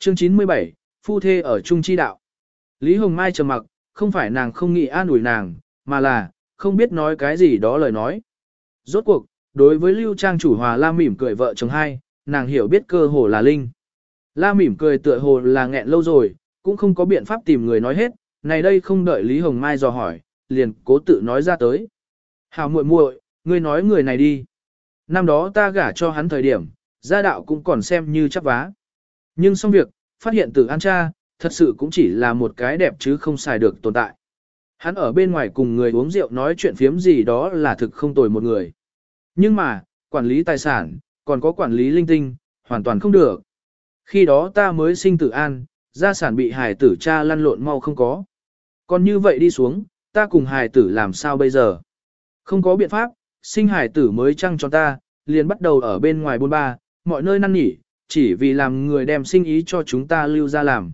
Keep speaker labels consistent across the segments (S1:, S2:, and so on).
S1: Chương 97, Phu Thê ở Trung Chi Đạo. Lý Hồng Mai trầm mặc, không phải nàng không nghĩ an ủi nàng, mà là, không biết nói cái gì đó lời nói. Rốt cuộc, đối với Lưu Trang chủ hòa la mỉm cười vợ chồng hai, nàng hiểu biết cơ hồ là Linh. La mỉm cười tựa hồ là nghẹn lâu rồi, cũng không có biện pháp tìm người nói hết, này đây không đợi Lý Hồng Mai dò hỏi, liền cố tự nói ra tới. Hào muội muội, ngươi nói người này đi. Năm đó ta gả cho hắn thời điểm, gia đạo cũng còn xem như chấp vá. Nhưng xong việc, phát hiện từ an cha, thật sự cũng chỉ là một cái đẹp chứ không xài được tồn tại. Hắn ở bên ngoài cùng người uống rượu nói chuyện phiếm gì đó là thực không tồi một người. Nhưng mà, quản lý tài sản, còn có quản lý linh tinh, hoàn toàn không được. Khi đó ta mới sinh tử an, gia sản bị hài tử cha lăn lộn mau không có. Còn như vậy đi xuống, ta cùng hài tử làm sao bây giờ? Không có biện pháp, sinh hài tử mới trăng cho ta, liền bắt đầu ở bên ngoài buôn ba, mọi nơi năn nỉ, chỉ vì làm người đem sinh ý cho chúng ta lưu ra làm.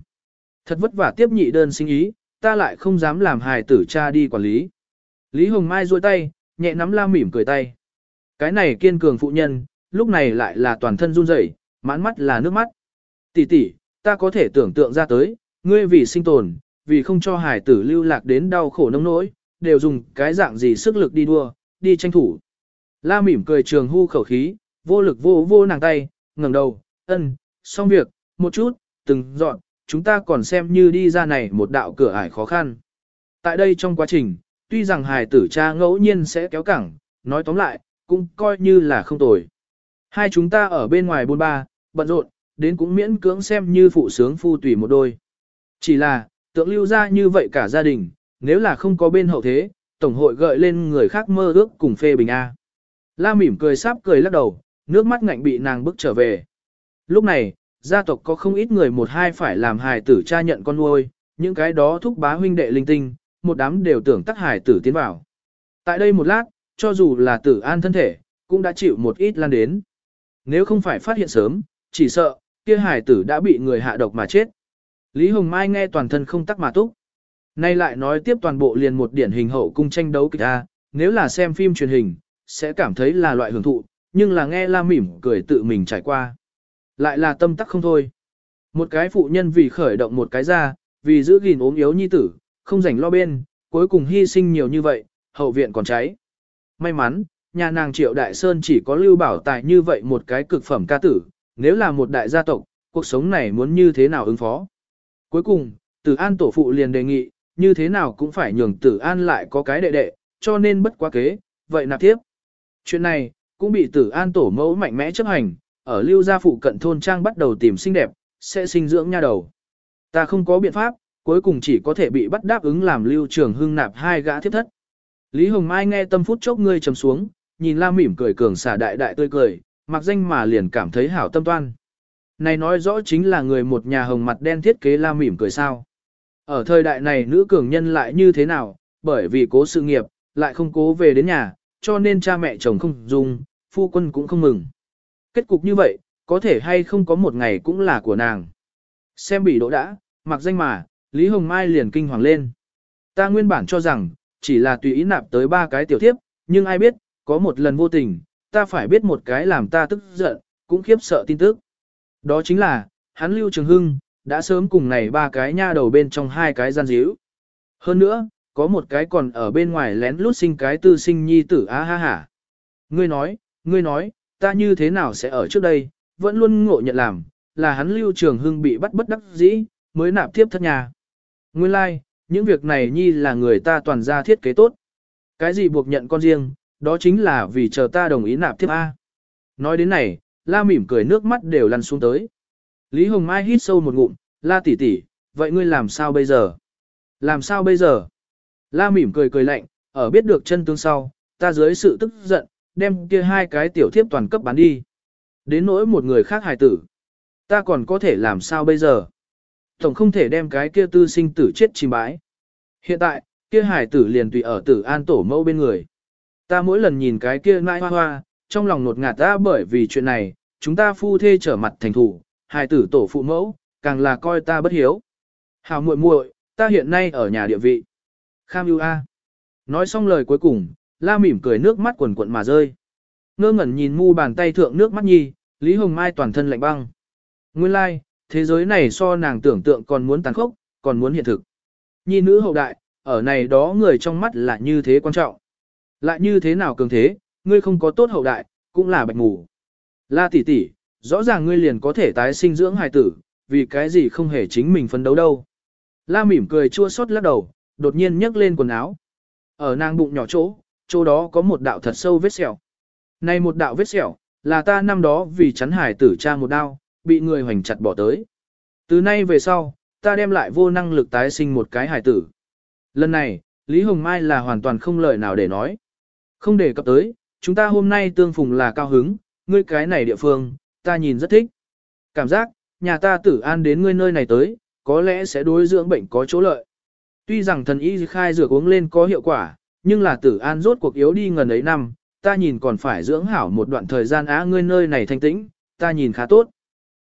S1: Thật vất vả tiếp nhị đơn sinh ý, ta lại không dám làm hài tử cha đi quản lý. Lý Hồng Mai duỗi tay, nhẹ nắm la mỉm cười tay. Cái này kiên cường phụ nhân, lúc này lại là toàn thân run rẩy, mãn mắt là nước mắt. Tỷ tỷ, ta có thể tưởng tượng ra tới, ngươi vì sinh tồn, vì không cho hài tử lưu lạc đến đau khổ nông nỗi, đều dùng cái dạng gì sức lực đi đua, đi tranh thủ. La mỉm cười trường hưu khẩu khí, vô lực vô vô nàng tay, ngẩng đầu, ân, xong việc, một chút, từng dọn, chúng ta còn xem như đi ra này một đạo cửa ải khó khăn. Tại đây trong quá trình, tuy rằng hài tử cha ngẫu nhiên sẽ kéo cẳng, nói tóm lại, cũng coi như là không tồi. Hai chúng ta ở bên ngoài buôn ba, bận rộn, đến cũng miễn cưỡng xem như phụ sướng phu tùy một đôi. Chỉ là, tượng lưu ra như vậy cả gia đình, nếu là không có bên hậu thế, Tổng hội gợi lên người khác mơ ước cùng phê bình A. La mỉm cười sáp cười lắc đầu, nước mắt ngạnh bị nàng bức trở về. Lúc này, gia tộc có không ít người một hai phải làm hài tử cha nhận con nuôi, những cái đó thúc bá huynh đệ linh tinh, một đám đều tưởng tắc hài tử tiến vào. Tại đây một lát, cho dù là tử an thân thể, cũng đã chịu một ít lan đến. Nếu không phải phát hiện sớm, chỉ sợ, kia hài tử đã bị người hạ độc mà chết. Lý Hồng Mai nghe toàn thân không tắc mà túc. Nay lại nói tiếp toàn bộ liền một điển hình hậu cung tranh đấu kịch A, nếu là xem phim truyền hình, sẽ cảm thấy là loại hưởng thụ, nhưng là nghe la mỉm cười tự mình trải qua. Lại là tâm tắc không thôi. Một cái phụ nhân vì khởi động một cái ra, vì giữ gìn ốm yếu nhi tử, không rảnh lo bên, cuối cùng hy sinh nhiều như vậy, hậu viện còn cháy. May mắn, nhà nàng triệu đại sơn chỉ có lưu bảo tài như vậy một cái cực phẩm ca tử, nếu là một đại gia tộc, cuộc sống này muốn như thế nào ứng phó. Cuối cùng, tử an tổ phụ liền đề nghị, như thế nào cũng phải nhường tử an lại có cái đệ đệ, cho nên bất quá kế, vậy nạp tiếp. Chuyện này, cũng bị tử an tổ mẫu mạnh mẽ chấp hành, ở lưu gia phụ cận thôn trang bắt đầu tìm xinh đẹp, sẽ sinh dưỡng nha đầu. Ta không có biện pháp, cuối cùng chỉ có thể bị bắt đáp ứng làm lưu trường hưng nạp hai gã tiếp thất. Lý Hồng Mai nghe tâm phút chốc ngươi trầm xuống, nhìn la mỉm cười cường xả đại đại tươi cười, mặc danh mà liền cảm thấy hảo tâm toan. Này nói rõ chính là người một nhà hồng mặt đen thiết kế la mỉm cười sao. Ở thời đại này nữ cường nhân lại như thế nào, bởi vì cố sự nghiệp, lại không cố về đến nhà, cho nên cha mẹ chồng không dùng, phu quân cũng không mừng. Kết cục như vậy, có thể hay không có một ngày cũng là của nàng. Xem bị đỗ đã, mặc danh mà, Lý Hồng Mai liền kinh hoàng lên. Ta nguyên bản cho rằng, chỉ là tùy ý nạp tới ba cái tiểu thiếp, nhưng ai biết, có một lần vô tình, ta phải biết một cái làm ta tức giận, cũng khiếp sợ tin tức. Đó chính là, hắn Lưu Trường Hưng, đã sớm cùng này ba cái nha đầu bên trong hai cái gian díu. Hơn nữa, có một cái còn ở bên ngoài lén lút sinh cái tư sinh nhi tử á ha hả. Ngươi nói, ngươi nói, ta như thế nào sẽ ở trước đây, vẫn luôn ngộ nhận làm, là hắn lưu trường hưng bị bắt bất đắc dĩ, mới nạp tiếp thất nhà. Nguyên lai, like, những việc này nhi là người ta toàn ra thiết kế tốt. Cái gì buộc nhận con riêng, đó chính là vì chờ ta đồng ý nạp tiếp A. Nói đến này, la mỉm cười nước mắt đều lăn xuống tới. Lý Hồng Mai hít sâu một ngụm, la tỷ tỷ, vậy ngươi làm sao bây giờ? Làm sao bây giờ? La mỉm cười cười lạnh, ở biết được chân tương sau, ta dưới sự tức giận, đem kia hai cái tiểu thiếp toàn cấp bán đi. Đến nỗi một người khác hài tử. Ta còn có thể làm sao bây giờ? Tổng không thể đem cái kia tư sinh tử chết chìm bãi. Hiện tại, kia hài tử liền tùy ở tử an tổ mẫu bên người. Ta mỗi lần nhìn cái kia nãi hoa hoa, trong lòng nột ngạt ta bởi vì chuyện này, chúng ta phu thê trở mặt thành thủ, hài tử tổ phụ mẫu, càng là coi ta bất hiếu. Hào muội muội, ta hiện nay ở nhà địa vị. Kham ưu a. Nói xong lời cuối cùng, la mỉm cười nước mắt quần quận mà rơi. Ngơ ngẩn nhìn mu bàn tay thượng nước mắt nhi, Lý Hồng Mai toàn thân lạnh băng. Nguyên lai, like, Thế giới này so nàng tưởng tượng còn muốn tàn khốc, còn muốn hiện thực. Nhi nữ hậu đại, ở này đó người trong mắt là như thế quan trọng. Lại như thế nào cường thế, ngươi không có tốt hậu đại, cũng là bạch mù. La tỷ tỷ, rõ ràng ngươi liền có thể tái sinh dưỡng hài tử, vì cái gì không hề chính mình phấn đấu đâu. La mỉm cười chua xót lắc đầu, đột nhiên nhấc lên quần áo. Ở nàng bụng nhỏ chỗ, chỗ đó có một đạo thật sâu vết sẹo. Này một đạo vết sẹo, là ta năm đó vì chắn hải tử cha một đao, bị người hoành chặt bỏ tới. Từ nay về sau, ta đem lại vô năng lực tái sinh một cái hải tử. Lần này, Lý Hồng Mai là hoàn toàn không lời nào để nói. Không để cập tới, chúng ta hôm nay tương phùng là cao hứng, ngươi cái này địa phương, ta nhìn rất thích. Cảm giác, nhà ta tử an đến ngươi nơi này tới, có lẽ sẽ đối dưỡng bệnh có chỗ lợi. Tuy rằng thần y khai dược uống lên có hiệu quả, nhưng là tử an rốt cuộc yếu đi ngần ấy năm, ta nhìn còn phải dưỡng hảo một đoạn thời gian á ngươi nơi này thanh tĩnh, ta nhìn khá tốt.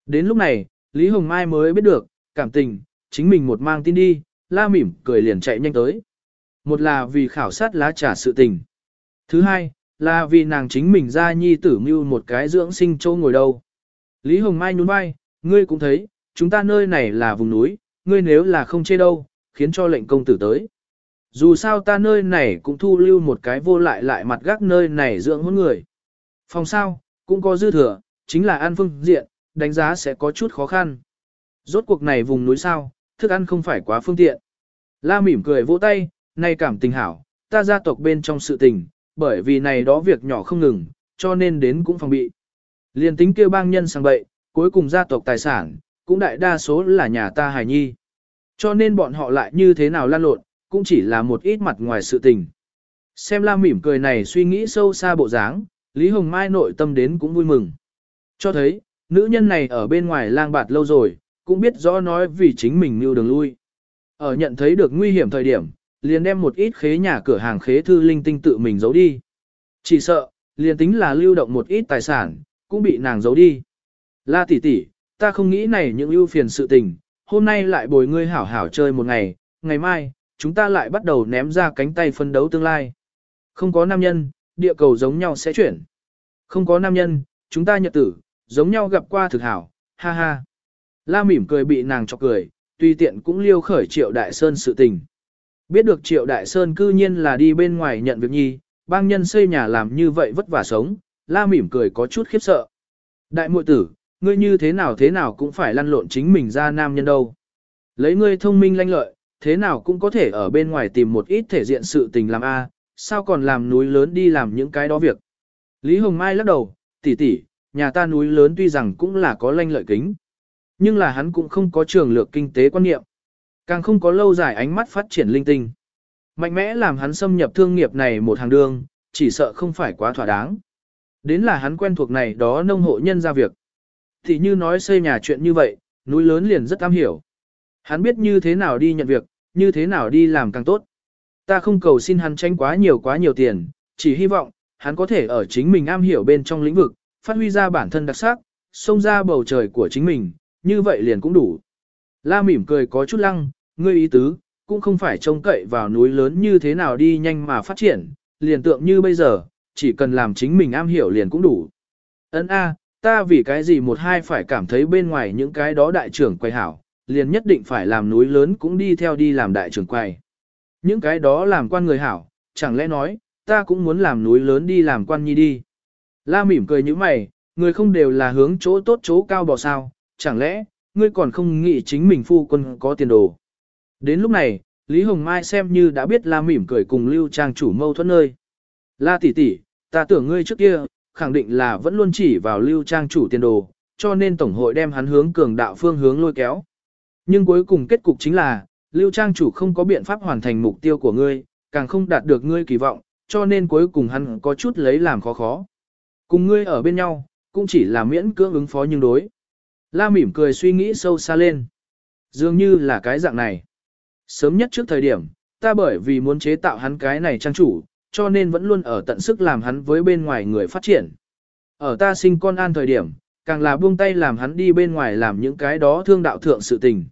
S1: Đến lúc này, Lý Hồng Mai mới biết được, cảm tình, chính mình một mang tin đi, la mỉm cười liền chạy nhanh tới. Một là vì khảo sát lá trà sự tình. Thứ hai, là vì nàng chính mình ra nhi tử mưu một cái dưỡng sinh châu ngồi đâu. Lý Hồng Mai nhún vai, ngươi cũng thấy, chúng ta nơi này là vùng núi, ngươi nếu là không chê đâu, khiến cho lệnh công tử tới. Dù sao ta nơi này cũng thu lưu một cái vô lại lại mặt gác nơi này dưỡng hôn người. Phòng sao, cũng có dư thừa, chính là ăn phương diện, đánh giá sẽ có chút khó khăn. Rốt cuộc này vùng núi sao, thức ăn không phải quá phương tiện. La mỉm cười vỗ tay, nay cảm tình hảo, ta gia tộc bên trong sự tình, bởi vì này đó việc nhỏ không ngừng, cho nên đến cũng phòng bị. Liên tính kêu bang nhân sang bậy, cuối cùng gia tộc tài sản, cũng đại đa số là nhà ta hài nhi. Cho nên bọn họ lại như thế nào lan lộn, cũng chỉ là một ít mặt ngoài sự tình. Xem la mỉm cười này suy nghĩ sâu xa bộ dáng, Lý Hồng Mai nội tâm đến cũng vui mừng. Cho thấy, nữ nhân này ở bên ngoài lang bạt lâu rồi, cũng biết rõ nói vì chính mình mưu đường lui. Ở nhận thấy được nguy hiểm thời điểm, liền đem một ít khế nhà cửa hàng khế thư linh tinh tự mình giấu đi. Chỉ sợ, liền tính là lưu động một ít tài sản, cũng bị nàng giấu đi. La tỷ tỷ, ta không nghĩ này những ưu phiền sự tình, hôm nay lại bồi ngươi hảo hảo chơi một ngày, ngày mai, chúng ta lại bắt đầu ném ra cánh tay phân đấu tương lai. Không có nam nhân, địa cầu giống nhau sẽ chuyển. Không có nam nhân, chúng ta nhật tử, giống nhau gặp qua thực hảo, ha ha. La mỉm cười bị nàng chọc cười, tuy tiện cũng liêu khởi triệu đại sơn sự tình. Biết được triệu đại sơn cư nhiên là đi bên ngoài nhận việc nhi, bang nhân xây nhà làm như vậy vất vả sống, la mỉm cười có chút khiếp sợ. Đại muội tử, ngươi như thế nào thế nào cũng phải lăn lộn chính mình ra nam nhân đâu. Lấy ngươi thông minh lanh lợi, thế nào cũng có thể ở bên ngoài tìm một ít thể diện sự tình làm a, sao còn làm núi lớn đi làm những cái đó việc. Lý Hồng Mai lắc đầu, tỷ tỷ, nhà ta núi lớn tuy rằng cũng là có lanh lợi kính, nhưng là hắn cũng không có trường lược kinh tế quan niệm, càng không có lâu dài ánh mắt phát triển linh tinh. Mạnh mẽ làm hắn xâm nhập thương nghiệp này một hàng đường, chỉ sợ không phải quá thỏa đáng. Đến là hắn quen thuộc này đó nông hộ nhân ra việc. Thì như nói xây nhà chuyện như vậy, núi lớn liền rất am hiểu. Hắn biết như thế nào đi nhận việc, như thế nào đi làm càng tốt. Ta không cầu xin hắn tranh quá nhiều quá nhiều tiền, chỉ hy vọng, hắn có thể ở chính mình am hiểu bên trong lĩnh vực, phát huy ra bản thân đặc sắc, xông ra bầu trời của chính mình, như vậy liền cũng đủ. La mỉm cười có chút lăng, ngươi ý tứ, cũng không phải trông cậy vào núi lớn như thế nào đi nhanh mà phát triển, liền tượng như bây giờ, chỉ cần làm chính mình am hiểu liền cũng đủ. Ấn A, ta vì cái gì một hai phải cảm thấy bên ngoài những cái đó đại trưởng quay hảo, liền nhất định phải làm núi lớn cũng đi theo đi làm đại trưởng quầy Những cái đó làm quan người hảo, chẳng lẽ nói, ta cũng muốn làm núi lớn đi làm quan nhi đi. La mỉm cười như mày, người không đều là hướng chỗ tốt chỗ cao bò sao, chẳng lẽ, ngươi còn không nghĩ chính mình phu quân có tiền đồ. Đến lúc này, Lý Hồng Mai xem như đã biết La mỉm cười cùng Lưu Trang chủ mâu thuẫn nơi. La tỷ tỷ, ta tưởng ngươi trước kia, khẳng định là vẫn luôn chỉ vào Lưu Trang chủ tiền đồ, cho nên Tổng hội đem hắn hướng cường đạo phương hướng lôi kéo. Nhưng cuối cùng kết cục chính là, Lưu Trang chủ không có biện pháp hoàn thành mục tiêu của ngươi, càng không đạt được ngươi kỳ vọng, cho nên cuối cùng hắn có chút lấy làm khó khó. Cùng ngươi ở bên nhau, cũng chỉ là miễn cưỡng ứng phó nhưng đối. La mỉm cười suy nghĩ sâu xa lên. Dường như là cái dạng này. Sớm nhất trước thời điểm, ta bởi vì muốn chế tạo hắn cái này trang chủ, cho nên vẫn luôn ở tận sức làm hắn với bên ngoài người phát triển. Ở ta sinh con an thời điểm, càng là buông tay làm hắn đi bên ngoài làm những cái đó thương đạo thượng sự tình.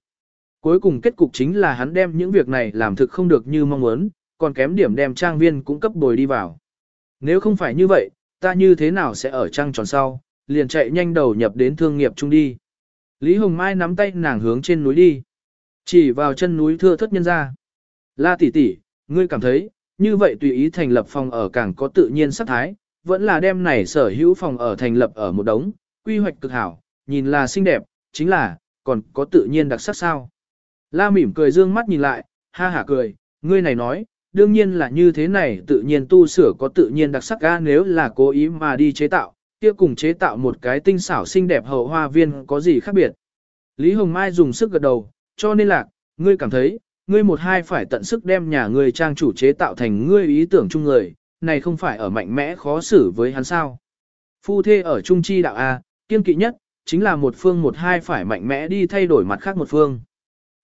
S1: Cuối cùng kết cục chính là hắn đem những việc này làm thực không được như mong muốn, còn kém điểm đem trang viên cũng cấp bồi đi vào. Nếu không phải như vậy, ta như thế nào sẽ ở trang tròn sau, liền chạy nhanh đầu nhập đến thương nghiệp chung đi. Lý Hồng Mai nắm tay nàng hướng trên núi đi. Chỉ vào chân núi thưa thất nhân ra. La tỷ tỷ, ngươi cảm thấy, như vậy tùy ý thành lập phòng ở càng có tự nhiên sắc thái, vẫn là đem này sở hữu phòng ở thành lập ở một đống, quy hoạch cực hảo, nhìn là xinh đẹp, chính là, còn có tự nhiên đặc sắc sao. La mỉm cười dương mắt nhìn lại, ha hả cười, ngươi này nói, đương nhiên là như thế này tự nhiên tu sửa có tự nhiên đặc sắc ga nếu là cố ý mà đi chế tạo, kia cùng chế tạo một cái tinh xảo xinh đẹp hậu hoa viên có gì khác biệt. Lý Hồng Mai dùng sức gật đầu, cho nên là, ngươi cảm thấy, ngươi một hai phải tận sức đem nhà ngươi trang chủ chế tạo thành ngươi ý tưởng chung người, này không phải ở mạnh mẽ khó xử với hắn sao. Phu thê ở trung chi đạo A, kiên kỵ nhất, chính là một phương một hai phải mạnh mẽ đi thay đổi mặt khác một phương.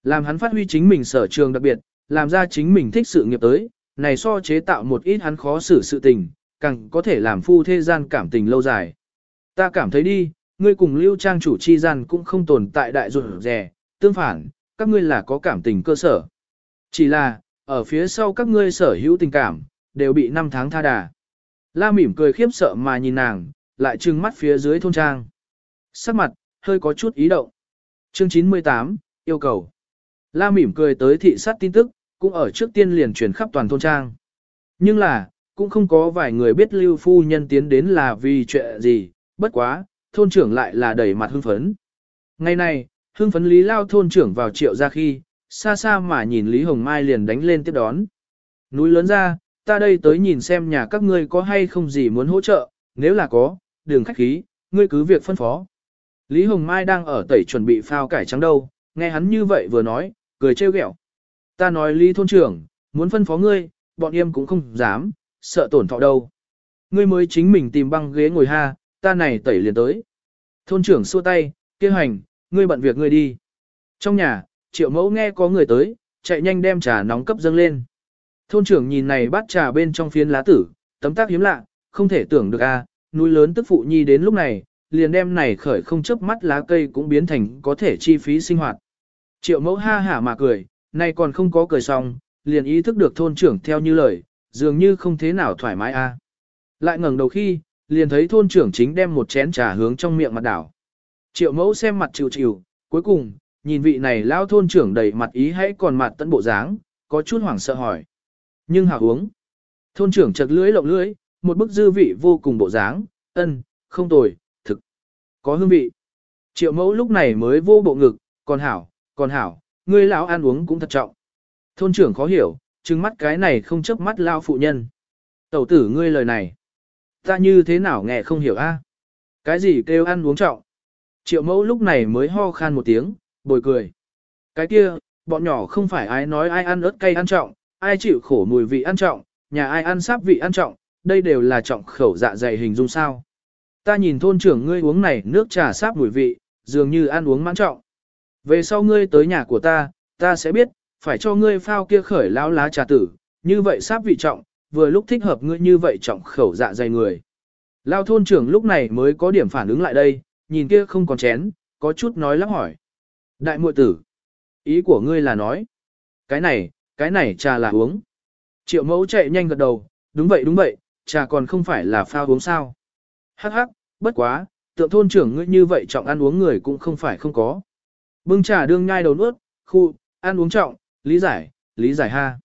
S1: Làm hắn phát huy chính mình sở trường đặc biệt, làm ra chính mình thích sự nghiệp tới, này so chế tạo một ít hắn khó xử sự tình, càng có thể làm phu thê gian cảm tình lâu dài. Ta cảm thấy đi, ngươi cùng lưu trang chủ chi gian cũng không tồn tại đại ruột rẻ, tương phản, các ngươi là có cảm tình cơ sở. Chỉ là, ở phía sau các ngươi sở hữu tình cảm, đều bị năm tháng tha đà. La mỉm cười khiếp sợ mà nhìn nàng, lại trừng mắt phía dưới thôn trang. Sắc mặt, hơi có chút ý động. Chương 98, yêu cầu. La mỉm cười tới thị sát tin tức, cũng ở trước tiên liền truyền khắp toàn thôn trang. Nhưng là, cũng không có vài người biết lưu phu nhân tiến đến là vì chuyện gì, bất quá, thôn trưởng lại là đầy mặt hưng phấn. Ngày này, hưng phấn Lý Lao thôn trưởng vào triệu ra khi, xa xa mà nhìn Lý Hồng Mai liền đánh lên tiếp đón. Núi lớn ra, ta đây tới nhìn xem nhà các ngươi có hay không gì muốn hỗ trợ, nếu là có, đường khách khí, ngươi cứ việc phân phó. Lý Hồng Mai đang ở tẩy chuẩn bị phao cải trắng đâu, nghe hắn như vậy vừa nói, cười trêu ghẹo. Ta nói Lý thôn trưởng, muốn phân phó ngươi, bọn em cũng không dám, sợ tổn thọ đâu. Ngươi mới chính mình tìm băng ghế ngồi ha, ta này tẩy liền tới. Thôn trưởng xua tay, kêu hành, ngươi bận việc ngươi đi. Trong nhà, triệu mẫu nghe có người tới, chạy nhanh đem trà nóng cấp dâng lên. Thôn trưởng nhìn này bát trà bên trong phiến lá tử, tấm tác hiếm lạ, không thể tưởng được a, à, núi lớn tức phụ nhi đến lúc này, liền đem này khởi không chớp mắt lá cây cũng biến thành có thể chi phí sinh hoạt. Triệu mẫu ha hả mà cười, nay còn không có cười xong, liền ý thức được thôn trưởng theo như lời, dường như không thế nào thoải mái a. Lại ngẩng đầu khi, liền thấy thôn trưởng chính đem một chén trà hướng trong miệng mặt đảo. Triệu mẫu xem mặt chịu chịu, cuối cùng, nhìn vị này lao thôn trưởng đầy mặt ý hãy còn mặt tận bộ dáng, có chút hoảng sợ hỏi. Nhưng hảo uống. Thôn trưởng chật lưỡi lộng lưỡi, một bức dư vị vô cùng bộ dáng, ân, không tồi, thực, có hương vị. Triệu mẫu lúc này mới vô bộ ngực, còn hảo, còn hảo, ngươi lão ăn uống cũng thật trọng. Thôn trưởng khó hiểu, trừng mắt cái này không chớp mắt lao phụ nhân. Tẩu tử ngươi lời này. Ta như thế nào nghe không hiểu a? Cái gì kêu ăn uống trọng? Triệu mẫu lúc này mới ho khan một tiếng, bồi cười. Cái kia, bọn nhỏ không phải ai nói ai ăn ớt cay ăn trọng, ai chịu khổ mùi vị ăn trọng, nhà ai ăn sáp vị ăn trọng, đây đều là trọng khẩu dạ dày hình dung sao. Ta nhìn thôn trưởng ngươi uống này nước trà sáp mùi vị, dường như ăn uống mãn trọng. Về sau ngươi tới nhà của ta, ta sẽ biết, phải cho ngươi phao kia khởi lão lá trà tử, như vậy sáp vị trọng, vừa lúc thích hợp ngươi như vậy trọng khẩu dạ dày người. Lao thôn trưởng lúc này mới có điểm phản ứng lại đây, nhìn kia không còn chén, có chút nói lắp hỏi. Đại muội tử, ý của ngươi là nói, cái này, cái này trà là uống. Triệu mẫu chạy nhanh gật đầu, đúng vậy đúng vậy, trà còn không phải là phao uống sao. Hắc hắc, bất quá, tượng thôn trưởng ngươi như vậy trọng ăn uống người cũng không phải không có. Bưng trà đương nhai đầu nuốt, khu, ăn uống trọng, lý giải, lý giải ha.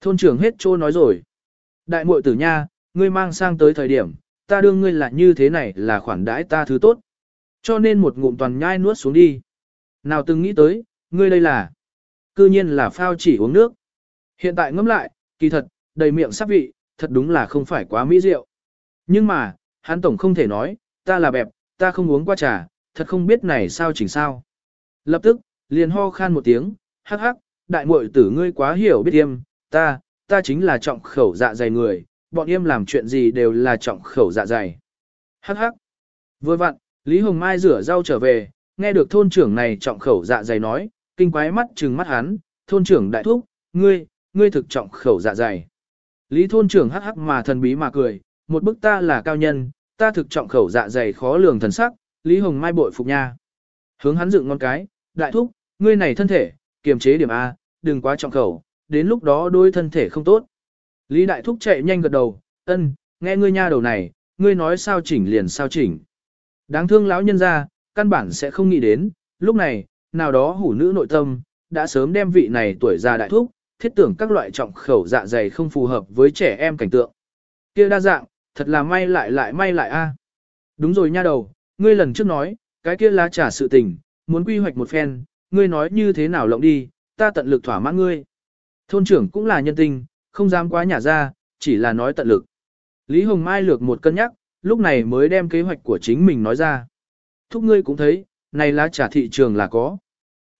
S1: Thôn trưởng hết trô nói rồi. Đại muội tử nha, ngươi mang sang tới thời điểm, ta đương ngươi là như thế này là khoản đãi ta thứ tốt. Cho nên một ngụm toàn nhai nuốt xuống đi. Nào từng nghĩ tới, ngươi đây là, cư nhiên là phao chỉ uống nước. Hiện tại ngẫm lại, kỳ thật, đầy miệng sắp vị, thật đúng là không phải quá mỹ rượu. Nhưng mà, hắn tổng không thể nói, ta là bẹp, ta không uống qua trà, thật không biết này sao chỉnh sao. Lập tức, liền ho khan một tiếng, hắc hắc, đại muội tử ngươi quá hiểu biết yêm, ta, ta chính là trọng khẩu dạ dày người, bọn yêm làm chuyện gì đều là trọng khẩu dạ dày. Hắc hắc. Vừa vặn, Lý Hồng Mai rửa rau trở về, nghe được thôn trưởng này trọng khẩu dạ dày nói, kinh quái mắt trừng mắt hắn, thôn trưởng đại thúc, ngươi, ngươi thực trọng khẩu dạ dày. Lý thôn trưởng hắc hắc mà thần bí mà cười, một bức ta là cao nhân, ta thực trọng khẩu dạ dày khó lường thần sắc, Lý Hồng Mai bội phục nha. Hướng hắn dựng ngon cái, đại thúc, ngươi này thân thể, kiềm chế điểm A, đừng quá trọng khẩu, đến lúc đó đôi thân thể không tốt. Lý đại thúc chạy nhanh gật đầu, ân, nghe ngươi nha đầu này, ngươi nói sao chỉnh liền sao chỉnh. Đáng thương lão nhân ra, căn bản sẽ không nghĩ đến, Lúc này, nào đó hủ nữ nội tâm, đã sớm đem vị này tuổi già đại thúc, thiết tưởng các loại trọng khẩu dạ dày không phù hợp với trẻ em cảnh tượng. kia đa dạng, thật là may lại lại may lại a. Đúng rồi nha đầu, ngươi lần trước nói, cái kia lá trả sự tình, muốn quy hoạch một phen, ngươi nói như thế nào lộng đi, ta tận lực thỏa mãn ngươi. Thôn trưởng cũng là nhân tình, không dám quá nhả ra, chỉ là nói tận lực. Lý Hồng Mai lược một cân nhắc, lúc này mới đem kế hoạch của chính mình nói ra. Thúc ngươi cũng thấy, này lá trà thị trường là có.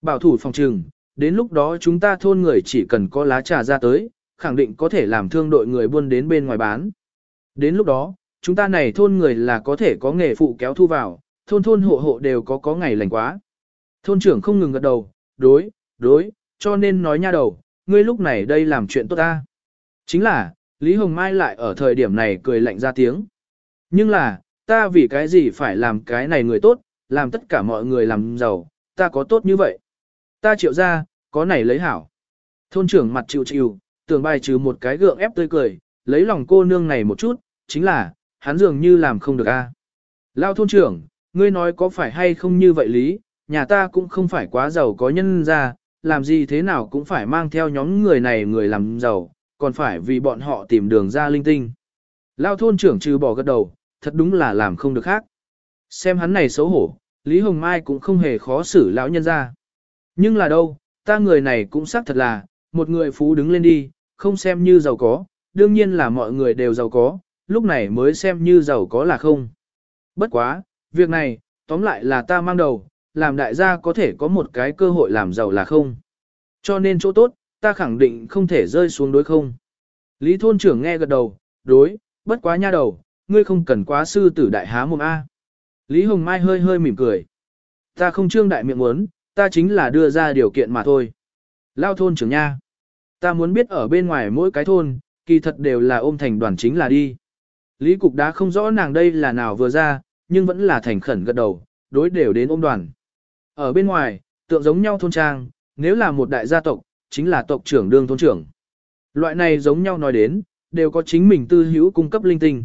S1: Bảo thủ phòng trường, đến lúc đó chúng ta thôn người chỉ cần có lá trà ra tới, khẳng định có thể làm thương đội người buôn đến bên ngoài bán. Đến lúc đó, chúng ta này thôn người là có thể có nghề phụ kéo thu vào, thôn thôn hộ hộ đều có có ngày lành quá. Thôn trưởng không ngừng gật đầu, đối, đối, cho nên nói nha đầu, ngươi lúc này đây làm chuyện tốt ta. Chính là, Lý Hồng Mai lại ở thời điểm này cười lạnh ra tiếng. Nhưng là, ta vì cái gì phải làm cái này người tốt, làm tất cả mọi người làm giàu, ta có tốt như vậy. Ta chịu ra, có này lấy hảo. Thôn trưởng mặt chịu chịu, tưởng bài trừ một cái gượng ép tươi cười, lấy lòng cô nương này một chút, chính là, hắn dường như làm không được a. Lao thôn trưởng, ngươi nói có phải hay không như vậy lý, nhà ta cũng không phải quá giàu có nhân ra, làm gì thế nào cũng phải mang theo nhóm người này người làm giàu, còn phải vì bọn họ tìm đường ra linh tinh. Lao thôn trưởng trừ bỏ gật đầu, thật đúng là làm không được khác. Xem hắn này xấu hổ, Lý Hồng Mai cũng không hề khó xử lão nhân ra. Nhưng là đâu, ta người này cũng xác thật là, một người phú đứng lên đi, không xem như giàu có, đương nhiên là mọi người đều giàu có, lúc này mới xem như giàu có là không. Bất quá, việc này, tóm lại là ta mang đầu, làm đại gia có thể có một cái cơ hội làm giàu là không. Cho nên chỗ tốt, ta khẳng định không thể rơi xuống đối không. Lý thôn trưởng nghe gật đầu, đối, bất quá nha đầu, ngươi không cần quá sư tử đại há mồm A. Lý Hồng Mai hơi hơi mỉm cười. Ta không trương đại miệng muốn, ta chính là đưa ra điều kiện mà thôi. Lao thôn trưởng nha. Ta muốn biết ở bên ngoài mỗi cái thôn, kỳ thật đều là ôm thành đoàn chính là đi. Lý Cục đã không rõ nàng đây là nào vừa ra, nhưng vẫn là thành khẩn gật đầu, đối đều đến ôm đoàn. Ở bên ngoài, tượng giống nhau thôn trang, nếu là một đại gia tộc, chính là tộc trưởng đương thôn trưởng. Loại này giống nhau nói đến, đều có chính mình tư hữu cung cấp linh tinh.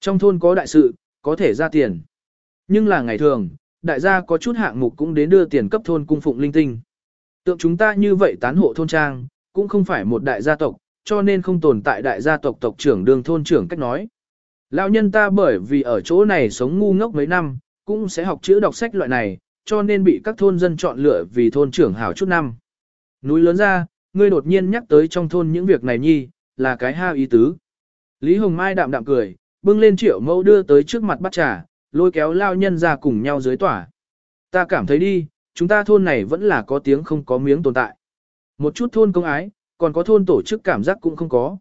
S1: Trong thôn có đại sự, có thể ra tiền. Nhưng là ngày thường, đại gia có chút hạng mục cũng đến đưa tiền cấp thôn cung phụng linh tinh. Tượng chúng ta như vậy tán hộ thôn trang, cũng không phải một đại gia tộc, cho nên không tồn tại đại gia tộc tộc trưởng đương thôn trưởng cách nói. Lão nhân ta bởi vì ở chỗ này sống ngu ngốc mấy năm, cũng sẽ học chữ đọc sách loại này, cho nên bị các thôn dân chọn lựa vì thôn trưởng hảo chút năm. Núi lớn ra, ngươi đột nhiên nhắc tới trong thôn những việc này nhi, là cái ha ý tứ. Lý Hồng Mai đạm đạm cười, bưng lên triệu mẫu đưa tới trước mặt bắt trà, lôi kéo lao nhân ra cùng nhau dưới tỏa. Ta cảm thấy đi, chúng ta thôn này vẫn là có tiếng không có miếng tồn tại. Một chút thôn công ái, còn có thôn tổ chức cảm giác cũng không có.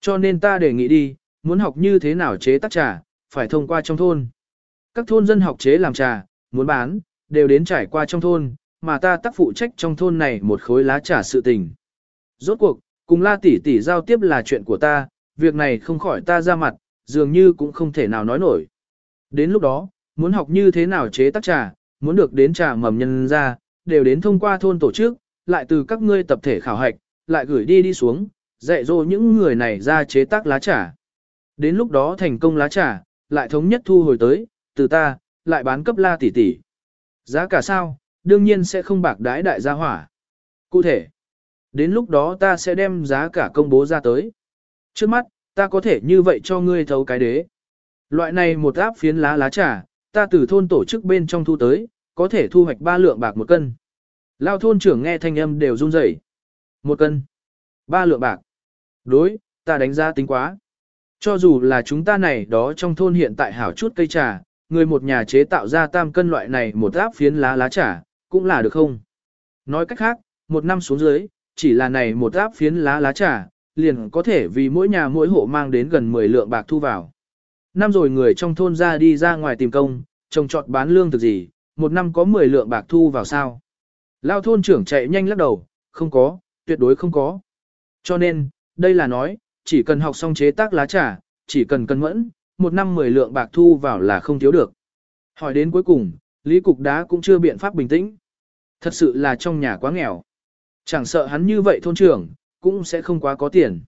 S1: Cho nên ta đề nghị đi, muốn học như thế nào chế tác trà, phải thông qua trong thôn. Các thôn dân học chế làm trà, muốn bán, đều đến trải qua trong thôn, mà ta tác phụ trách trong thôn này một khối lá trà sự tình. Rốt cuộc, cùng la tỷ tỷ giao tiếp là chuyện của ta, việc này không khỏi ta ra mặt, dường như cũng không thể nào nói nổi. Đến lúc đó, muốn học như thế nào chế tác trà, muốn được đến trà mầm nhân ra, đều đến thông qua thôn tổ chức, lại từ các ngươi tập thể khảo hạch, lại gửi đi đi xuống, dạy dỗ những người này ra chế tác lá trà. Đến lúc đó thành công lá trà, lại thống nhất thu hồi tới, từ ta, lại bán cấp la tỷ tỷ. Giá cả sao, đương nhiên sẽ không bạc đái đại gia hỏa. Cụ thể, đến lúc đó ta sẽ đem giá cả công bố ra tới. Trước mắt, ta có thể như vậy cho ngươi thấu cái đế. Loại này một áp phiến lá lá trà, ta từ thôn tổ chức bên trong thu tới, có thể thu hoạch ba lượng bạc một cân. Lao thôn trưởng nghe thanh âm đều run rẩy. Một cân. Ba lượng bạc. Đối, ta đánh giá tính quá. Cho dù là chúng ta này đó trong thôn hiện tại hảo chút cây trà, người một nhà chế tạo ra tam cân loại này một áp phiến lá lá trà, cũng là được không? Nói cách khác, một năm xuống dưới, chỉ là này một áp phiến lá lá trà, liền có thể vì mỗi nhà mỗi hộ mang đến gần 10 lượng bạc thu vào. Năm rồi người trong thôn ra đi ra ngoài tìm công, trồng trọt bán lương thực gì, một năm có 10 lượng bạc thu vào sao. Lao thôn trưởng chạy nhanh lắc đầu, không có, tuyệt đối không có. Cho nên, đây là nói, chỉ cần học xong chế tác lá trà, chỉ cần cân mẫn, một năm 10 lượng bạc thu vào là không thiếu được. Hỏi đến cuối cùng, Lý Cục Đá cũng chưa biện pháp bình tĩnh. Thật sự là trong nhà quá nghèo. Chẳng sợ hắn như vậy thôn trưởng, cũng sẽ không quá có tiền.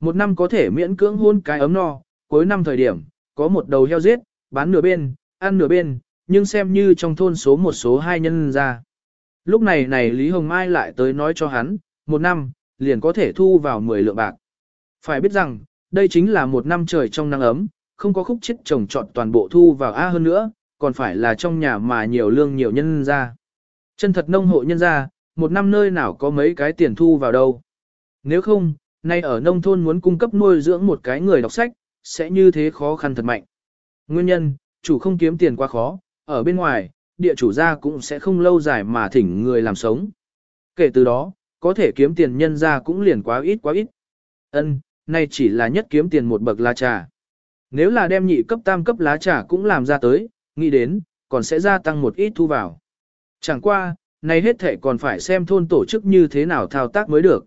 S1: Một năm có thể miễn cưỡng hôn cái ấm no, cuối năm thời điểm, có một đầu heo giết, bán nửa bên, ăn nửa bên, nhưng xem như trong thôn số một số hai nhân ra. Lúc này này Lý Hồng Mai lại tới nói cho hắn, một năm, liền có thể thu vào 10 lượng bạc. Phải biết rằng, đây chính là một năm trời trong nắng ấm, không có khúc chết trồng trọt toàn bộ thu vào A hơn nữa, còn phải là trong nhà mà nhiều lương nhiều nhân ra. Chân thật nông hộ nhân ra, một năm nơi nào có mấy cái tiền thu vào đâu. Nếu không, nay ở nông thôn muốn cung cấp nuôi dưỡng một cái người đọc sách, sẽ như thế khó khăn thật mạnh. Nguyên nhân, chủ không kiếm tiền quá khó, ở bên ngoài, địa chủ gia cũng sẽ không lâu dài mà thỉnh người làm sống. Kể từ đó, có thể kiếm tiền nhân ra cũng liền quá ít quá ít. Ân, nay chỉ là nhất kiếm tiền một bậc la trà. Nếu là đem nhị cấp tam cấp lá trà cũng làm ra tới, nghĩ đến, còn sẽ gia tăng một ít thu vào. Chẳng qua, này hết thể còn phải xem thôn tổ chức như thế nào thao tác mới được.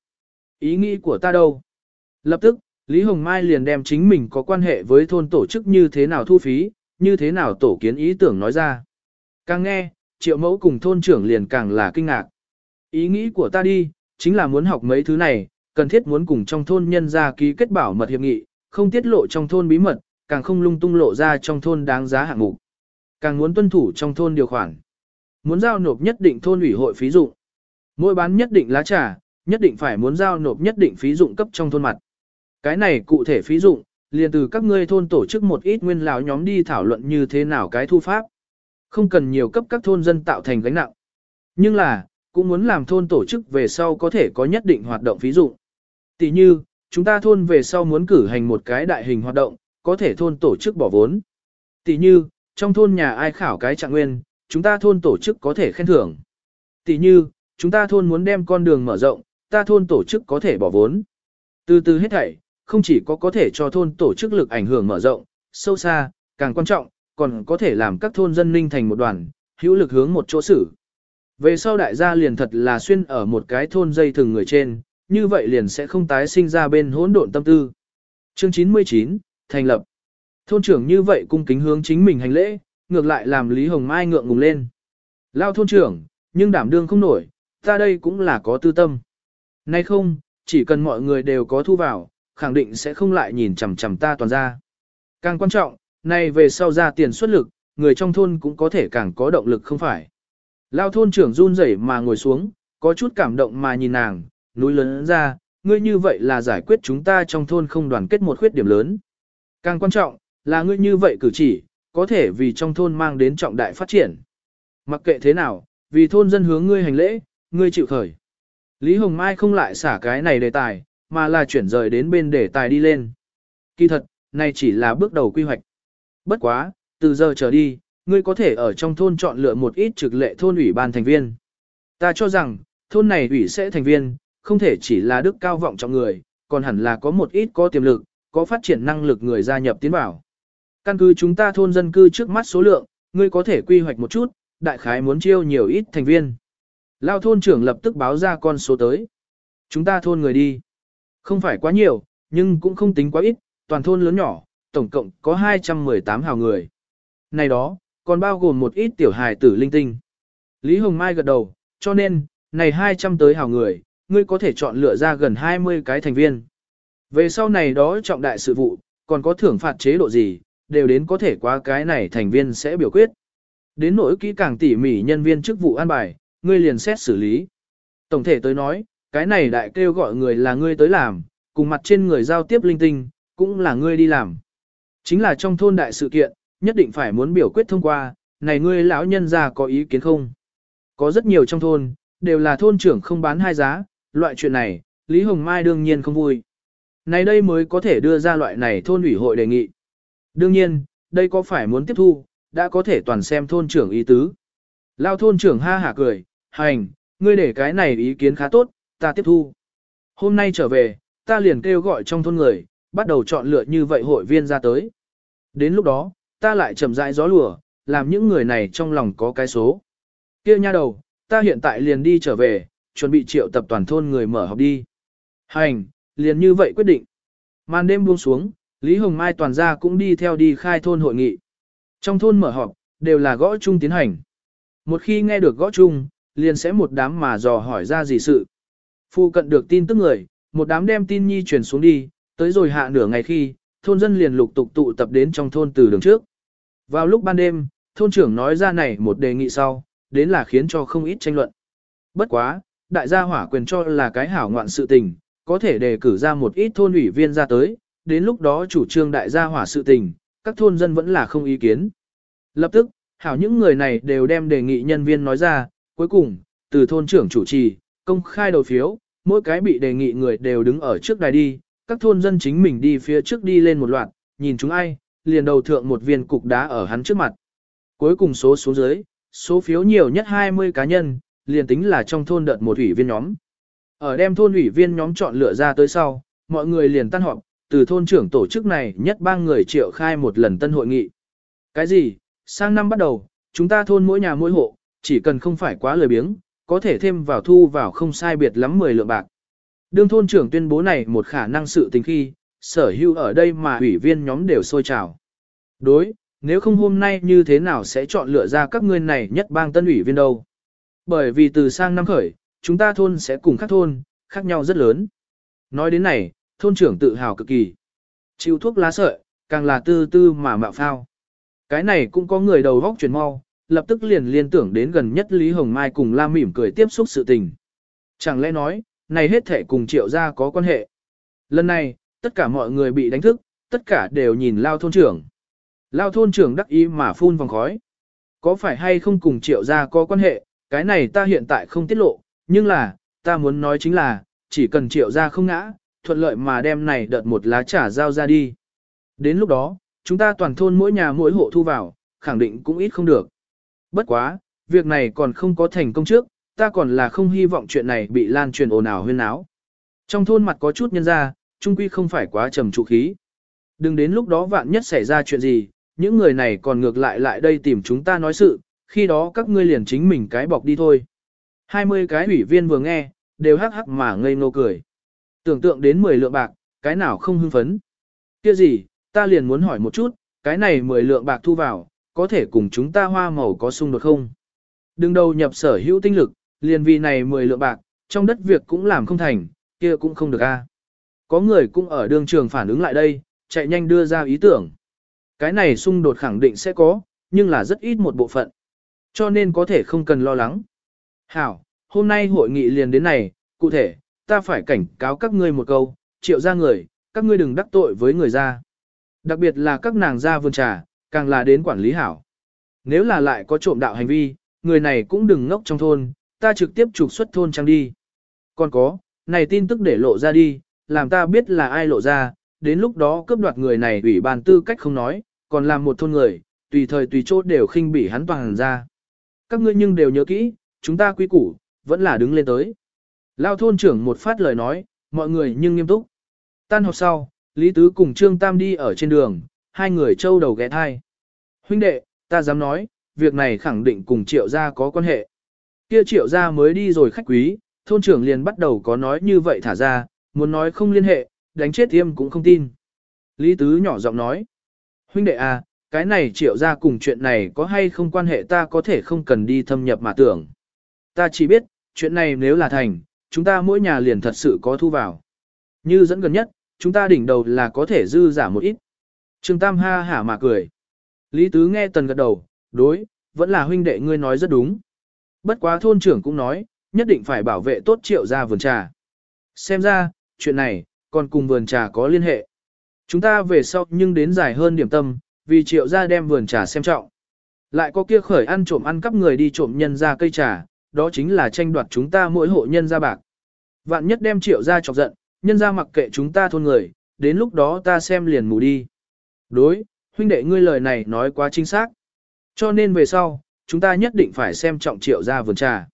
S1: Ý nghĩ của ta đâu? Lập tức, Lý Hồng Mai liền đem chính mình có quan hệ với thôn tổ chức như thế nào thu phí, như thế nào tổ kiến ý tưởng nói ra. Càng nghe, triệu mẫu cùng thôn trưởng liền càng là kinh ngạc. Ý nghĩ của ta đi, chính là muốn học mấy thứ này, cần thiết muốn cùng trong thôn nhân ra ký kết bảo mật hiệp nghị, không tiết lộ trong thôn bí mật, càng không lung tung lộ ra trong thôn đáng giá hạng mục. Càng muốn tuân thủ trong thôn điều khoản. Muốn giao nộp nhất định thôn ủy hội phí dụng. Mỗi bán nhất định lá trà, nhất định phải muốn giao nộp nhất định phí dụng cấp trong thôn mặt. Cái này cụ thể phí dụng, liền từ các ngươi thôn tổ chức một ít nguyên lão nhóm đi thảo luận như thế nào cái thu pháp. Không cần nhiều cấp các thôn dân tạo thành gánh nặng. Nhưng là, cũng muốn làm thôn tổ chức về sau có thể có nhất định hoạt động phí dụng. Tỷ như, chúng ta thôn về sau muốn cử hành một cái đại hình hoạt động, có thể thôn tổ chức bỏ vốn. Tỷ như, trong thôn nhà ai khảo cái trạng nguyên, chúng ta thôn tổ chức có thể khen thưởng. Tỷ như, chúng ta thôn muốn đem con đường mở rộng, ta thôn tổ chức có thể bỏ vốn. Từ từ hết thảy, không chỉ có có thể cho thôn tổ chức lực ảnh hưởng mở rộng, sâu xa, càng quan trọng, còn có thể làm các thôn dân ninh thành một đoàn, hữu lực hướng một chỗ xử. Về sau đại gia liền thật là xuyên ở một cái thôn dây thường người trên, như vậy liền sẽ không tái sinh ra bên hỗn độn tâm tư. Chương 99, thành lập. Thôn trưởng như vậy cung kính hướng chính mình hành lễ, ngược lại làm Lý Hồng Mai ngượng ngùng lên. Lao thôn trưởng, nhưng đảm đương không nổi, ta đây cũng là có tư tâm. Nay không, chỉ cần mọi người đều có thu vào, khẳng định sẽ không lại nhìn chằm chằm ta toàn ra. Càng quan trọng, nay về sau ra tiền xuất lực, người trong thôn cũng có thể càng có động lực không phải. Lao thôn trưởng run rẩy mà ngồi xuống, có chút cảm động mà nhìn nàng, núi lớn ra, ngươi như vậy là giải quyết chúng ta trong thôn không đoàn kết một khuyết điểm lớn. Càng quan trọng, là ngươi như vậy cử chỉ, có thể vì trong thôn mang đến trọng đại phát triển. Mặc kệ thế nào, vì thôn dân hướng ngươi hành lễ, ngươi chịu khởi. Lý Hồng Mai không lại xả cái này đề tài, mà là chuyển rời đến bên đề tài đi lên. Kỳ thật, này chỉ là bước đầu quy hoạch. Bất quá, từ giờ trở đi, ngươi có thể ở trong thôn chọn lựa một ít trực lệ thôn ủy ban thành viên. Ta cho rằng, thôn này ủy sẽ thành viên, không thể chỉ là đức cao vọng trọng người, còn hẳn là có một ít có tiềm lực, có phát triển năng lực người gia nhập tiến vào. Căn cứ chúng ta thôn dân cư trước mắt số lượng, ngươi có thể quy hoạch một chút, đại khái muốn chiêu nhiều ít thành viên. Lao thôn trưởng lập tức báo ra con số tới. Chúng ta thôn người đi. Không phải quá nhiều, nhưng cũng không tính quá ít, toàn thôn lớn nhỏ, tổng cộng có 218 hào người. Này đó, còn bao gồm một ít tiểu hài tử linh tinh. Lý Hồng Mai gật đầu, cho nên, này 200 tới hào người, ngươi có thể chọn lựa ra gần 20 cái thành viên. Về sau này đó trọng đại sự vụ, còn có thưởng phạt chế độ gì, đều đến có thể qua cái này thành viên sẽ biểu quyết. Đến nỗi kỹ càng tỉ mỉ nhân viên chức vụ an bài, ngươi liền xét xử lý. Tổng thể tới nói, cái này đại kêu gọi người là ngươi tới làm, cùng mặt trên người giao tiếp linh tinh, cũng là ngươi đi làm. Chính là trong thôn đại sự kiện, nhất định phải muốn biểu quyết thông qua, này ngươi lão nhân ra có ý kiến không? Có rất nhiều trong thôn, đều là thôn trưởng không bán hai giá, loại chuyện này, Lý Hồng Mai đương nhiên không vui. Này đây mới có thể đưa ra loại này thôn ủy hội đề nghị. Đương nhiên, đây có phải muốn tiếp thu, đã có thể toàn xem thôn trưởng ý tứ. Lao thôn trưởng ha hả cười, hành, ngươi để cái này ý kiến khá tốt, ta tiếp thu. Hôm nay trở về, ta liền kêu gọi trong thôn người, bắt đầu chọn lựa như vậy hội viên ra tới. Đến lúc đó, ta lại chậm rãi gió lùa, làm những người này trong lòng có cái số. kia nha đầu, ta hiện tại liền đi trở về, chuẩn bị triệu tập toàn thôn người mở học đi. Hành, liền như vậy quyết định. Màn đêm buông xuống, Lý Hồng Mai toàn gia cũng đi theo đi khai thôn hội nghị. Trong thôn mở họp, đều là gõ chung tiến hành. Một khi nghe được gõ chung, liền sẽ một đám mà dò hỏi ra gì sự. Phu cận được tin tức người, một đám đem tin nhi truyền xuống đi, tới rồi hạ nửa ngày khi, thôn dân liền lục tục tụ tập đến trong thôn từ đường trước. Vào lúc ban đêm, thôn trưởng nói ra này một đề nghị sau, đến là khiến cho không ít tranh luận. Bất quá, đại gia hỏa quyền cho là cái hảo ngoạn sự tình, có thể đề cử ra một ít thôn ủy viên ra tới, đến lúc đó chủ trương đại gia hỏa sự tình, các thôn dân vẫn là không ý kiến. Lập tức, hảo những người này đều đem đề nghị nhân viên nói ra, cuối cùng, từ thôn trưởng chủ trì, công khai đầu phiếu, mỗi cái bị đề nghị người đều đứng ở trước đài đi, các thôn dân chính mình đi phía trước đi lên một loạt, nhìn chúng ai, liền đầu thượng một viên cục đá ở hắn trước mặt. Cuối cùng số xuống dưới, số phiếu nhiều nhất 20 cá nhân, liền tính là trong thôn đợt một ủy viên nhóm. Ở đem thôn ủy viên nhóm chọn lựa ra tới sau, mọi người liền tan họp, từ thôn trưởng tổ chức này nhất ba người triệu khai một lần tân hội nghị. Cái gì? Sang năm bắt đầu, chúng ta thôn mỗi nhà mỗi hộ, chỉ cần không phải quá lười biếng, có thể thêm vào thu vào không sai biệt lắm 10 lượng bạc. Đương thôn trưởng tuyên bố này một khả năng sự tình khi, sở hữu ở đây mà ủy viên nhóm đều sôi trào. Đối, nếu không hôm nay như thế nào sẽ chọn lựa ra các ngươi này nhất bang tân ủy viên đâu. Bởi vì từ sang năm khởi, chúng ta thôn sẽ cùng các thôn, khác nhau rất lớn. Nói đến này, thôn trưởng tự hào cực kỳ. Chịu thuốc lá sợi, càng là tư tư mà mạo phao. Cái này cũng có người đầu góc chuyển mau, lập tức liền liên tưởng đến gần nhất Lý Hồng Mai cùng La mỉm cười tiếp xúc sự tình. Chẳng lẽ nói, này hết thể cùng triệu gia có quan hệ. Lần này, tất cả mọi người bị đánh thức, tất cả đều nhìn lao thôn trưởng. Lao thôn trưởng đắc ý mà phun vòng khói. Có phải hay không cùng triệu gia có quan hệ, cái này ta hiện tại không tiết lộ, nhưng là, ta muốn nói chính là, chỉ cần triệu gia không ngã, thuận lợi mà đem này đợt một lá trả giao ra đi. Đến lúc đó, chúng ta toàn thôn mỗi nhà mỗi hộ thu vào, khẳng định cũng ít không được. Bất quá, việc này còn không có thành công trước, ta còn là không hy vọng chuyện này bị lan truyền ồn ào huyên náo. Trong thôn mặt có chút nhân ra, trung quy không phải quá trầm trụ khí. Đừng đến lúc đó vạn nhất xảy ra chuyện gì, những người này còn ngược lại lại đây tìm chúng ta nói sự, khi đó các ngươi liền chính mình cái bọc đi thôi. 20 cái ủy viên vừa nghe, đều hắc hắc mà ngây ngô cười. Tưởng tượng đến 10 lượng bạc, cái nào không hưng phấn. Kia gì, ta liền muốn hỏi một chút, cái này 10 lượng bạc thu vào, có thể cùng chúng ta hoa màu có xung đột không? Đừng đầu nhập sở hữu tinh lực, liền vì này 10 lượng bạc, trong đất việc cũng làm không thành, kia cũng không được a. Có người cũng ở đường trường phản ứng lại đây, chạy nhanh đưa ra ý tưởng. Cái này xung đột khẳng định sẽ có, nhưng là rất ít một bộ phận. Cho nên có thể không cần lo lắng. Hảo, hôm nay hội nghị liền đến này, cụ thể, ta phải cảnh cáo các ngươi một câu, triệu ra người, các ngươi đừng đắc tội với người ra. Đặc biệt là các nàng ra vườn trà, càng là đến quản lý hảo. Nếu là lại có trộm đạo hành vi, người này cũng đừng ngốc trong thôn, ta trực tiếp trục xuất thôn trang đi. Còn có, này tin tức để lộ ra đi, làm ta biết là ai lộ ra, đến lúc đó cướp đoạt người này ủy ban tư cách không nói, còn làm một thôn người, tùy thời tùy chốt đều khinh bỉ hắn toàn ra. Các ngươi nhưng đều nhớ kỹ, chúng ta quý củ, vẫn là đứng lên tới. Lao thôn trưởng một phát lời nói, mọi người nhưng nghiêm túc. Tan học sau, Lý Tứ cùng Trương Tam đi ở trên đường, hai người trâu đầu ghé thai. Huynh đệ, ta dám nói, việc này khẳng định cùng triệu gia có quan hệ. Kia triệu gia mới đi rồi khách quý, thôn trưởng liền bắt đầu có nói như vậy thả ra, muốn nói không liên hệ, đánh chết tiêm cũng không tin. Lý Tứ nhỏ giọng nói, huynh đệ à, cái này triệu gia cùng chuyện này có hay không quan hệ ta có thể không cần đi thâm nhập mà tưởng. Ta chỉ biết, chuyện này nếu là thành, chúng ta mỗi nhà liền thật sự có thu vào. Như dẫn gần nhất, chúng ta đỉnh đầu là có thể dư giả một ít. Trương Tam ha hả mà cười. Lý Tứ nghe tần gật đầu, đối, vẫn là huynh đệ ngươi nói rất đúng. Bất quá thôn trưởng cũng nói, nhất định phải bảo vệ tốt triệu gia vườn trà. Xem ra, chuyện này, còn cùng vườn trà có liên hệ. Chúng ta về sau nhưng đến dài hơn điểm tâm, vì triệu gia đem vườn trà xem trọng. Lại có kia khởi ăn trộm ăn cắp người đi trộm nhân ra cây trà, đó chính là tranh đoạt chúng ta mỗi hộ nhân ra bạc. Vạn nhất đem triệu gia chọc giận, nhân ra mặc kệ chúng ta thôn người, đến lúc đó ta xem liền mù đi. Đối, huynh đệ ngươi lời này nói quá chính xác. Cho nên về sau, chúng ta nhất định phải xem trọng triệu gia vườn trà.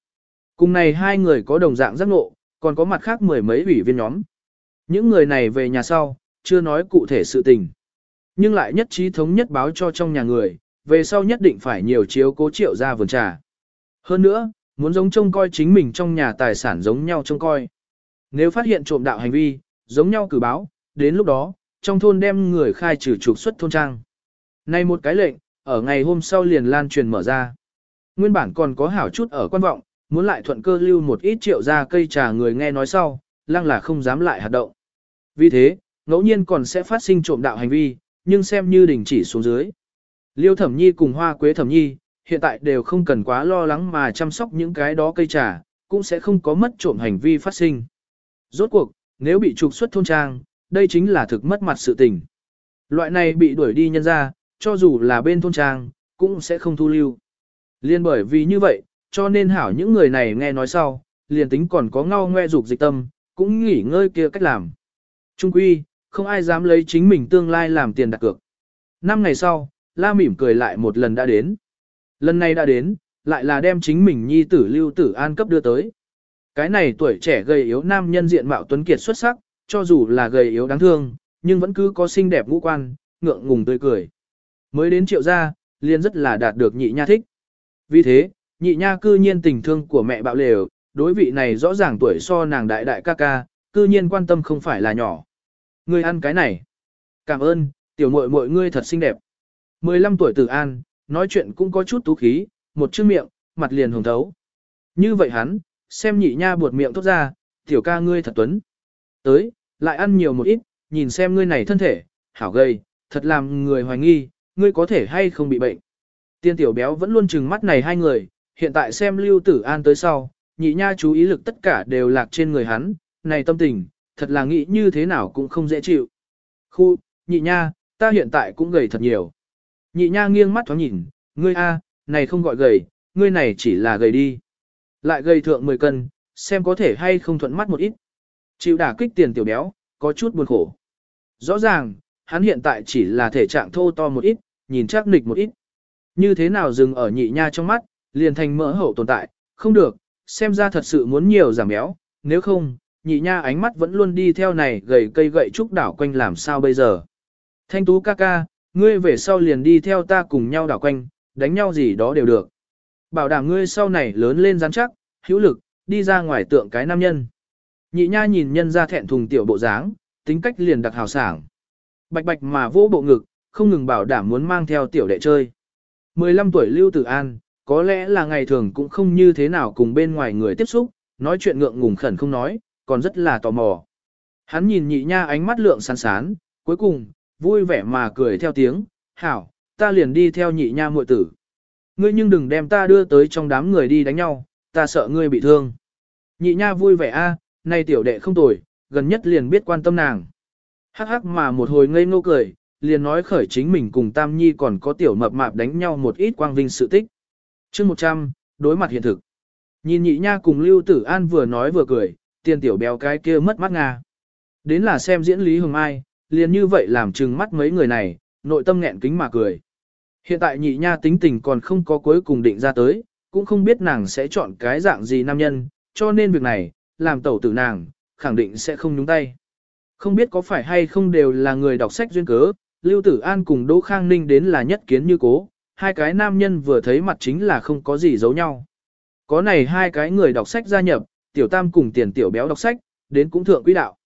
S1: Cùng này hai người có đồng dạng giác ngộ, còn có mặt khác mười mấy ủy viên nhóm. Những người này về nhà sau, chưa nói cụ thể sự tình. Nhưng lại nhất trí thống nhất báo cho trong nhà người, về sau nhất định phải nhiều chiếu cố triệu gia vườn trà. Hơn nữa, muốn giống trông coi chính mình trong nhà tài sản giống nhau trông coi. Nếu phát hiện trộm đạo hành vi, giống nhau cử báo, đến lúc đó, trong thôn đem người khai trừ trục xuất thôn trang. Nay một cái lệnh, ở ngày hôm sau liền lan truyền mở ra. Nguyên bản còn có hảo chút ở quan vọng, muốn lại thuận cơ lưu một ít triệu ra cây trà người nghe nói sau, lăng là không dám lại hoạt động. Vì thế, ngẫu nhiên còn sẽ phát sinh trộm đạo hành vi, nhưng xem như đình chỉ xuống dưới. Liêu Thẩm Nhi cùng Hoa Quế Thẩm Nhi, hiện tại đều không cần quá lo lắng mà chăm sóc những cái đó cây trà, cũng sẽ không có mất trộm hành vi phát sinh. Rốt cuộc, nếu bị trục xuất thôn trang, đây chính là thực mất mặt sự tình. Loại này bị đuổi đi nhân ra, cho dù là bên thôn trang, cũng sẽ không thu lưu. Liên bởi vì như vậy, cho nên hảo những người này nghe nói sau, liền tính còn có ngao ngoe dục dịch tâm, cũng nghỉ ngơi kia cách làm. Trung quy, không ai dám lấy chính mình tương lai làm tiền đặt cược. Năm ngày sau, La mỉm cười lại một lần đã đến. Lần này đã đến, lại là đem chính mình nhi tử lưu tử an cấp đưa tới. Cái này tuổi trẻ gầy yếu nam nhân diện mạo tuấn kiệt xuất sắc, cho dù là gầy yếu đáng thương, nhưng vẫn cứ có xinh đẹp ngũ quan, ngượng ngùng tươi cười. Mới đến triệu gia, liền rất là đạt được nhị nha thích. Vì thế, nhị nha cư nhiên tình thương của mẹ bạo lều, đối vị này rõ ràng tuổi so nàng đại đại ca ca, cư nhiên quan tâm không phải là nhỏ. Ngươi ăn cái này. Cảm ơn, tiểu muội muội ngươi thật xinh đẹp. 15 tuổi tử an, nói chuyện cũng có chút tú khí, một chữ miệng, mặt liền hồng thấu. Như vậy hắn, xem nhị nha buột miệng tốt ra, tiểu ca ngươi thật tuấn. Tới, lại ăn nhiều một ít, nhìn xem ngươi này thân thể, hảo gầy, thật làm người hoài nghi, ngươi có thể hay không bị bệnh. Tiên tiểu béo vẫn luôn trừng mắt này hai người, hiện tại xem lưu tử an tới sau, nhị nha chú ý lực tất cả đều lạc trên người hắn, này tâm tình, thật là nghĩ như thế nào cũng không dễ chịu. Khu, nhị nha, ta hiện tại cũng gầy thật nhiều. Nhị nha nghiêng mắt thoáng nhìn, ngươi a, này không gọi gầy, ngươi này chỉ là gầy đi. Lại gầy thượng 10 cân, xem có thể hay không thuận mắt một ít. Chịu đả kích tiền tiểu béo, có chút buồn khổ. Rõ ràng, hắn hiện tại chỉ là thể trạng thô to một ít, nhìn chắc nịch một ít. Như thế nào dừng ở nhị nha trong mắt, liền thành mỡ hậu tồn tại, không được, xem ra thật sự muốn nhiều giảm béo, nếu không, nhị nha ánh mắt vẫn luôn đi theo này gầy cây gậy trúc đảo quanh làm sao bây giờ. Thanh tú ca ca, ngươi về sau liền đi theo ta cùng nhau đảo quanh, đánh nhau gì đó đều được. Bảo đảm ngươi sau này lớn lên rắn chắc, hữu lực, đi ra ngoài tượng cái nam nhân. Nhị nha nhìn nhân ra thẹn thùng tiểu bộ dáng, tính cách liền đặc hào sảng. Bạch bạch mà vô bộ ngực, không ngừng bảo đảm muốn mang theo tiểu đệ chơi. 15 tuổi Lưu Tử An, có lẽ là ngày thường cũng không như thế nào cùng bên ngoài người tiếp xúc, nói chuyện ngượng ngùng khẩn không nói, còn rất là tò mò. Hắn nhìn nhị nha ánh mắt lượng sán sán, cuối cùng, vui vẻ mà cười theo tiếng, hảo, ta liền đi theo nhị nha muội tử. Ngươi nhưng đừng đem ta đưa tới trong đám người đi đánh nhau, ta sợ ngươi bị thương. Nhị nha vui vẻ a, nay tiểu đệ không tồi, gần nhất liền biết quan tâm nàng. Hắc hắc mà một hồi ngây ngô cười, liền nói khởi chính mình cùng Tam Nhi còn có tiểu mập mạp đánh nhau một ít quang vinh sự tích. chương 100, đối mặt hiện thực. Nhìn nhị nha cùng Lưu Tử An vừa nói vừa cười, tiền tiểu béo cái kia mất mắt nga. Đến là xem diễn Lý Hồng Mai, liền như vậy làm chừng mắt mấy người này, nội tâm nghẹn kính mà cười. Hiện tại nhị nha tính tình còn không có cuối cùng định ra tới, cũng không biết nàng sẽ chọn cái dạng gì nam nhân, cho nên việc này, làm tẩu tử nàng, khẳng định sẽ không nhúng tay. Không biết có phải hay không đều là người đọc sách duyên cớ, Lưu Tử An cùng Đỗ Khang Ninh đến là nhất kiến như cố, hai cái nam nhân vừa thấy mặt chính là không có gì giấu nhau. Có này hai cái người đọc sách gia nhập, tiểu tam cùng tiền tiểu béo đọc sách, đến cũng thượng quý đạo.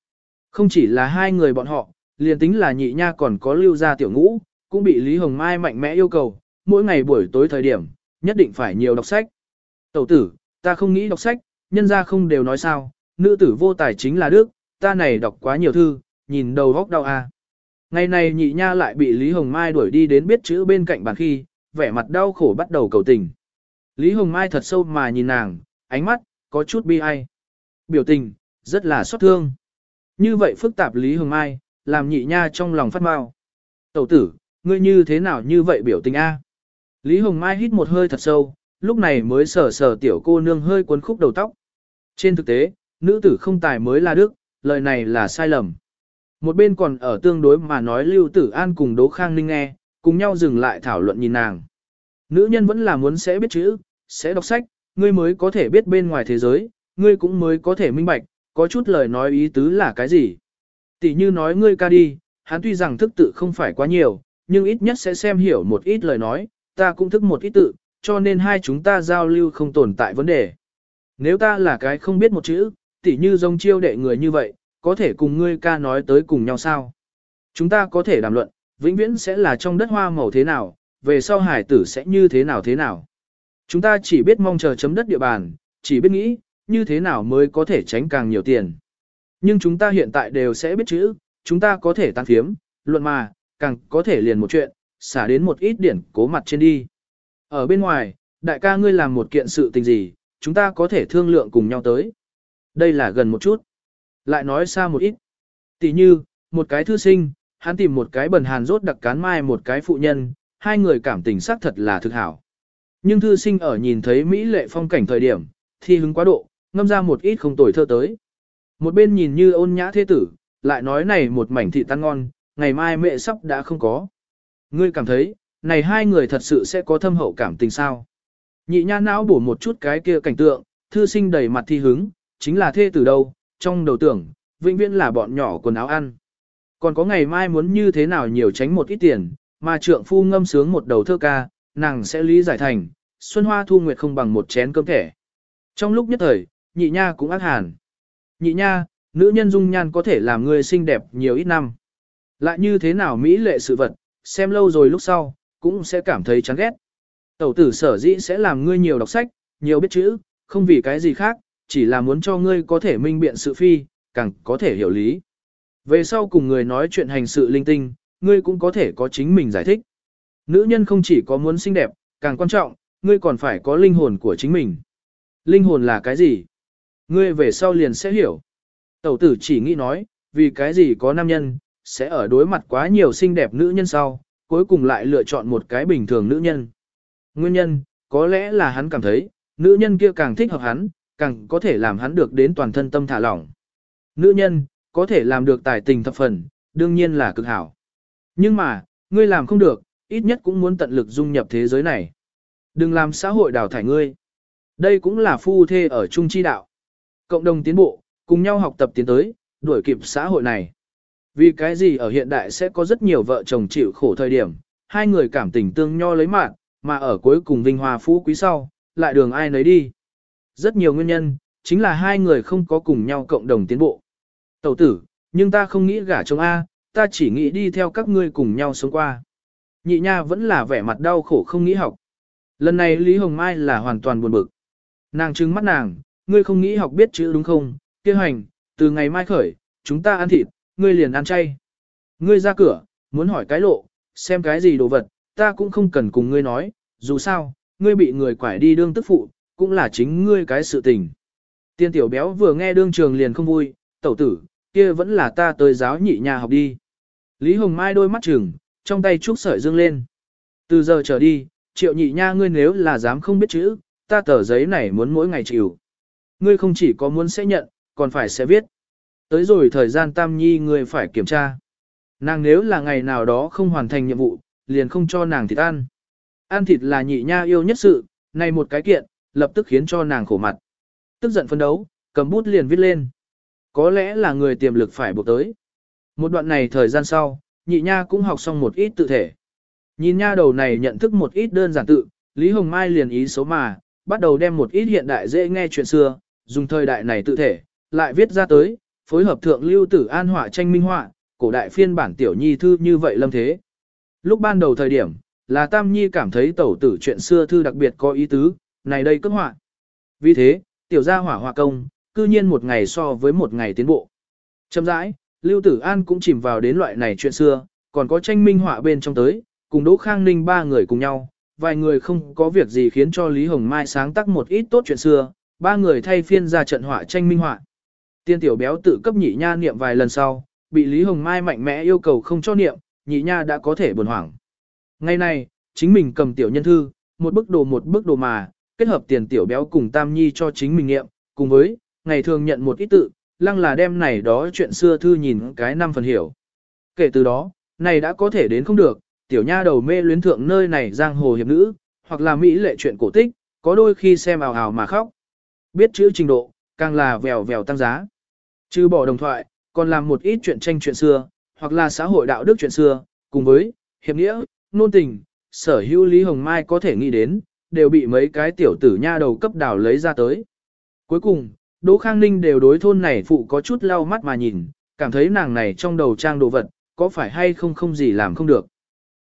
S1: Không chỉ là hai người bọn họ, liền tính là nhị nha còn có lưu gia tiểu ngũ, cũng bị Lý Hồng Mai mạnh mẽ yêu cầu, mỗi ngày buổi tối thời điểm, nhất định phải nhiều đọc sách. Tẩu tử, ta không nghĩ đọc sách, nhân gia không đều nói sao, nữ tử vô tài chính là đức, ta này đọc quá nhiều thư, nhìn đầu góc đau à. Ngày này nhị nha lại bị Lý Hồng Mai đuổi đi đến biết chữ bên cạnh bàn khi, vẻ mặt đau khổ bắt đầu cầu tình. Lý Hồng Mai thật sâu mà nhìn nàng, ánh mắt, có chút bi ai. Biểu tình, rất là xót thương. Như vậy phức tạp Lý Hồng Mai, làm nhị nha trong lòng phát mau. Tẩu tử, ngươi như thế nào như vậy biểu tình a? Lý Hồng Mai hít một hơi thật sâu, lúc này mới sờ sờ tiểu cô nương hơi cuốn khúc đầu tóc. Trên thực tế, nữ tử không tài mới là đức, lời này là sai lầm. Một bên còn ở tương đối mà nói Lưu Tử An cùng Đỗ Khang Ninh nghe, cùng nhau dừng lại thảo luận nhìn nàng. Nữ nhân vẫn là muốn sẽ biết chữ, sẽ đọc sách, ngươi mới có thể biết bên ngoài thế giới, ngươi cũng mới có thể minh bạch, có chút lời nói ý tứ là cái gì. Tỷ như nói ngươi ca đi, hắn tuy rằng thức tự không phải quá nhiều, nhưng ít nhất sẽ xem hiểu một ít lời nói, ta cũng thức một ít tự, cho nên hai chúng ta giao lưu không tồn tại vấn đề. Nếu ta là cái không biết một chữ, tỷ như dông chiêu đệ người như vậy, có thể cùng ngươi ca nói tới cùng nhau sao? Chúng ta có thể đàm luận, vĩnh viễn sẽ là trong đất hoa màu thế nào, về sau hải tử sẽ như thế nào thế nào. Chúng ta chỉ biết mong chờ chấm đất địa bàn, chỉ biết nghĩ, như thế nào mới có thể tránh càng nhiều tiền. Nhưng chúng ta hiện tại đều sẽ biết chữ, chúng ta có thể tăng phiếm, luận mà, càng có thể liền một chuyện, xả đến một ít điển cố mặt trên đi. Ở bên ngoài, đại ca ngươi làm một kiện sự tình gì, chúng ta có thể thương lượng cùng nhau tới. Đây là gần một chút. Lại nói xa một ít. Tỷ như, một cái thư sinh, hắn tìm một cái bần hàn rốt đặc cán mai một cái phụ nhân, hai người cảm tình xác thật là thực hảo. Nhưng thư sinh ở nhìn thấy Mỹ lệ phong cảnh thời điểm, thì hứng quá độ, ngâm ra một ít không tồi thơ tới. Một bên nhìn như ôn nhã thế tử, lại nói này một mảnh thị tan ngon, ngày mai mẹ sắp đã không có. Ngươi cảm thấy, này hai người thật sự sẽ có thâm hậu cảm tình sao? Nhị nha não bổ một chút cái kia cảnh tượng, thư sinh đầy mặt thi hứng, chính là thê tử đâu, trong đầu tưởng, vĩnh viễn là bọn nhỏ quần áo ăn. Còn có ngày mai muốn như thế nào nhiều tránh một ít tiền, mà trượng phu ngâm sướng một đầu thơ ca, nàng sẽ lý giải thành, xuân hoa thu nguyệt không bằng một chén cơm thẻ. Trong lúc nhất thời, nhị nha cũng ác hàn. Nhị nha, nữ nhân dung nhan có thể làm người xinh đẹp nhiều ít năm. Lại như thế nào mỹ lệ sự vật, xem lâu rồi lúc sau, cũng sẽ cảm thấy chán ghét. Tẩu tử sở dĩ sẽ làm ngươi nhiều đọc sách, nhiều biết chữ, không vì cái gì khác, chỉ là muốn cho ngươi có thể minh biện sự phi, càng có thể hiểu lý. Về sau cùng người nói chuyện hành sự linh tinh, ngươi cũng có thể có chính mình giải thích. Nữ nhân không chỉ có muốn xinh đẹp, càng quan trọng, ngươi còn phải có linh hồn của chính mình. Linh hồn là cái gì? Ngươi về sau liền sẽ hiểu. Tẩu tử chỉ nghĩ nói, vì cái gì có nam nhân, sẽ ở đối mặt quá nhiều xinh đẹp nữ nhân sau, cuối cùng lại lựa chọn một cái bình thường nữ nhân. Nguyên nhân, có lẽ là hắn cảm thấy, nữ nhân kia càng thích hợp hắn, càng có thể làm hắn được đến toàn thân tâm thả lỏng. Nữ nhân, có thể làm được tài tình thập phần, đương nhiên là cực hảo. Nhưng mà, ngươi làm không được, ít nhất cũng muốn tận lực dung nhập thế giới này. Đừng làm xã hội đào thải ngươi. Đây cũng là phu thê ở trung chi đạo. Cộng đồng tiến bộ, cùng nhau học tập tiến tới, đuổi kịp xã hội này. Vì cái gì ở hiện đại sẽ có rất nhiều vợ chồng chịu khổ thời điểm, hai người cảm tình tương nho lấy mạng, mà ở cuối cùng vinh hoa phú quý sau, lại đường ai nấy đi. Rất nhiều nguyên nhân, chính là hai người không có cùng nhau cộng đồng tiến bộ. Tẩu tử, nhưng ta không nghĩ gả chồng A, ta chỉ nghĩ đi theo các ngươi cùng nhau sống qua. Nhị nha vẫn là vẻ mặt đau khổ không nghĩ học. Lần này Lý Hồng Mai là hoàn toàn buồn bực. Nàng trừng mắt nàng, ngươi không nghĩ học biết chữ đúng không? Kia hành, từ ngày mai khởi, chúng ta ăn thịt, ngươi liền ăn chay. Ngươi ra cửa, muốn hỏi cái lộ, xem cái gì đồ vật, ta cũng không cần cùng ngươi nói, dù sao, ngươi bị người quải đi đương tức phụ, cũng là chính ngươi cái sự tình. Tiên tiểu béo vừa nghe đương trường liền không vui, tẩu tử, kia vẫn là ta tới giáo nhị nhà học đi. Lý Hồng Mai đôi mắt trừng, trong tay trúc sợi dương lên. Từ giờ trở đi, triệu nhị nha ngươi nếu là dám không biết chữ, ta tờ giấy này muốn mỗi ngày chịu. Ngươi không chỉ có muốn sẽ nhận, còn phải sẽ viết. Tới rồi thời gian tam nhi ngươi phải kiểm tra. Nàng nếu là ngày nào đó không hoàn thành nhiệm vụ, liền không cho nàng thịt ăn. Ăn thịt là nhị nha yêu nhất sự, này một cái kiện, lập tức khiến cho nàng khổ mặt. Tức giận phân đấu, cầm bút liền viết lên. Có lẽ là người tiềm lực phải buộc tới. Một đoạn này thời gian sau, nhị nha cũng học xong một ít tự thể. Nhìn nha đầu này nhận thức một ít đơn giản tự, Lý Hồng Mai liền ý số mà, bắt đầu đem một ít hiện đại dễ nghe chuyện xưa, dùng thời đại này tự thể, lại viết ra tới, phối hợp thượng lưu tử an họa tranh minh họa, cổ đại phiên bản tiểu nhi thư như vậy lâm thế. Lúc ban đầu thời điểm, là Tam Nhi cảm thấy tẩu tử chuyện xưa thư đặc biệt có ý tứ, này đây cấp họa. Vì thế, tiểu gia hỏa họa công, cư nhiên một ngày so với một ngày tiến bộ. Chậm rãi, Lưu Tử An cũng chìm vào đến loại này chuyện xưa, còn có tranh minh họa bên trong tới, cùng Đỗ Khang Ninh ba người cùng nhau, vài người không có việc gì khiến cho Lý Hồng Mai sáng tác một ít tốt chuyện xưa, ba người thay phiên ra trận họa tranh minh họa. Tiên tiểu béo tự cấp nhị nha niệm vài lần sau, bị Lý Hồng Mai mạnh mẽ yêu cầu không cho niệm, nhị nha đã có thể buồn hoảng. Ngày nay, chính mình cầm tiểu nhân thư, một bức đồ một bức đồ mà, kết hợp tiền tiểu béo cùng tam nhi cho chính mình niệm, cùng với, ngày thường nhận một ít tự, lăng là đem này đó chuyện xưa thư nhìn cái năm phần hiểu. Kể từ đó, này đã có thể đến không được, tiểu nha đầu mê luyến thượng nơi này giang hồ hiệp nữ, hoặc là mỹ lệ chuyện cổ tích, có đôi khi xem ào ào mà khóc. Biết chữ trình độ, càng là vèo vèo tăng giá. Trừ bỏ đồng thoại, còn làm một ít chuyện tranh chuyện xưa, hoặc là xã hội đạo đức chuyện xưa, cùng với, hiệp nghĩa, nôn tình, sở hữu Lý Hồng Mai có thể nghĩ đến, đều bị mấy cái tiểu tử nha đầu cấp đảo lấy ra tới. Cuối cùng, Đỗ Khang Ninh đều đối thôn này phụ có chút lau mắt mà nhìn, cảm thấy nàng này trong đầu trang đồ vật, có phải hay không không gì làm không được.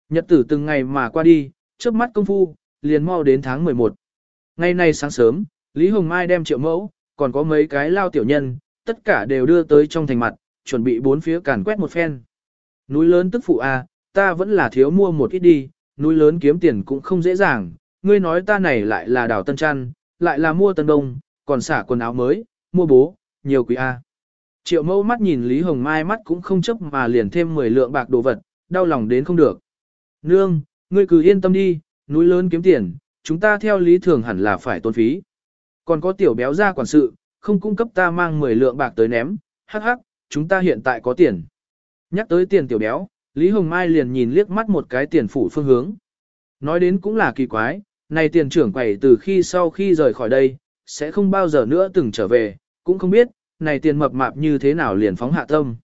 S1: Nhật tử từng ngày mà qua đi, trước mắt công phu, liền mau đến tháng 11. Ngày nay sáng sớm, Lý Hồng Mai đem triệu mẫu, còn có mấy cái lao tiểu nhân, tất cả đều đưa tới trong thành mặt, chuẩn bị bốn phía càn quét một phen. Núi lớn tức phụ A, ta vẫn là thiếu mua một ít đi, núi lớn kiếm tiền cũng không dễ dàng, ngươi nói ta này lại là đào tân trăn, lại là mua tân đông, còn xả quần áo mới, mua bố, nhiều quý A. Triệu mẫu mắt nhìn Lý Hồng Mai mắt cũng không chấp mà liền thêm 10 lượng bạc đồ vật, đau lòng đến không được. Nương, ngươi cứ yên tâm đi, núi lớn kiếm tiền, chúng ta theo lý thường hẳn là phải tốn phí. Còn có tiểu béo ra quản sự, không cung cấp ta mang 10 lượng bạc tới ném, hắc hắc, chúng ta hiện tại có tiền. Nhắc tới tiền tiểu béo, Lý Hồng Mai liền nhìn liếc mắt một cái tiền phủ phương hướng. Nói đến cũng là kỳ quái, này tiền trưởng quầy từ khi sau khi rời khỏi đây, sẽ không bao giờ nữa từng trở về, cũng không biết, này tiền mập mạp như thế nào liền phóng hạ tâm.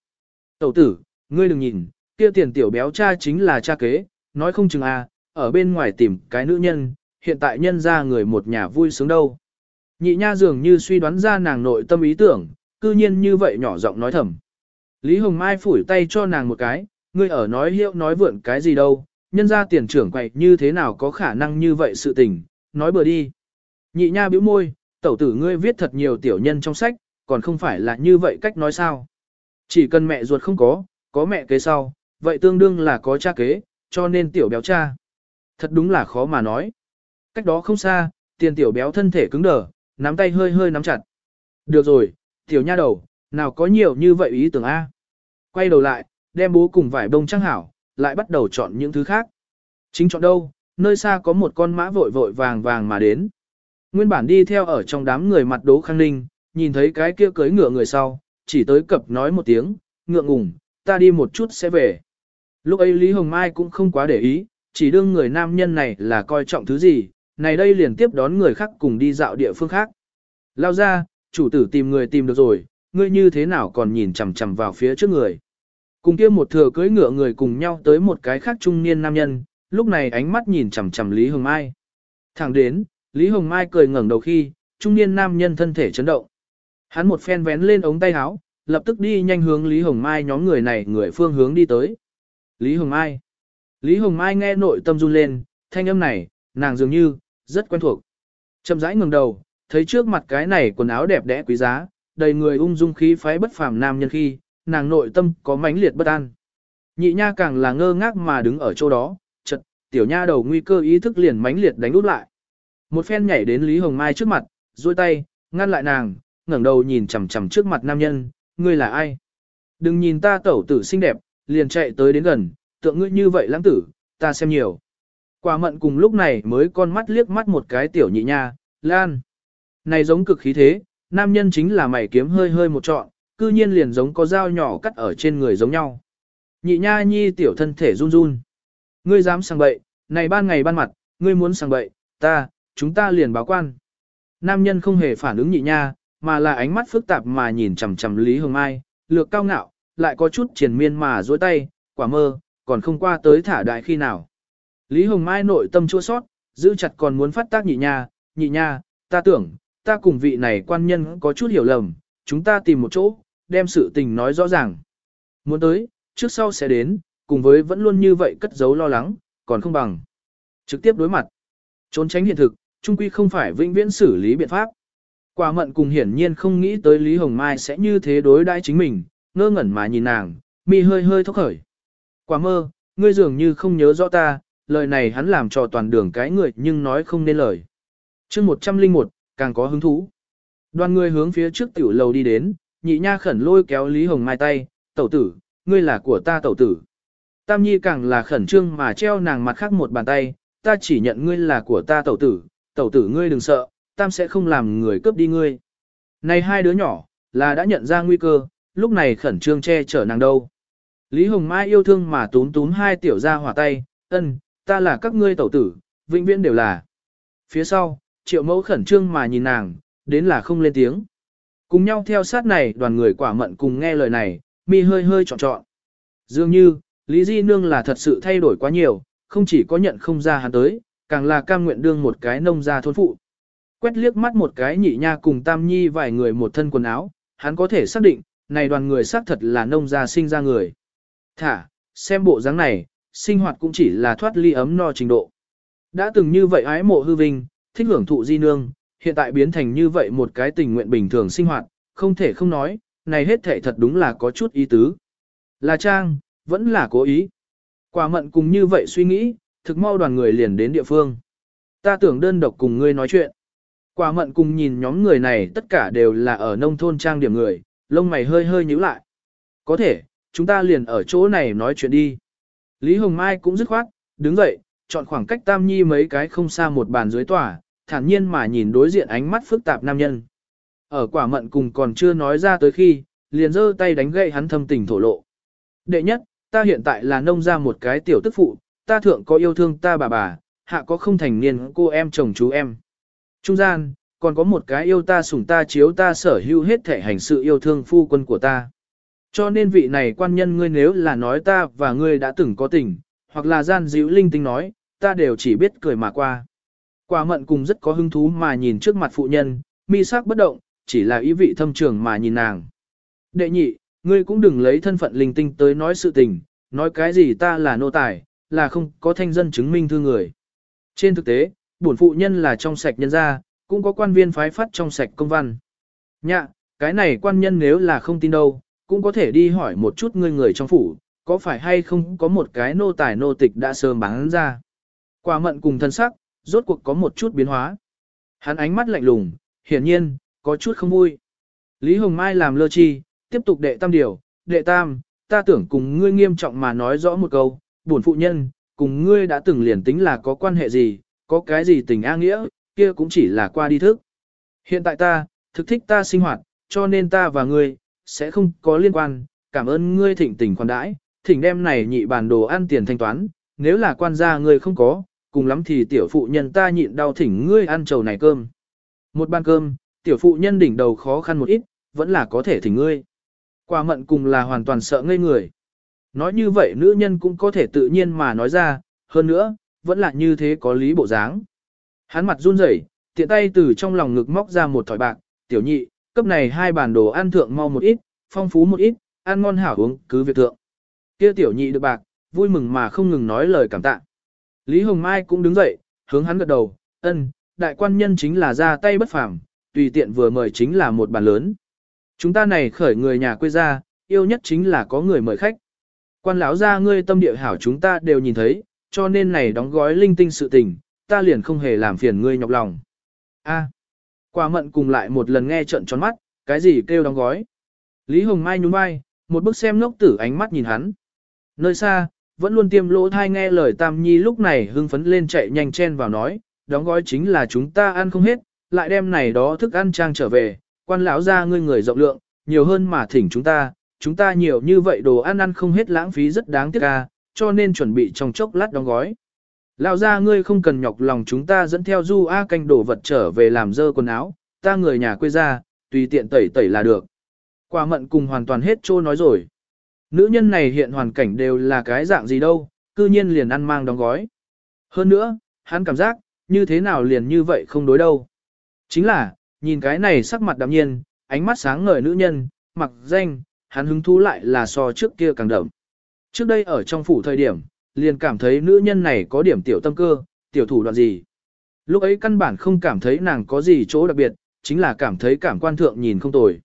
S1: Tẩu tử, ngươi đừng nhìn, kia tiền tiểu béo cha chính là cha kế, nói không chừng à, ở bên ngoài tìm cái nữ nhân, hiện tại nhân ra người một nhà vui sướng đâu. Nhị nha dường như suy đoán ra nàng nội tâm ý tưởng, cư nhiên như vậy nhỏ giọng nói thầm. Lý Hồng Mai phủi tay cho nàng một cái, ngươi ở nói hiệu nói vượn cái gì đâu, nhân ra tiền trưởng quậy như thế nào có khả năng như vậy sự tình, nói bừa đi. Nhị nha bĩu môi, tẩu tử ngươi viết thật nhiều tiểu nhân trong sách, còn không phải là như vậy cách nói sao. Chỉ cần mẹ ruột không có, có mẹ kế sau, vậy tương đương là có cha kế, cho nên tiểu béo cha. Thật đúng là khó mà nói. Cách đó không xa, tiền tiểu béo thân thể cứng đờ, nắm tay hơi hơi nắm chặt. Được rồi, tiểu nha đầu, nào có nhiều như vậy ý tưởng A. Quay đầu lại, đem bố cùng vải bông trăng hảo, lại bắt đầu chọn những thứ khác. Chính chọn đâu, nơi xa có một con mã vội vội vàng vàng mà đến. Nguyên bản đi theo ở trong đám người mặt đố khang ninh, nhìn thấy cái kia cưới ngựa người sau, chỉ tới cập nói một tiếng, ngượng ngùng, ta đi một chút sẽ về. Lúc ấy Lý Hồng Mai cũng không quá để ý, chỉ đương người nam nhân này là coi trọng thứ gì, này đây liền tiếp đón người khác cùng đi dạo địa phương khác. Lao ra, chủ tử tìm người tìm được rồi, ngươi như thế nào còn nhìn chằm chằm vào phía trước người. Cùng kia một thừa cưới ngựa người cùng nhau tới một cái khác trung niên nam nhân, lúc này ánh mắt nhìn chằm chằm Lý Hồng Mai. Thẳng đến, Lý Hồng Mai cười ngẩng đầu khi, trung niên nam nhân thân thể chấn động. Hắn một phen vén lên ống tay áo, lập tức đi nhanh hướng Lý Hồng Mai nhóm người này người phương hướng đi tới. Lý Hồng Mai. Lý Hồng Mai nghe nội tâm run lên, thanh âm này, nàng dường như, rất quen thuộc. Chậm rãi ngẩng đầu, thấy trước mặt cái này quần áo đẹp đẽ quý giá, đầy người ung dung khí phái bất phàm nam nhân khi, nàng nội tâm có mãnh liệt bất an. Nhị nha càng là ngơ ngác mà đứng ở chỗ đó, chật, tiểu nha đầu nguy cơ ý thức liền mãnh liệt đánh úp lại. Một phen nhảy đến Lý Hồng Mai trước mặt, duỗi tay, ngăn lại nàng, ngẩng đầu nhìn chằm chằm trước mặt nam nhân, ngươi là ai? Đừng nhìn ta tẩu tử xinh đẹp, liền chạy tới đến gần, tượng ngươi như vậy lãng tử, ta xem nhiều. Quả mận cùng lúc này mới con mắt liếc mắt một cái tiểu nhị nha, lan. Này giống cực khí thế, nam nhân chính là mày kiếm hơi hơi một trọn, cư nhiên liền giống có dao nhỏ cắt ở trên người giống nhau. Nhị nha nhi tiểu thân thể run run. Ngươi dám sang bậy, này ban ngày ban mặt, ngươi muốn sang bậy, ta, chúng ta liền báo quan. Nam nhân không hề phản ứng nhị nha, mà là ánh mắt phức tạp mà nhìn chằm chằm Lý Hồng Mai, lược cao ngạo, lại có chút triền miên mà dối tay, quả mơ, còn không qua tới thả đại khi nào. Lý Hồng Mai nội tâm chua sót, giữ chặt còn muốn phát tác nhị nha, nhị nha, ta tưởng, ta cùng vị này quan nhân có chút hiểu lầm, chúng ta tìm một chỗ, đem sự tình nói rõ ràng. Muốn tới, trước sau sẽ đến, cùng với vẫn luôn như vậy cất giấu lo lắng, còn không bằng. Trực tiếp đối mặt. Trốn tránh hiện thực, Trung quy không phải vĩnh viễn xử lý biện pháp. Quả mận cùng hiển nhiên không nghĩ tới Lý Hồng Mai sẽ như thế đối đãi chính mình, ngơ ngẩn mà nhìn nàng, mi hơi hơi thốc khởi. Quả mơ, ngươi dường như không nhớ rõ ta, lời này hắn làm cho toàn đường cái người nhưng nói không nên lời. chương 101, càng có hứng thú. Đoàn người hướng phía trước tiểu lầu đi đến, nhị nha khẩn lôi kéo Lý Hồng Mai tay, tẩu tử, ngươi là của ta tẩu tử. Tam nhi càng là khẩn trương mà treo nàng mặt khác một bàn tay, ta chỉ nhận ngươi là của ta tẩu tử, tẩu tử ngươi đừng sợ, tam sẽ không làm người cướp đi ngươi. Này hai đứa nhỏ, là đã nhận ra nguy cơ, lúc này khẩn trương che chở nàng đâu. Lý Hồng Mai yêu thương mà tún tún hai tiểu ra hỏa tay, ân, ta là các ngươi tẩu tử, vĩnh viễn đều là. Phía sau, triệu mẫu khẩn trương mà nhìn nàng, đến là không lên tiếng. Cùng nhau theo sát này đoàn người quả mận cùng nghe lời này, mi hơi hơi trọn trọn. Dường như, Lý Di Nương là thật sự thay đổi quá nhiều, không chỉ có nhận không ra hắn tới, càng là cam nguyện đương một cái nông gia thôn phụ. Quét liếc mắt một cái nhị nha cùng tam nhi vài người một thân quần áo, hắn có thể xác định, này đoàn người xác thật là nông gia sinh ra người. Thả, xem bộ dáng này, sinh hoạt cũng chỉ là thoát ly ấm no trình độ. Đã từng như vậy ái mộ hư vinh, thích hưởng thụ di nương, hiện tại biến thành như vậy một cái tình nguyện bình thường sinh hoạt, không thể không nói, này hết thể thật đúng là có chút ý tứ. Là trang, vẫn là cố ý. Quả mận cùng như vậy suy nghĩ, thực mau đoàn người liền đến địa phương. Ta tưởng đơn độc cùng ngươi nói chuyện. Quả mận cùng nhìn nhóm người này tất cả đều là ở nông thôn trang điểm người, lông mày hơi hơi nhíu lại. Có thể, chúng ta liền ở chỗ này nói chuyện đi. Lý Hồng Mai cũng dứt khoát, đứng dậy, chọn khoảng cách Tam Nhi mấy cái không xa một bàn dưới tòa, thản nhiên mà nhìn đối diện ánh mắt phức tạp nam nhân. Ở quả mận cùng còn chưa nói ra tới khi, liền giơ tay đánh gậy hắn thâm tình thổ lộ. Đệ nhất, ta hiện tại là nông ra một cái tiểu tức phụ, ta thượng có yêu thương ta bà bà, hạ có không thành niên cô em chồng chú em. Trung gian, còn có một cái yêu ta sủng ta chiếu ta sở hữu hết thể hành sự yêu thương phu quân của ta. Cho nên vị này quan nhân ngươi nếu là nói ta và ngươi đã từng có tình, hoặc là gian dịu linh tinh nói, ta đều chỉ biết cười mà qua. Quả mận cùng rất có hứng thú mà nhìn trước mặt phụ nhân, mi sắc bất động, chỉ là ý vị thâm trường mà nhìn nàng. Đệ nhị, ngươi cũng đừng lấy thân phận linh tinh tới nói sự tình, nói cái gì ta là nô tài, là không có thanh dân chứng minh thư người. Trên thực tế, bổn phụ nhân là trong sạch nhân gia, cũng có quan viên phái phát trong sạch công văn. Nhạ, cái này quan nhân nếu là không tin đâu, cũng có thể đi hỏi một chút ngươi người trong phủ, có phải hay không có một cái nô tài nô tịch đã sớm bán ra. Quả mận cùng thân sắc, rốt cuộc có một chút biến hóa. Hắn ánh mắt lạnh lùng, hiển nhiên, có chút không vui. Lý Hồng Mai làm lơ chi, tiếp tục đệ tam điều, đệ tam, ta tưởng cùng ngươi nghiêm trọng mà nói rõ một câu, buồn phụ nhân, cùng ngươi đã từng liền tính là có quan hệ gì, có cái gì tình a nghĩa, kia cũng chỉ là qua đi thức. Hiện tại ta, thực thích ta sinh hoạt, cho nên ta và ngươi, sẽ không có liên quan, cảm ơn ngươi thỉnh tình khoản đãi, thỉnh đem này nhị bản đồ ăn tiền thanh toán, nếu là quan gia ngươi không có, cùng lắm thì tiểu phụ nhân ta nhịn đau thỉnh ngươi ăn trầu này cơm. Một bàn cơm, tiểu phụ nhân đỉnh đầu khó khăn một ít, vẫn là có thể thỉnh ngươi. Quả mận cùng là hoàn toàn sợ ngây người. Nói như vậy nữ nhân cũng có thể tự nhiên mà nói ra, hơn nữa, vẫn là như thế có lý bộ dáng. Hắn mặt run rẩy, tiện tay từ trong lòng ngực móc ra một thỏi bạc, tiểu nhị, cấp này hai bản đồ ăn thượng mau một ít, phong phú một ít, ăn ngon hảo uống, cứ việc thượng. Kia tiểu nhị được bạc, vui mừng mà không ngừng nói lời cảm tạ. Lý Hồng Mai cũng đứng dậy, hướng hắn gật đầu, ân, đại quan nhân chính là ra tay bất phàm, tùy tiện vừa mời chính là một bàn lớn. Chúng ta này khởi người nhà quê ra, yêu nhất chính là có người mời khách. Quan lão gia ngươi tâm địa hảo chúng ta đều nhìn thấy, cho nên này đóng gói linh tinh sự tình, ta liền không hề làm phiền ngươi nhọc lòng. A. Quả mận cùng lại một lần nghe trận tròn mắt, cái gì kêu đóng gói. Lý Hồng Mai nhún vai, một bức xem ngốc tử ánh mắt nhìn hắn. Nơi xa, vẫn luôn tiêm lỗ thai nghe lời Tam Nhi lúc này hưng phấn lên chạy nhanh chen vào nói, đóng gói chính là chúng ta ăn không hết, lại đem này đó thức ăn trang trở về, quan lão ra ngươi người rộng lượng, nhiều hơn mà thỉnh chúng ta, chúng ta nhiều như vậy đồ ăn ăn không hết lãng phí rất đáng tiếc ca, cho nên chuẩn bị trong chốc lát đóng gói. Lão ra ngươi không cần nhọc lòng chúng ta dẫn theo du A canh đổ vật trở về làm dơ quần áo, ta người nhà quê ra, tùy tiện tẩy tẩy là được. Quả mận cùng hoàn toàn hết trô nói rồi. Nữ nhân này hiện hoàn cảnh đều là cái dạng gì đâu, cư nhiên liền ăn mang đóng gói. Hơn nữa, hắn cảm giác, như thế nào liền như vậy không đối đâu. Chính là, nhìn cái này sắc mặt đạm nhiên, ánh mắt sáng ngời nữ nhân, mặc danh, hắn hứng thú lại là so trước kia càng đậm. Trước đây ở trong phủ thời điểm, liền cảm thấy nữ nhân này có điểm tiểu tâm cơ, tiểu thủ đoạn gì. Lúc ấy căn bản không cảm thấy nàng có gì chỗ đặc biệt, chính là cảm thấy cảm quan thượng nhìn không tồi.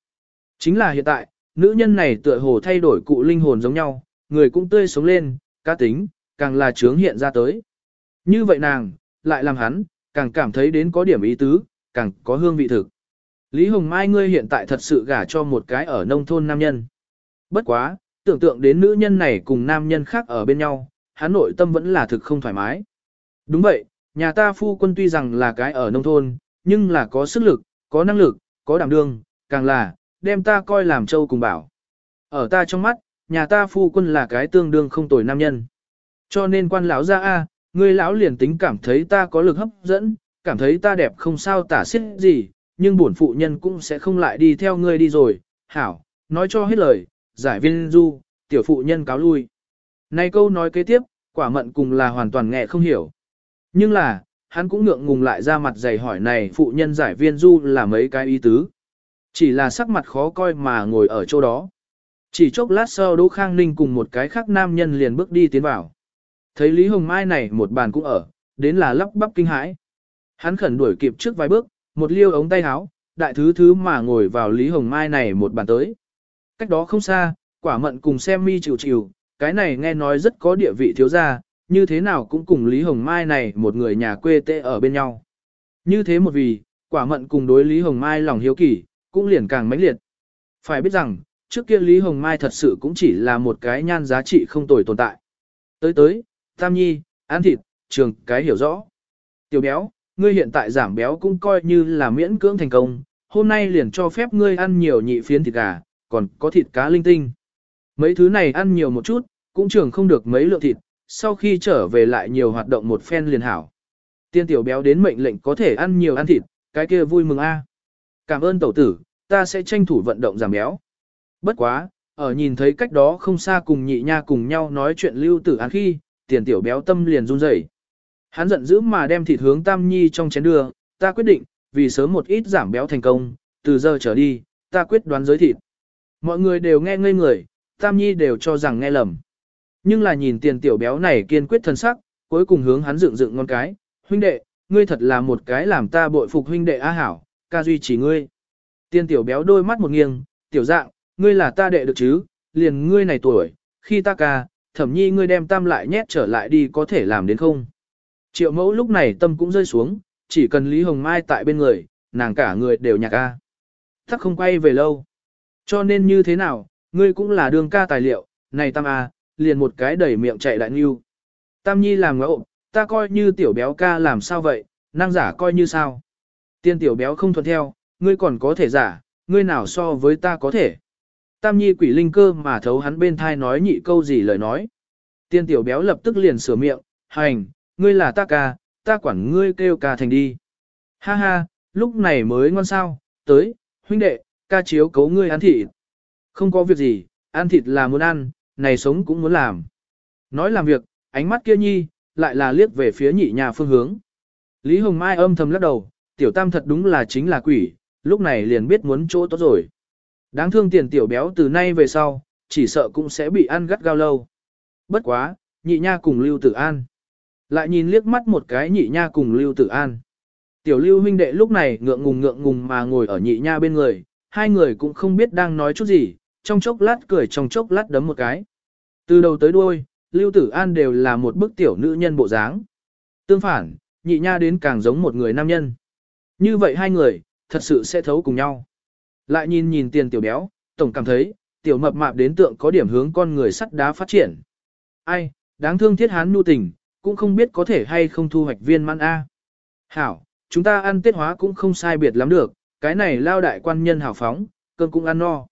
S1: Chính là hiện tại, nữ nhân này tựa hồ thay đổi cụ linh hồn giống nhau, người cũng tươi sống lên, cá tính, càng là trướng hiện ra tới. Như vậy nàng, lại làm hắn, càng cảm thấy đến có điểm ý tứ, càng có hương vị thực. Lý Hồng Mai ngươi hiện tại thật sự gả cho một cái ở nông thôn nam nhân. Bất quá, tưởng tượng đến nữ nhân này cùng nam nhân khác ở bên nhau, hắn nội tâm vẫn là thực không thoải mái. Đúng vậy, nhà ta phu quân tuy rằng là cái ở nông thôn, nhưng là có sức lực, có năng lực, có đảm đương, càng là, đem ta coi làm châu cùng bảo. Ở ta trong mắt, nhà ta phu quân là cái tương đương không tồi nam nhân. Cho nên quan lão ra a, người lão liền tính cảm thấy ta có lực hấp dẫn, cảm thấy ta đẹp không sao tả xiết gì, nhưng bổn phụ nhân cũng sẽ không lại đi theo ngươi đi rồi. Hảo, nói cho hết lời, giải viên du, tiểu phụ nhân cáo lui nay câu nói kế tiếp, quả mận cùng là hoàn toàn nghe không hiểu. Nhưng là, hắn cũng ngượng ngùng lại ra mặt dày hỏi này phụ nhân giải viên du là mấy cái ý tứ. Chỉ là sắc mặt khó coi mà ngồi ở chỗ đó. Chỉ chốc lát sau Đỗ Khang Ninh cùng một cái khác nam nhân liền bước đi tiến vào. Thấy Lý Hồng Mai này một bàn cũng ở, đến là lắp bắp kinh hãi. Hắn khẩn đuổi kịp trước vài bước, một liêu ống tay áo, đại thứ thứ mà ngồi vào Lý Hồng Mai này một bàn tới. Cách đó không xa, quả mận cùng xem mi chịu chịu, cái này nghe nói rất có địa vị thiếu gia, như thế nào cũng cùng Lý Hồng Mai này một người nhà quê tê ở bên nhau. Như thế một vì, quả mận cùng đối Lý Hồng Mai lòng hiếu kỳ, cũng liền càng mãnh liệt. Phải biết rằng, trước kia Lý Hồng Mai thật sự cũng chỉ là một cái nhan giá trị không tồi tồn tại. Tới tới, Tam Nhi, ăn thịt, trường cái hiểu rõ. Tiểu béo, ngươi hiện tại giảm béo cũng coi như là miễn cưỡng thành công, hôm nay liền cho phép ngươi ăn nhiều nhị phiến thịt gà, còn có thịt cá linh tinh. Mấy thứ này ăn nhiều một chút, cũng trường không được mấy lượng thịt, sau khi trở về lại nhiều hoạt động một phen liền hảo. Tiên tiểu béo đến mệnh lệnh có thể ăn nhiều ăn thịt, cái kia vui mừng a. Cảm ơn tẩu tử, ta sẽ tranh thủ vận động giảm béo. Bất quá, ở nhìn thấy cách đó không xa cùng nhị nha cùng nhau nói chuyện lưu tử án khi, tiền tiểu béo tâm liền run rẩy. Hắn giận dữ mà đem thịt hướng Tam Nhi trong chén đưa, ta quyết định, vì sớm một ít giảm béo thành công, từ giờ trở đi, ta quyết đoán giới thịt. Mọi người đều nghe ngây người, Tam Nhi đều cho rằng nghe lầm. Nhưng là nhìn tiền tiểu béo này kiên quyết thân sắc, cuối cùng hướng hắn dựng dựng ngon cái, huynh đệ, ngươi thật là một cái làm ta bội phục huynh đệ A hảo, ca duy chỉ ngươi. Tiền tiểu béo đôi mắt một nghiêng, tiểu dạng, ngươi là ta đệ được chứ, liền ngươi này tuổi, khi ta ca, thẩm nhi ngươi đem tam lại nhét trở lại đi có thể làm đến không. Triệu mẫu lúc này tâm cũng rơi xuống, chỉ cần Lý Hồng Mai tại bên người, nàng cả người đều nhạc a, Thắc không quay về lâu. Cho nên như thế nào, ngươi cũng là đường ca tài liệu, này tam a, liền một cái đẩy miệng chạy đại nghiêu. Tam nhi làm ngẫu, ta coi như tiểu béo ca làm sao vậy, năng giả coi như sao. Tiên tiểu béo không thuận theo, ngươi còn có thể giả, ngươi nào so với ta có thể. Tam nhi quỷ linh cơ mà thấu hắn bên thai nói nhị câu gì lời nói. Tiên tiểu béo lập tức liền sửa miệng, hành, ngươi là ta ca, ta quản ngươi kêu ca thành đi. Ha ha, lúc này mới ngon sao, tới, huynh đệ, ca chiếu cấu ngươi ăn thịt. Không có việc gì, ăn thịt là muốn ăn, này sống cũng muốn làm. Nói làm việc, ánh mắt kia nhi, lại là liếc về phía nhị nhà phương hướng. Lý Hồng Mai âm thầm lắc đầu, tiểu tam thật đúng là chính là quỷ, lúc này liền biết muốn chỗ tốt rồi. Đáng thương tiền tiểu béo từ nay về sau, chỉ sợ cũng sẽ bị ăn gắt gao lâu. Bất quá, nhị nha cùng Lưu Tử An. Lại nhìn liếc mắt một cái nhị nha cùng Lưu Tử An. Tiểu Lưu huynh đệ lúc này ngượng ngùng ngượng ngùng mà ngồi ở nhị nha bên người, hai người cũng không biết đang nói chút gì, trong chốc lát cười trong chốc lát đấm một cái. Từ đầu tới đuôi, Lưu Tử An đều là một bức tiểu nữ nhân bộ dáng. Tương phản, nhị nha đến càng giống một người nam nhân. Như vậy hai người, thật sự sẽ thấu cùng nhau. Lại nhìn nhìn tiền tiểu béo, tổng cảm thấy, tiểu mập mạp đến tượng có điểm hướng con người sắt đá phát triển. Ai, đáng thương thiết hán nu tình, cũng không biết có thể hay không thu hoạch viên mãn A. Hảo, chúng ta ăn tiết hóa cũng không sai biệt lắm được, cái này lao đại quan nhân hảo phóng, cơm cũng ăn no.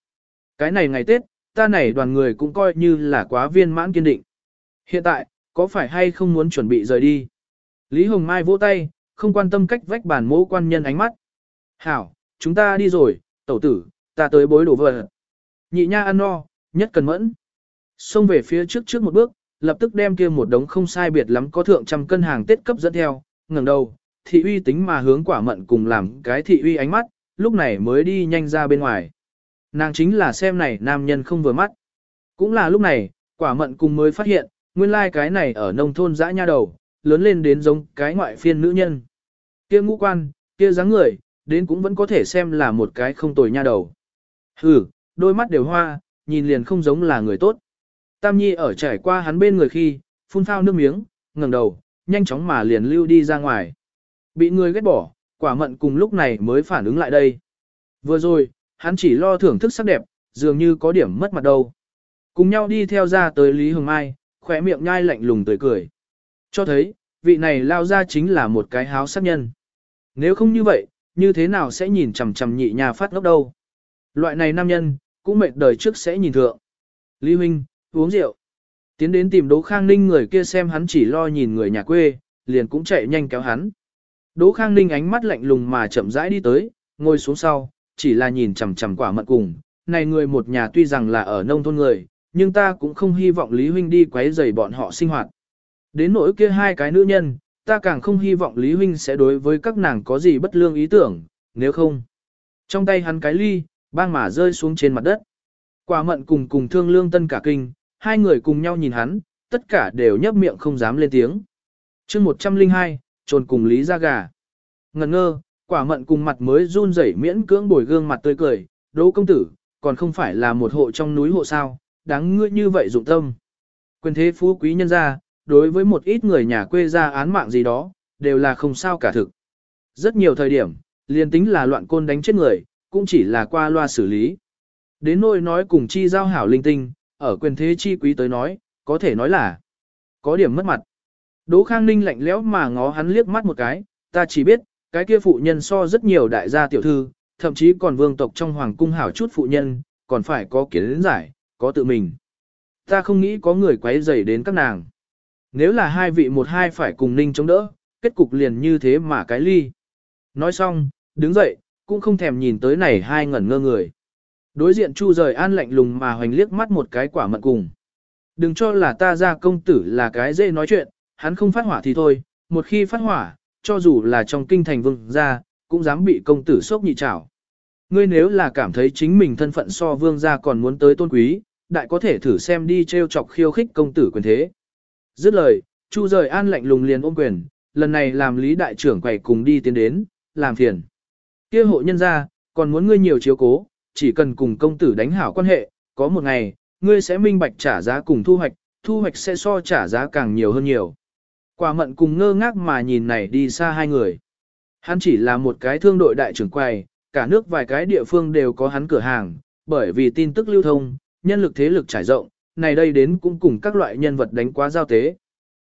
S1: Cái này ngày Tết, ta này đoàn người cũng coi như là quá viên mãn kiên định. Hiện tại, có phải hay không muốn chuẩn bị rời đi? Lý Hồng Mai vỗ tay, không quan tâm cách vách bản mẫu quan nhân ánh mắt. Hảo, chúng ta đi rồi, tẩu tử, ta tới bối đổ vợ. Nhị nha ăn no, nhất cần mẫn. Xông về phía trước trước một bước, lập tức đem kia một đống không sai biệt lắm có thượng trăm cân hàng Tết cấp dẫn theo, ngẩng đầu, thị uy tính mà hướng quả mận cùng làm cái thị uy ánh mắt, lúc này mới đi nhanh ra bên ngoài. Nàng chính là xem này nam nhân không vừa mắt. Cũng là lúc này, quả mận cùng mới phát hiện, nguyên lai like cái này ở nông thôn dã nha đầu, lớn lên đến giống cái ngoại phiên nữ nhân. Kia ngũ quan, kia dáng người, đến cũng vẫn có thể xem là một cái không tồi nha đầu. Hừ, đôi mắt đều hoa, nhìn liền không giống là người tốt. Tam Nhi ở trải qua hắn bên người khi, phun phao nước miếng, ngẩng đầu, nhanh chóng mà liền lưu đi ra ngoài. Bị người ghét bỏ, quả mận cùng lúc này mới phản ứng lại đây. Vừa rồi, hắn chỉ lo thưởng thức sắc đẹp, dường như có điểm mất mặt đâu. Cùng nhau đi theo ra tới Lý Hồng Mai, khỏe miệng nhai lạnh lùng tươi cười. Cho thấy, vị này lao ra chính là một cái háo sắc nhân. Nếu không như vậy, như thế nào sẽ nhìn chằm chằm nhị nhà phát ngốc đâu. Loại này nam nhân, cũng mệt đời trước sẽ nhìn thượng. Lý Huynh, uống rượu. Tiến đến tìm Đỗ Khang Ninh người kia xem hắn chỉ lo nhìn người nhà quê, liền cũng chạy nhanh kéo hắn. Đỗ Khang Ninh ánh mắt lạnh lùng mà chậm rãi đi tới, ngồi xuống sau, chỉ là nhìn chằm chằm quả mận cùng. Này người một nhà tuy rằng là ở nông thôn người, nhưng ta cũng không hy vọng Lý Huynh đi quấy rầy bọn họ sinh hoạt. Đến nỗi kia hai cái nữ nhân, ta càng không hy vọng Lý Huynh sẽ đối với các nàng có gì bất lương ý tưởng, nếu không. Trong tay hắn cái ly, bang mà rơi xuống trên mặt đất. Quả mận cùng cùng thương lương tân cả kinh, hai người cùng nhau nhìn hắn, tất cả đều nhấp miệng không dám lên tiếng. chương 102, trồn cùng Lý ra gà. Ngần ngơ, quả mận cùng mặt mới run rẩy miễn cưỡng bồi gương mặt tươi cười, đỗ công tử, còn không phải là một hộ trong núi hộ sao, đáng ngươi như vậy dụng tâm. Quyền thế phú quý nhân gia, đối với một ít người nhà quê ra án mạng gì đó, đều là không sao cả thực. Rất nhiều thời điểm, liền tính là loạn côn đánh chết người, cũng chỉ là qua loa xử lý. Đến nỗi nói cùng chi giao hảo linh tinh, ở quyền thế chi quý tới nói, có thể nói là có điểm mất mặt. Đỗ Khang Ninh lạnh lẽo mà ngó hắn liếc mắt một cái, ta chỉ biết, cái kia phụ nhân so rất nhiều đại gia tiểu thư, thậm chí còn vương tộc trong hoàng cung hảo chút phụ nhân, còn phải có kiến giải, có tự mình. Ta không nghĩ có người quấy rầy đến các nàng. Nếu là hai vị một hai phải cùng Ninh chống đỡ, kết cục liền như thế mà cái ly. Nói xong, đứng dậy, cũng không thèm nhìn tới này hai ngẩn ngơ người. Đối diện Chu rời an lạnh lùng mà hoành liếc mắt một cái quả mận cùng. Đừng cho là ta ra công tử là cái dễ nói chuyện, hắn không phát hỏa thì thôi, một khi phát hỏa, cho dù là trong kinh thành vương gia, cũng dám bị công tử sốc nhị trảo. Ngươi nếu là cảm thấy chính mình thân phận so vương gia còn muốn tới tôn quý, đại có thể thử xem đi treo chọc khiêu khích công tử quyền thế. Dứt lời, Chu rời an lạnh lùng liền ôm quyền, lần này làm lý đại trưởng quầy cùng đi tiến đến, làm phiền. kia hộ nhân gia, còn muốn ngươi nhiều chiếu cố, chỉ cần cùng công tử đánh hảo quan hệ, có một ngày, ngươi sẽ minh bạch trả giá cùng thu hoạch, thu hoạch sẽ so trả giá càng nhiều hơn nhiều. Quả mận cùng ngơ ngác mà nhìn này đi xa hai người. Hắn chỉ là một cái thương đội đại trưởng quầy, cả nước vài cái địa phương đều có hắn cửa hàng, bởi vì tin tức lưu thông, nhân lực thế lực trải rộng, này đây đến cũng cùng các loại nhân vật đánh quá giao tế.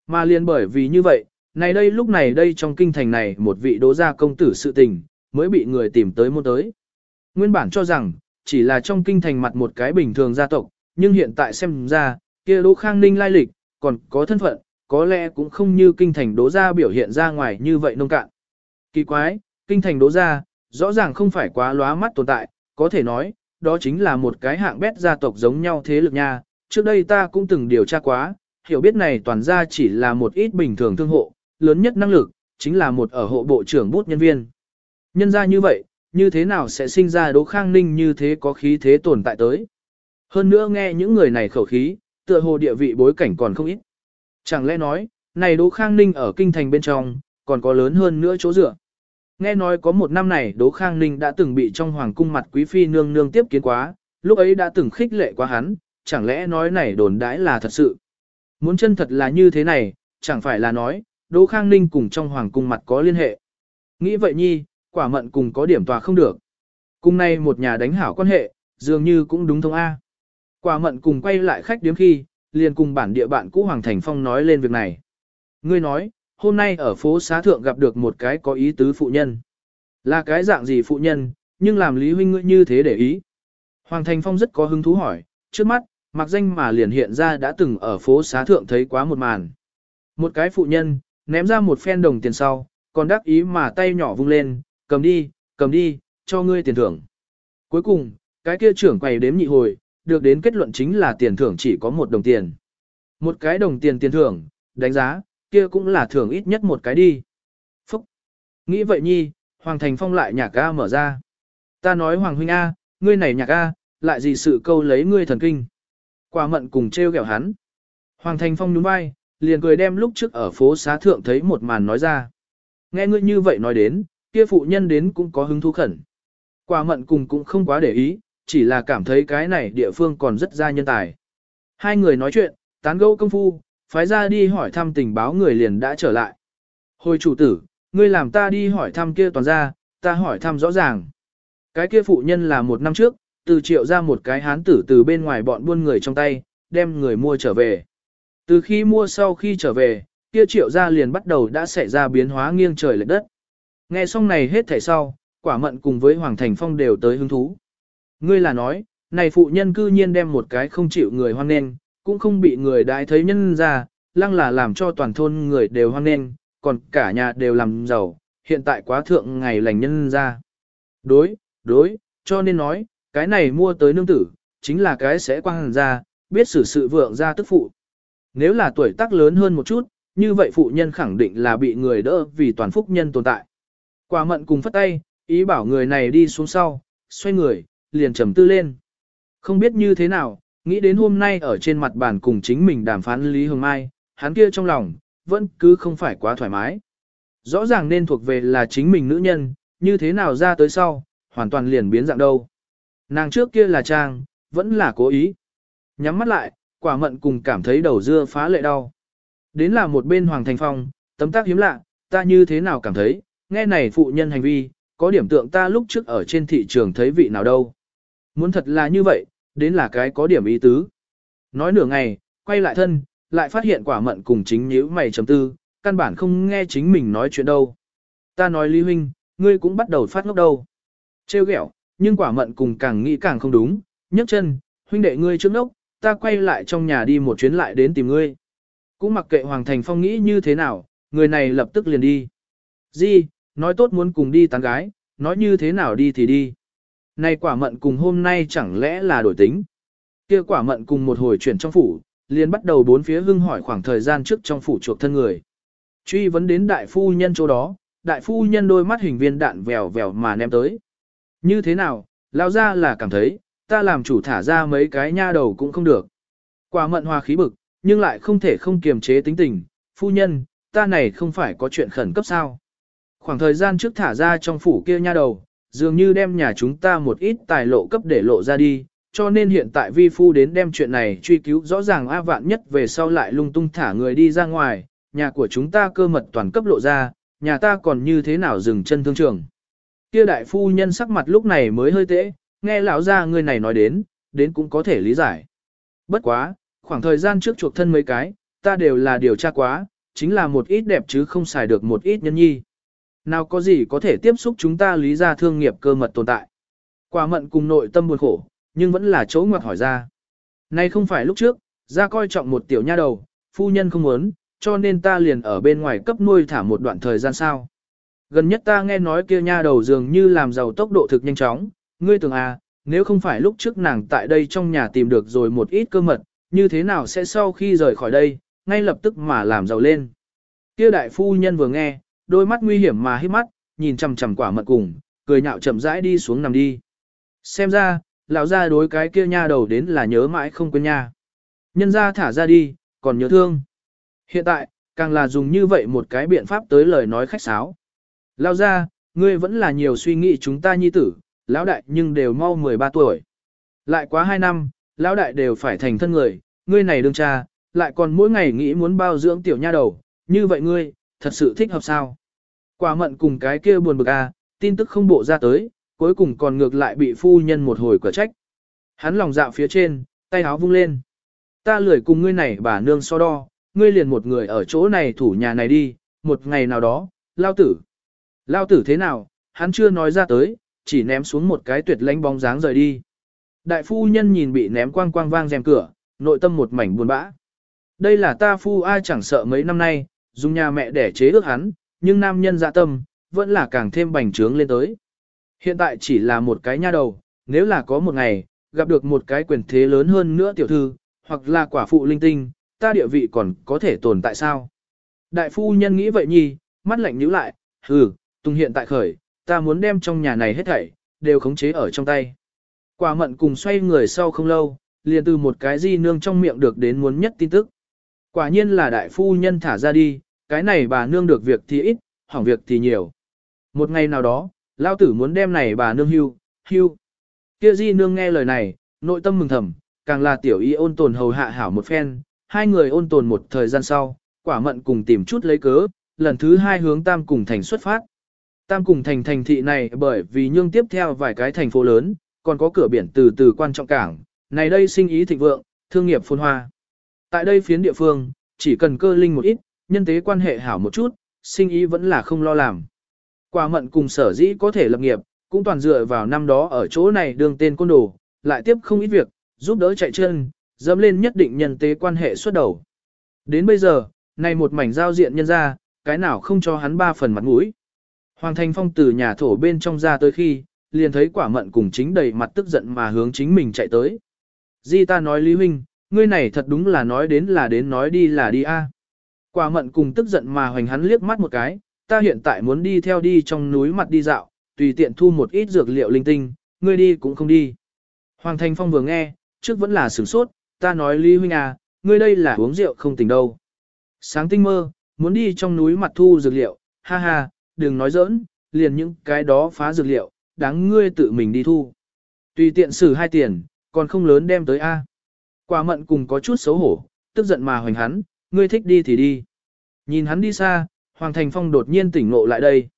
S1: Mà liền bởi vì như vậy, này đây lúc này đây trong kinh thành này một vị đố gia công tử sự tình, mới bị người tìm tới mua tới. Nguyên bản cho rằng, chỉ là trong kinh thành mặt một cái bình thường gia tộc, nhưng hiện tại xem ra, kia Đỗ Khang Ninh lai lịch, còn có thân phận, có lẽ cũng không như kinh thành đố gia biểu hiện ra ngoài như vậy nông cạn. Kỳ quái, kinh thành đố gia, rõ ràng không phải quá lóa mắt tồn tại, có thể nói, đó chính là một cái hạng bét gia tộc giống nhau thế lực nha. Trước đây ta cũng từng điều tra quá, hiểu biết này toàn ra chỉ là một ít bình thường thương hộ, lớn nhất năng lực, chính là một ở hộ bộ trưởng bút nhân viên. Nhân ra như vậy, như thế nào sẽ sinh ra đố Khang Ninh như thế có khí thế tồn tại tới. Hơn nữa nghe những người này khẩu khí, tựa hồ địa vị bối cảnh còn không ít. Chẳng lẽ nói, này Đỗ Khang Ninh ở kinh thành bên trong, còn có lớn hơn nữa chỗ dựa. Nghe nói có một năm này Đỗ Khang Ninh đã từng bị trong hoàng cung mặt quý phi nương nương tiếp kiến quá, lúc ấy đã từng khích lệ quá hắn, chẳng lẽ nói này đồn đãi là thật sự. Muốn chân thật là như thế này, chẳng phải là nói, Đỗ Khang Ninh cùng trong hoàng cung mặt có liên hệ. Nghĩ vậy nhi, quả mận cùng có điểm tòa không được. Cùng nay một nhà đánh hảo quan hệ, dường như cũng đúng thông A. Quả mận cùng quay lại khách điếm khi, liền cùng bản địa bạn cũ Hoàng Thành Phong nói lên việc này. Ngươi nói, hôm nay ở phố xá thượng gặp được một cái có ý tứ phụ nhân. Là cái dạng gì phụ nhân, nhưng làm Lý Huynh ngươi như thế để ý. Hoàng Thành Phong rất có hứng thú hỏi, trước mắt, mặc danh mà liền hiện ra đã từng ở phố xá thượng thấy quá một màn. Một cái phụ nhân, ném ra một phen đồng tiền sau, còn đắc ý mà tay nhỏ vung lên, cầm đi, cầm đi, cho ngươi tiền thưởng. Cuối cùng, cái kia trưởng quầy đếm nhị hồi, được đến kết luận chính là tiền thưởng chỉ có một đồng tiền. Một cái đồng tiền tiền thưởng, đánh giá, kia cũng là thưởng ít nhất một cái đi. Phúc! Nghĩ vậy nhi, Hoàng Thành Phong lại nhạc A mở ra. Ta nói Hoàng Huynh A, ngươi này nhạc A, lại gì sự câu lấy ngươi thần kinh. Quả mận cùng treo ghẹo hắn. Hoàng Thành Phong nhún vai, liền cười đem lúc trước ở phố xá thượng thấy một màn nói ra. Nghe ngươi như vậy nói đến, kia phụ nhân đến cũng có hứng thú khẩn. Quả mận cùng cũng không quá để ý, chỉ là cảm thấy cái này địa phương còn rất ra nhân tài. Hai người nói chuyện, tán gẫu công phu, phái ra đi hỏi thăm tình báo người liền đã trở lại. Hồi chủ tử, ngươi làm ta đi hỏi thăm kia toàn ra, ta hỏi thăm rõ ràng. Cái kia phụ nhân là một năm trước, từ triệu ra một cái hán tử từ bên ngoài bọn buôn người trong tay, đem người mua trở về. Từ khi mua sau khi trở về, kia triệu ra liền bắt đầu đã xảy ra biến hóa nghiêng trời lệch đất. Nghe xong này hết thảy sau, quả mận cùng với Hoàng Thành Phong đều tới hứng thú. Ngươi là nói, này phụ nhân cư nhiên đem một cái không chịu người hoan nghênh, cũng không bị người đại thấy nhân ra, lăng là làm cho toàn thôn người đều hoan nghênh, còn cả nhà đều làm giàu, hiện tại quá thượng ngày lành nhân ra. Đối, đối, cho nên nói, cái này mua tới nương tử, chính là cái sẽ quang hàn ra, biết xử sự vượng ra tức phụ. Nếu là tuổi tác lớn hơn một chút, như vậy phụ nhân khẳng định là bị người đỡ vì toàn phúc nhân tồn tại. Quả mận cùng phất tay, ý bảo người này đi xuống sau, xoay người, liền trầm tư lên. Không biết như thế nào, nghĩ đến hôm nay ở trên mặt bàn cùng chính mình đàm phán Lý Hồng Mai, hắn kia trong lòng, vẫn cứ không phải quá thoải mái. Rõ ràng nên thuộc về là chính mình nữ nhân, như thế nào ra tới sau, hoàn toàn liền biến dạng đâu. Nàng trước kia là trang, vẫn là cố ý. Nhắm mắt lại, Quả mận cùng cảm thấy đầu dưa phá lệ đau. Đến là một bên Hoàng Thành Phong, tấm tác hiếm lạ, ta như thế nào cảm thấy, nghe này phụ nhân hành vi, có điểm tượng ta lúc trước ở trên thị trường thấy vị nào đâu. Muốn thật là như vậy, đến là cái có điểm ý tứ. Nói nửa ngày, quay lại thân, lại phát hiện quả mận cùng chính nhíu mày chấm tư, căn bản không nghe chính mình nói chuyện đâu. Ta nói Lý Huynh, ngươi cũng bắt đầu phát ngốc đâu. Trêu ghẹo, nhưng quả mận cùng càng nghĩ càng không đúng, nhấc chân, huynh đệ ngươi trước ngốc, ta quay lại trong nhà đi một chuyến lại đến tìm ngươi. Cũng mặc kệ Hoàng Thành Phong nghĩ như thế nào, người này lập tức liền đi. Di, nói tốt muốn cùng đi tán gái, nói như thế nào đi thì đi. Này quả mận cùng hôm nay chẳng lẽ là đổi tính. Kia quả mận cùng một hồi chuyển trong phủ, liền bắt đầu bốn phía hưng hỏi khoảng thời gian trước trong phủ chuộc thân người. Truy vấn đến đại phu nhân chỗ đó, đại phu nhân đôi mắt hình viên đạn vèo vèo mà ném tới. Như thế nào, lao ra là cảm thấy, ta làm chủ thả ra mấy cái nha đầu cũng không được. Quả mận hòa khí bực, nhưng lại không thể không kiềm chế tính tình, phu nhân, ta này không phải có chuyện khẩn cấp sao. Khoảng thời gian trước thả ra trong phủ kia nha đầu, dường như đem nhà chúng ta một ít tài lộ cấp để lộ ra đi, cho nên hiện tại vi phu đến đem chuyện này truy cứu rõ ràng A vạn nhất về sau lại lung tung thả người đi ra ngoài, nhà của chúng ta cơ mật toàn cấp lộ ra, nhà ta còn như thế nào dừng chân thương trường. Kia đại phu nhân sắc mặt lúc này mới hơi tễ, nghe lão gia người này nói đến, đến cũng có thể lý giải. Bất quá, khoảng thời gian trước chuộc thân mấy cái, ta đều là điều tra quá, chính là một ít đẹp chứ không xài được một ít nhân nhi. Nào có gì có thể tiếp xúc chúng ta lý ra thương nghiệp cơ mật tồn tại. Quả mận cùng nội tâm buồn khổ, nhưng vẫn là chỗ ngoặt hỏi ra. Nay không phải lúc trước, ra coi trọng một tiểu nha đầu, phu nhân không muốn, cho nên ta liền ở bên ngoài cấp nuôi thả một đoạn thời gian sao. Gần nhất ta nghe nói kia nha đầu dường như làm giàu tốc độ thực nhanh chóng, ngươi tưởng à, nếu không phải lúc trước nàng tại đây trong nhà tìm được rồi một ít cơ mật, như thế nào sẽ sau khi rời khỏi đây, ngay lập tức mà làm giàu lên. Kia đại phu nhân vừa nghe, đôi mắt nguy hiểm mà hít mắt, nhìn chằm chằm quả mật cùng, cười nhạo chậm rãi đi xuống nằm đi. Xem ra, lão gia đối cái kia nha đầu đến là nhớ mãi không quên nha. Nhân ra thả ra đi, còn nhớ thương. Hiện tại, càng là dùng như vậy một cái biện pháp tới lời nói khách sáo. Lão gia, ngươi vẫn là nhiều suy nghĩ chúng ta nhi tử, lão đại nhưng đều mau 13 tuổi. Lại quá 2 năm, lão đại đều phải thành thân người, ngươi này đương cha, lại còn mỗi ngày nghĩ muốn bao dưỡng tiểu nha đầu, như vậy ngươi, thật sự thích hợp sao? Quả mận cùng cái kia buồn bực à, tin tức không bộ ra tới, cuối cùng còn ngược lại bị phu nhân một hồi quả trách. Hắn lòng dạo phía trên, tay áo vung lên. Ta lười cùng ngươi này bà nương so đo, ngươi liền một người ở chỗ này thủ nhà này đi, một ngày nào đó, lao tử. Lao tử thế nào, hắn chưa nói ra tới, chỉ ném xuống một cái tuyệt lãnh bóng dáng rời đi. Đại phu nhân nhìn bị ném quang quang vang rèm cửa, nội tâm một mảnh buồn bã. Đây là ta phu ai chẳng sợ mấy năm nay, dùng nhà mẹ để chế ước hắn, nhưng nam nhân dạ tâm, vẫn là càng thêm bành trướng lên tới. Hiện tại chỉ là một cái nha đầu, nếu là có một ngày, gặp được một cái quyền thế lớn hơn nữa tiểu thư, hoặc là quả phụ linh tinh, ta địa vị còn có thể tồn tại sao? Đại phu nhân nghĩ vậy nhi, mắt lạnh nhíu lại, hừ, tung hiện tại khởi, ta muốn đem trong nhà này hết thảy, đều khống chế ở trong tay. Quả mận cùng xoay người sau không lâu, liền từ một cái di nương trong miệng được đến muốn nhất tin tức. Quả nhiên là đại phu nhân thả ra đi, cái này bà nương được việc thì ít, hỏng việc thì nhiều. Một ngày nào đó, lao tử muốn đem này bà nương hưu, hưu. Kia di nương nghe lời này, nội tâm mừng thầm, càng là tiểu y ôn tồn hầu hạ hảo một phen, hai người ôn tồn một thời gian sau, quả mận cùng tìm chút lấy cớ, lần thứ hai hướng tam cùng thành xuất phát. Tam cùng thành thành thị này bởi vì nhương tiếp theo vài cái thành phố lớn, còn có cửa biển từ từ quan trọng cảng, này đây sinh ý thịnh vượng, thương nghiệp phồn hoa. Tại đây phiến địa phương, chỉ cần cơ linh một ít, nhân tế quan hệ hảo một chút, sinh ý vẫn là không lo làm. Quả mận cùng sở dĩ có thể lập nghiệp, cũng toàn dựa vào năm đó ở chỗ này đường tên côn đồ, lại tiếp không ít việc, giúp đỡ chạy chân, dẫm lên nhất định nhân tế quan hệ xuất đầu. Đến bây giờ, này một mảnh giao diện nhân ra, cái nào không cho hắn ba phần mặt mũi. Hoàng Thành Phong từ nhà thổ bên trong ra tới khi, liền thấy quả mận cùng chính đầy mặt tức giận mà hướng chính mình chạy tới. Di ta nói Lý Huynh, ngươi này thật đúng là nói đến là đến nói đi là đi a. Quả mận cùng tức giận mà hoành hắn liếc mắt một cái, ta hiện tại muốn đi theo đi trong núi mặt đi dạo, tùy tiện thu một ít dược liệu linh tinh, ngươi đi cũng không đi. Hoàng Thành Phong vừa nghe, trước vẫn là sửng sốt, ta nói Lý Huynh à, ngươi đây là uống rượu không tỉnh đâu. Sáng tinh mơ, muốn đi trong núi mặt thu dược liệu, ha ha, đừng nói giỡn, liền những cái đó phá dược liệu, đáng ngươi tự mình đi thu. Tùy tiện xử hai tiền, còn không lớn đem tới A. Quả mận cùng có chút xấu hổ, tức giận mà hoành hắn, ngươi thích đi thì đi. Nhìn hắn đi xa, Hoàng Thành Phong đột nhiên tỉnh ngộ lại đây.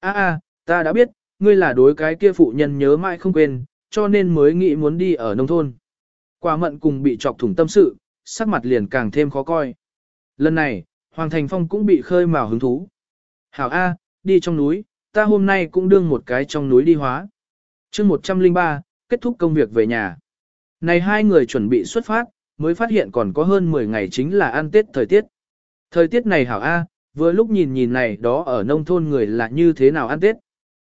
S1: A a, ta đã biết, ngươi là đối cái kia phụ nhân nhớ mãi không quên, cho nên mới nghĩ muốn đi ở nông thôn. Quả mận cùng bị chọc thủng tâm sự, sắc mặt liền càng thêm khó coi. Lần này, Hoàng Thành Phong cũng bị khơi mào hứng thú. Hảo A, đi trong núi, ta hôm nay cũng đương một cái trong núi đi hóa. chương 103, kết thúc công việc về nhà. Này hai người chuẩn bị xuất phát, mới phát hiện còn có hơn 10 ngày chính là ăn Tết thời tiết. Thời tiết này hảo A, vừa lúc nhìn nhìn này đó ở nông thôn người là như thế nào ăn Tết.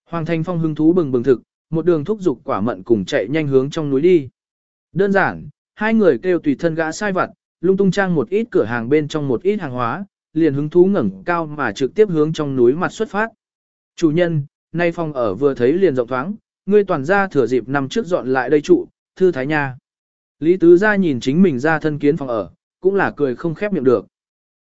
S1: Hoàng Thành Phong hứng thú bừng bừng thực, một đường thúc dục quả mận cùng chạy nhanh hướng trong núi đi. Đơn giản, hai người kêu tùy thân gã sai vặt, lung tung trang một ít cửa hàng bên trong một ít hàng hóa, liền hứng thú ngẩng cao mà trực tiếp hướng trong núi mặt xuất phát. Chủ nhân, nay phòng ở vừa thấy liền rộng thoáng, ngươi toàn ra thừa dịp năm trước dọn lại đây trụ, thư thái nha. Lý Tứ gia nhìn chính mình ra thân kiến phòng ở, cũng là cười không khép miệng được.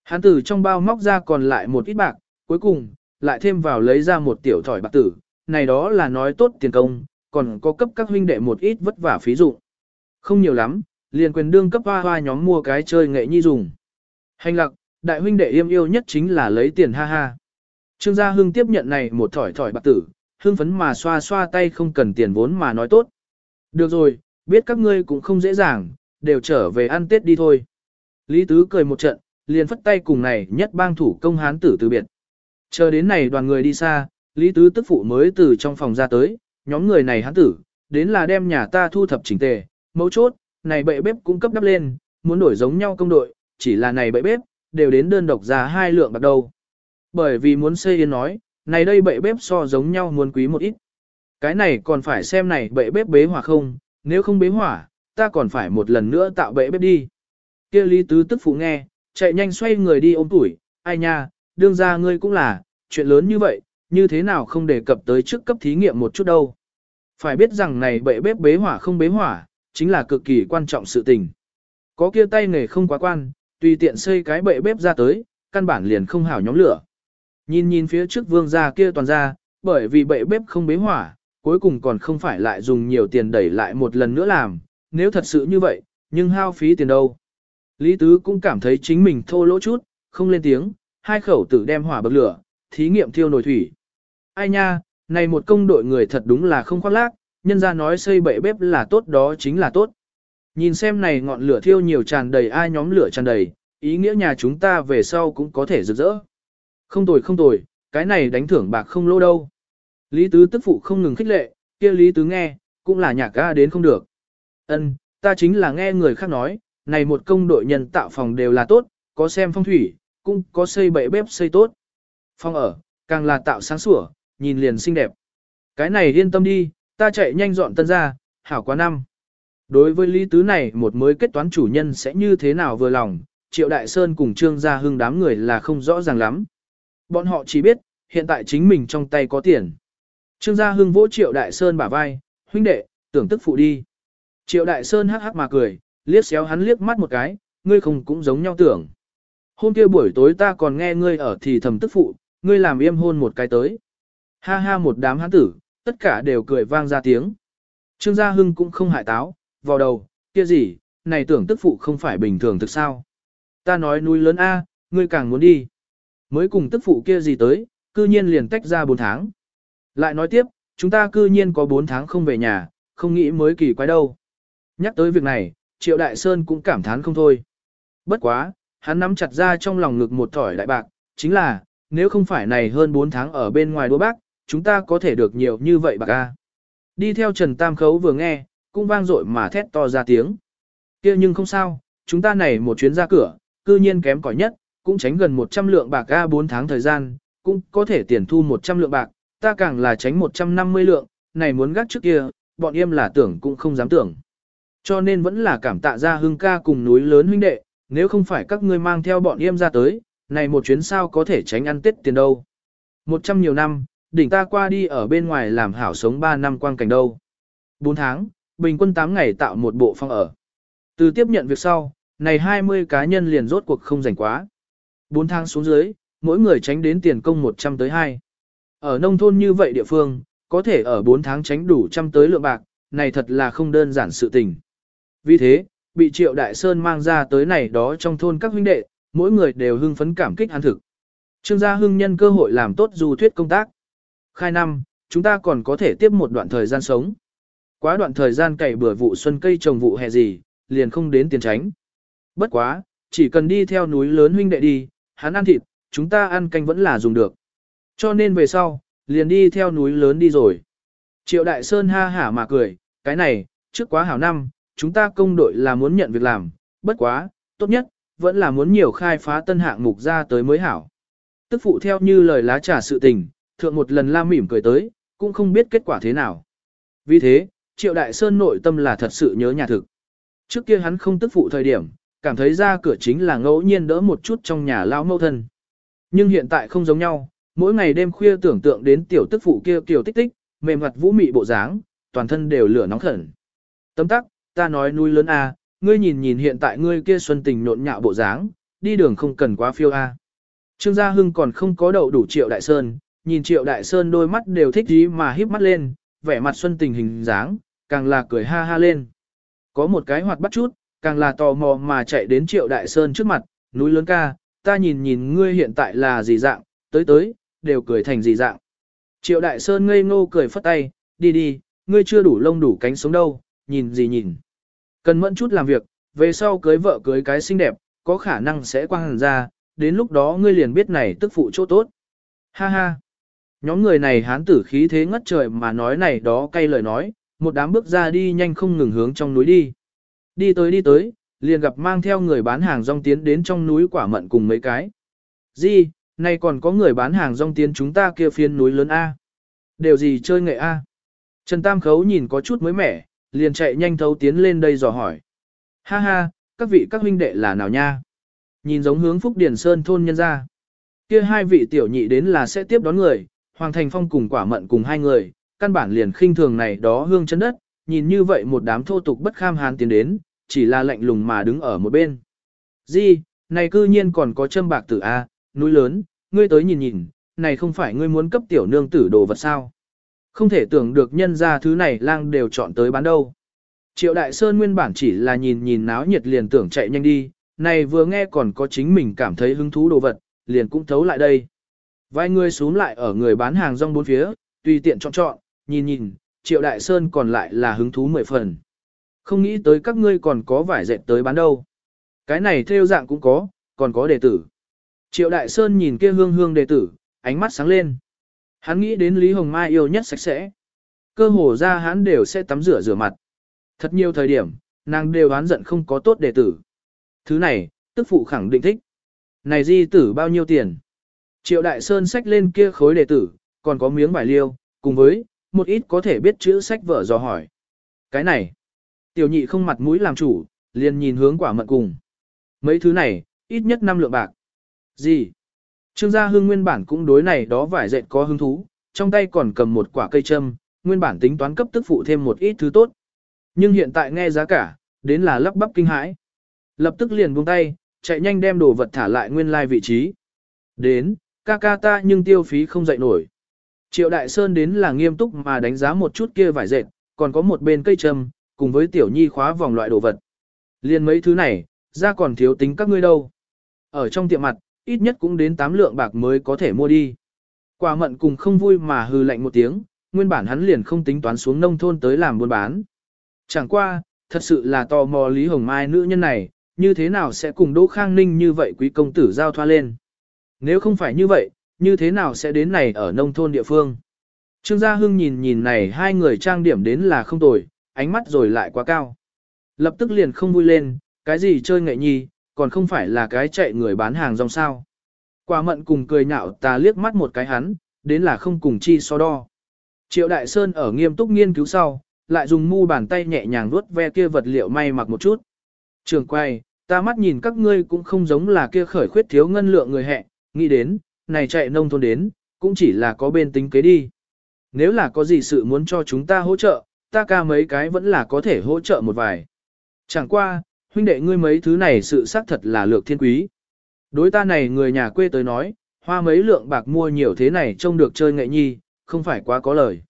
S1: Hắn từ trong bao móc ra còn lại một ít bạc, cuối cùng, lại thêm vào lấy ra một tiểu thỏi bạc tử, này đó là nói tốt tiền công, còn có cấp các huynh đệ một ít vất vả phí dụng. Không nhiều lắm, liền quyền đương cấp hoa hoa nhóm mua cái chơi nghệ nhi dùng. Hành lặc, đại huynh đệ yêm yêu nhất chính là lấy tiền ha ha. Trương Gia Hưng tiếp nhận này một thỏi thỏi bạc tử, hưng phấn mà xoa xoa tay không cần tiền vốn mà nói tốt. Được rồi, biết các ngươi cũng không dễ dàng, đều trở về ăn Tết đi thôi. Lý Tứ cười một trận, liền phất tay cùng này nhất bang thủ công hán tử từ biệt. Chờ đến này đoàn người đi xa, Lý Tứ tức phụ mới từ trong phòng ra tới, nhóm người này hán tử, đến là đem nhà ta thu thập chỉnh tề, mấu chốt, này bệ bếp cũng cấp đắp lên, muốn đổi giống nhau công đội, chỉ là này bệ bếp, đều đến đơn độc ra hai lượng bạc đầu. Bởi vì muốn xây yên nói, này đây bệ bếp so giống nhau muốn quý một ít. Cái này còn phải xem này bệ bếp bế hòa không, nếu không bế hỏa, ta còn phải một lần nữa tạo bệ bếp đi. kia Lý Tứ tức phụ nghe, chạy nhanh xoay người đi ôm tuổi, ai nha, đương ra ngươi cũng là, chuyện lớn như vậy, như thế nào không đề cập tới trước cấp thí nghiệm một chút đâu. Phải biết rằng này bệ bếp bế hỏa không bế hỏa, chính là cực kỳ quan trọng sự tình. Có kia tay nghề không quá quan, tùy tiện xây cái bệ bếp ra tới, căn bản liền không hảo nhóm lửa. Nhìn nhìn phía trước vương gia kia toàn ra, bởi vì bệ bếp không bế hỏa, cuối cùng còn không phải lại dùng nhiều tiền đẩy lại một lần nữa làm, nếu thật sự như vậy, nhưng hao phí tiền đâu. Lý Tứ cũng cảm thấy chính mình thô lỗ chút, không lên tiếng, hai khẩu tử đem hỏa bậc lửa, thí nghiệm thiêu nồi thủy. Ai nha, này một công đội người thật đúng là không khoác lác, nhân ra nói xây bệ bếp là tốt đó chính là tốt. Nhìn xem này ngọn lửa thiêu nhiều tràn đầy ai nhóm lửa tràn đầy, ý nghĩa nhà chúng ta về sau cũng có thể rực rỡ. Không tồi không tồi, cái này đánh thưởng bạc không lô đâu. Lý Tứ tức phụ không ngừng khích lệ, kia Lý Tứ nghe, cũng là nhạc ga đến không được. Ân, ta chính là nghe người khác nói, này một công đội nhân tạo phòng đều là tốt, có xem phong thủy, cũng có xây bệ bếp xây tốt. Phong ở, càng là tạo sáng sủa, nhìn liền xinh đẹp. Cái này yên tâm đi, ta chạy nhanh dọn tân ra, hảo quá năm. Đối với Lý Tứ này một mới kết toán chủ nhân sẽ như thế nào vừa lòng, Triệu Đại Sơn cùng Trương Gia Hưng đám người là không rõ ràng lắm. Bọn họ chỉ biết, hiện tại chính mình trong tay có tiền. Trương Gia Hưng vỗ Triệu Đại Sơn bả vai, huynh đệ, tưởng tức phụ đi. Triệu Đại Sơn hắc hắc mà cười, liếc xéo hắn liếc mắt một cái, ngươi không cũng giống nhau tưởng. Hôm kia buổi tối ta còn nghe ngươi ở thì thầm tức phụ, ngươi làm im hôn một cái tới. Ha ha một đám hắn tử, tất cả đều cười vang ra tiếng. Trương Gia Hưng cũng không hại táo, vào đầu, kia gì, này tưởng tức phụ không phải bình thường thực sao. Ta nói núi lớn A, ngươi càng muốn đi. Mới cùng tức phụ kia gì tới, cư nhiên liền tách ra 4 tháng. Lại nói tiếp, chúng ta cư nhiên có 4 tháng không về nhà, không nghĩ mới kỳ quái đâu. Nhắc tới việc này, Triệu Đại Sơn cũng cảm thán không thôi. Bất quá, hắn nắm chặt ra trong lòng ngực một thỏi đại bạc, chính là, nếu không phải này hơn 4 tháng ở bên ngoài đua bác, chúng ta có thể được nhiều như vậy bạc a. Đi theo Trần Tam Khấu vừa nghe, cũng vang dội mà thét to ra tiếng. kia nhưng không sao, chúng ta này một chuyến ra cửa, cư nhiên kém cỏi nhất, cũng tránh gần 100 lượng bạc a 4 tháng thời gian, cũng có thể tiền thu 100 lượng bạc, ta càng là tránh 150 lượng, này muốn gác trước kia, bọn em là tưởng cũng không dám tưởng. Cho nên vẫn là cảm tạ ra hưng ca cùng núi lớn huynh đệ, nếu không phải các ngươi mang theo bọn em ra tới, này một chuyến sao có thể tránh ăn tết tiền đâu. Một trăm nhiều năm, đỉnh ta qua đi ở bên ngoài làm hảo sống 3 năm quang cảnh đâu. 4 tháng, bình quân 8 ngày tạo một bộ phòng ở. Từ tiếp nhận việc sau, này 20 cá nhân liền rốt cuộc không rảnh quá. 4 tháng xuống dưới, mỗi người tránh đến tiền công 100 tới 2. Ở nông thôn như vậy địa phương, có thể ở 4 tháng tránh đủ trăm tới lượng bạc, này thật là không đơn giản sự tình. Vì thế, bị Triệu Đại Sơn mang ra tới này đó trong thôn các huynh đệ, mỗi người đều hưng phấn cảm kích hắn thực. Trương gia hưng nhân cơ hội làm tốt du thuyết công tác. Khai năm, chúng ta còn có thể tiếp một đoạn thời gian sống. Quá đoạn thời gian cày bừa vụ xuân cây trồng vụ hè gì, liền không đến tiền tránh. Bất quá, chỉ cần đi theo núi lớn huynh đệ đi, hắn ăn thịt, chúng ta ăn canh vẫn là dùng được. Cho nên về sau, liền đi theo núi lớn đi rồi. Triệu Đại Sơn ha hả mà cười, cái này, trước quá hảo năm, chúng ta công đội là muốn nhận việc làm, bất quá, tốt nhất, vẫn là muốn nhiều khai phá tân hạng mục ra tới mới hảo. Tức phụ theo như lời lá trà sự tình, thượng một lần la mỉm cười tới, cũng không biết kết quả thế nào. Vì thế, Triệu Đại Sơn nội tâm là thật sự nhớ nhà thực. Trước kia hắn không tức phụ thời điểm, cảm thấy ra cửa chính là ngẫu nhiên đỡ một chút trong nhà lão mâu thân. Nhưng hiện tại không giống nhau, mỗi ngày đêm khuya tưởng tượng đến tiểu tức phụ kia kiểu tích tích, mềm mặt vũ mị bộ dáng, toàn thân đều lửa nóng khẩn. Tấm tắc, ta nói nuôi lớn a, ngươi nhìn nhìn hiện tại ngươi kia xuân tình nhộn nhạo bộ dáng, đi đường không cần quá phiêu a. Trương Gia Hưng còn không có đậu đủ Triệu Đại Sơn, nhìn Triệu Đại Sơn đôi mắt đều thích ý mà híp mắt lên, vẻ mặt xuân tình hình dáng, càng là cười ha ha lên. Có một cái hoạt bắt chút, càng là tò mò mà chạy đến Triệu Đại Sơn trước mặt, núi lớn ca, ta nhìn nhìn ngươi hiện tại là gì dạng, tới tới, đều cười thành gì dạng. Triệu Đại Sơn ngây ngô cười phất tay, đi đi, ngươi chưa đủ lông đủ cánh sống đâu, nhìn gì nhìn. Cần mẫn chút làm việc, về sau cưới vợ cưới cái xinh đẹp, có khả năng sẽ quang hẳn ra, đến lúc đó ngươi liền biết này tức phụ chỗ tốt. Ha ha. Nhóm người này hán tử khí thế ngất trời mà nói này đó cay lời nói, một đám bước ra đi nhanh không ngừng hướng trong núi đi. Đi tới đi tới, liền gặp mang theo người bán hàng rong tiến đến trong núi quả mận cùng mấy cái. Di, nay còn có người bán hàng rong tiến chúng ta kia phiên núi lớn A. Đều gì chơi nghệ A. Trần Tam Khấu nhìn có chút mới mẻ, liền chạy nhanh thấu tiến lên đây dò hỏi. Ha ha, các vị các huynh đệ là nào nha? Nhìn giống hướng Phúc Điền Sơn thôn nhân ra. Kia hai vị tiểu nhị đến là sẽ tiếp đón người, Hoàng Thành Phong cùng quả mận cùng hai người, căn bản liền khinh thường này đó hương chân đất, nhìn như vậy một đám thô tục bất kham hán tiến đến, chỉ là lạnh lùng mà đứng ở một bên. Di, này cư nhiên còn có châm bạc tử A, núi lớn, ngươi tới nhìn nhìn, này không phải ngươi muốn cấp tiểu nương tử đồ vật sao. Không thể tưởng được nhân ra thứ này lang đều chọn tới bán đâu. Triệu Đại Sơn nguyên bản chỉ là nhìn nhìn náo nhiệt liền tưởng chạy nhanh đi, này vừa nghe còn có chính mình cảm thấy hứng thú đồ vật, liền cũng thấu lại đây. Vài người xuống lại ở người bán hàng rong bốn phía, tùy tiện chọn chọn, nhìn nhìn, Triệu Đại Sơn còn lại là hứng thú mười phần. Không nghĩ tới các ngươi còn có vải dệt tới bán đâu. Cái này theo dạng cũng có, còn có đệ tử. Triệu Đại Sơn nhìn kia hương hương đệ tử, ánh mắt sáng lên. Hắn nghĩ đến Lý Hồng Mai yêu nhất sạch sẽ. Cơ hồ ra hắn đều sẽ tắm rửa rửa mặt. Thật nhiều thời điểm, nàng đều oán giận không có tốt đệ tử. Thứ này, tức phụ khẳng định thích. Này di tử bao nhiêu tiền? Triệu Đại Sơn sách lên kia khối đệ tử, còn có miếng bài liêu, cùng với, một ít có thể biết chữ sách vở dò hỏi. Cái này, tiểu nhị không mặt mũi làm chủ, liền nhìn hướng quả mận cùng. Mấy thứ này, ít nhất 5 lượng bạc. Gì? Trương gia hương nguyên bản cũng đối này đó vải dệt có hứng thú, trong tay còn cầm một quả cây châm, nguyên bản tính toán cấp tức phụ thêm một ít thứ tốt. Nhưng hiện tại nghe giá cả, đến là lắp bắp kinh hãi. Lập tức liền buông tay, chạy nhanh đem đồ vật thả lại nguyên lai vị trí. Đến, ca ca ta nhưng tiêu phí không dậy nổi. Triệu Đại Sơn đến là nghiêm túc mà đánh giá một chút kia vải dệt, còn có một bên cây châm, cùng với tiểu nhi khóa vòng loại đồ vật. Liên mấy thứ này, ra còn thiếu tính các ngươi đâu. Ở trong tiệm mặt, ít nhất cũng đến 8 lượng bạc mới có thể mua đi. Quả mận cùng không vui mà hư lạnh một tiếng, nguyên bản hắn liền không tính toán xuống nông thôn tới làm buôn bán. Chẳng qua, thật sự là tò mò Lý Hồng Mai nữ nhân này, như thế nào sẽ cùng Đỗ Khang Ninh như vậy quý công tử giao thoa lên. Nếu không phải như vậy, như thế nào sẽ đến này ở nông thôn địa phương. Trương Gia Hưng nhìn nhìn này hai người trang điểm đến là không tồi, ánh mắt rồi lại quá cao. Lập tức liền không vui lên, cái gì chơi nghệ nhi, còn không phải là cái chạy người bán hàng rong sao. Quả mận cùng cười nhạo ta liếc mắt một cái hắn, đến là không cùng chi so đo. Triệu Đại Sơn ở nghiêm túc nghiên cứu sau, lại dùng mu bàn tay nhẹ nhàng vuốt ve kia vật liệu may mặc một chút. Trường quay, ta mắt nhìn các ngươi cũng không giống là kia khởi khuyết thiếu ngân lượng người hẹ, nghĩ đến, này chạy nông thôn đến, cũng chỉ là có bên tính kế đi. Nếu là có gì sự muốn cho chúng ta hỗ trợ, ta ca mấy cái vẫn là có thể hỗ trợ một vài. Chẳng qua, huynh đệ ngươi mấy thứ này sự xác thật là lược thiên quý. Đối ta này người nhà quê tới nói, hoa mấy lượng bạc mua nhiều thế này trông được chơi nghệ nhi, không phải quá có lời.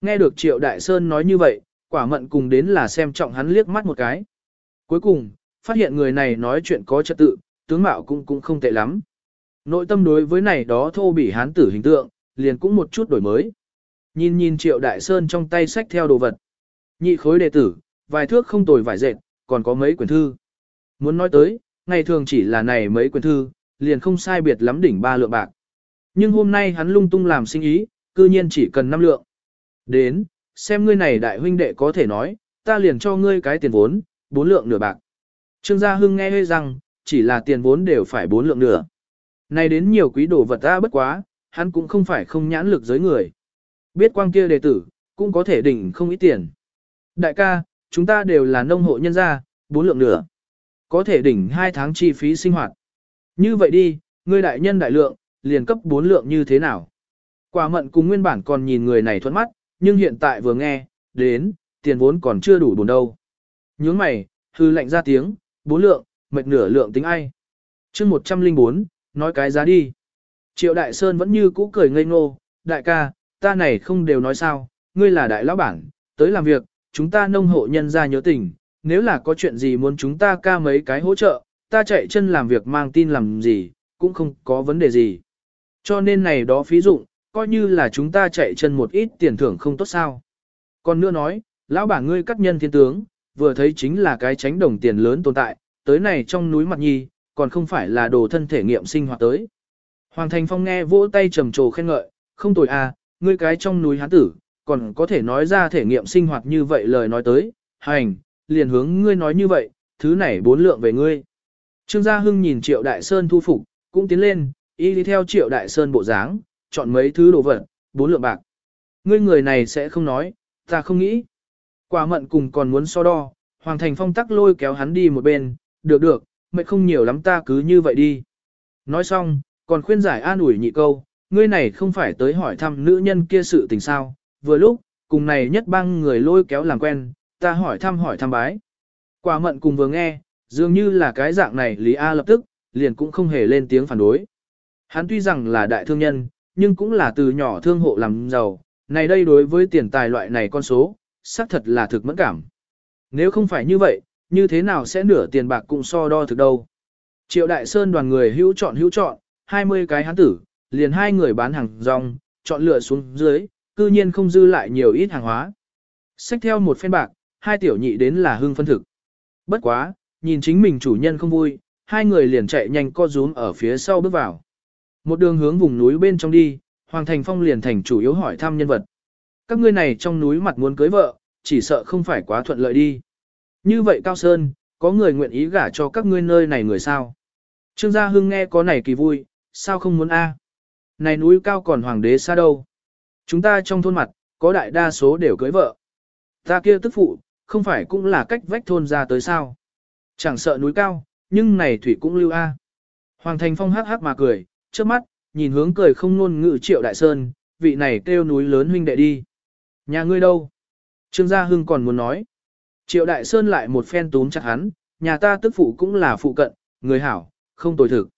S1: Nghe được Triệu Đại Sơn nói như vậy, quả mận cùng đến là xem trọng hắn liếc mắt một cái. Cuối cùng, phát hiện người này nói chuyện có trật tự, tướng mạo cũng cũng không tệ lắm. Nội tâm đối với này đó thô bỉ hán tử hình tượng, liền cũng một chút đổi mới. Nhìn nhìn triệu đại sơn trong tay sách theo đồ vật. Nhị khối đệ tử, vài thước không tồi vải dệt, còn có mấy quyển thư. Muốn nói tới, ngày thường chỉ là này mấy quyển thư, liền không sai biệt lắm đỉnh ba lượng bạc. Nhưng hôm nay hắn lung tung làm sinh ý, cư nhiên chỉ cần năm lượng. Đến, xem ngươi này đại huynh đệ có thể nói, ta liền cho ngươi cái tiền vốn, bốn lượng nửa bạc. Trương Gia Hưng nghe hơi rằng, chỉ là tiền vốn đều phải bốn lượng nửa. Này đến nhiều quý đồ vật ta bất quá, hắn cũng không phải không nhãn lực giới người. Biết quang kia đệ tử, cũng có thể đỉnh không ít tiền. Đại ca, chúng ta đều là nông hộ nhân gia, bốn lượng nửa. Có thể đỉnh hai tháng chi phí sinh hoạt. Như vậy đi, ngươi đại nhân đại lượng, liền cấp bốn lượng như thế nào? Quả mận cùng nguyên bản còn nhìn người này thuẫn mắt, nhưng hiện tại vừa nghe, đến, tiền vốn còn chưa đủ buồn đâu. Nhướng mày, hư lạnh ra tiếng, bốn lượng, mệt nửa lượng tính ai. chương 104, nói cái giá đi. Triệu Đại Sơn vẫn như cũ cười ngây ngô, đại ca, ta này không đều nói sao, ngươi là đại lão bản, tới làm việc, chúng ta nông hộ nhân ra nhớ tình, nếu là có chuyện gì muốn chúng ta ca mấy cái hỗ trợ, ta chạy chân làm việc mang tin làm gì, cũng không có vấn đề gì. Cho nên này đó phí dụng, coi như là chúng ta chạy chân một ít tiền thưởng không tốt sao. Còn nữa nói, lão bà ngươi cắt nhân thiên tướng, vừa thấy chính là cái tránh đồng tiền lớn tồn tại, tới này trong núi mặt nhi, còn không phải là đồ thân thể nghiệm sinh hoạt tới. Hoàng Thành Phong nghe vỗ tay trầm trồ khen ngợi, không tồi à, ngươi cái trong núi hán tử, còn có thể nói ra thể nghiệm sinh hoạt như vậy lời nói tới, hành, liền hướng ngươi nói như vậy, thứ này bốn lượng về ngươi. Trương Gia Hưng nhìn Triệu Đại Sơn thu phục, cũng tiến lên, y đi theo Triệu Đại Sơn bộ dáng, chọn mấy thứ đồ vật, bốn lượng bạc. Ngươi người này sẽ không nói, ta không nghĩ. Quả mận cùng còn muốn so đo, Hoàng Thành Phong tắc lôi kéo hắn đi một bên, được được, mệt không nhiều lắm ta cứ như vậy đi. Nói xong, còn khuyên giải an ủi nhị câu, ngươi này không phải tới hỏi thăm nữ nhân kia sự tình sao, vừa lúc, cùng này nhất bang người lôi kéo làm quen, ta hỏi thăm hỏi thăm bái. Quả mận cùng vừa nghe, dường như là cái dạng này Lý A lập tức, liền cũng không hề lên tiếng phản đối. Hắn tuy rằng là đại thương nhân, nhưng cũng là từ nhỏ thương hộ làm giàu, này đây đối với tiền tài loại này con số, xác thật là thực mẫn cảm. Nếu không phải như vậy, như thế nào sẽ nửa tiền bạc cũng so đo thực đâu. Triệu Đại Sơn đoàn người hữu chọn hữu chọn, 20 cái hắn tử, liền hai người bán hàng rong, chọn lựa xuống dưới, cư nhiên không dư lại nhiều ít hàng hóa. Xách theo một phen bạc, hai tiểu nhị đến là hưng phân thực. Bất quá, nhìn chính mình chủ nhân không vui, hai người liền chạy nhanh co rúm ở phía sau bước vào. Một đường hướng vùng núi bên trong đi, Hoàng Thành Phong liền thành chủ yếu hỏi thăm nhân vật. Các ngươi này trong núi mặt muốn cưới vợ, chỉ sợ không phải quá thuận lợi đi. Như vậy Cao Sơn, có người nguyện ý gả cho các ngươi nơi này người sao? Trương Gia Hưng nghe có này kỳ vui, sao không muốn a? Này núi cao còn hoàng đế xa đâu? Chúng ta trong thôn mặt, có đại đa số đều cưới vợ. Ta kia tức phụ, không phải cũng là cách vách thôn ra tới sao? Chẳng sợ núi cao, nhưng này thủy cũng lưu a. Hoàng Thành Phong hắc hắc mà cười, trước mắt, nhìn hướng cười không ngôn ngữ triệu đại sơn, vị này kêu núi lớn huynh đệ đi. Nhà ngươi đâu? Trương Gia Hưng còn muốn nói. Triệu đại sơn lại một phen túm chặt hắn, nhà ta tức phụ cũng là phụ cận, người hảo, không tồi thực.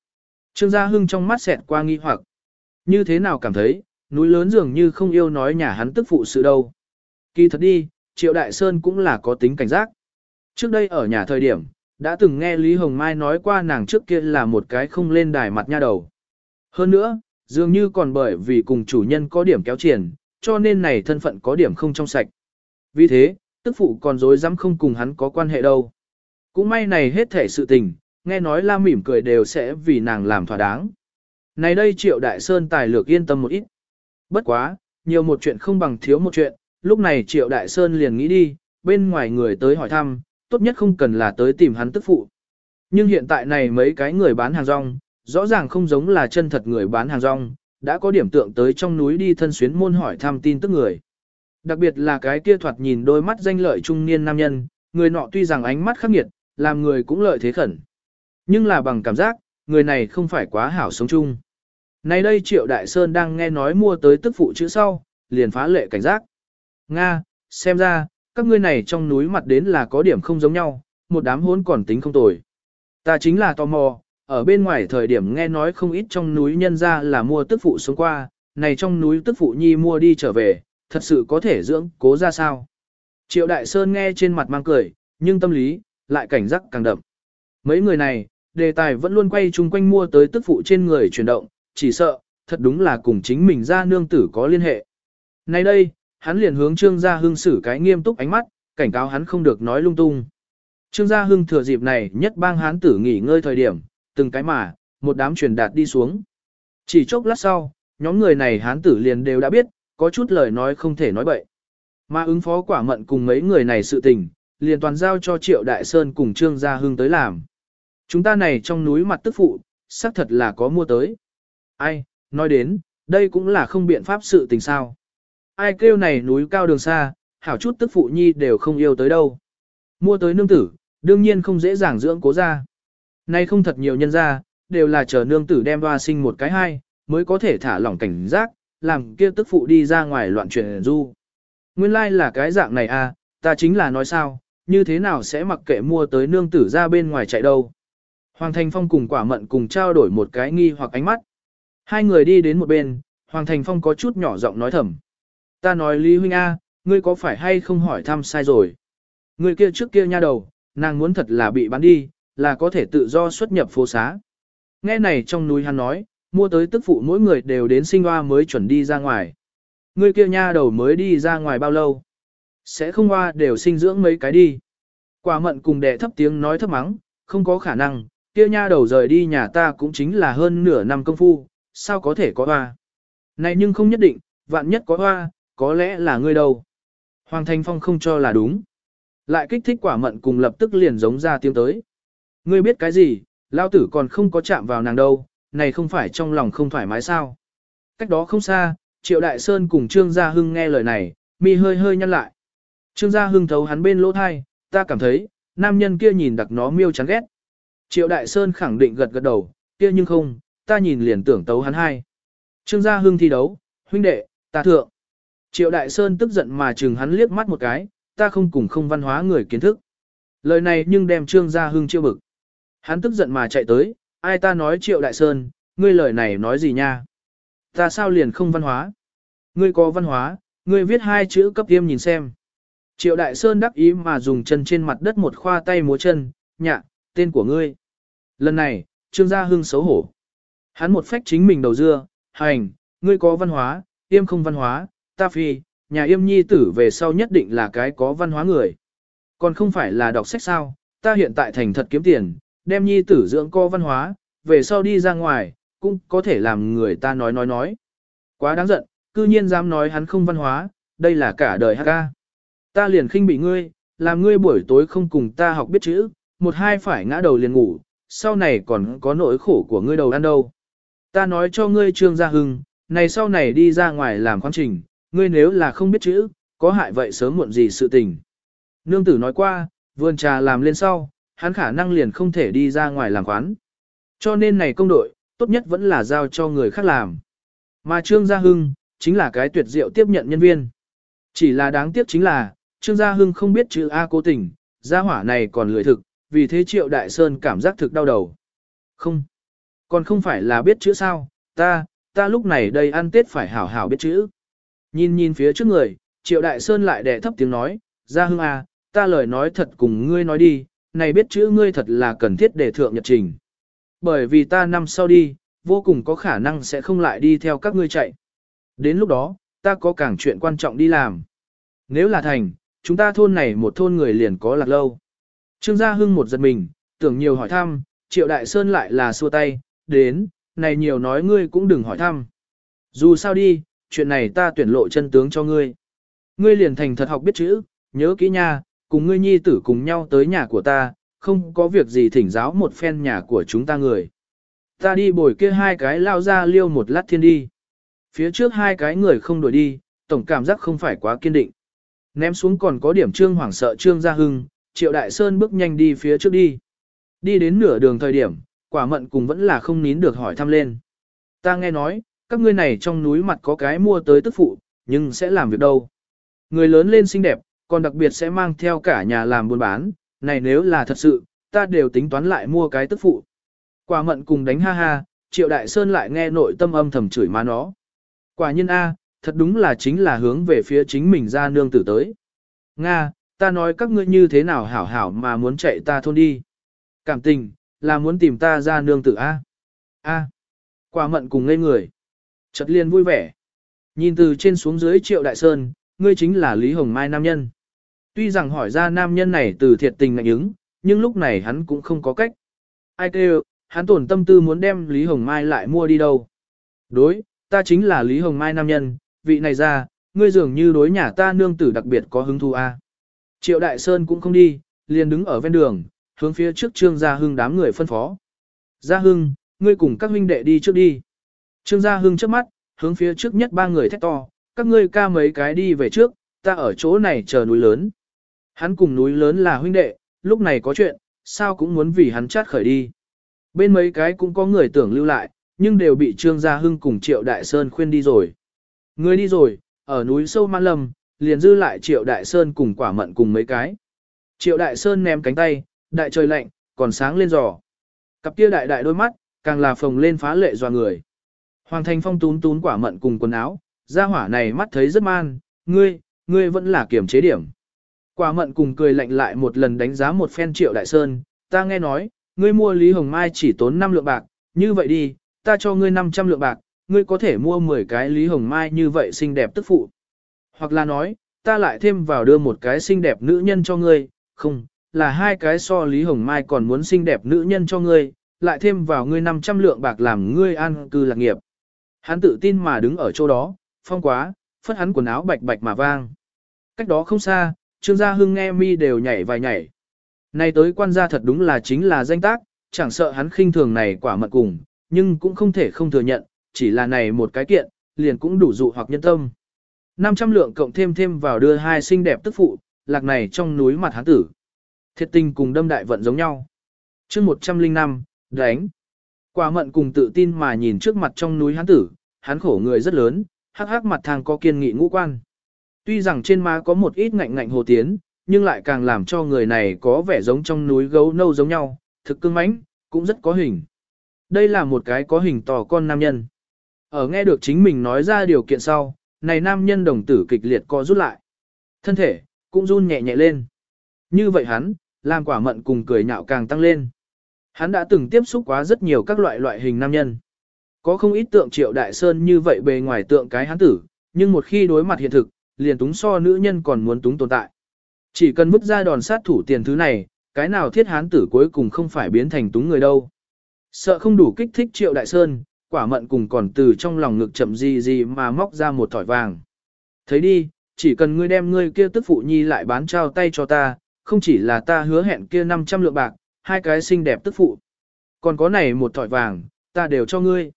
S1: Trương Gia Hưng trong mắt xẹt qua nghi hoặc. Như thế nào cảm thấy, núi lớn dường như không yêu nói nhà hắn tức phụ sự đâu. Kỳ thật đi, Triệu Đại Sơn cũng là có tính cảnh giác. Trước đây ở nhà thời điểm, đã từng nghe Lý Hồng Mai nói qua nàng trước kia là một cái không lên đài mặt nha đầu. Hơn nữa, dường như còn bởi vì cùng chủ nhân có điểm kéo triển, cho nên này thân phận có điểm không trong sạch. Vì thế, tức phụ còn dối dám không cùng hắn có quan hệ đâu. Cũng may này hết thể sự tình, nghe nói la mỉm cười đều sẽ vì nàng làm thỏa đáng. Này đây triệu đại sơn tài lược yên tâm một ít. Bất quá, nhiều một chuyện không bằng thiếu một chuyện, lúc này triệu đại sơn liền nghĩ đi, bên ngoài người tới hỏi thăm, tốt nhất không cần là tới tìm hắn tức phụ. Nhưng hiện tại này mấy cái người bán hàng rong, rõ ràng không giống là chân thật người bán hàng rong, đã có điểm tượng tới trong núi đi thân xuyến môn hỏi thăm tin tức người. Đặc biệt là cái kia thoạt nhìn đôi mắt danh lợi trung niên nam nhân, người nọ tuy rằng ánh mắt khắc nghiệt, làm người cũng lợi thế khẩn. Nhưng là bằng cảm giác, người này không phải quá hảo sống chung. Nay đây Triệu Đại Sơn đang nghe nói mua tới tức phụ chữ sau, liền phá lệ cảnh giác. Nga, xem ra, các ngươi này trong núi mặt đến là có điểm không giống nhau, một đám hốn còn tính không tồi. Ta chính là tò mò, ở bên ngoài thời điểm nghe nói không ít trong núi nhân ra là mua tức phụ xuống qua, này trong núi tức phụ nhi mua đi trở về, thật sự có thể dưỡng cố ra sao. Triệu Đại Sơn nghe trên mặt mang cười, nhưng tâm lý, lại cảnh giác càng đậm. Mấy người này, đề tài vẫn luôn quay chung quanh mua tới tức phụ trên người chuyển động, chỉ sợ, thật đúng là cùng chính mình ra nương tử có liên hệ. Nay đây, hắn liền hướng Trương Gia Hưng xử cái nghiêm túc ánh mắt, cảnh cáo hắn không được nói lung tung. Trương Gia Hưng thừa dịp này nhất bang hán tử nghỉ ngơi thời điểm, từng cái mà, một đám truyền đạt đi xuống. Chỉ chốc lát sau, nhóm người này hán tử liền đều đã biết, có chút lời nói không thể nói bậy. Mà ứng phó quả mận cùng mấy người này sự tình, liền toàn giao cho Triệu Đại Sơn cùng Trương Gia Hưng tới làm. Chúng ta này trong núi mặt tức phụ, xác thật là có mua tới. Ai, nói đến, đây cũng là không biện pháp sự tình sao. Ai kêu này núi cao đường xa, hảo chút tức phụ nhi đều không yêu tới đâu. Mua tới nương tử, đương nhiên không dễ dàng dưỡng cố ra. Nay không thật nhiều nhân ra, đều là chờ nương tử đem hoa sinh một cái hai, mới có thể thả lỏng cảnh giác, làm kia tức phụ đi ra ngoài loạn chuyện du. Nguyên lai like là cái dạng này à, ta chính là nói sao, như thế nào sẽ mặc kệ mua tới nương tử ra bên ngoài chạy đâu. Hoàng Thành Phong cùng quả mận cùng trao đổi một cái nghi hoặc ánh mắt. Hai người đi đến một bên, Hoàng Thành Phong có chút nhỏ giọng nói thầm. Ta nói Lý Huynh A, ngươi có phải hay không hỏi thăm sai rồi? Người kia trước kia nha đầu, nàng muốn thật là bị bán đi, là có thể tự do xuất nhập phố xá. Nghe này trong núi hắn nói, mua tới tức phụ mỗi người đều đến sinh hoa mới chuẩn đi ra ngoài. Người kia nha đầu mới đi ra ngoài bao lâu? Sẽ không hoa đều sinh dưỡng mấy cái đi. Quả mận cùng đệ thấp tiếng nói thấp mắng, không có khả năng, kia nha đầu rời đi nhà ta cũng chính là hơn nửa năm công phu, sao có thể có hoa. Này nhưng không nhất định, vạn nhất có hoa, có lẽ là ngươi đâu. Hoàng Thành Phong không cho là đúng. Lại kích thích quả mận cùng lập tức liền giống ra tiếng tới. Ngươi biết cái gì, lao tử còn không có chạm vào nàng đâu, này không phải trong lòng không thoải mái sao. Cách đó không xa, Triệu Đại Sơn cùng Trương Gia Hưng nghe lời này, mi hơi hơi nhăn lại. Trương Gia Hưng thấu hắn bên lỗ thai, ta cảm thấy, nam nhân kia nhìn đặc nó miêu chán ghét. Triệu Đại Sơn khẳng định gật gật đầu, kia nhưng không, ta nhìn liền tưởng tấu hắn hai. Trương Gia Hưng thi đấu, huynh đệ, ta thượng. Triệu Đại Sơn tức giận mà chừng hắn liếc mắt một cái, ta không cùng không văn hóa người kiến thức. Lời này nhưng đem Trương Gia Hưng chiêu bực. Hắn tức giận mà chạy tới, ai ta nói Triệu Đại Sơn, ngươi lời này nói gì nha? Ta sao liền không văn hóa? Ngươi có văn hóa, ngươi viết hai chữ cấp tiêm nhìn xem. Triệu Đại Sơn đắc ý mà dùng chân trên mặt đất một khoa tay múa chân, nhạ, tên của ngươi. Lần này, Trương Gia Hưng xấu hổ. Hắn một phách chính mình đầu dưa, hành, ngươi có văn hóa, yêm không văn hóa, ta phi, nhà yêm nhi tử về sau nhất định là cái có văn hóa người. Còn không phải là đọc sách sao, ta hiện tại thành thật kiếm tiền, đem nhi tử dưỡng co văn hóa, về sau đi ra ngoài, cũng có thể làm người ta nói nói nói. Quá đáng giận, cư nhiên dám nói hắn không văn hóa, đây là cả đời hát ca. Ta liền khinh bị ngươi, làm ngươi buổi tối không cùng ta học biết chữ, một hai phải ngã đầu liền ngủ, sau này còn có nỗi khổ của ngươi đầu ăn đâu. Ta nói cho ngươi trương gia hưng, này sau này đi ra ngoài làm quan trình, ngươi nếu là không biết chữ, có hại vậy sớm muộn gì sự tình. Nương tử nói qua, vườn trà làm lên sau, hắn khả năng liền không thể đi ra ngoài làm quán. Cho nên này công đội, tốt nhất vẫn là giao cho người khác làm. Mà Trương Gia Hưng, chính là cái tuyệt diệu tiếp nhận nhân viên. Chỉ là đáng tiếc chính là, Trương Gia Hưng không biết chữ A cố tình, gia hỏa này còn lười thực, vì thế Triệu Đại Sơn cảm giác thực đau đầu. Không, còn không phải là biết chữ sao, ta, ta lúc này đây ăn Tết phải hảo hảo biết chữ. Nhìn nhìn phía trước người, Triệu Đại Sơn lại đẻ thấp tiếng nói, Gia Hưng à, ta lời nói thật cùng ngươi nói đi, này biết chữ ngươi thật là cần thiết để thượng nhật trình. Bởi vì ta năm sau đi, vô cùng có khả năng sẽ không lại đi theo các ngươi chạy. Đến lúc đó, ta có càng chuyện quan trọng đi làm. Nếu là thành, chúng ta thôn này một thôn người liền có lạc lâu. Trương Gia Hưng một giật mình, tưởng nhiều hỏi thăm, Triệu Đại Sơn lại là xua tay, đến, này nhiều nói ngươi cũng đừng hỏi thăm. Dù sao đi, chuyện này ta tuyển lộ chân tướng cho ngươi. Ngươi liền thành thật học biết chữ, nhớ kỹ nha, cùng ngươi nhi tử cùng nhau tới nhà của ta, không có việc gì thỉnh giáo một phen nhà của chúng ta người. Ta đi bồi kia hai cái lao ra liêu một lát thiên đi. Phía trước hai cái người không đuổi đi, tổng cảm giác không phải quá kiên định. Ném xuống còn có điểm trương hoảng sợ trương gia hưng, triệu đại sơn bước nhanh đi phía trước đi. Đi đến nửa đường thời điểm, quả mận cùng vẫn là không nín được hỏi thăm lên. Ta nghe nói, các ngươi này trong núi mặt có cái mua tới tức phụ, nhưng sẽ làm việc đâu. Người lớn lên xinh đẹp, còn đặc biệt sẽ mang theo cả nhà làm buôn bán, này nếu là thật sự, ta đều tính toán lại mua cái tức phụ. Quả mận cùng đánh ha ha, triệu đại sơn lại nghe nội tâm âm thầm chửi má nó. Quả nhân A, thật đúng là chính là hướng về phía chính mình ra nương tử tới. Nga, ta nói các ngươi như thế nào hảo hảo mà muốn chạy ta thôn đi. Cảm tình, là muốn tìm ta ra nương tử A. A. Quả mận cùng ngây người. Chợt liền vui vẻ. Nhìn từ trên xuống dưới triệu đại sơn, ngươi chính là Lý Hồng Mai nam nhân. Tuy rằng hỏi ra nam nhân này từ thiệt tình ngạnh ứng, nhưng lúc này hắn cũng không có cách. Ai kêu, hắn tổn tâm tư muốn đem Lý Hồng Mai lại mua đi đâu. Đối, ta chính là Lý Hồng Mai nam nhân, vị này ra, ngươi dường như đối nhà ta nương tử đặc biệt có hứng thú a. Triệu Đại Sơn cũng không đi, liền đứng ở ven đường, hướng phía trước Trương Gia Hưng đám người phân phó. Gia Hưng, ngươi cùng các huynh đệ đi trước đi. Trương Gia Hưng trước mắt, hướng phía trước nhất ba người thét to, các ngươi ca mấy cái đi về trước, ta ở chỗ này chờ núi lớn. Hắn cùng núi lớn là huynh đệ, lúc này có chuyện, sao cũng muốn vì hắn chát khởi đi. Bên mấy cái cũng có người tưởng lưu lại, nhưng đều bị Trương Gia Hưng cùng Triệu Đại Sơn khuyên đi rồi. Người đi rồi, ở núi sâu Man Lâm, liền dư lại Triệu Đại Sơn cùng quả mận cùng mấy cái. Triệu Đại Sơn ném cánh tay, đại trời lạnh, còn sáng lên giò. Cặp kia đại đại đôi mắt, càng là phồng lên phá lệ dọa người. Hoàng Thành Phong tún tún quả mận cùng quần áo, gia hỏa này mắt thấy rất man, ngươi, ngươi vẫn là kiểm chế điểm. Quả mận cùng cười lạnh lại một lần đánh giá một phen triệu đại sơn, ta nghe nói, ngươi mua Lý Hồng Mai chỉ tốn 5 lượng bạc, như vậy đi, ta cho ngươi 500 lượng bạc, ngươi có thể mua 10 cái Lý Hồng Mai như vậy xinh đẹp tức phụ. Hoặc là nói, ta lại thêm vào đưa một cái xinh đẹp nữ nhân cho ngươi, không, là hai cái so Lý Hồng Mai còn muốn xinh đẹp nữ nhân cho ngươi, lại thêm vào ngươi 500 lượng bạc làm ngươi an cư lạc nghiệp. Hắn tự tin mà đứng ở chỗ đó, phong quá, phất hắn quần áo bạch bạch mà vang. Cách đó không xa, Trương Gia Hưng nghe mi đều nhảy vài nhảy. Nay tới quan gia thật đúng là chính là danh tác, chẳng sợ hắn khinh thường này quả mật cùng, nhưng cũng không thể không thừa nhận, chỉ là này một cái kiện, liền cũng đủ dụ hoặc nhân tâm. 500 lượng cộng thêm thêm vào đưa hai xinh đẹp tức phụ, lạc này trong núi mặt hắn tử. Thiệt tình cùng đâm đại vận giống nhau. chương 105, đánh. Quả mận cùng tự tin mà nhìn trước mặt trong núi hắn tử, hắn khổ người rất lớn, hắc hắc mặt thang có kiên nghị ngũ quan. Tuy rằng trên má có một ít ngạnh ngạnh hồ tiến, nhưng lại càng làm cho người này có vẻ giống trong núi gấu nâu giống nhau, thực cưng mãnh, cũng rất có hình. Đây là một cái có hình tò con nam nhân. Ở nghe được chính mình nói ra điều kiện sau, này nam nhân đồng tử kịch liệt co rút lại. Thân thể, cũng run nhẹ nhẹ lên. Như vậy hắn, làm quả mận cùng cười nhạo càng tăng lên. Hắn đã từng tiếp xúc quá rất nhiều các loại loại hình nam nhân. Có không ít tượng triệu đại sơn như vậy bề ngoài tượng cái hắn tử, nhưng một khi đối mặt hiện thực, liền túng so nữ nhân còn muốn túng tồn tại. Chỉ cần mức ra đòn sát thủ tiền thứ này, cái nào thiết hán tử cuối cùng không phải biến thành túng người đâu. Sợ không đủ kích thích triệu đại sơn, quả mận cùng còn từ trong lòng ngực chậm gì gì mà móc ra một thỏi vàng. Thấy đi, chỉ cần ngươi đem ngươi kia tức phụ nhi lại bán trao tay cho ta, không chỉ là ta hứa hẹn kia 500 lượng bạc, hai cái xinh đẹp tức phụ. Còn có này một thỏi vàng, ta đều cho ngươi.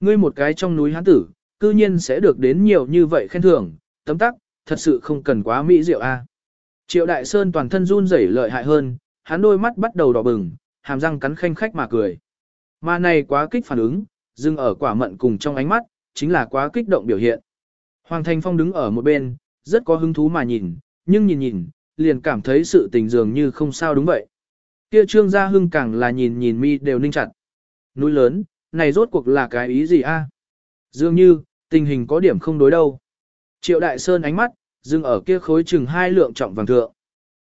S1: Ngươi một cái trong núi hán tử, cư nhiên sẽ được đến nhiều như vậy khen thưởng, tấm tắc, thật sự không cần quá mỹ diệu a. Triệu Đại Sơn toàn thân run rẩy lợi hại hơn, hắn đôi mắt bắt đầu đỏ bừng, hàm răng cắn khanh khách mà cười. Mà này quá kích phản ứng, dừng ở quả mận cùng trong ánh mắt, chính là quá kích động biểu hiện. Hoàng Thành Phong đứng ở một bên, rất có hứng thú mà nhìn, nhưng nhìn nhìn, liền cảm thấy sự tình dường như không sao đúng vậy. Kia trương gia hưng càng là nhìn nhìn mi đều ninh chặt. Núi lớn, này rốt cuộc là cái ý gì a? Dường như, tình hình có điểm không đối đâu. Triệu Đại Sơn ánh mắt, dừng ở kia khối chừng hai lượng trọng vàng thượng.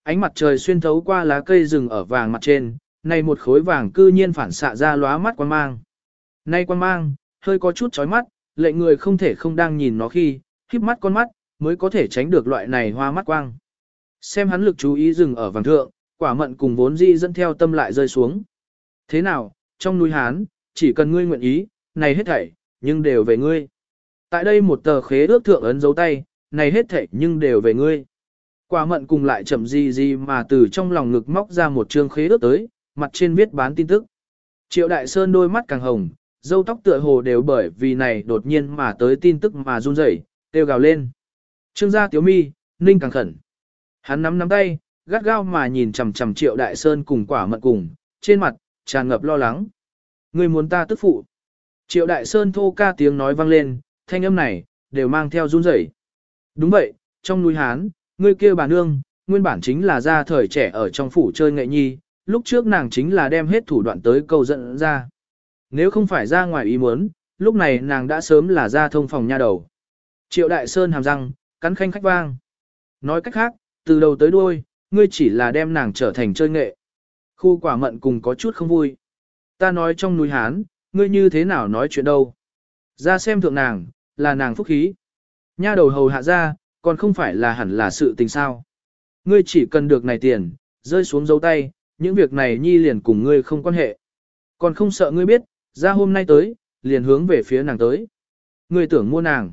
S1: Ánh mặt trời xuyên thấu qua lá cây rừng ở vàng mặt trên, này một khối vàng cư nhiên phản xạ ra lóa mắt quan mang. Nay quan mang, hơi có chút chói mắt, lệ người không thể không đang nhìn nó khi, híp mắt con mắt, mới có thể tránh được loại này hoa mắt quang. Xem hắn lực chú ý dừng ở vàng thượng, quả mận cùng vốn di dẫn theo tâm lại rơi xuống. Thế nào, trong núi Hán, chỉ cần ngươi nguyện ý, này hết thảy, nhưng đều về ngươi. Tại đây một tờ khế ước thượng ấn dấu tay, này hết thảy nhưng đều về ngươi. Quả mận cùng lại chậm gì gì mà từ trong lòng ngực móc ra một chương khế ước tới, mặt trên viết bán tin tức. Triệu Đại Sơn đôi mắt càng hồng, dâu tóc tựa hồ đều bởi vì này đột nhiên mà tới tin tức mà run rẩy, kêu gào lên. Trương gia tiếu mi, ninh càng khẩn. Hắn nắm nắm tay, gắt gao mà nhìn chằm chằm Triệu Đại Sơn cùng quả mận cùng, trên mặt, tràn ngập lo lắng. Người muốn ta tức phụ. Triệu Đại Sơn thô ca tiếng nói vang lên, thanh âm này, đều mang theo run rẩy. Đúng vậy, trong núi Hán, người kia bà nương, nguyên bản chính là ra thời trẻ ở trong phủ chơi nghệ nhi, lúc trước nàng chính là đem hết thủ đoạn tới câu dẫn ra. Nếu không phải ra ngoài ý muốn, lúc này nàng đã sớm là ra thông phòng nha đầu. Triệu Đại Sơn hàm răng, cắn khanh khách vang. Nói cách khác, từ đầu tới đuôi, ngươi chỉ là đem nàng trở thành chơi nghệ. Khu quả mận cùng có chút không vui. Ta nói trong núi Hán, ngươi như thế nào nói chuyện đâu. Ra xem thượng nàng, là nàng phúc khí. Nha đầu hầu hạ ra, còn không phải là hẳn là sự tình sao. Ngươi chỉ cần được này tiền, rơi xuống dấu tay, những việc này nhi liền cùng ngươi không quan hệ. Còn không sợ ngươi biết, ra hôm nay tới, liền hướng về phía nàng tới. Ngươi tưởng mua nàng.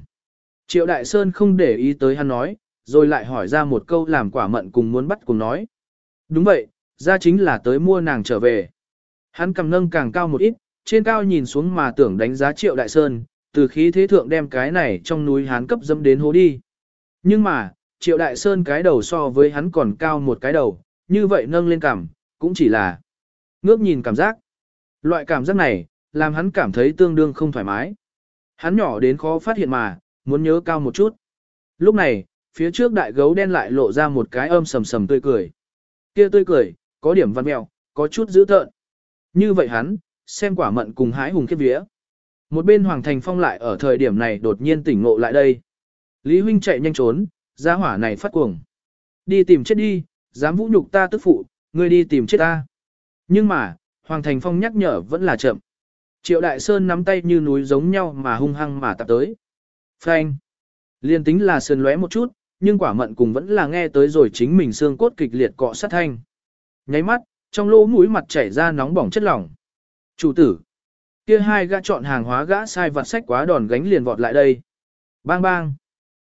S1: Triệu Đại Sơn không để ý tới hắn nói, rồi lại hỏi ra một câu làm quả mận cùng muốn bắt cùng nói. Đúng vậy, ra chính là tới mua nàng trở về. Hắn cầm nâng càng cao một ít, trên cao nhìn xuống mà tưởng đánh giá Triệu Đại Sơn, từ khí thế thượng đem cái này trong núi hắn cấp dâm đến hố đi. Nhưng mà, Triệu Đại Sơn cái đầu so với hắn còn cao một cái đầu, như vậy nâng lên cằm, cũng chỉ là ngước nhìn cảm giác. Loại cảm giác này, làm hắn cảm thấy tương đương không thoải mái. Hắn nhỏ đến khó phát hiện mà, muốn nhớ cao một chút. Lúc này, phía trước đại gấu đen lại lộ ra một cái âm sầm sầm tươi cười. Kia tươi cười, có điểm văn mèo, có chút dữ tợn. Như vậy hắn, xem quả mận cùng hái hùng khiếp vía. Một bên Hoàng Thành Phong lại ở thời điểm này đột nhiên tỉnh ngộ lại đây. Lý Huynh chạy nhanh trốn, giá hỏa này phát cuồng. Đi tìm chết đi, dám vũ nhục ta tức phụ, ngươi đi tìm chết ta. Nhưng mà, Hoàng Thành Phong nhắc nhở vẫn là chậm. Triệu Đại Sơn nắm tay như núi giống nhau mà hung hăng mà tập tới. Phanh. Liên tính là sơn lóe một chút, nhưng quả mận cùng vẫn là nghe tới rồi chính mình xương cốt kịch liệt cọ sát thanh. Nháy mắt, trong lỗ mũi mặt chảy ra nóng bỏng chất lỏng. Chủ tử. Kia hai gã chọn hàng hóa gã sai vặt sách quá đòn gánh liền vọt lại đây. Bang bang.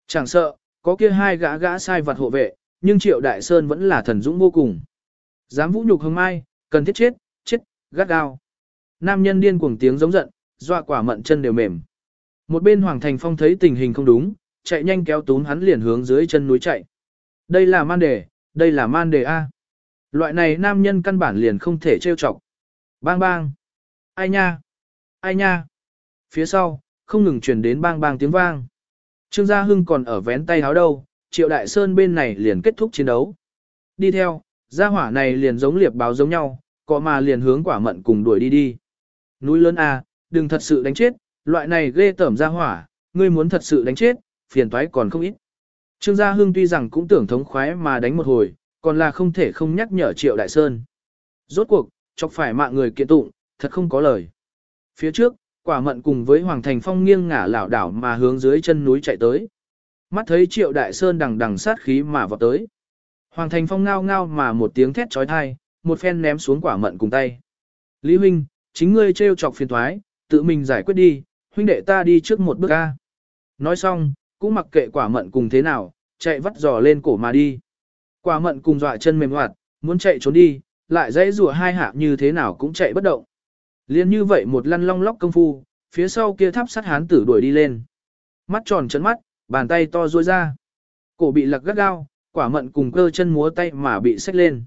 S1: Chẳng sợ, có kia hai gã gã sai vặt hộ vệ, nhưng Triệu Đại Sơn vẫn là thần dũng vô cùng. Dám vũ nhục hương mai, cần thiết chết, chết, gắt gao. Nam nhân điên cuồng tiếng giống giận, dọa quả mận chân đều mềm. Một bên Hoàng Thành Phong thấy tình hình không đúng, chạy nhanh kéo túm hắn liền hướng dưới chân núi chạy. Đây là man đề, đây là man đề A. Loại này nam nhân căn bản liền không thể trêu chọc. Bang bang. Ai nha. Ai nha. Phía sau, không ngừng truyền đến bang bang tiếng vang. Trương Gia Hưng còn ở vén tay háo đâu, Triệu Đại Sơn bên này liền kết thúc chiến đấu. Đi theo, gia hỏa này liền giống liệp báo giống nhau, có mà liền hướng quả mận cùng đuổi đi đi. Núi lớn A, đừng thật sự đánh chết, loại này ghê tởm gia hỏa, ngươi muốn thật sự đánh chết, phiền toái còn không ít. Trương Gia Hưng tuy rằng cũng tưởng thống khoái mà đánh một hồi, còn là không thể không nhắc nhở Triệu Đại Sơn. Rốt cuộc, chọc phải mạng người kiện tụng, thật không có lời. Phía trước, quả mận cùng với Hoàng Thành Phong nghiêng ngả lảo đảo mà hướng dưới chân núi chạy tới. Mắt thấy Triệu Đại Sơn đằng đằng sát khí mà vọt tới. Hoàng Thành Phong ngao ngao mà một tiếng thét trói thai, một phen ném xuống quả mận cùng tay. Lý huynh, chính ngươi trêu chọc phiền thoái, tự mình giải quyết đi, huynh đệ ta đi trước một bước a. Nói xong, cũng mặc kệ quả mận cùng thế nào, chạy vắt giò lên cổ mà đi. Quả mận cùng dọa chân mềm hoạt, muốn chạy trốn đi, lại dãy rùa hai hạ như thế nào cũng chạy bất động. Liên như vậy một lăn long lóc công phu, phía sau kia tháp sắt hán tử đuổi đi lên. Mắt tròn trấn mắt, bàn tay to ruôi ra. Cổ bị lật gắt gao, quả mận cùng cơ chân múa tay mà bị xách lên.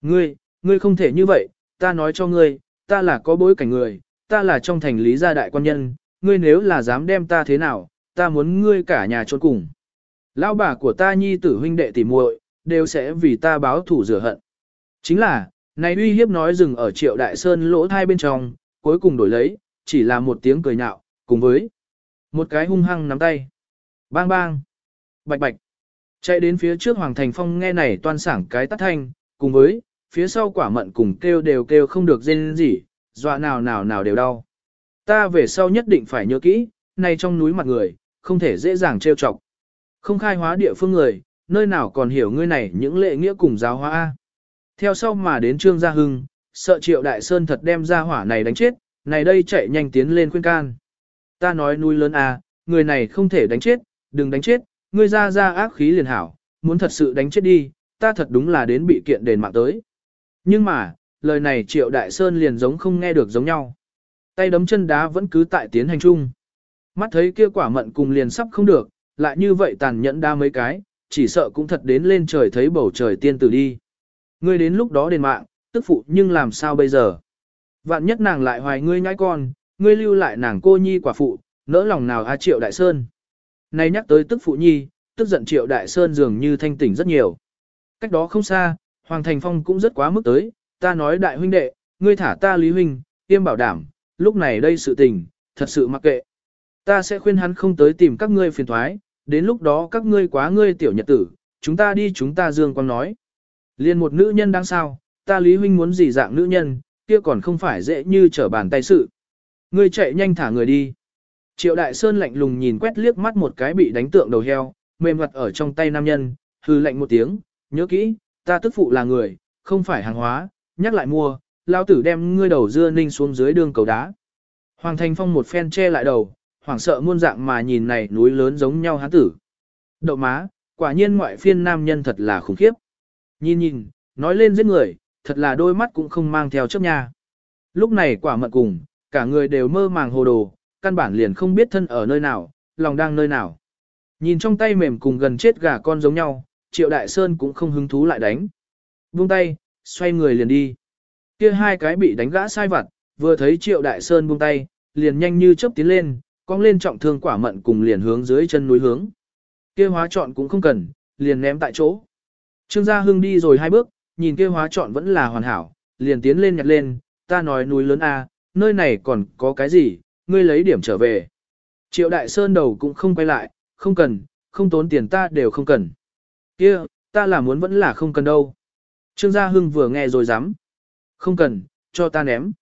S1: Ngươi, ngươi không thể như vậy, ta nói cho ngươi, ta là có bối cảnh người, ta là trong thành lý gia đại quan nhân, ngươi nếu là dám đem ta thế nào, ta muốn ngươi cả nhà trốn cùng. Lão bà của ta nhi tử huynh đệ tỉ muội đều sẽ vì ta báo thủ rửa hận. Chính là, này uy hiếp nói dừng ở triệu đại sơn lỗ thai bên trong, cuối cùng đổi lấy, chỉ là một tiếng cười nhạo, cùng với một cái hung hăng nắm tay. Bang bang, bạch bạch, chạy đến phía trước Hoàng Thành Phong nghe này toan sảng cái tắt thanh, cùng với, phía sau quả mận cùng kêu đều kêu không được dên gì, dọa nào nào nào đều đau. Ta về sau nhất định phải nhớ kỹ, này trong núi mặt người, không thể dễ dàng trêu chọc. Không khai hóa địa phương người, nơi nào còn hiểu ngươi này những lệ nghĩa cùng giáo hóa. Theo sau mà đến Trương Gia Hưng, sợ triệu đại sơn thật đem ra hỏa này đánh chết, này đây chạy nhanh tiến lên khuyên can. Ta nói nuôi lớn à, người này không thể đánh chết, đừng đánh chết, ngươi ra ra ác khí liền hảo, muốn thật sự đánh chết đi, ta thật đúng là đến bị kiện đền mạng tới. Nhưng mà, lời này triệu đại sơn liền giống không nghe được giống nhau. Tay đấm chân đá vẫn cứ tại tiến hành chung. Mắt thấy kia quả mận cùng liền sắp không được, lại như vậy tàn nhẫn đa mấy cái, chỉ sợ cũng thật đến lên trời thấy bầu trời tiên tử đi. Ngươi đến lúc đó đền mạng, tức phụ nhưng làm sao bây giờ? Vạn nhất nàng lại hoài ngươi nhãi con, ngươi lưu lại nàng cô nhi quả phụ, nỡ lòng nào a triệu đại sơn. Này nhắc tới tức phụ nhi, tức giận triệu đại sơn dường như thanh tỉnh rất nhiều. Cách đó không xa, Hoàng Thành Phong cũng rất quá mức tới, ta nói đại huynh đệ, ngươi thả ta lý huynh, tiêm bảo đảm, lúc này đây sự tình, thật sự mặc kệ. Ta sẽ khuyên hắn không tới tìm các ngươi phiền thoái, đến lúc đó các ngươi quá ngươi tiểu nhật tử, chúng ta đi chúng ta dương quang nói. Liên một nữ nhân đang sao, ta Lý Huynh muốn gì dạng nữ nhân, kia còn không phải dễ như trở bàn tay sự. Ngươi chạy nhanh thả người đi. Triệu Đại Sơn lạnh lùng nhìn quét liếc mắt một cái bị đánh tượng đầu heo, mềm mặt ở trong tay nam nhân, hư lạnh một tiếng, nhớ kỹ, ta tức phụ là người, không phải hàng hóa, nhắc lại mua, lao tử đem ngươi đầu dưa ninh xuống dưới đường cầu đá. Hoàng Thành Phong một phen che lại đầu, hoảng sợ muôn dạng mà nhìn này núi lớn giống nhau hán tử. Đậu má, quả nhiên ngoại phiên nam nhân thật là khủng khiếp. Nhìn nhìn, nói lên giết người, thật là đôi mắt cũng không mang theo chấp nha. Lúc này quả mận cùng, cả người đều mơ màng hồ đồ, căn bản liền không biết thân ở nơi nào, lòng đang nơi nào. Nhìn trong tay mềm cùng gần chết gà con giống nhau, triệu đại sơn cũng không hứng thú lại đánh. Buông tay, xoay người liền đi. Kia hai cái bị đánh gã sai vặt, vừa thấy triệu đại sơn buông tay, liền nhanh như chớp tiến lên, cong lên trọng thương quả mận cùng liền hướng dưới chân núi hướng. Kia hóa trọn cũng không cần, liền ném tại chỗ. Trương Gia Hưng đi rồi hai bước, nhìn kia hóa trọn vẫn là hoàn hảo, liền tiến lên nhặt lên, ta nói núi lớn A, nơi này còn có cái gì, ngươi lấy điểm trở về. Triệu Đại Sơn đầu cũng không quay lại, không cần, không tốn tiền ta đều không cần. Kia, ta là muốn vẫn là không cần đâu. Trương Gia Hưng vừa nghe rồi dám. Không cần, cho ta ném.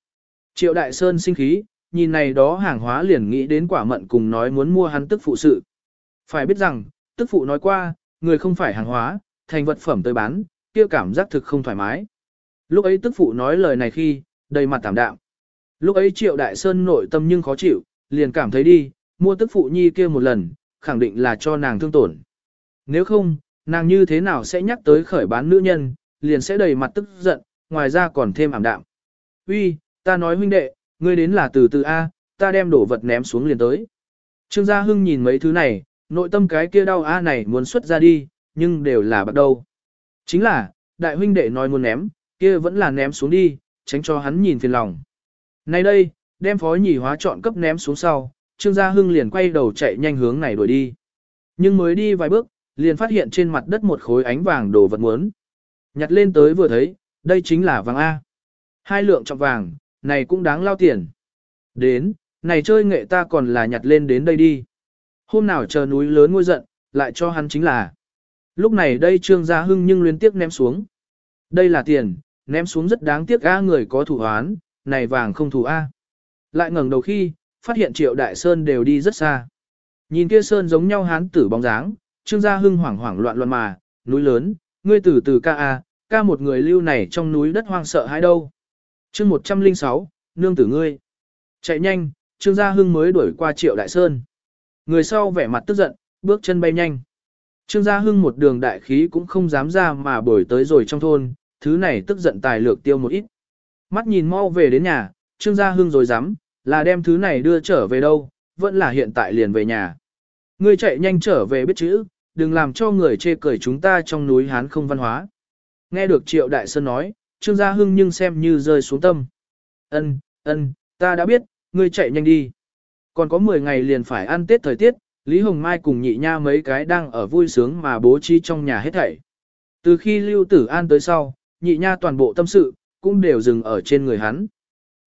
S1: Triệu Đại Sơn sinh khí, nhìn này đó hàng hóa liền nghĩ đến quả mận cùng nói muốn mua hắn tức phụ sự. Phải biết rằng, tức phụ nói qua, người không phải hàng hóa, thành vật phẩm tới bán, kia cảm giác thực không thoải mái. Lúc ấy tức phụ nói lời này khi, đầy mặt tảm đạm. Lúc ấy triệu đại sơn nội tâm nhưng khó chịu, liền cảm thấy đi, mua tức phụ nhi kia một lần, khẳng định là cho nàng thương tổn. Nếu không, nàng như thế nào sẽ nhắc tới khởi bán nữ nhân, liền sẽ đầy mặt tức giận, ngoài ra còn thêm ảm đạm. Uy, ta nói huynh đệ, ngươi đến là từ từ A, ta đem đổ vật ném xuống liền tới. Trương Gia Hưng nhìn mấy thứ này, nội tâm cái kia đau A này muốn xuất ra đi, nhưng đều là bắt đầu. Chính là, đại huynh đệ nói muốn ném, kia vẫn là ném xuống đi, tránh cho hắn nhìn phiền lòng. Nay đây, đem phó nhì hóa chọn cấp ném xuống sau, Trương Gia Hưng liền quay đầu chạy nhanh hướng này đuổi đi. Nhưng mới đi vài bước, liền phát hiện trên mặt đất một khối ánh vàng đồ vật muốn. Nhặt lên tới vừa thấy, đây chính là vàng A. Hai lượng trọng vàng, này cũng đáng lao tiền. Đến, này chơi nghệ ta còn là nhặt lên đến đây đi. Hôm nào chờ núi lớn ngôi giận, lại cho hắn chính là. Lúc này đây trương gia hưng nhưng liên tiếp ném xuống. Đây là tiền, ném xuống rất đáng tiếc A người có thủ hoán, này vàng không thủ A. Lại ngẩng đầu khi, phát hiện triệu đại sơn đều đi rất xa. Nhìn kia sơn giống nhau hán tử bóng dáng, trương gia hưng hoảng hoảng loạn loạn mà, núi lớn, ngươi tử từ ca A, ca một người lưu này trong núi đất hoang sợ hãi đâu chương 106, nương tử ngươi. Chạy nhanh, trương gia hưng mới đuổi qua triệu đại sơn. Người sau vẻ mặt tức giận, bước chân bay nhanh. Trương Gia Hưng một đường đại khí cũng không dám ra mà bồi tới rồi trong thôn, thứ này tức giận tài lược tiêu một ít. Mắt nhìn mau về đến nhà, Trương Gia Hưng rồi dám, là đem thứ này đưa trở về đâu, vẫn là hiện tại liền về nhà. Ngươi chạy nhanh trở về biết chữ, đừng làm cho người chê cười chúng ta trong núi Hán không văn hóa. Nghe được Triệu Đại Sơn nói, Trương Gia Hưng nhưng xem như rơi xuống tâm. Ân, ân, ta đã biết, ngươi chạy nhanh đi. Còn có 10 ngày liền phải ăn Tết thời tiết, Lý Hồng Mai cùng nhị nha mấy cái đang ở vui sướng mà bố trí trong nhà hết thảy. Từ khi Lưu Tử An tới sau, nhị nha toàn bộ tâm sự, cũng đều dừng ở trên người hắn.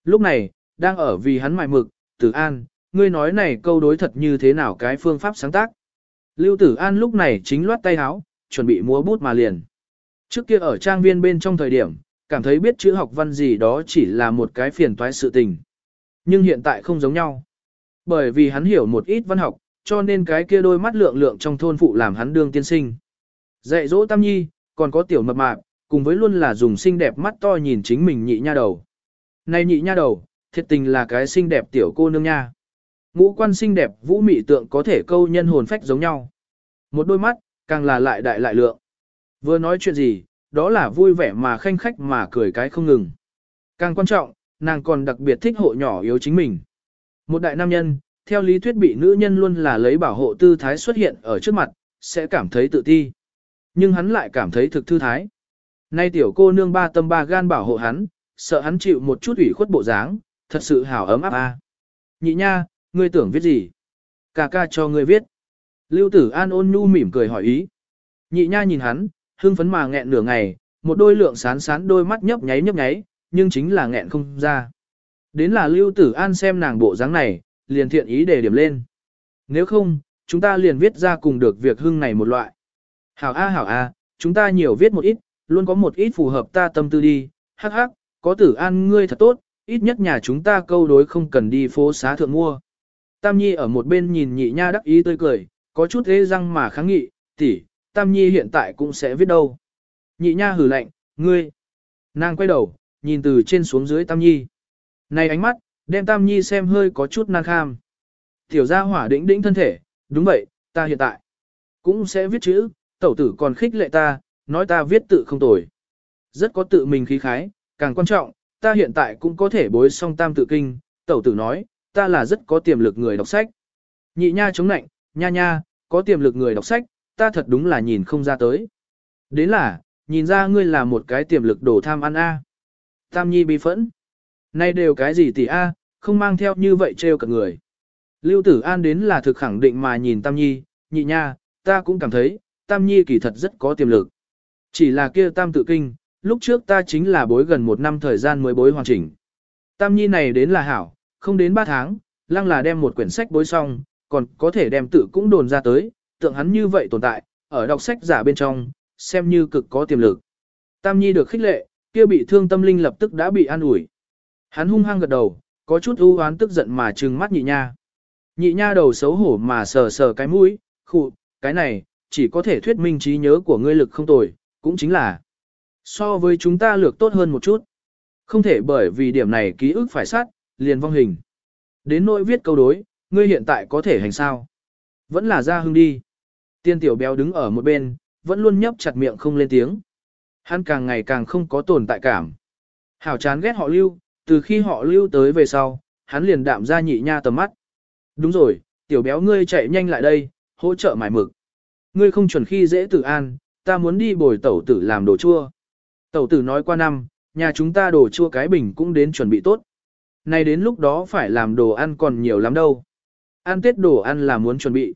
S1: Lúc này, đang ở vì hắn mài mực, Tử An, ngươi nói này câu đối thật như thế nào cái phương pháp sáng tác. Lưu Tử An lúc này chính loát tay háo, chuẩn bị múa bút mà liền. Trước kia ở trang viên bên trong thời điểm, cảm thấy biết chữ học văn gì đó chỉ là một cái phiền toái sự tình. Nhưng hiện tại không giống nhau. Bởi vì hắn hiểu một ít văn học, cho nên cái kia đôi mắt lượng lượng trong thôn phụ làm hắn đương tiên sinh. Dạy dỗ Tam Nhi, còn có tiểu mập mạp, cùng với luôn là dùng xinh đẹp mắt to nhìn chính mình nhị nha đầu. Này nhị nha đầu, thiệt tình là cái xinh đẹp tiểu cô nương nha. Ngũ quan xinh đẹp vũ mị tượng có thể câu nhân hồn phách giống nhau. Một đôi mắt, càng là lại đại lại lượng. Vừa nói chuyện gì, đó là vui vẻ mà khanh khách mà cười cái không ngừng. Càng quan trọng, nàng còn đặc biệt thích hộ nhỏ yếu chính mình. Một đại nam nhân, theo lý thuyết bị nữ nhân luôn là lấy bảo hộ tư thái xuất hiện ở trước mặt, sẽ cảm thấy tự ti. Nhưng hắn lại cảm thấy thực thư thái. Nay tiểu cô nương ba tâm ba gan bảo hộ hắn, sợ hắn chịu một chút ủy khuất bộ dáng, thật sự hào ấm áp a. Nhị nha, ngươi tưởng viết gì? Cà ca cho ngươi viết. Lưu tử an ôn nhu mỉm cười hỏi ý. Nhị nha nhìn hắn, hưng phấn mà nghẹn nửa ngày, một đôi lượng sán sán đôi mắt nhấp nháy nhấp nháy, nhưng chính là nghẹn không ra. Đến là lưu tử an xem nàng bộ dáng này, liền thiện ý để điểm lên. Nếu không, chúng ta liền viết ra cùng được việc hưng này một loại. Hảo A hảo A, chúng ta nhiều viết một ít, luôn có một ít phù hợp ta tâm tư đi, hắc hắc, có tử an ngươi thật tốt, ít nhất nhà chúng ta câu đối không cần đi phố xá thượng mua. Tam Nhi ở một bên nhìn nhị nha đắc ý tươi cười, có chút thế răng mà kháng nghị, tỷ, Tam Nhi hiện tại cũng sẽ viết đâu. Nhị nha hử lạnh, ngươi. Nàng quay đầu, nhìn từ trên xuống dưới Tam Nhi. Này ánh mắt, đem Tam Nhi xem hơi có chút nan kham. Tiểu gia hỏa đĩnh đĩnh thân thể, đúng vậy, ta hiện tại cũng sẽ viết chữ, tẩu tử còn khích lệ ta, nói ta viết tự không tồi. Rất có tự mình khí khái, càng quan trọng, ta hiện tại cũng có thể bối song tam tự kinh, tẩu tử nói, ta là rất có tiềm lực người đọc sách. Nhị nha chống nạnh, nha nha, có tiềm lực người đọc sách, ta thật đúng là nhìn không ra tới. Đến là, nhìn ra ngươi là một cái tiềm lực đổ tham ăn a. Tam nhi bi phẫn. Nay đều cái gì tỷ a, không mang theo như vậy trêu cả người. Lưu tử an đến là thực khẳng định mà nhìn tam nhi, nhị nha, ta cũng cảm thấy, tam nhi kỳ thật rất có tiềm lực. Chỉ là kia tam tự kinh, lúc trước ta chính là bối gần một năm thời gian mới bối hoàn chỉnh. Tam nhi này đến là hảo, không đến ba tháng, lăng là đem một quyển sách bối xong, còn có thể đem tự cũng đồn ra tới, tượng hắn như vậy tồn tại, ở đọc sách giả bên trong, xem như cực có tiềm lực. Tam nhi được khích lệ, kia bị thương tâm linh lập tức đã bị an ủi. Hắn hung hăng gật đầu, có chút ưu oán tức giận mà trừng mắt nhị nha. Nhị nha đầu xấu hổ mà sờ sờ cái mũi, khụ, cái này, chỉ có thể thuyết minh trí nhớ của ngươi lực không tồi, cũng chính là so với chúng ta lược tốt hơn một chút. Không thể bởi vì điểm này ký ức phải sát, liền vong hình. Đến nỗi viết câu đối, ngươi hiện tại có thể hành sao? Vẫn là ra hưng đi. Tiên tiểu béo đứng ở một bên, vẫn luôn nhấp chặt miệng không lên tiếng. Hắn càng ngày càng không có tồn tại cảm. Hảo chán ghét họ lưu, từ khi họ lưu tới về sau, hắn liền đạm ra nhị nha tầm mắt. Đúng rồi, tiểu béo ngươi chạy nhanh lại đây, hỗ trợ mải mực. Ngươi không chuẩn khi dễ tử an, ta muốn đi bồi tẩu tử làm đồ chua. Tẩu tử nói qua năm, nhà chúng ta đồ chua cái bình cũng đến chuẩn bị tốt. Này đến lúc đó phải làm đồ ăn còn nhiều lắm đâu. Ăn tết đồ ăn là muốn chuẩn bị.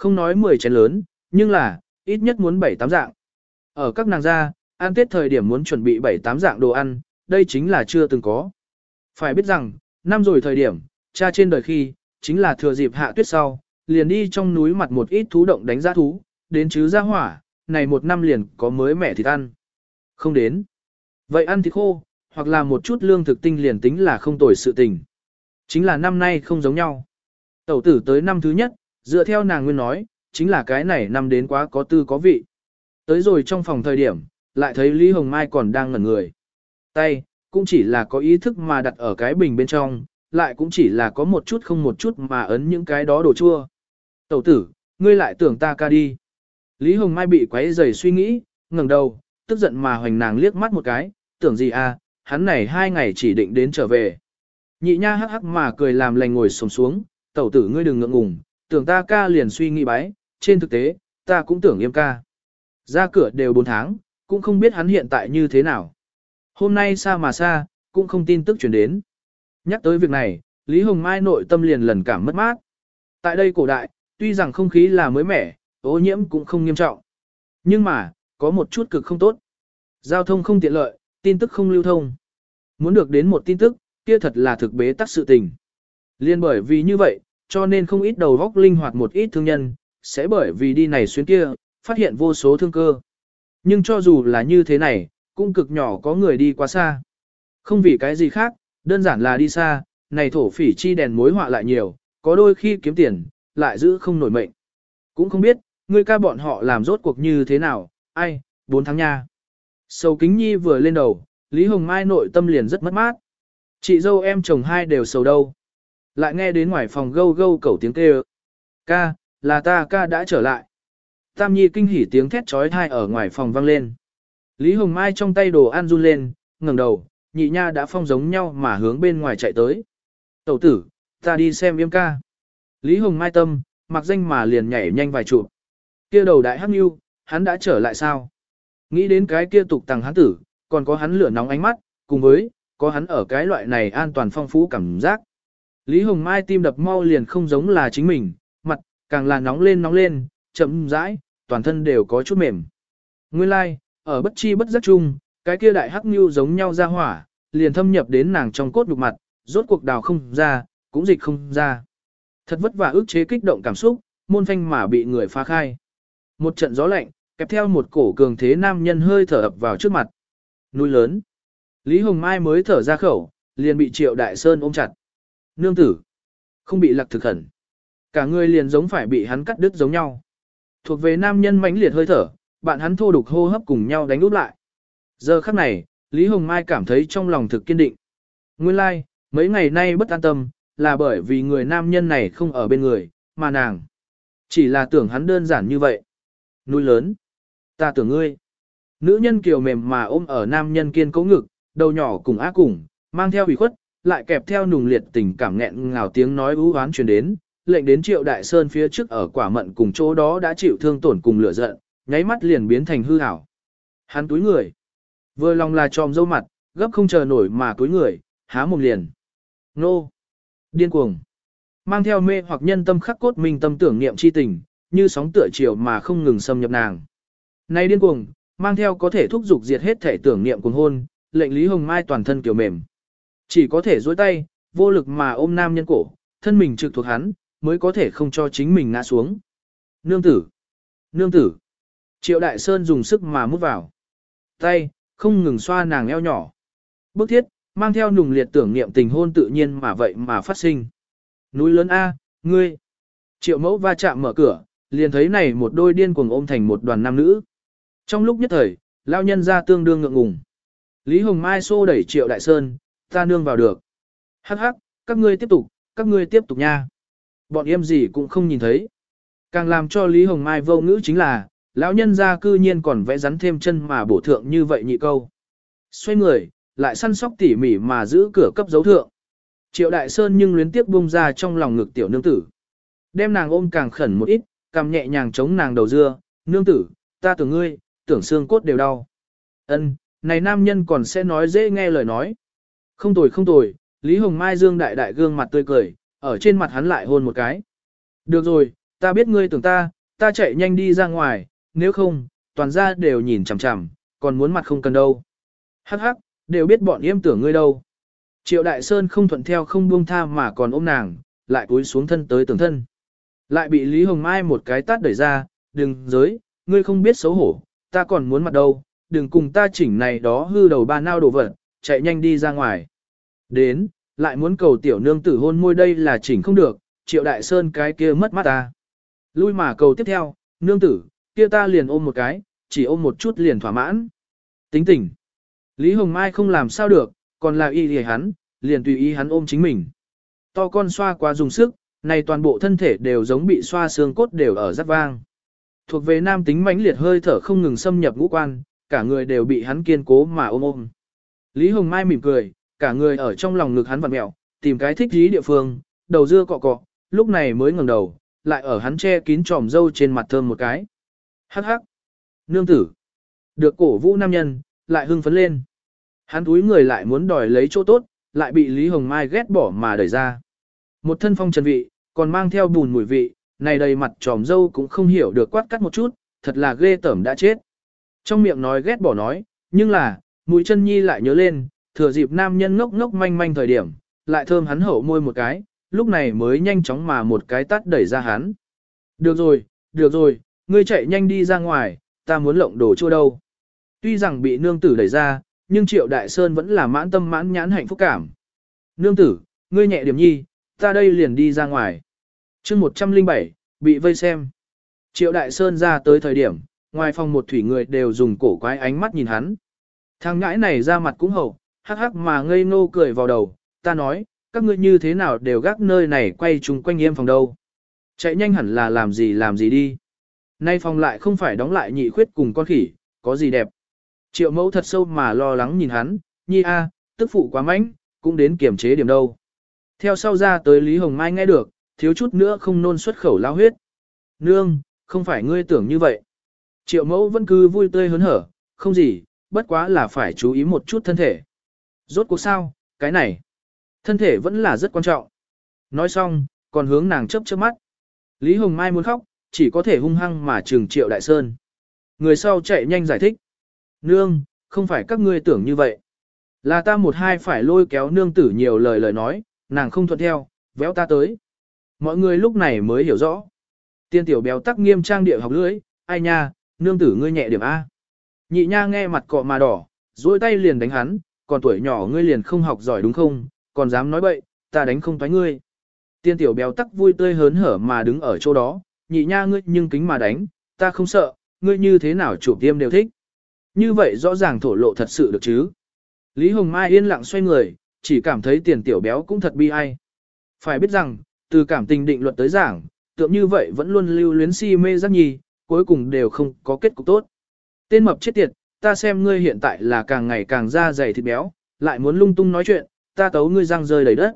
S1: Không nói 10 chén lớn, nhưng là, ít nhất muốn 7-8 dạng. Ở các nàng gia, ăn tết thời điểm muốn chuẩn bị 7-8 dạng đồ ăn, đây chính là chưa từng có. Phải biết rằng, năm rồi thời điểm, cha trên đời khi, chính là thừa dịp hạ tuyết sau, liền đi trong núi mặt một ít thú động đánh giá thú, đến chứ ra hỏa, này một năm liền có mới mẻ thịt ăn. Không đến. Vậy ăn thịt khô, hoặc là một chút lương thực tinh liền tính là không tồi sự tình. Chính là năm nay không giống nhau. Tẩu tử tới năm thứ nhất, dựa theo nàng nguyên nói, chính là cái này năm đến quá có tư có vị. Tới rồi trong phòng thời điểm, lại thấy Lý Hồng Mai còn đang ngẩn người. Tay, cũng chỉ là có ý thức mà đặt ở cái bình bên trong, lại cũng chỉ là có một chút không một chút mà ấn những cái đó đồ chua. Tẩu tử, ngươi lại tưởng ta ca đi. Lý Hồng Mai bị quấy rầy suy nghĩ, ngẩng đầu, tức giận mà hoành nàng liếc mắt một cái, tưởng gì à, hắn này hai ngày chỉ định đến trở về. Nhị nha hắc hắc mà cười làm lành ngồi sồm xuống, tẩu tử ngươi đừng ngượng ngùng, tưởng ta ca liền suy nghĩ bái, trên thực tế, ta cũng tưởng yêm ca. Ra cửa đều 4 tháng, cũng không biết hắn hiện tại như thế nào. Hôm nay xa mà xa, cũng không tin tức chuyển đến. Nhắc tới việc này, Lý Hồng Mai nội tâm liền lần cảm mất mát. Tại đây cổ đại, tuy rằng không khí là mới mẻ, ô nhiễm cũng không nghiêm trọng. Nhưng mà, có một chút cực không tốt. Giao thông không tiện lợi, tin tức không lưu thông. Muốn được đến một tin tức, kia thật là thực bế tắc sự tình. Liên bởi vì như vậy, cho nên không ít đầu góc linh hoạt một ít thương nhân, sẽ bởi vì đi này xuyên kia, phát hiện vô số thương cơ. Nhưng cho dù là như thế này, cũng cực nhỏ có người đi quá xa. Không vì cái gì khác, đơn giản là đi xa, này thổ phỉ chi đèn mối họa lại nhiều, có đôi khi kiếm tiền, lại giữ không nổi mệnh. Cũng không biết, người ca bọn họ làm rốt cuộc như thế nào, ai, 4 tháng nha. Sầu kính nhi vừa lên đầu, Lý Hồng Mai nội tâm liền rất mất mát. Chị dâu em chồng hai đều sầu đâu. Lại nghe đến ngoài phòng gâu gâu cẩu tiếng kêu. Ca, là ta ca đã trở lại. Tam Nhi kinh hỉ tiếng thét trói thai ở ngoài phòng vang lên. Lý Hồng Mai trong tay đồ ăn run lên, ngẩng đầu, nhị nha đã phong giống nhau mà hướng bên ngoài chạy tới. Tẩu tử, ta đi xem yêm ca. Lý Hồng Mai tâm, mặc danh mà liền nhảy nhanh vài chụp. Kia đầu đại hắc nhu, hắn đã trở lại sao? Nghĩ đến cái kia tục tàng hắn tử, còn có hắn lửa nóng ánh mắt, cùng với, có hắn ở cái loại này an toàn phong phú cảm giác. Lý Hồng Mai tim đập mau liền không giống là chính mình, mặt, càng là nóng lên nóng lên, chậm rãi, toàn thân đều có chút mềm. Nguyên lai, like, ở bất chi bất giác chung, cái kia đại hắc nhu giống nhau ra hỏa, liền thâm nhập đến nàng trong cốt nhục mặt, rốt cuộc đào không ra, cũng dịch không ra. Thật vất vả ức chế kích động cảm xúc, môn phanh mà bị người phá khai. Một trận gió lạnh, Kẹp theo một cổ cường thế nam nhân hơi thở ập vào trước mặt. Núi lớn. Lý Hồng Mai mới thở ra khẩu, liền bị Triệu Đại Sơn ôm chặt. Nương tử. Không bị lạc thực khẩn. Cả người liền giống phải bị hắn cắt đứt giống nhau. Thuộc về nam nhân mãnh liệt hơi thở, bạn hắn thô đục hô hấp cùng nhau đánh úp lại. Giờ khắc này, Lý Hồng Mai cảm thấy trong lòng thực kiên định. Nguyên lai, like, mấy ngày nay bất an tâm, là bởi vì người nam nhân này không ở bên người, mà nàng. Chỉ là tưởng hắn đơn giản như vậy. Núi lớn. Ta tưởng ngươi. Nữ nhân kiều mềm mà ôm ở nam nhân kiên cố ngực, đầu nhỏ cùng ác cùng, mang theo ủy khuất, lại kẹp theo nùng liệt tình cảm nghẹn ngào tiếng nói ú oán truyền đến, lệnh đến triệu đại sơn phía trước ở quả mận cùng chỗ đó đã chịu thương tổn cùng lửa giận, nháy mắt liền biến thành hư ảo. Hắn túi người. Vừa lòng là tròm dâu mặt, gấp không chờ nổi mà túi người, há mồm liền. Nô. Điên cuồng. Mang theo mê hoặc nhân tâm khắc cốt minh tâm tưởng niệm chi tình, như sóng tựa chiều mà không ngừng xâm nhập nàng. Này điên cuồng, mang theo có thể thúc giục diệt hết thể tưởng niệm cuồng hôn, lệnh Lý Hồng Mai toàn thân kiểu mềm. Chỉ có thể dối tay, vô lực mà ôm nam nhân cổ, thân mình trực thuộc hắn, mới có thể không cho chính mình ngã xuống. Nương tử! Nương tử! Triệu Đại Sơn dùng sức mà mút vào. Tay, không ngừng xoa nàng eo nhỏ. bước thiết, mang theo nùng liệt tưởng niệm tình hôn tự nhiên mà vậy mà phát sinh. Núi lớn A, ngươi! Triệu mẫu va chạm mở cửa, liền thấy này một đôi điên cuồng ôm thành một đoàn nam nữ. Trong lúc nhất thời, lao nhân ra tương đương ngượng ngùng. Lý Hồng Mai xô đẩy Triệu Đại Sơn, ta nương vào được. Hắc hắc, các ngươi tiếp tục, các ngươi tiếp tục nha. Bọn em gì cũng không nhìn thấy. Càng làm cho Lý Hồng Mai vô ngữ chính là, lão nhân ra cư nhiên còn vẽ rắn thêm chân mà bổ thượng như vậy nhị câu. Xoay người, lại săn sóc tỉ mỉ mà giữ cửa cấp dấu thượng. Triệu Đại Sơn nhưng luyến tiếc bung ra trong lòng ngực tiểu nương tử. Đem nàng ôm càng khẩn một ít, cầm nhẹ nhàng chống nàng đầu dưa, nương tử, ta tưởng ngươi, tưởng xương cốt đều đau. Ân, này nam nhân còn sẽ nói dễ nghe lời nói. Không tồi không tồi, Lý Hồng Mai dương đại đại gương mặt tươi cười, ở trên mặt hắn lại hôn một cái. Được rồi, ta biết ngươi tưởng ta, ta chạy nhanh đi ra ngoài, nếu không, toàn ra đều nhìn chằm chằm, còn muốn mặt không cần đâu. Hắc hắc, đều biết bọn yêm tưởng ngươi đâu. Triệu Đại Sơn không thuận theo không buông tha mà còn ôm nàng, lại cúi xuống thân tới tưởng thân. Lại bị Lý Hồng Mai một cái tát đẩy ra, đừng giới, ngươi không biết xấu hổ, ta còn muốn mặt đâu, đừng cùng ta chỉnh này đó hư đầu ba nao đồ vật, chạy nhanh đi ra ngoài. Đến, lại muốn cầu tiểu nương tử hôn môi đây là chỉnh không được, triệu đại sơn cái kia mất mắt ta. Lui mà cầu tiếp theo, nương tử, kia ta liền ôm một cái, chỉ ôm một chút liền thỏa mãn. Tính tỉnh. Lý Hồng Mai không làm sao được, còn là y lìa hắn, liền tùy ý hắn ôm chính mình. To con xoa quá dùng sức, này toàn bộ thân thể đều giống bị xoa xương cốt đều ở rất vang. Thuộc về nam tính mãnh liệt hơi thở không ngừng xâm nhập ngũ quan, cả người đều bị hắn kiên cố mà ôm ôm. Lý Hồng Mai mỉm cười, cả người ở trong lòng ngực hắn vặn mẹo, tìm cái thích dí địa phương, đầu dưa cọ cọ, lúc này mới ngẩng đầu, lại ở hắn che kín tròm dâu trên mặt thơm một cái. Hắc hắc. Nương tử. Được cổ vũ nam nhân, lại hưng phấn lên. Hắn túi người lại muốn đòi lấy chỗ tốt, lại bị Lý Hồng Mai ghét bỏ mà đẩy ra. Một thân phong trần vị, còn mang theo bùn mùi vị, này đầy mặt tròm dâu cũng không hiểu được quát cắt một chút, thật là ghê tởm đã chết. Trong miệng nói ghét bỏ nói, nhưng là, mũi chân nhi lại nhớ lên, thừa dịp nam nhân ngốc ngốc manh manh thời điểm, lại thơm hắn hậu môi một cái, lúc này mới nhanh chóng mà một cái tắt đẩy ra hắn. Được rồi, được rồi, ngươi chạy nhanh đi ra ngoài, ta muốn lộng đồ chua đâu. Tuy rằng bị nương tử đẩy ra, nhưng triệu đại sơn vẫn là mãn tâm mãn nhãn hạnh phúc cảm. Nương tử, ngươi nhẹ điểm nhi, ta đây liền đi ra ngoài. chương 107, bị vây xem. Triệu đại sơn ra tới thời điểm, ngoài phòng một thủy người đều dùng cổ quái ánh mắt nhìn hắn. Thằng ngãi này ra mặt cũng hậu, hắc hắc mà ngây ngô cười vào đầu, ta nói, các ngươi như thế nào đều gác nơi này quay chung quanh em phòng đâu. Chạy nhanh hẳn là làm gì làm gì đi. Nay phòng lại không phải đóng lại nhị khuyết cùng con khỉ, có gì đẹp. Triệu mẫu thật sâu mà lo lắng nhìn hắn, nhi a, tức phụ quá mánh, cũng đến kiểm chế điểm đâu. Theo sau ra tới Lý Hồng Mai nghe được, thiếu chút nữa không nôn xuất khẩu lao huyết. Nương, không phải ngươi tưởng như vậy. Triệu mẫu vẫn cứ vui tươi hớn hở, không gì, bất quá là phải chú ý một chút thân thể. Rốt cuộc sao, cái này, thân thể vẫn là rất quan trọng. Nói xong, còn hướng nàng chấp chớp mắt. Lý Hồng Mai muốn khóc, chỉ có thể hung hăng mà trừng triệu đại sơn. Người sau chạy nhanh giải thích. Nương, không phải các ngươi tưởng như vậy. Là ta một hai phải lôi kéo nương tử nhiều lời lời nói, nàng không thuận theo, véo ta tới. Mọi người lúc này mới hiểu rõ. Tiên tiểu béo tắc nghiêm trang địa học lưỡi, ai nha, Nương tử ngươi nhẹ điểm A. Nhị nha nghe mặt cọ mà đỏ, duỗi tay liền đánh hắn, còn tuổi nhỏ ngươi liền không học giỏi đúng không, còn dám nói bậy, ta đánh không thoái ngươi. Tiên tiểu béo tắc vui tươi hớn hở mà đứng ở chỗ đó, nhị nha ngươi nhưng kính mà đánh, ta không sợ, ngươi như thế nào chủ tiêm đều thích. Như vậy rõ ràng thổ lộ thật sự được chứ. Lý Hồng Mai yên lặng xoay người, chỉ cảm thấy tiền tiểu béo cũng thật bi ai. Phải biết rằng, từ cảm tình định luật tới giảng, tượng như vậy vẫn luôn lưu luyến si mê giác nhi, cuối cùng đều không có kết cục tốt. Tên mập chết tiệt, ta xem ngươi hiện tại là càng ngày càng da dày thịt béo, lại muốn lung tung nói chuyện, ta tấu ngươi răng rơi đầy đất.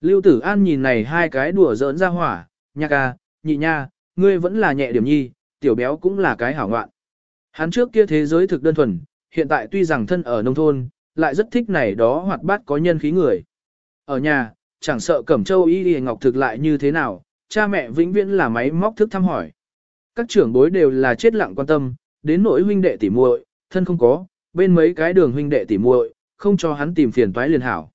S1: Lưu Tử An nhìn này hai cái đùa giỡn ra hỏa, nhạc ca, nhị nha, ngươi vẫn là nhẹ điểm nhi, tiểu béo cũng là cái hảo ngoạn. Hắn trước kia thế giới thực đơn thuần, hiện tại tuy rằng thân ở nông thôn, lại rất thích này đó hoạt bát có nhân khí người. Ở nhà, chẳng sợ Cẩm Châu y y ngọc thực lại như thế nào, cha mẹ vĩnh viễn là máy móc thức thăm hỏi. Các trưởng bối đều là chết lặng quan tâm, đến nỗi huynh đệ tỉ muội, thân không có, bên mấy cái đường huynh đệ tỉ muội, không cho hắn tìm phiền toái liền hảo.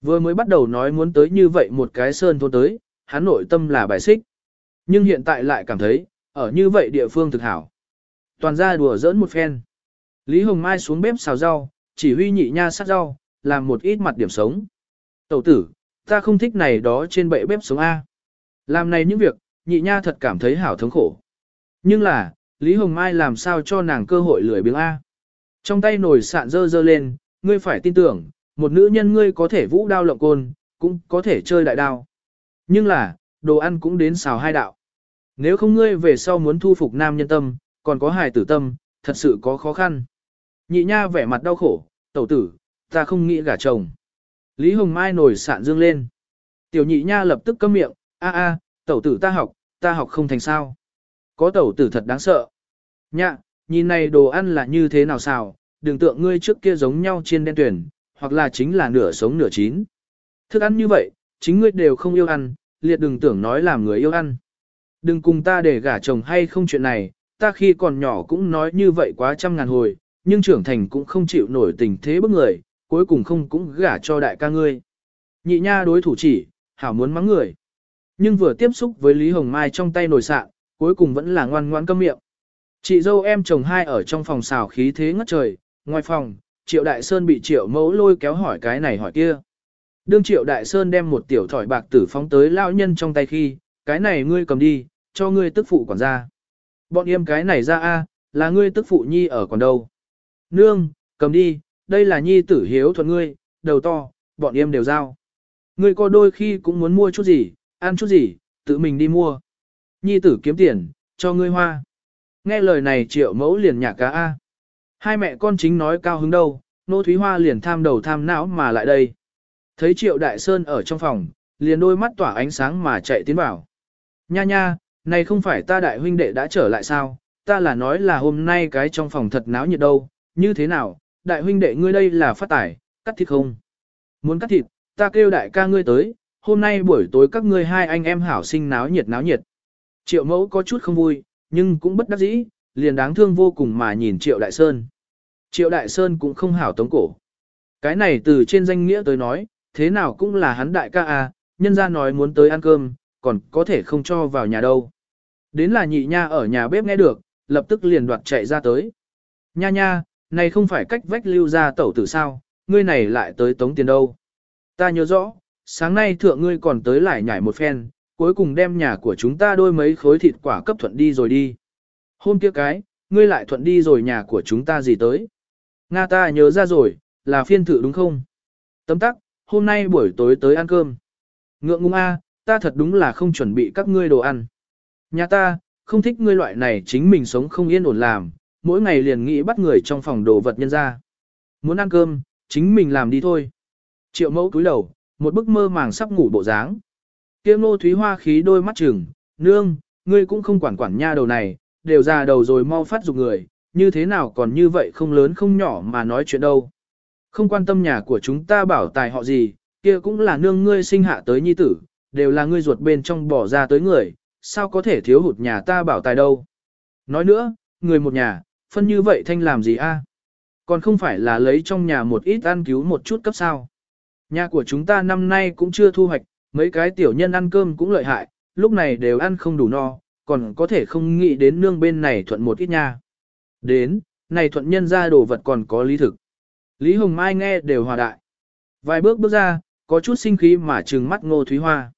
S1: Vừa mới bắt đầu nói muốn tới như vậy một cái sơn thôn tới, hắn nội tâm là bài xích. Nhưng hiện tại lại cảm thấy, ở như vậy địa phương thực hảo. Toàn ra đùa giỡn một phen. Lý Hồng Mai xuống bếp xào rau, chỉ huy nhị nha sát rau, làm một ít mặt điểm sống. Tẩu tử, ta không thích này đó trên bệ bếp sống A. Làm này những việc, nhị nha thật cảm thấy hảo thống khổ. Nhưng là, Lý Hồng Mai làm sao cho nàng cơ hội lười biếng A. Trong tay nồi sạn dơ dơ lên, ngươi phải tin tưởng, một nữ nhân ngươi có thể vũ đao lộng côn, cũng có thể chơi đại đao. Nhưng là, đồ ăn cũng đến xào hai đạo. Nếu không ngươi về sau muốn thu phục nam nhân tâm, còn có hài tử tâm, thật sự có khó khăn. Nhị nha vẻ mặt đau khổ, tẩu tử, ta không nghĩ gả chồng. Lý Hồng Mai nổi sạn dương lên. Tiểu nhị nha lập tức câm miệng, a a, tẩu tử ta học, ta học không thành sao. Có tẩu tử thật đáng sợ. Nhạ, nhìn này đồ ăn là như thế nào xào, đừng tượng ngươi trước kia giống nhau trên đen tuyển, hoặc là chính là nửa sống nửa chín. Thức ăn như vậy, chính ngươi đều không yêu ăn, liệt đừng tưởng nói làm người yêu ăn. Đừng cùng ta để gả chồng hay không chuyện này, ta khi còn nhỏ cũng nói như vậy quá trăm ngàn hồi, nhưng trưởng thành cũng không chịu nổi tình thế bức người, cuối cùng không cũng gả cho đại ca ngươi. Nhị nha đối thủ chỉ, hảo muốn mắng người. Nhưng vừa tiếp xúc với Lý Hồng Mai trong tay nồi sạn, cuối cùng vẫn là ngoan ngoãn câm miệng. Chị dâu em chồng hai ở trong phòng xào khí thế ngất trời, ngoài phòng, Triệu Đại Sơn bị Triệu Mẫu lôi kéo hỏi cái này hỏi kia. Đương Triệu Đại Sơn đem một tiểu thỏi bạc tử phóng tới lão nhân trong tay khi, cái này ngươi cầm đi, cho ngươi tức phụ quản ra. Bọn em cái này ra a, là ngươi tức phụ nhi ở còn đâu. Nương, cầm đi, đây là nhi tử hiếu thuận ngươi, đầu to, bọn em đều giao. Ngươi có đôi khi cũng muốn mua chút gì, ăn chút gì, tự mình đi mua. Nhi tử kiếm tiền, cho ngươi hoa. Nghe lời này triệu mẫu liền nhả cá A. Hai mẹ con chính nói cao hứng đâu, nô thúy hoa liền tham đầu tham não mà lại đây. Thấy triệu đại sơn ở trong phòng, liền đôi mắt tỏa ánh sáng mà chạy tiến vào. Nha nha, này không phải ta đại huynh đệ đã trở lại sao, ta là nói là hôm nay cái trong phòng thật náo nhiệt đâu, như thế nào, đại huynh đệ ngươi đây là phát tải, cắt thịt không? Muốn cắt thịt, ta kêu đại ca ngươi tới, hôm nay buổi tối các ngươi hai anh em hảo sinh náo nhiệt náo nhiệt. Triệu mẫu có chút không vui, nhưng cũng bất đắc dĩ, liền đáng thương vô cùng mà nhìn Triệu Đại Sơn. Triệu Đại Sơn cũng không hảo tống cổ. Cái này từ trên danh nghĩa tới nói, thế nào cũng là hắn đại ca à, nhân ra nói muốn tới ăn cơm, còn có thể không cho vào nhà đâu. Đến là nhị nha ở nhà bếp nghe được, lập tức liền đoạt chạy ra tới. Nha nha, này không phải cách vách lưu ra tẩu tử sao, ngươi này lại tới tống tiền đâu. Ta nhớ rõ, sáng nay thượng ngươi còn tới lại nhảy một phen, cuối cùng đem nhà của chúng ta đôi mấy khối thịt quả cấp thuận đi rồi đi. Hôm kia cái, ngươi lại thuận đi rồi nhà của chúng ta gì tới. Nga ta nhớ ra rồi, là phiên thử đúng không? Tấm tắc, hôm nay buổi tối tới ăn cơm. Ngượng ngung a, ta thật đúng là không chuẩn bị các ngươi đồ ăn. Nhà ta, không thích ngươi loại này chính mình sống không yên ổn làm, mỗi ngày liền nghĩ bắt người trong phòng đồ vật nhân ra. Muốn ăn cơm, chính mình làm đi thôi. Triệu mẫu túi đầu, một bức mơ màng sắp ngủ bộ dáng. Tiêm nô thúy hoa khí đôi mắt chừng, nương, ngươi cũng không quản quản nha đầu này, đều già đầu rồi mau phát dục người, như thế nào còn như vậy không lớn không nhỏ mà nói chuyện đâu. Không quan tâm nhà của chúng ta bảo tài họ gì, kia cũng là nương ngươi sinh hạ tới nhi tử, đều là ngươi ruột bên trong bỏ ra tới người, sao có thể thiếu hụt nhà ta bảo tài đâu. Nói nữa, người một nhà, phân như vậy thanh làm gì a? Còn không phải là lấy trong nhà một ít ăn cứu một chút cấp sao. Nhà của chúng ta năm nay cũng chưa thu hoạch, mấy cái tiểu nhân ăn cơm cũng lợi hại, lúc này đều ăn không đủ no, còn có thể không nghĩ đến nương bên này thuận một ít nha. Đến, này thuận nhân ra đồ vật còn có lý thực. Lý Hồng Mai nghe đều hòa đại. Vài bước bước ra, có chút sinh khí mà trừng mắt Ngô Thúy Hoa.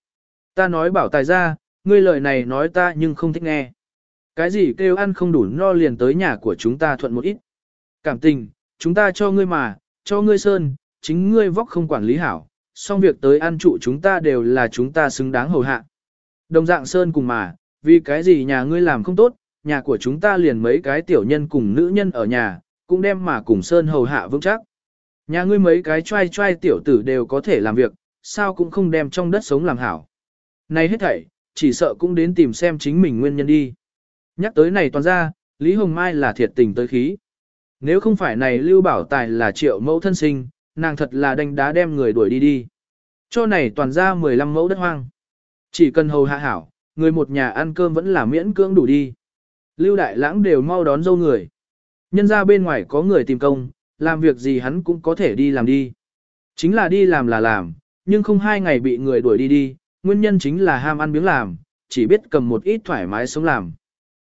S1: Ta nói bảo tài ra, ngươi lời này nói ta nhưng không thích nghe. Cái gì kêu ăn không đủ no liền tới nhà của chúng ta thuận một ít. Cảm tình, chúng ta cho ngươi mà, cho ngươi sơn, chính ngươi vóc không quản lý hảo, xong việc tới ăn trụ chúng ta đều là chúng ta xứng đáng hầu hạ. Đồng dạng sơn cùng mà, vì cái gì nhà ngươi làm không tốt, nhà của chúng ta liền mấy cái tiểu nhân cùng nữ nhân ở nhà, cũng đem mà cùng sơn hầu hạ vững chắc. Nhà ngươi mấy cái trai trai tiểu tử đều có thể làm việc, sao cũng không đem trong đất sống làm hảo. Này hết thảy, chỉ sợ cũng đến tìm xem chính mình nguyên nhân đi. Nhắc tới này toàn ra, Lý Hồng Mai là thiệt tình tới khí. Nếu không phải này Lưu Bảo Tài là triệu mẫu thân sinh, nàng thật là đánh đá đem người đuổi đi đi. Cho này toàn ra 15 mẫu đất hoang. Chỉ cần hầu hạ hảo, người một nhà ăn cơm vẫn là miễn cưỡng đủ đi. Lưu Đại Lãng đều mau đón dâu người. Nhân ra bên ngoài có người tìm công, làm việc gì hắn cũng có thể đi làm đi. Chính là đi làm là làm, nhưng không hai ngày bị người đuổi đi đi, nguyên nhân chính là ham ăn miếng làm, chỉ biết cầm một ít thoải mái sống làm.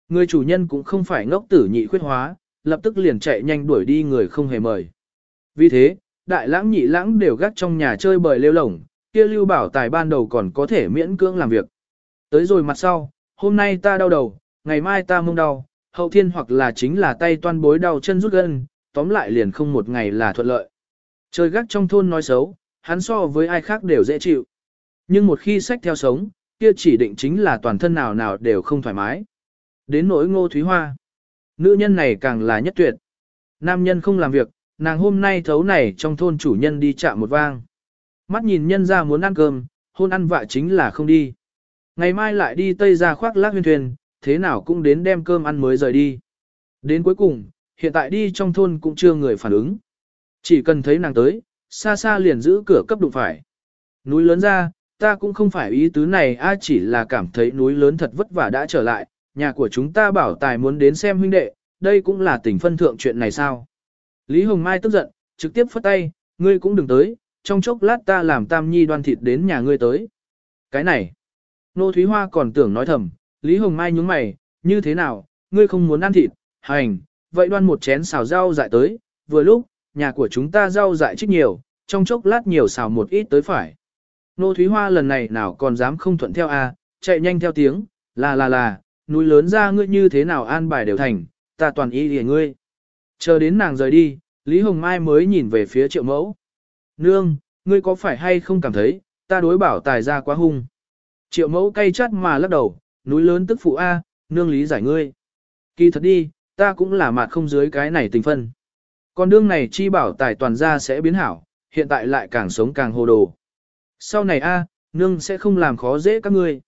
S1: Người chủ nhân cũng không phải ngốc tử nhị khuyết hóa, lập tức liền chạy nhanh đuổi đi người không hề mời. Vì thế, đại lãng nhị lãng đều gác trong nhà chơi bời lêu lổng, kia lưu bảo tài ban đầu còn có thể miễn cưỡng làm việc. Tới rồi mặt sau, hôm nay ta đau đầu, ngày mai ta mông đau, hậu thiên hoặc là chính là tay toan bối đau chân rút gân, tóm lại liền không một ngày là thuận lợi. Chơi gác trong thôn nói xấu, hắn so với ai khác đều dễ chịu. Nhưng một khi sách theo sống, kia chỉ định chính là toàn thân nào nào đều không thoải mái. Đến nỗi ngô thúy hoa. Nữ nhân này càng là nhất tuyệt. Nam nhân không làm việc, nàng hôm nay thấu này trong thôn chủ nhân đi chạm một vang. Mắt nhìn nhân ra muốn ăn cơm, hôn ăn vạ chính là không đi. Ngày mai lại đi tây ra khoác lác huyên thuyền, thế nào cũng đến đem cơm ăn mới rời đi. Đến cuối cùng, hiện tại đi trong thôn cũng chưa người phản ứng. Chỉ cần thấy nàng tới, xa xa liền giữ cửa cấp đụng phải. Núi lớn ra, ta cũng không phải ý tứ này a chỉ là cảm thấy núi lớn thật vất vả đã trở lại, nhà của chúng ta bảo tài muốn đến xem huynh đệ, đây cũng là tình phân thượng chuyện này sao. Lý Hồng Mai tức giận, trực tiếp phất tay, ngươi cũng đừng tới, trong chốc lát ta làm tam nhi đoan thịt đến nhà ngươi tới. Cái này, Nô Thúy Hoa còn tưởng nói thầm, Lý Hồng Mai nhúng mày, như thế nào, ngươi không muốn ăn thịt, hành, vậy đoan một chén xào rau dại tới, vừa lúc, nhà của chúng ta rau dại trích nhiều, trong chốc lát nhiều xào một ít tới phải. Nô Thúy Hoa lần này nào còn dám không thuận theo a, chạy nhanh theo tiếng, là là là, núi lớn ra ngươi như thế nào an bài đều thành, ta toàn ý để ngươi. Chờ đến nàng rời đi, Lý Hồng Mai mới nhìn về phía triệu mẫu. Nương, ngươi có phải hay không cảm thấy, ta đối bảo tài ra quá hung. Triệu mẫu cay chát mà lắc đầu, núi lớn tức phụ A, nương lý giải ngươi. Kỳ thật đi, ta cũng là mặt không dưới cái này tình phân. Con đương này chi bảo tài toàn ra sẽ biến hảo, hiện tại lại càng sống càng hồ đồ. Sau này A, nương sẽ không làm khó dễ các ngươi.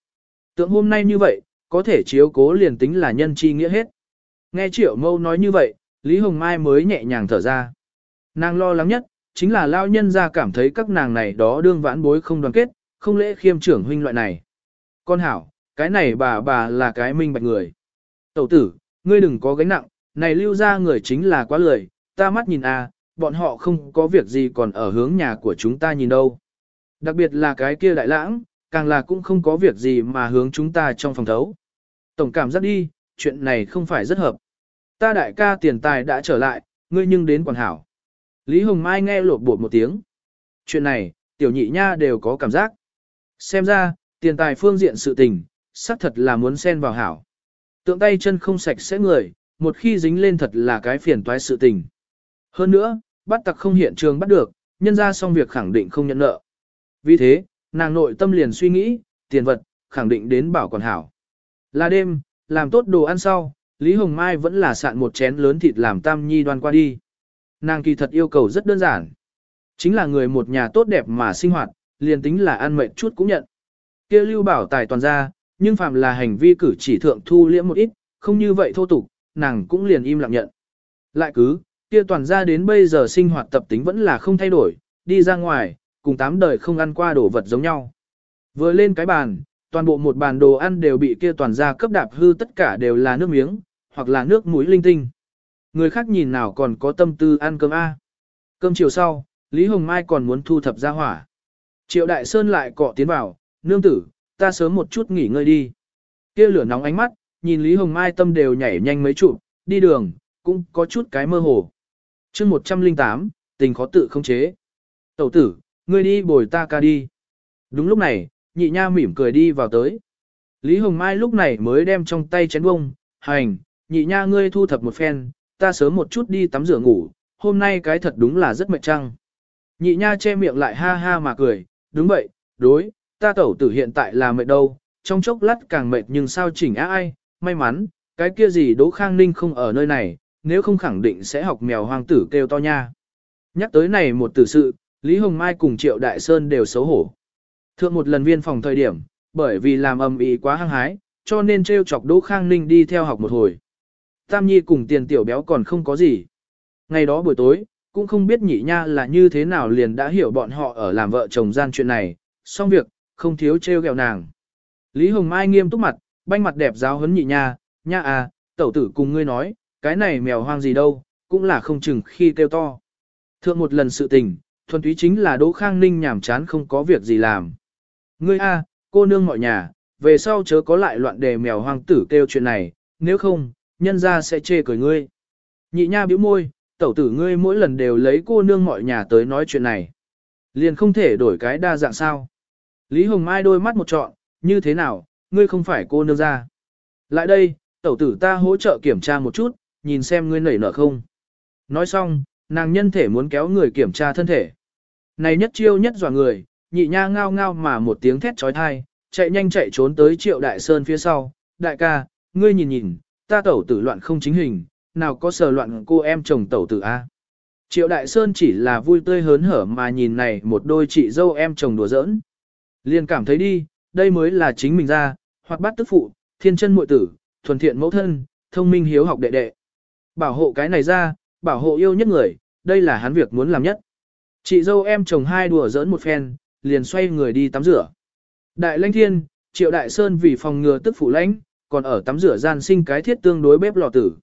S1: Tượng hôm nay như vậy, có thể chiếu cố liền tính là nhân chi nghĩa hết. Nghe triệu mâu nói như vậy, Lý Hồng Mai mới nhẹ nhàng thở ra. Nàng lo lắng nhất, chính là lao nhân ra cảm thấy các nàng này đó đương vãn bối không đoàn kết, không lễ khiêm trưởng huynh loại này. Con hảo, cái này bà bà là cái minh bạch người. Tẩu tử, ngươi đừng có gánh nặng, này lưu ra người chính là quá lười, ta mắt nhìn a, à, bọn họ không có việc gì còn ở hướng nhà của chúng ta nhìn đâu. Đặc biệt là cái kia đại lãng, càng là cũng không có việc gì mà hướng chúng ta trong phòng thấu. Tổng cảm giác đi, chuyện này không phải rất hợp. Ta đại ca tiền tài đã trở lại, ngươi nhưng đến quản hảo. Lý Hồng Mai nghe lột bột một tiếng. Chuyện này, tiểu nhị nha đều có cảm giác. Xem ra, tiền tài phương diện sự tình, xác thật là muốn xen vào hảo. Tượng tay chân không sạch sẽ người, một khi dính lên thật là cái phiền toái sự tình. Hơn nữa, bắt tặc không hiện trường bắt được, nhân ra xong việc khẳng định không nhận nợ. Vì thế, nàng nội tâm liền suy nghĩ, tiền vật, khẳng định đến bảo còn hảo. Là đêm, làm tốt đồ ăn sau, Lý Hồng Mai vẫn là sạn một chén lớn thịt làm tam nhi đoan qua đi. Nàng kỳ thật yêu cầu rất đơn giản. Chính là người một nhà tốt đẹp mà sinh hoạt, liền tính là ăn mệnh chút cũng nhận. kia lưu bảo tài toàn ra, nhưng phạm là hành vi cử chỉ thượng thu liễm một ít, không như vậy thô tục, nàng cũng liền im lặng nhận. Lại cứ, kia toàn ra đến bây giờ sinh hoạt tập tính vẫn là không thay đổi, đi ra ngoài, cùng tám đời không ăn qua đồ vật giống nhau. Vừa lên cái bàn, toàn bộ một bàn đồ ăn đều bị kia toàn ra cấp đạp hư tất cả đều là nước miếng, hoặc là nước muối linh tinh. Người khác nhìn nào còn có tâm tư ăn cơm A. Cơm chiều sau, Lý Hồng Mai còn muốn thu thập ra hỏa. Triệu Đại Sơn lại cọ tiến vào, nương tử, ta sớm một chút nghỉ ngơi đi. Kia lửa nóng ánh mắt, nhìn Lý Hồng Mai tâm đều nhảy nhanh mấy chụp, đi đường, cũng có chút cái mơ hồ. chương 108, tình khó tự không chế. Tẩu tử, ngươi đi bồi ta ca đi. Đúng lúc này, nhị nha mỉm cười đi vào tới. Lý Hồng Mai lúc này mới đem trong tay chén bông, hành, nhị nha ngươi thu thập một phen, ta sớm một chút đi tắm rửa ngủ, hôm nay cái thật đúng là rất mệt trăng. Nhị nha che miệng lại ha ha mà cười, đúng vậy, đối, ta tẩu tử hiện tại là mệt đâu, trong chốc lát càng mệt nhưng sao chỉnh á ai, may mắn, cái kia gì Đỗ Khang Ninh không ở nơi này, nếu không khẳng định sẽ học mèo hoàng tử kêu to nha. Nhắc tới này một tử sự, Lý Hồng Mai cùng Triệu Đại Sơn đều xấu hổ. Thượng một lần viên phòng thời điểm, bởi vì làm ầm ý quá hăng hái, cho nên trêu chọc Đỗ Khang Ninh đi theo học một hồi. Tam Nhi cùng tiền tiểu béo còn không có gì. Ngày đó buổi tối, cũng không biết nhị nha là như thế nào liền đã hiểu bọn họ ở làm vợ chồng gian chuyện này, xong việc, không thiếu trêu ghẹo nàng. Lý Hồng Mai nghiêm túc mặt, banh mặt đẹp giáo huấn nhị nha, nha à, tẩu tử cùng ngươi nói, cái này mèo hoang gì đâu, cũng là không chừng khi kêu to. Thượng một lần sự tình, thuần túy chính là Đỗ Khang Ninh nhảm chán không có việc gì làm. Ngươi a, cô nương mọi nhà, về sau chớ có lại loạn đề mèo hoang tử kêu chuyện này, nếu không, nhân ra sẽ chê cười ngươi. Nhị nha bĩu môi, tẩu tử ngươi mỗi lần đều lấy cô nương mọi nhà tới nói chuyện này. Liền không thể đổi cái đa dạng sao. Lý Hồng Mai đôi mắt một trọn, như thế nào, ngươi không phải cô nương ra. Lại đây, tẩu tử ta hỗ trợ kiểm tra một chút, nhìn xem ngươi nảy nở không. Nói xong, nàng nhân thể muốn kéo người kiểm tra thân thể. Này nhất chiêu nhất dọa người, nhị nha ngao ngao mà một tiếng thét trói thai, chạy nhanh chạy trốn tới triệu đại sơn phía sau. Đại ca, ngươi nhìn nhìn, ta tẩu tử loạn không chính hình, nào có sờ loạn cô em chồng tẩu tử a. Triệu đại sơn chỉ là vui tươi hớn hở mà nhìn này một đôi chị dâu em chồng đùa giỡn. Liền cảm thấy đi, đây mới là chính mình ra, hoặc bắt tức phụ, thiên chân muội tử, thuần thiện mẫu thân, thông minh hiếu học đệ đệ. Bảo hộ cái này ra, bảo hộ yêu nhất người, đây là hắn việc muốn làm nhất. Chị dâu em chồng hai đùa giỡn một phen, liền xoay người đi tắm rửa. Đại lãnh thiên, triệu đại sơn vì phòng ngừa tức phụ lãnh, còn ở tắm rửa gian sinh cái thiết tương đối bếp lò tử.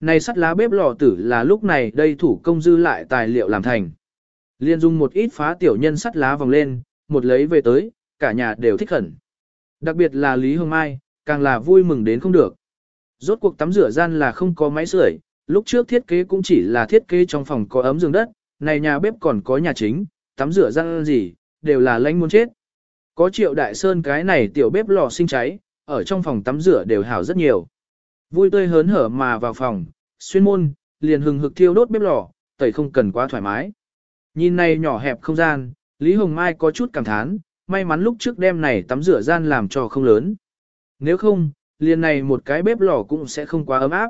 S1: Này sắt lá bếp lò tử là lúc này đây thủ công dư lại tài liệu làm thành. Liên dung một ít phá tiểu nhân sắt lá vòng lên, một lấy về tới, cả nhà đều thích khẩn. Đặc biệt là Lý Hương Mai, càng là vui mừng đến không được. Rốt cuộc tắm rửa gian là không có máy sưởi, lúc trước thiết kế cũng chỉ là thiết kế trong phòng có ấm giường đất, này nhà bếp còn có nhà chính, tắm rửa gian gì, đều là lánh muốn chết. Có triệu đại sơn cái này tiểu bếp lò sinh cháy, ở trong phòng tắm rửa đều hảo rất nhiều. Vui tươi hớn hở mà vào phòng, xuyên môn, liền hừng hực thiêu đốt bếp lò, tẩy không cần quá thoải mái. Nhìn này nhỏ hẹp không gian, Lý Hồng Mai có chút cảm thán, may mắn lúc trước đêm này tắm rửa gian làm cho không lớn. Nếu không, liền này một cái bếp lò cũng sẽ không quá ấm áp.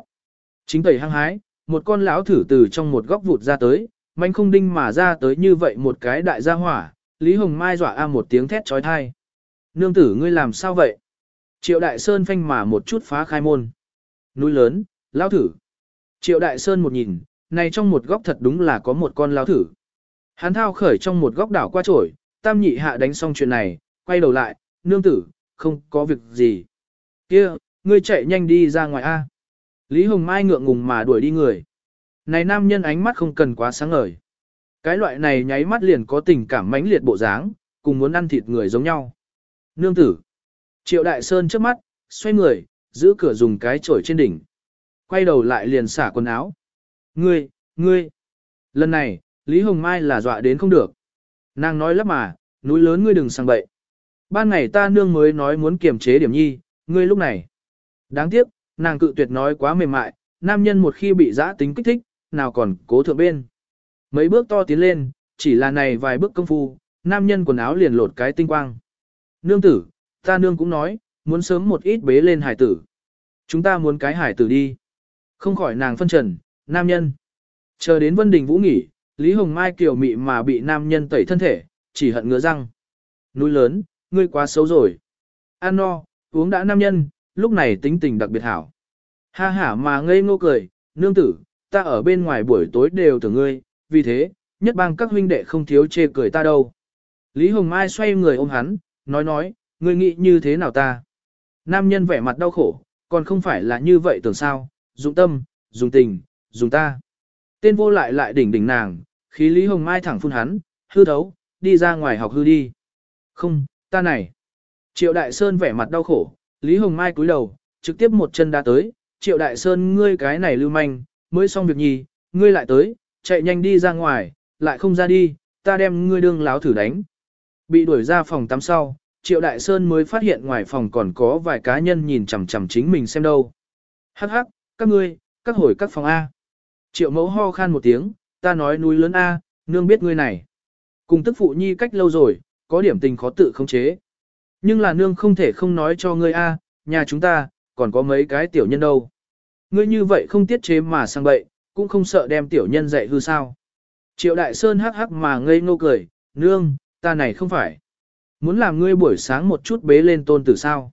S1: Chính tẩy hăng hái, một con lão thử từ trong một góc vụt ra tới, manh không đinh mà ra tới như vậy một cái đại gia hỏa, Lý Hồng Mai dọa a một tiếng thét trói thai. Nương tử ngươi làm sao vậy? Triệu Đại Sơn phanh mà một chút phá khai môn. Núi lớn, lão thử. Triệu Đại Sơn một nhìn, này trong một góc thật đúng là có một con lão thử. Hắn thao khởi trong một góc đảo qua trổi, tam nhị hạ đánh xong chuyện này, quay đầu lại, nương tử, không có việc gì. kia ngươi chạy nhanh đi ra ngoài A. Lý Hồng Mai ngượng ngùng mà đuổi đi người. Này nam nhân ánh mắt không cần quá sáng ngời. Cái loại này nháy mắt liền có tình cảm mãnh liệt bộ dáng, cùng muốn ăn thịt người giống nhau. Nương tử. Triệu Đại Sơn trước mắt, xoay người, giữ cửa dùng cái chổi trên đỉnh. Quay đầu lại liền xả quần áo. Ngươi, ngươi. Lần này, Lý Hồng Mai là dọa đến không được. Nàng nói lắp mà, núi lớn ngươi đừng sang bậy. Ban ngày ta nương mới nói muốn kiềm chế điểm nhi, ngươi lúc này. Đáng tiếc, nàng cự tuyệt nói quá mềm mại, nam nhân một khi bị giã tính kích thích, nào còn cố thượng bên. Mấy bước to tiến lên, chỉ là này vài bước công phu, nam nhân quần áo liền lột cái tinh quang. Nương tử, ta nương cũng nói, muốn sớm một ít bế lên hải tử. Chúng ta muốn cái hải tử đi. Không khỏi nàng phân trần, nam nhân. Chờ đến Vân Đình Vũ nghỉ, Lý Hồng Mai kiều mị mà bị nam nhân tẩy thân thể, chỉ hận ngứa răng. Núi lớn, ngươi quá xấu rồi. An no, uống đã nam nhân, lúc này tính tình đặc biệt hảo. Ha hả mà ngây ngô cười, nương tử, ta ở bên ngoài buổi tối đều tưởng ngươi, vì thế, nhất bang các huynh đệ không thiếu chê cười ta đâu. Lý Hồng Mai xoay người ôm hắn, nói nói, ngươi nghĩ như thế nào ta? Nam nhân vẻ mặt đau khổ, còn không phải là như vậy tưởng sao, dùng tâm, dùng tình, dùng ta. Tên vô lại lại đỉnh đỉnh nàng, khí Lý Hồng Mai thẳng phun hắn, hư thấu, đi ra ngoài học hư đi. Không, ta này. Triệu Đại Sơn vẻ mặt đau khổ, Lý Hồng Mai cúi đầu, trực tiếp một chân đá tới, Triệu Đại Sơn ngươi cái này lưu manh, mới xong việc nhì, ngươi lại tới, chạy nhanh đi ra ngoài, lại không ra đi, ta đem ngươi đương láo thử đánh. Bị đuổi ra phòng tắm sau, Triệu Đại Sơn mới phát hiện ngoài phòng còn có vài cá nhân nhìn chằm chằm chính mình xem đâu. Hắc hắc, các ngươi, các hồi các phòng A. Triệu mẫu ho khan một tiếng, ta nói núi lớn A, nương biết ngươi này. Cùng tức phụ nhi cách lâu rồi, có điểm tình khó tự khống chế. Nhưng là nương không thể không nói cho ngươi A, nhà chúng ta, còn có mấy cái tiểu nhân đâu. Ngươi như vậy không tiết chế mà sang bậy, cũng không sợ đem tiểu nhân dạy hư sao. Triệu Đại Sơn hắc hắc mà ngây ngô cười, nương, ta này không phải. Muốn làm ngươi buổi sáng một chút bế lên tôn tử sao.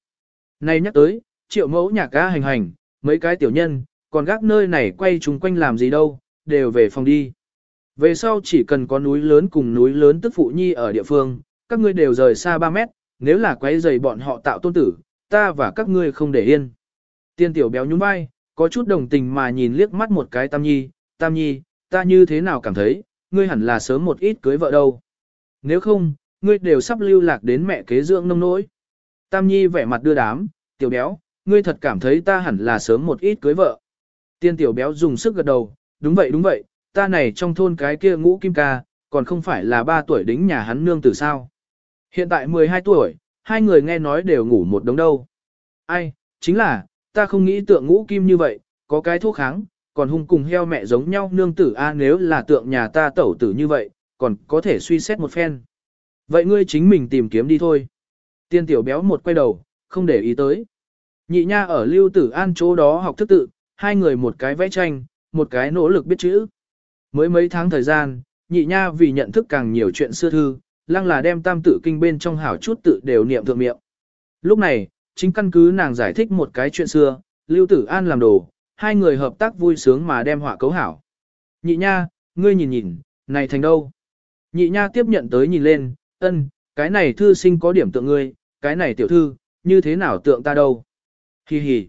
S1: Này nhắc tới, triệu mẫu nhà ca hành hành, mấy cái tiểu nhân, còn gác nơi này quay chúng quanh làm gì đâu, đều về phòng đi. Về sau chỉ cần có núi lớn cùng núi lớn tức phụ nhi ở địa phương, các ngươi đều rời xa 3 mét, nếu là quấy rầy bọn họ tạo tôn tử, ta và các ngươi không để yên. Tiên tiểu béo nhún vai, có chút đồng tình mà nhìn liếc mắt một cái Tam Nhi, Tam Nhi, ta như thế nào cảm thấy, ngươi hẳn là sớm một ít cưới vợ đâu. Nếu không, ngươi đều sắp lưu lạc đến mẹ kế dưỡng nông nỗi. Tam Nhi vẻ mặt đưa đám, tiểu béo, ngươi thật cảm thấy ta hẳn là sớm một ít cưới vợ. Tiên tiểu béo dùng sức gật đầu, đúng vậy đúng vậy, ta này trong thôn cái kia ngũ kim ca, còn không phải là ba tuổi đính nhà hắn nương từ sao. Hiện tại 12 tuổi, hai người nghe nói đều ngủ một đống đâu. Ai, chính là, ta không nghĩ tượng ngũ kim như vậy, có cái thuốc kháng, còn hung cùng heo mẹ giống nhau nương tử a à, nếu là tượng nhà ta tẩu tử như vậy, còn có thể suy xét một phen. Vậy ngươi chính mình tìm kiếm đi thôi. Tiên tiểu béo một quay đầu, không để ý tới. Nhị nha ở lưu tử an chỗ đó học thức tự, hai người một cái vẽ tranh, một cái nỗ lực biết chữ. Mới mấy tháng thời gian, nhị nha vì nhận thức càng nhiều chuyện xưa thư, lăng là đem tam Tử kinh bên trong hảo chút tự đều niệm thượng miệng. Lúc này, chính căn cứ nàng giải thích một cái chuyện xưa, Lưu Tử An làm đồ, hai người hợp tác vui sướng mà đem họa cấu hảo. Nhị nha, ngươi nhìn nhìn, này thành đâu? Nhị nha tiếp nhận tới nhìn lên, ân, cái này thư sinh có điểm tượng ngươi, cái này tiểu thư, như thế nào tượng ta đâu? Hi hi.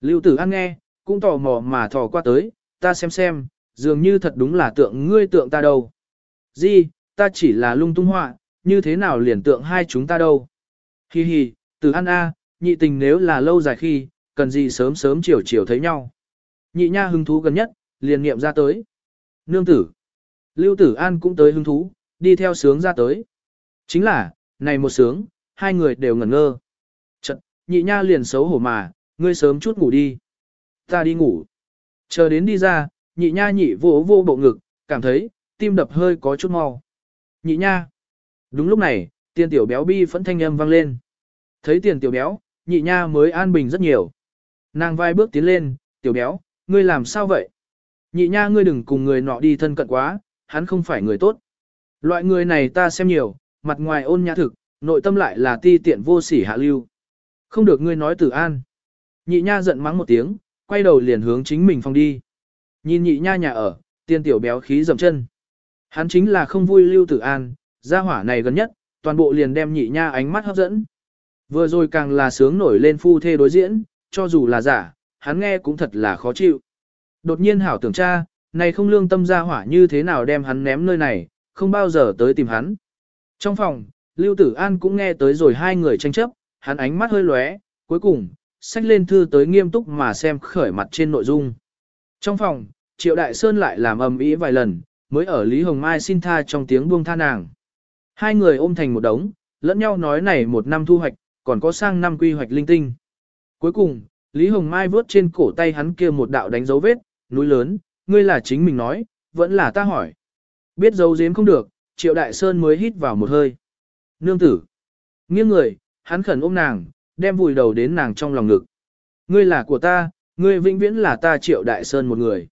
S1: Lưu Tử An nghe, cũng tò mò mà thò qua tới, ta xem xem, dường như thật đúng là tượng ngươi tượng ta đâu. Di, ta chỉ là lung tung họa, như thế nào liền tượng hai chúng ta đâu. Hi hi, Tử ăn a, nhị tình nếu là lâu dài khi, cần gì sớm sớm chiều chiều thấy nhau. Nhị nha hứng thú gần nhất, liền nghiệm ra tới. Nương tử. Lưu tử an cũng tới hứng thú, đi theo sướng ra tới. Chính là, này một sướng, hai người đều ngẩn ngơ. Chật, nhị nha liền xấu hổ mà, ngươi sớm chút ngủ đi. Ta đi ngủ. Chờ đến đi ra, nhị nha nhị vô vô bộ ngực, cảm thấy, tim đập hơi có chút mau. Nhị nha. Đúng lúc này, tiền tiểu béo bi phẫn thanh âm vang lên. Thấy tiền tiểu béo, nhị nha mới an bình rất nhiều. Nàng vai bước tiến lên, tiểu béo, ngươi làm sao vậy? Nhị nha ngươi đừng cùng người nọ đi thân cận quá, hắn không phải người tốt. Loại người này ta xem nhiều, mặt ngoài ôn nhã thực, nội tâm lại là ti tiện vô sỉ hạ lưu. Không được ngươi nói tử an. Nhị nha giận mắng một tiếng, quay đầu liền hướng chính mình phòng đi. Nhìn nhị nha nhà ở, tiên tiểu béo khí dầm chân. Hắn chính là không vui lưu tử an, gia hỏa này gần nhất, toàn bộ liền đem nhị nha ánh mắt hấp dẫn. Vừa rồi càng là sướng nổi lên phu thê đối diễn, cho dù là giả, hắn nghe cũng thật là khó chịu. Đột nhiên hảo tưởng cha, này không lương tâm gia hỏa như thế nào đem hắn ném nơi này, không bao giờ tới tìm hắn. Trong phòng, Lưu Tử An cũng nghe tới rồi hai người tranh chấp, hắn ánh mắt hơi lóe, cuối cùng, xách lên thư tới nghiêm túc mà xem khởi mặt trên nội dung. Trong phòng, Triệu Đại Sơn lại làm ầm ĩ vài lần, mới ở Lý Hồng Mai xin tha trong tiếng buông tha nàng. Hai người ôm thành một đống, lẫn nhau nói này một năm thu hoạch, còn có sang năm quy hoạch linh tinh. Cuối cùng, Lý Hồng Mai vớt trên cổ tay hắn kia một đạo đánh dấu vết, núi lớn, ngươi là chính mình nói, vẫn là ta hỏi. Biết dấu giếm không được, Triệu Đại Sơn mới hít vào một hơi. Nương tử. Nghiêng người, hắn khẩn ôm nàng, đem vùi đầu đến nàng trong lòng ngực. Ngươi là của ta, ngươi vĩnh viễn là ta Triệu Đại Sơn một người.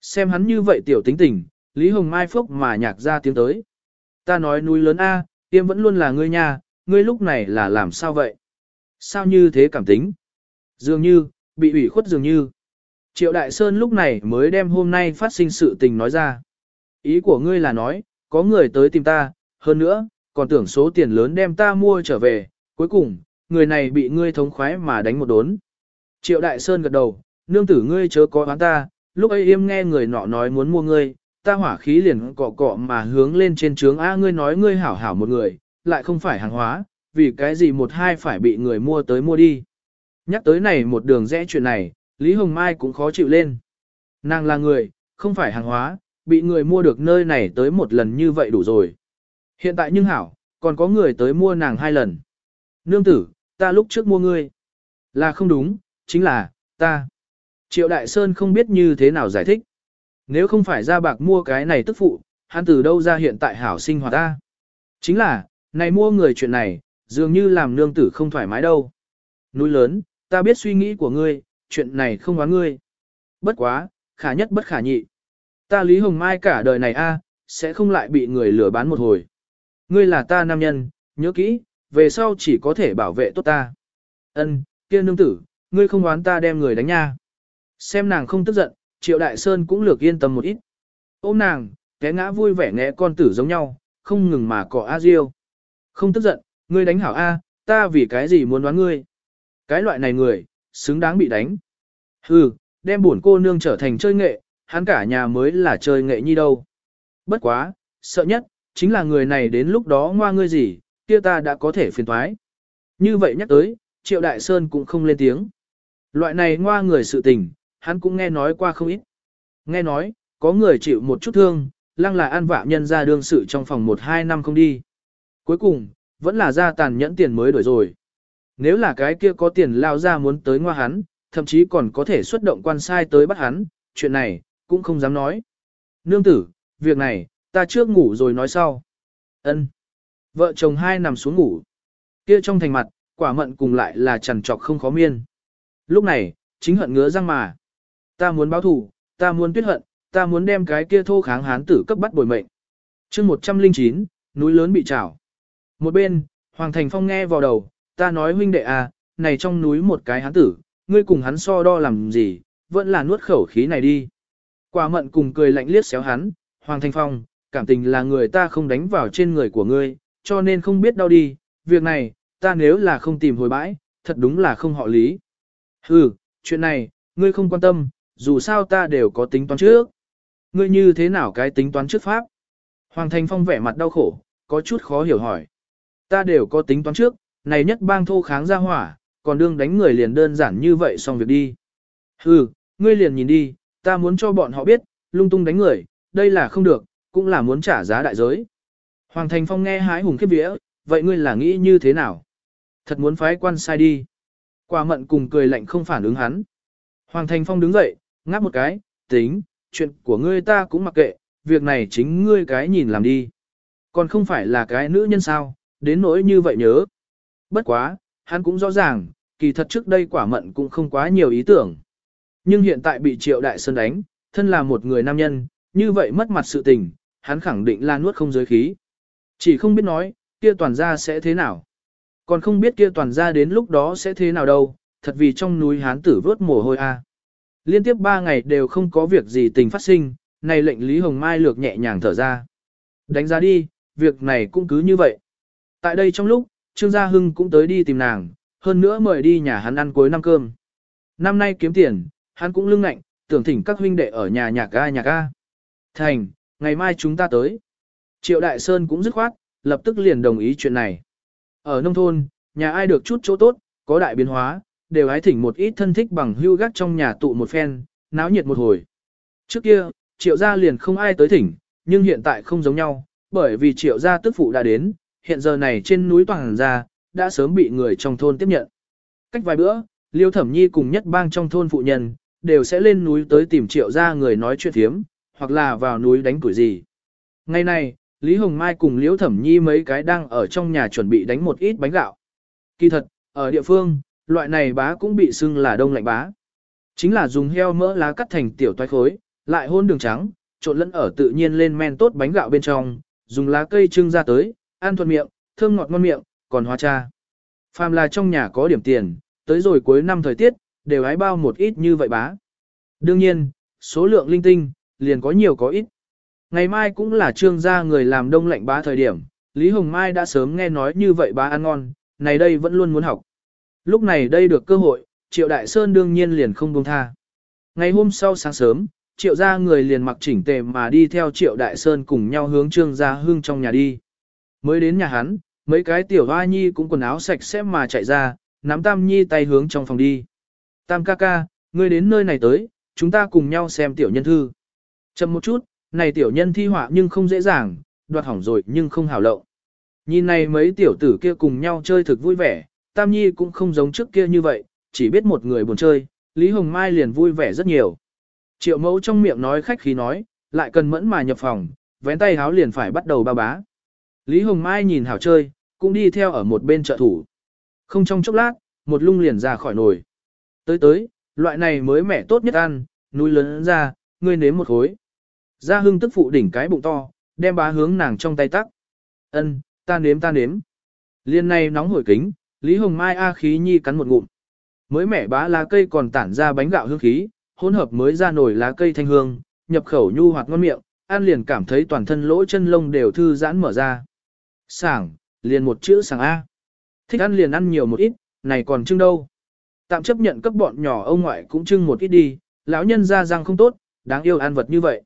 S1: Xem hắn như vậy tiểu tính tình, Lý Hồng Mai phốc mà nhạc ra tiếng tới. Ta nói núi lớn A, tiêm vẫn luôn là ngươi nha, ngươi lúc này là làm sao vậy? Sao như thế cảm tính? Dường như, bị ủy khuất dường như. Triệu Đại Sơn lúc này mới đem hôm nay phát sinh sự tình nói ra. Ý của ngươi là nói, có người tới tìm ta, hơn nữa, còn tưởng số tiền lớn đem ta mua trở về, cuối cùng, người này bị ngươi thống khoái mà đánh một đốn. Triệu Đại Sơn gật đầu, nương tử ngươi chớ có oán ta, lúc ấy im nghe người nọ nói muốn mua ngươi, ta hỏa khí liền cọ cọ mà hướng lên trên trướng A ngươi nói ngươi hảo hảo một người, lại không phải hàng hóa, vì cái gì một hai phải bị người mua tới mua đi. Nhắc tới này một đường rẽ chuyện này, Lý Hồng Mai cũng khó chịu lên. Nàng là người, không phải hàng hóa, bị người mua được nơi này tới một lần như vậy đủ rồi. Hiện tại nhưng hảo, còn có người tới mua nàng hai lần. Nương tử, ta lúc trước mua ngươi. Là không đúng, chính là, ta. Triệu Đại Sơn không biết như thế nào giải thích. Nếu không phải ra bạc mua cái này tức phụ, hắn từ đâu ra hiện tại hảo sinh hoạt ta. Chính là, này mua người chuyện này, dường như làm nương tử không thoải mái đâu. Núi lớn, ta biết suy nghĩ của ngươi, chuyện này không oán ngươi. Bất quá, khả nhất bất khả nhị. Ta Lý Hồng Mai cả đời này a sẽ không lại bị người lừa bán một hồi. Ngươi là ta nam nhân, nhớ kỹ, về sau chỉ có thể bảo vệ tốt ta. Ân, kia nương tử, ngươi không oán ta đem người đánh nha. Xem nàng không tức giận, Triệu Đại Sơn cũng lược yên tâm một ít. Ôm nàng, té ngã vui vẻ nghe con tử giống nhau, không ngừng mà cọ A Diêu. Không tức giận, ngươi đánh hảo A, ta vì cái gì muốn đoán ngươi. Cái loại này người, xứng đáng bị đánh. Hừ, đem buồn cô nương trở thành chơi nghệ, hắn cả nhà mới là chơi nghệ nhi đâu. Bất quá, sợ nhất, chính là người này đến lúc đó ngoa ngươi gì, kia ta đã có thể phiền thoái. Như vậy nhắc tới, Triệu Đại Sơn cũng không lên tiếng. Loại này ngoa người sự tình, hắn cũng nghe nói qua không ít. Nghe nói, có người chịu một chút thương, lăng là an vạ nhân ra đương sự trong phòng 1-2 năm không đi. Cuối cùng, vẫn là ra tàn nhẫn tiền mới đổi rồi. Nếu là cái kia có tiền lao ra muốn tới ngoa hắn, thậm chí còn có thể xuất động quan sai tới bắt hắn, chuyện này, cũng không dám nói. Nương tử, việc này, ta trước ngủ rồi nói sau. Ân. Vợ chồng hai nằm xuống ngủ. Kia trong thành mặt, quả mận cùng lại là trằn trọc không khó miên. Lúc này, chính hận ngứa răng mà. Ta muốn báo thù, ta muốn tuyết hận, ta muốn đem cái kia thô kháng hán tử cấp bắt bồi mệnh. chương 109, núi lớn bị trảo. Một bên, Hoàng Thành Phong nghe vào đầu, ta nói huynh đệ à, này trong núi một cái hán tử, ngươi cùng hắn so đo làm gì, vẫn là nuốt khẩu khí này đi. Quả mận cùng cười lạnh liếc xéo hắn, Hoàng Thanh Phong, cảm tình là người ta không đánh vào trên người của ngươi, cho nên không biết đau đi, việc này, ta nếu là không tìm hồi bãi, thật đúng là không họ lý. Ừ, chuyện này, ngươi không quan tâm, dù sao ta đều có tính toán trước. Ngươi như thế nào cái tính toán trước pháp? Hoàng Thành Phong vẻ mặt đau khổ, có chút khó hiểu hỏi. Ta đều có tính toán trước, này nhất bang thô kháng ra hỏa, còn đương đánh người liền đơn giản như vậy xong việc đi. Hừ, ngươi liền nhìn đi, ta muốn cho bọn họ biết, lung tung đánh người, đây là không được, cũng là muốn trả giá đại giới. Hoàng Thành Phong nghe hái hùng khiếp vía, vậy ngươi là nghĩ như thế nào? Thật muốn phái quan sai đi. Quả mận cùng cười lạnh không phản ứng hắn. Hoàng Thành Phong đứng dậy, ngáp một cái, tính, chuyện của ngươi ta cũng mặc kệ, việc này chính ngươi cái nhìn làm đi. Còn không phải là cái nữ nhân sao, đến nỗi như vậy nhớ. Bất quá, hắn cũng rõ ràng, kỳ thật trước đây quả mận cũng không quá nhiều ý tưởng. Nhưng hiện tại bị triệu đại sơn đánh, thân là một người nam nhân, như vậy mất mặt sự tình, hắn khẳng định là nuốt không giới khí. Chỉ không biết nói, kia toàn gia sẽ thế nào. Còn không biết kia toàn gia đến lúc đó sẽ thế nào đâu, thật vì trong núi hán tử vớt mồ hôi a. Liên tiếp 3 ngày đều không có việc gì tình phát sinh, này lệnh Lý Hồng Mai lược nhẹ nhàng thở ra. Đánh giá đi, việc này cũng cứ như vậy. Tại đây trong lúc, Trương Gia Hưng cũng tới đi tìm nàng, hơn nữa mời đi nhà hắn ăn cuối năm cơm. Năm nay kiếm tiền, hắn cũng lưng lạnh, tưởng thỉnh các huynh đệ ở nhà nhạc ga nhạc ga. Thành, ngày mai chúng ta tới. Triệu Đại Sơn cũng dứt khoát, lập tức liền đồng ý chuyện này. Ở nông thôn, nhà ai được chút chỗ tốt, có đại biến hóa, đều hái thỉnh một ít thân thích bằng hưu gác trong nhà tụ một phen, náo nhiệt một hồi. Trước kia, triệu gia liền không ai tới thỉnh, nhưng hiện tại không giống nhau, bởi vì triệu gia tức phụ đã đến, hiện giờ này trên núi toàn gia, đã sớm bị người trong thôn tiếp nhận. Cách vài bữa, Liêu Thẩm Nhi cùng nhất bang trong thôn phụ nhân, đều sẽ lên núi tới tìm triệu gia người nói chuyện thiếm, hoặc là vào núi đánh củi gì. Ngày này, Lý Hồng Mai cùng Liễu Thẩm Nhi mấy cái đang ở trong nhà chuẩn bị đánh một ít bánh gạo. Kỳ thật, ở địa phương, loại này bá cũng bị xưng là đông lạnh bá. Chính là dùng heo mỡ lá cắt thành tiểu toái khối, lại hôn đường trắng, trộn lẫn ở tự nhiên lên men tốt bánh gạo bên trong, dùng lá cây trưng ra tới, ăn thuận miệng, thơm ngọt ngon miệng, còn hoa cha. Phàm là trong nhà có điểm tiền, tới rồi cuối năm thời tiết, đều hái bao một ít như vậy bá. Đương nhiên, số lượng linh tinh, liền có nhiều có ít. Ngày mai cũng là trương gia người làm đông lạnh bá thời điểm, Lý Hồng Mai đã sớm nghe nói như vậy bá ăn ngon, này đây vẫn luôn muốn học. Lúc này đây được cơ hội, Triệu Đại Sơn đương nhiên liền không buông tha. Ngày hôm sau sáng sớm, Triệu gia người liền mặc chỉnh tề mà đi theo Triệu Đại Sơn cùng nhau hướng trương gia hương trong nhà đi. Mới đến nhà hắn, mấy cái tiểu hoa nhi cũng quần áo sạch sẽ mà chạy ra, nắm Tam Nhi tay hướng trong phòng đi. Tam ca ca, ngươi đến nơi này tới, chúng ta cùng nhau xem tiểu nhân thư. Chậm một chút, này tiểu nhân thi họa nhưng không dễ dàng, đoạt hỏng rồi nhưng không hảo lộng. Nhìn này mấy tiểu tử kia cùng nhau chơi thực vui vẻ, Tam Nhi cũng không giống trước kia như vậy, chỉ biết một người buồn chơi, Lý Hồng Mai liền vui vẻ rất nhiều. Triệu mẫu trong miệng nói khách khí nói, lại cần mẫn mà nhập phòng, vén tay háo liền phải bắt đầu ba bá. Lý Hồng Mai nhìn hảo chơi, cũng đi theo ở một bên trợ thủ. Không trong chốc lát, một lung liền ra khỏi nồi. Tới tới, loại này mới mẻ tốt nhất ăn, núi lớn ra, ngươi nếm một khối. Gia hưng tức phụ đỉnh cái bụng to, đem bá hướng nàng trong tay tắc. Ân, ta nếm ta nếm. Liên này nóng hổi kính, Lý Hồng Mai A khí nhi cắn một ngụm. Mới mẻ bá lá cây còn tản ra bánh gạo hương khí, hỗn hợp mới ra nổi lá cây thanh hương, nhập khẩu nhu hoạt ngon miệng, ăn liền cảm thấy toàn thân lỗ chân lông đều thư giãn mở ra. Sảng, liền một chữ sảng A. Thích ăn liền ăn nhiều một ít, này còn chưng đâu. Tạm chấp nhận cấp bọn nhỏ ông ngoại cũng trưng một ít đi, lão nhân ra răng không tốt, đáng yêu ăn vật như vậy.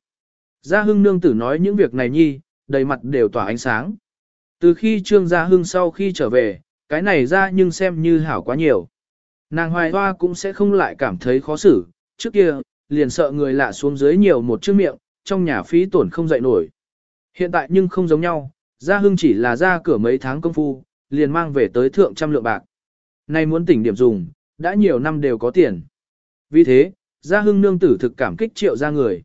S1: Gia Hưng nương tử nói những việc này nhi, đầy mặt đều tỏa ánh sáng. Từ khi Trương Gia Hưng sau khi trở về, cái này ra nhưng xem như hảo quá nhiều. Nàng hoài hoa cũng sẽ không lại cảm thấy khó xử, trước kia, liền sợ người lạ xuống dưới nhiều một chiếc miệng, trong nhà phí tổn không dậy nổi. Hiện tại nhưng không giống nhau, Gia Hưng chỉ là ra cửa mấy tháng công phu, liền mang về tới thượng trăm lượng bạc. Nay muốn tỉnh điểm dùng, đã nhiều năm đều có tiền. Vì thế, Gia Hưng nương tử thực cảm kích triệu ra người.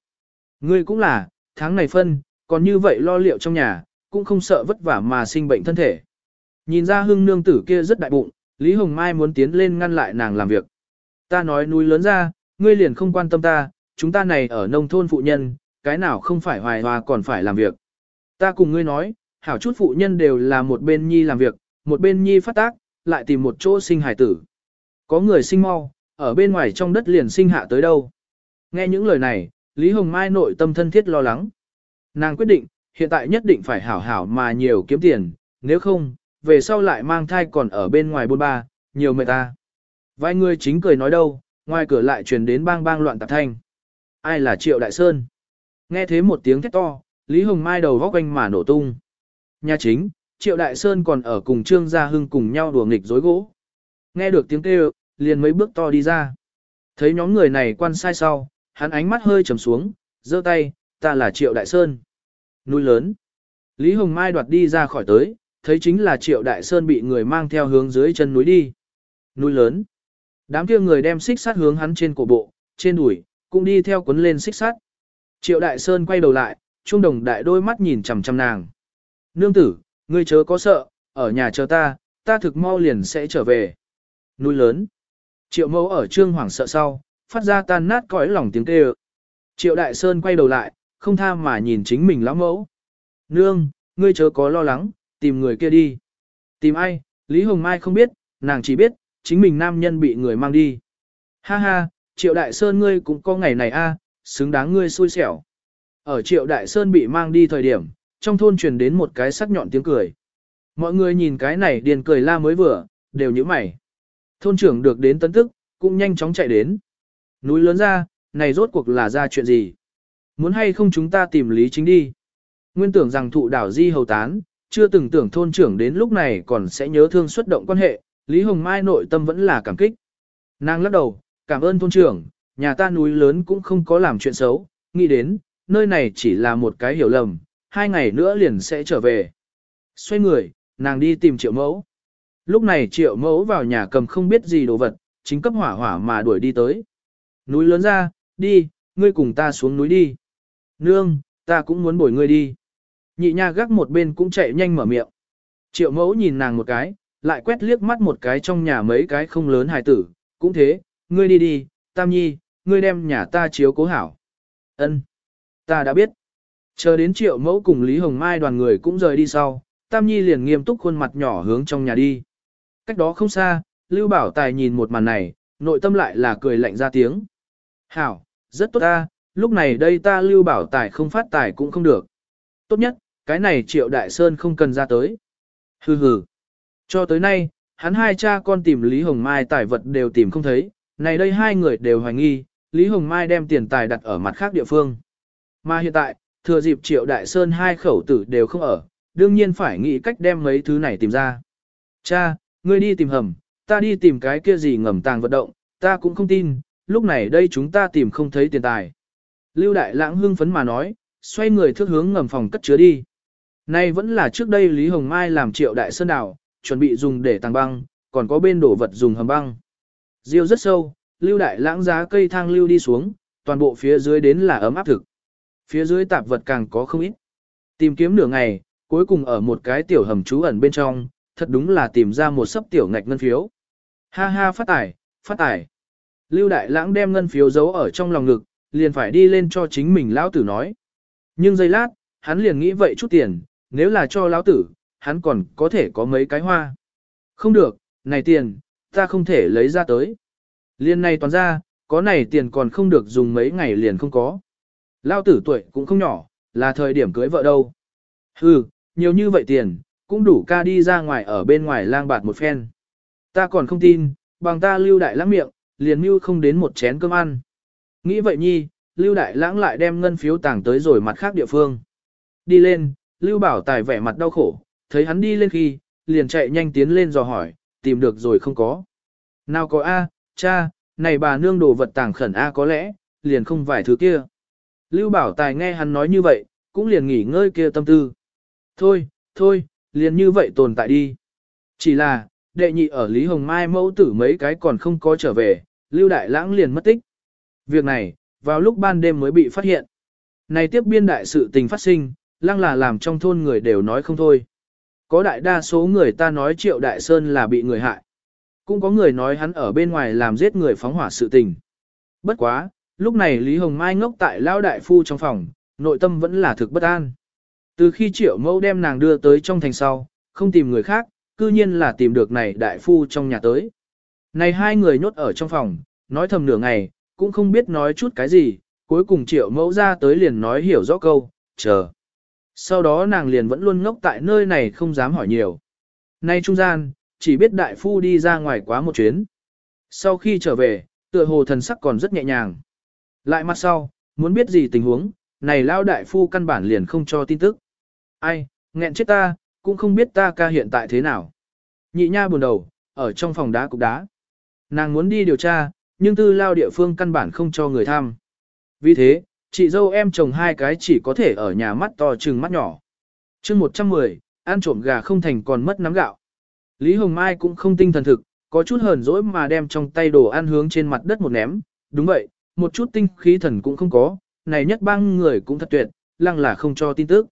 S1: Ngươi cũng là, tháng này phân, còn như vậy lo liệu trong nhà, cũng không sợ vất vả mà sinh bệnh thân thể. Nhìn ra Hưng nương tử kia rất đại bụng, Lý Hồng Mai muốn tiến lên ngăn lại nàng làm việc. Ta nói núi lớn ra, ngươi liền không quan tâm ta, chúng ta này ở nông thôn phụ nhân, cái nào không phải hoài hòa còn phải làm việc. Ta cùng ngươi nói, hảo chút phụ nhân đều là một bên nhi làm việc, một bên nhi phát tác, lại tìm một chỗ sinh hải tử. Có người sinh mau, ở bên ngoài trong đất liền sinh hạ tới đâu. Nghe những lời này, Lý Hồng Mai nội tâm thân thiết lo lắng. Nàng quyết định, hiện tại nhất định phải hảo hảo mà nhiều kiếm tiền, nếu không, về sau lại mang thai còn ở bên ngoài bôn ba, nhiều mệt ta. Vài người chính cười nói đâu, ngoài cửa lại truyền đến bang bang loạn tạp thanh. Ai là Triệu Đại Sơn? Nghe thế một tiếng thét to, Lý Hồng Mai đầu góc quanh mà nổ tung. Nhà chính, Triệu Đại Sơn còn ở cùng Trương Gia Hưng cùng nhau đùa nghịch dối gỗ. Nghe được tiếng kêu, liền mấy bước to đi ra. Thấy nhóm người này quan sai sau, hắn ánh mắt hơi trầm xuống, giơ tay, ta là Triệu Đại Sơn. Núi lớn. Lý Hồng Mai đoạt đi ra khỏi tới, thấy chính là Triệu Đại Sơn bị người mang theo hướng dưới chân núi đi. Núi lớn. Đám kia người đem xích sắt hướng hắn trên cổ bộ, trên đùi, cũng đi theo cuốn lên xích sắt. Triệu Đại Sơn quay đầu lại, trung đồng đại đôi mắt nhìn chằm chằm nàng. Nương tử, ngươi chớ có sợ, ở nhà chờ ta, ta thực mau liền sẽ trở về. Núi lớn. Triệu mẫu ở trương hoảng sợ sau, phát ra tan nát cõi lòng tiếng kêu. Triệu Đại Sơn quay đầu lại, không tha mà nhìn chính mình lão mẫu. Nương, ngươi chớ có lo lắng, tìm người kia đi. Tìm ai, Lý Hồng Mai không biết, nàng chỉ biết, chính mình nam nhân bị người mang đi. Ha ha, Triệu Đại Sơn ngươi cũng có ngày này a, xứng đáng ngươi xui xẻo. Ở Triệu Đại Sơn bị mang đi thời điểm, trong thôn truyền đến một cái sắc nhọn tiếng cười. Mọi người nhìn cái này điền cười la mới vừa, đều như mày. Thôn trưởng được đến tấn tức, cũng nhanh chóng chạy đến. Núi lớn ra, này rốt cuộc là ra chuyện gì? Muốn hay không chúng ta tìm lý chính đi? Nguyên tưởng rằng thụ đảo di hầu tán, chưa từng tưởng thôn trưởng đến lúc này còn sẽ nhớ thương xuất động quan hệ, Lý Hồng Mai nội tâm vẫn là cảm kích. Nàng lắc đầu, cảm ơn thôn trưởng, nhà ta núi lớn cũng không có làm chuyện xấu, nghĩ đến, nơi này chỉ là một cái hiểu lầm, hai ngày nữa liền sẽ trở về. Xoay người, nàng đi tìm triệu mẫu. Lúc này triệu mẫu vào nhà cầm không biết gì đồ vật, chính cấp hỏa hỏa mà đuổi đi tới. Núi lớn ra, đi, ngươi cùng ta xuống núi đi. Nương, ta cũng muốn bồi ngươi đi. Nhị nha gác một bên cũng chạy nhanh mở miệng. Triệu mẫu nhìn nàng một cái, lại quét liếc mắt một cái trong nhà mấy cái không lớn hài tử, cũng thế, ngươi đi đi, tam nhi, ngươi đem nhà ta chiếu cố hảo. Ân, ta đã biết. Chờ đến triệu mẫu cùng Lý Hồng Mai đoàn người cũng rời đi sau, tam nhi liền nghiêm túc khuôn mặt nhỏ hướng trong nhà đi. Cách đó không xa, Lưu Bảo Tài nhìn một màn này, nội tâm lại là cười lạnh ra tiếng. Hảo, rất tốt ta, lúc này đây ta Lưu Bảo Tài không phát tài cũng không được. Tốt nhất, cái này Triệu Đại Sơn không cần ra tới. Hừ hừ. Cho tới nay, hắn hai cha con tìm Lý Hồng Mai tài vật đều tìm không thấy, này đây hai người đều hoài nghi, Lý Hồng Mai đem tiền tài đặt ở mặt khác địa phương. Mà hiện tại, thừa dịp Triệu Đại Sơn hai khẩu tử đều không ở, đương nhiên phải nghĩ cách đem mấy thứ này tìm ra. Cha, ngươi đi tìm hầm, ta đi tìm cái kia gì ngầm tàng vật động, ta cũng không tin, lúc này đây chúng ta tìm không thấy tiền tài. Lưu Đại Lãng hưng phấn mà nói, xoay người thước hướng ngầm phòng cất chứa đi. Nay vẫn là trước đây Lý Hồng Mai làm triệu đại sơn đảo, chuẩn bị dùng để tàng băng, còn có bên đổ vật dùng hầm băng. Diêu rất sâu, Lưu Đại Lãng giá cây thang lưu đi xuống, toàn bộ phía dưới đến là ấm áp thực. Phía dưới tạp vật càng có không ít. Tìm kiếm nửa ngày, cuối cùng ở một cái tiểu hầm trú ẩn bên trong, thật đúng là tìm ra một sấp tiểu ngạch ngân phiếu. Ha ha phát tài, phát tài. Lưu Đại Lãng đem ngân phiếu giấu ở trong lòng ngực, liền phải đi lên cho chính mình lão tử nói. Nhưng giây lát, hắn liền nghĩ vậy chút tiền, nếu là cho lão tử, hắn còn có thể có mấy cái hoa. Không được, này tiền, ta không thể lấy ra tới. Liên này toàn ra, có này tiền còn không được dùng mấy ngày liền không có. Lão tử tuổi cũng không nhỏ, là thời điểm cưới vợ đâu. Hừ, nhiều như vậy tiền, cũng đủ ca đi ra ngoài ở bên ngoài lang bạt một phen. Ta còn không tin, bằng ta lưu đại lãng miệng, liền mưu không đến một chén cơm ăn. Nghĩ vậy nhi, lưu đại lãng lại đem ngân phiếu tàng tới rồi mặt khác địa phương. Đi lên, lưu bảo tài vẻ mặt đau khổ, thấy hắn đi lên khi, liền chạy nhanh tiến lên dò hỏi, tìm được rồi không có. Nào có A, cha, này bà nương đồ vật tàng khẩn A có lẽ, liền không vài thứ kia. Lưu bảo tài nghe hắn nói như vậy, cũng liền nghỉ ngơi kia tâm tư. Thôi, thôi, liền như vậy tồn tại đi. Chỉ là, đệ nhị ở Lý Hồng Mai mẫu tử mấy cái còn không có trở về, Lưu Đại Lãng liền mất tích. Việc này, vào lúc ban đêm mới bị phát hiện. Này tiếp biên đại sự tình phát sinh, lăng là làm trong thôn người đều nói không thôi. Có đại đa số người ta nói Triệu Đại Sơn là bị người hại. Cũng có người nói hắn ở bên ngoài làm giết người phóng hỏa sự tình. Bất quá, lúc này Lý Hồng Mai ngốc tại Lao Đại Phu trong phòng, nội tâm vẫn là thực bất an. Từ khi Triệu Mẫu đem nàng đưa tới trong thành sau, không tìm người khác, cư nhiên là tìm được này Đại Phu trong nhà tới. Này hai người nhốt ở trong phòng, nói thầm nửa ngày, cũng không biết nói chút cái gì, cuối cùng Triệu Mẫu ra tới liền nói hiểu rõ câu, chờ. Sau đó nàng liền vẫn luôn ngốc tại nơi này không dám hỏi nhiều. Nay trung gian, chỉ biết đại phu đi ra ngoài quá một chuyến. Sau khi trở về, tựa hồ thần sắc còn rất nhẹ nhàng. Lại mặt sau, muốn biết gì tình huống, này lao đại phu căn bản liền không cho tin tức. Ai, nghẹn chết ta, cũng không biết ta ca hiện tại thế nào. Nhị nha buồn đầu, ở trong phòng đá cục đá. Nàng muốn đi điều tra, nhưng tư lao địa phương căn bản không cho người thăm. Vì thế, chị dâu em chồng hai cái chỉ có thể ở nhà mắt to chừng mắt nhỏ. chương 110, ăn trộm gà không thành còn mất nắm gạo. Lý Hồng Mai cũng không tinh thần thực, có chút hờn dỗi mà đem trong tay đồ ăn hướng trên mặt đất một ném. Đúng vậy, một chút tinh khí thần cũng không có, này nhất bang người cũng thật tuyệt, lăng là không cho tin tức.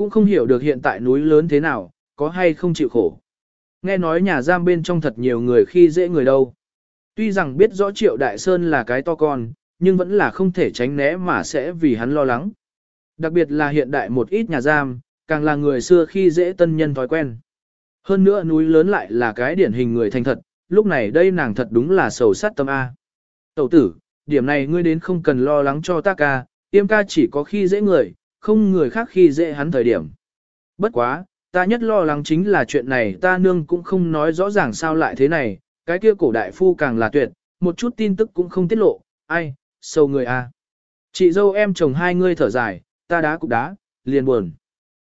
S1: Cũng không hiểu được hiện tại núi lớn thế nào, có hay không chịu khổ. Nghe nói nhà giam bên trong thật nhiều người khi dễ người đâu. Tuy rằng biết rõ Triệu Đại Sơn là cái to con, nhưng vẫn là không thể tránh né mà sẽ vì hắn lo lắng. Đặc biệt là hiện đại một ít nhà giam, càng là người xưa khi dễ tân nhân thói quen. Hơn nữa núi lớn lại là cái điển hình người thành thật, lúc này đây nàng thật đúng là sầu sát tâm A. Tẩu tử, điểm này ngươi đến không cần lo lắng cho ta ca, tiêm ca chỉ có khi dễ người, không người khác khi dễ hắn thời điểm. Bất quá, ta nhất lo lắng chính là chuyện này ta nương cũng không nói rõ ràng sao lại thế này, cái kia cổ đại phu càng là tuyệt, một chút tin tức cũng không tiết lộ, ai, sâu người a. Chị dâu em chồng hai ngươi thở dài, ta đá cục đá, liền buồn.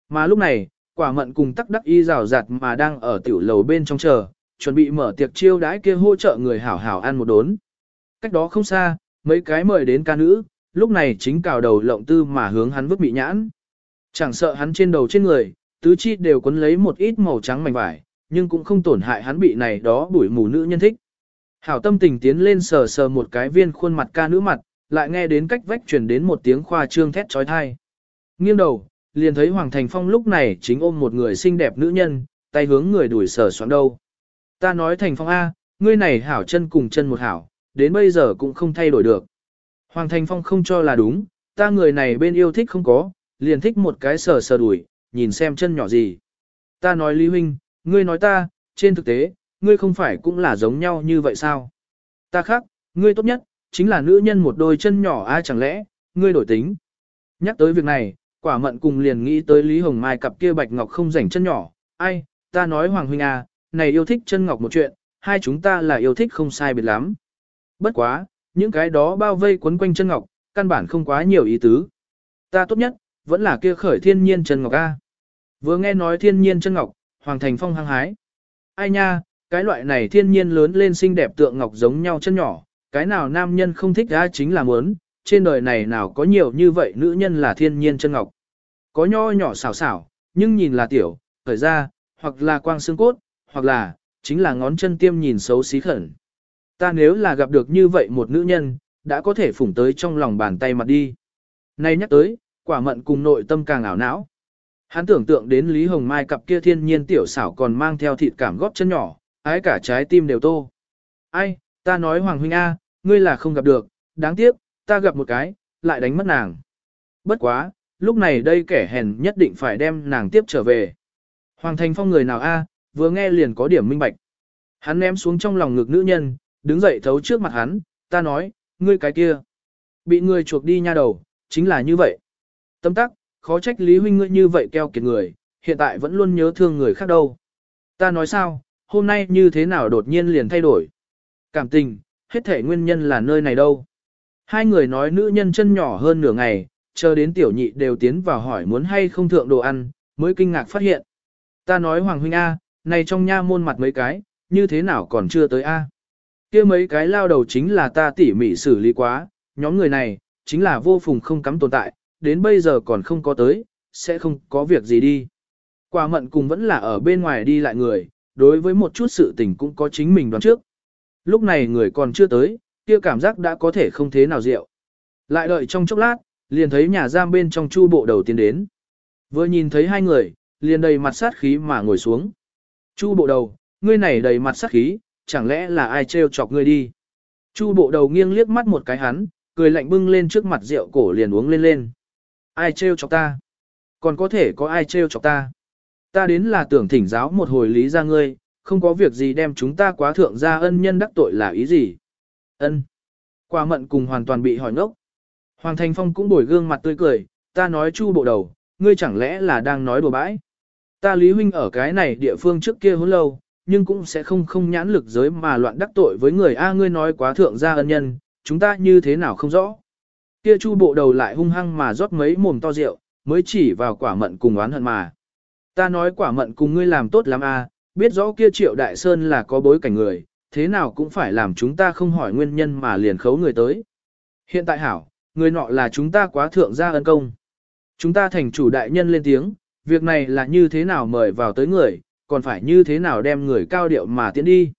S1: Mà lúc này, quả mận cùng tắc đắc y rào rạt mà đang ở tiểu lầu bên trong chờ, chuẩn bị mở tiệc chiêu đãi kia hỗ trợ người hảo hảo ăn một đốn. Cách đó không xa, mấy cái mời đến ca nữ, lúc này chính cào đầu lộng tư mà hướng hắn vứt bị nhãn. Chẳng sợ hắn trên đầu trên người, tứ chi đều quấn lấy một ít màu trắng mảnh vải, nhưng cũng không tổn hại hắn bị này đó đuổi mù nữ nhân thích. Hảo tâm tình tiến lên sờ sờ một cái viên khuôn mặt ca nữ mặt, lại nghe đến cách vách truyền đến một tiếng khoa trương thét trói thai. Nghiêng đầu, liền thấy Hoàng Thành Phong lúc này chính ôm một người xinh đẹp nữ nhân, tay hướng người đuổi sờ xoắn đâu. Ta nói Thành Phong A, ngươi này hảo chân cùng chân một hảo, đến bây giờ cũng không thay đổi được. Hoàng Thành Phong không cho là đúng, ta người này bên yêu thích không có, liền thích một cái sờ sờ đuổi, nhìn xem chân nhỏ gì. Ta nói Lý Huynh, ngươi nói ta, trên thực tế, ngươi không phải cũng là giống nhau như vậy sao? Ta khác, ngươi tốt nhất, chính là nữ nhân một đôi chân nhỏ ai chẳng lẽ, ngươi đổi tính. Nhắc tới việc này, quả mận cùng liền nghĩ tới Lý Hồng Mai cặp kia bạch ngọc không rảnh chân nhỏ, ai, ta nói Hoàng Huynh à, này yêu thích chân ngọc một chuyện, hai chúng ta là yêu thích không sai biệt lắm. Bất quá, những cái đó bao vây quấn quanh chân ngọc, căn bản không quá nhiều ý tứ. Ta tốt nhất, vẫn là kia khởi thiên nhiên chân ngọc A. Vừa nghe nói thiên nhiên chân ngọc, Hoàng Thành Phong hăng hái. Ai nha, cái loại này thiên nhiên lớn lên xinh đẹp tượng ngọc giống nhau chân nhỏ, cái nào nam nhân không thích ra chính là muốn, trên đời này nào có nhiều như vậy nữ nhân là thiên nhiên chân ngọc. Có nho nhỏ xảo xảo, nhưng nhìn là tiểu, khởi ra, hoặc là quang xương cốt, hoặc là, chính là ngón chân tiêm nhìn xấu xí khẩn. Ta nếu là gặp được như vậy một nữ nhân, đã có thể phủng tới trong lòng bàn tay mặt đi. Nay nhắc tới, quả mận cùng nội tâm càng ảo não. Hắn tưởng tượng đến Lý Hồng Mai cặp kia thiên nhiên tiểu xảo còn mang theo thịt cảm góp chân nhỏ, ái cả trái tim đều tô. Ai, ta nói Hoàng Huynh A, ngươi là không gặp được, đáng tiếc, ta gặp một cái, lại đánh mất nàng. Bất quá, lúc này đây kẻ hèn nhất định phải đem nàng tiếp trở về. Hoàng Thành Phong người nào A, vừa nghe liền có điểm minh bạch. Hắn ném xuống trong lòng ngực nữ nhân, đứng dậy thấu trước mặt hắn, ta nói, ngươi cái kia. Bị ngươi chuộc đi nha đầu, chính là như vậy. Tâm tắc, khó trách Lý Huynh ngươi như vậy keo kiệt người, hiện tại vẫn luôn nhớ thương người khác đâu. Ta nói sao, hôm nay như thế nào đột nhiên liền thay đổi. Cảm tình, hết thể nguyên nhân là nơi này đâu. Hai người nói nữ nhân chân nhỏ hơn nửa ngày, chờ đến tiểu nhị đều tiến vào hỏi muốn hay không thượng đồ ăn, mới kinh ngạc phát hiện. Ta nói Hoàng Huynh A, này trong nha môn mặt mấy cái, như thế nào còn chưa tới A kia mấy cái lao đầu chính là ta tỉ mỉ xử lý quá, nhóm người này, chính là vô phùng không cắm tồn tại, đến bây giờ còn không có tới, sẽ không có việc gì đi. Quả mận cùng vẫn là ở bên ngoài đi lại người, đối với một chút sự tình cũng có chính mình đoán trước. Lúc này người còn chưa tới, kia cảm giác đã có thể không thế nào rượu. Lại đợi trong chốc lát, liền thấy nhà giam bên trong chu bộ đầu tiến đến. Vừa nhìn thấy hai người, liền đầy mặt sát khí mà ngồi xuống. Chu bộ đầu, ngươi này đầy mặt sát khí, chẳng lẽ là ai trêu chọc ngươi đi. Chu bộ đầu nghiêng liếc mắt một cái hắn, cười lạnh bưng lên trước mặt rượu cổ liền uống lên lên. Ai trêu chọc ta? Còn có thể có ai trêu chọc ta? Ta đến là tưởng thỉnh giáo một hồi lý ra ngươi, không có việc gì đem chúng ta quá thượng ra ân nhân đắc tội là ý gì? Ân. Quả mận cùng hoàn toàn bị hỏi ngốc. Hoàng Thành Phong cũng đổi gương mặt tươi cười, ta nói chu bộ đầu, ngươi chẳng lẽ là đang nói đùa bãi? Ta Lý Huynh ở cái này địa phương trước kia hôn lâu, nhưng cũng sẽ không không nhãn lực giới mà loạn đắc tội với người A ngươi nói quá thượng gia ân nhân, chúng ta như thế nào không rõ. Kia chu bộ đầu lại hung hăng mà rót mấy mồm to rượu, mới chỉ vào quả mận cùng oán hận mà. Ta nói quả mận cùng ngươi làm tốt lắm a, biết rõ kia triệu đại sơn là có bối cảnh người, thế nào cũng phải làm chúng ta không hỏi nguyên nhân mà liền khấu người tới. Hiện tại hảo, người nọ là chúng ta quá thượng gia ân công. Chúng ta thành chủ đại nhân lên tiếng, việc này là như thế nào mời vào tới người, còn phải như thế nào đem người cao điệu mà tiến đi.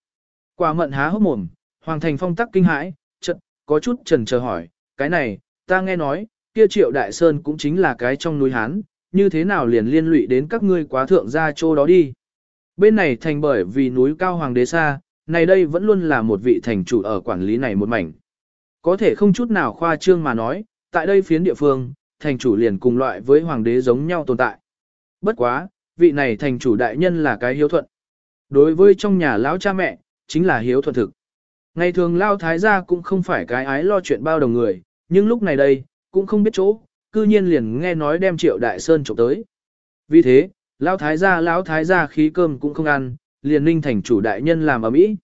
S1: Quả mận há hốc mồm, Hoàng Thành Phong tắc kinh hãi, chật, có chút trần chờ hỏi, cái này, ta nghe nói, kia triệu đại sơn cũng chính là cái trong núi Hán, như thế nào liền liên lụy đến các ngươi quá thượng gia chỗ đó đi. Bên này thành bởi vì núi cao hoàng đế xa, này đây vẫn luôn là một vị thành chủ ở quản lý này một mảnh. Có thể không chút nào khoa trương mà nói, tại đây phiến địa phương, thành chủ liền cùng loại với hoàng đế giống nhau tồn tại. Bất quá, vị này thành chủ đại nhân là cái hiếu thuận. Đối với trong nhà lão cha mẹ, chính là hiếu thuận thực. Ngày thường lao thái gia cũng không phải cái ái lo chuyện bao đồng người, nhưng lúc này đây, cũng không biết chỗ, cư nhiên liền nghe nói đem triệu đại sơn trộm tới. Vì thế, lão thái gia lão thái gia khí cơm cũng không ăn, liền ninh thành chủ đại nhân làm ở mỹ.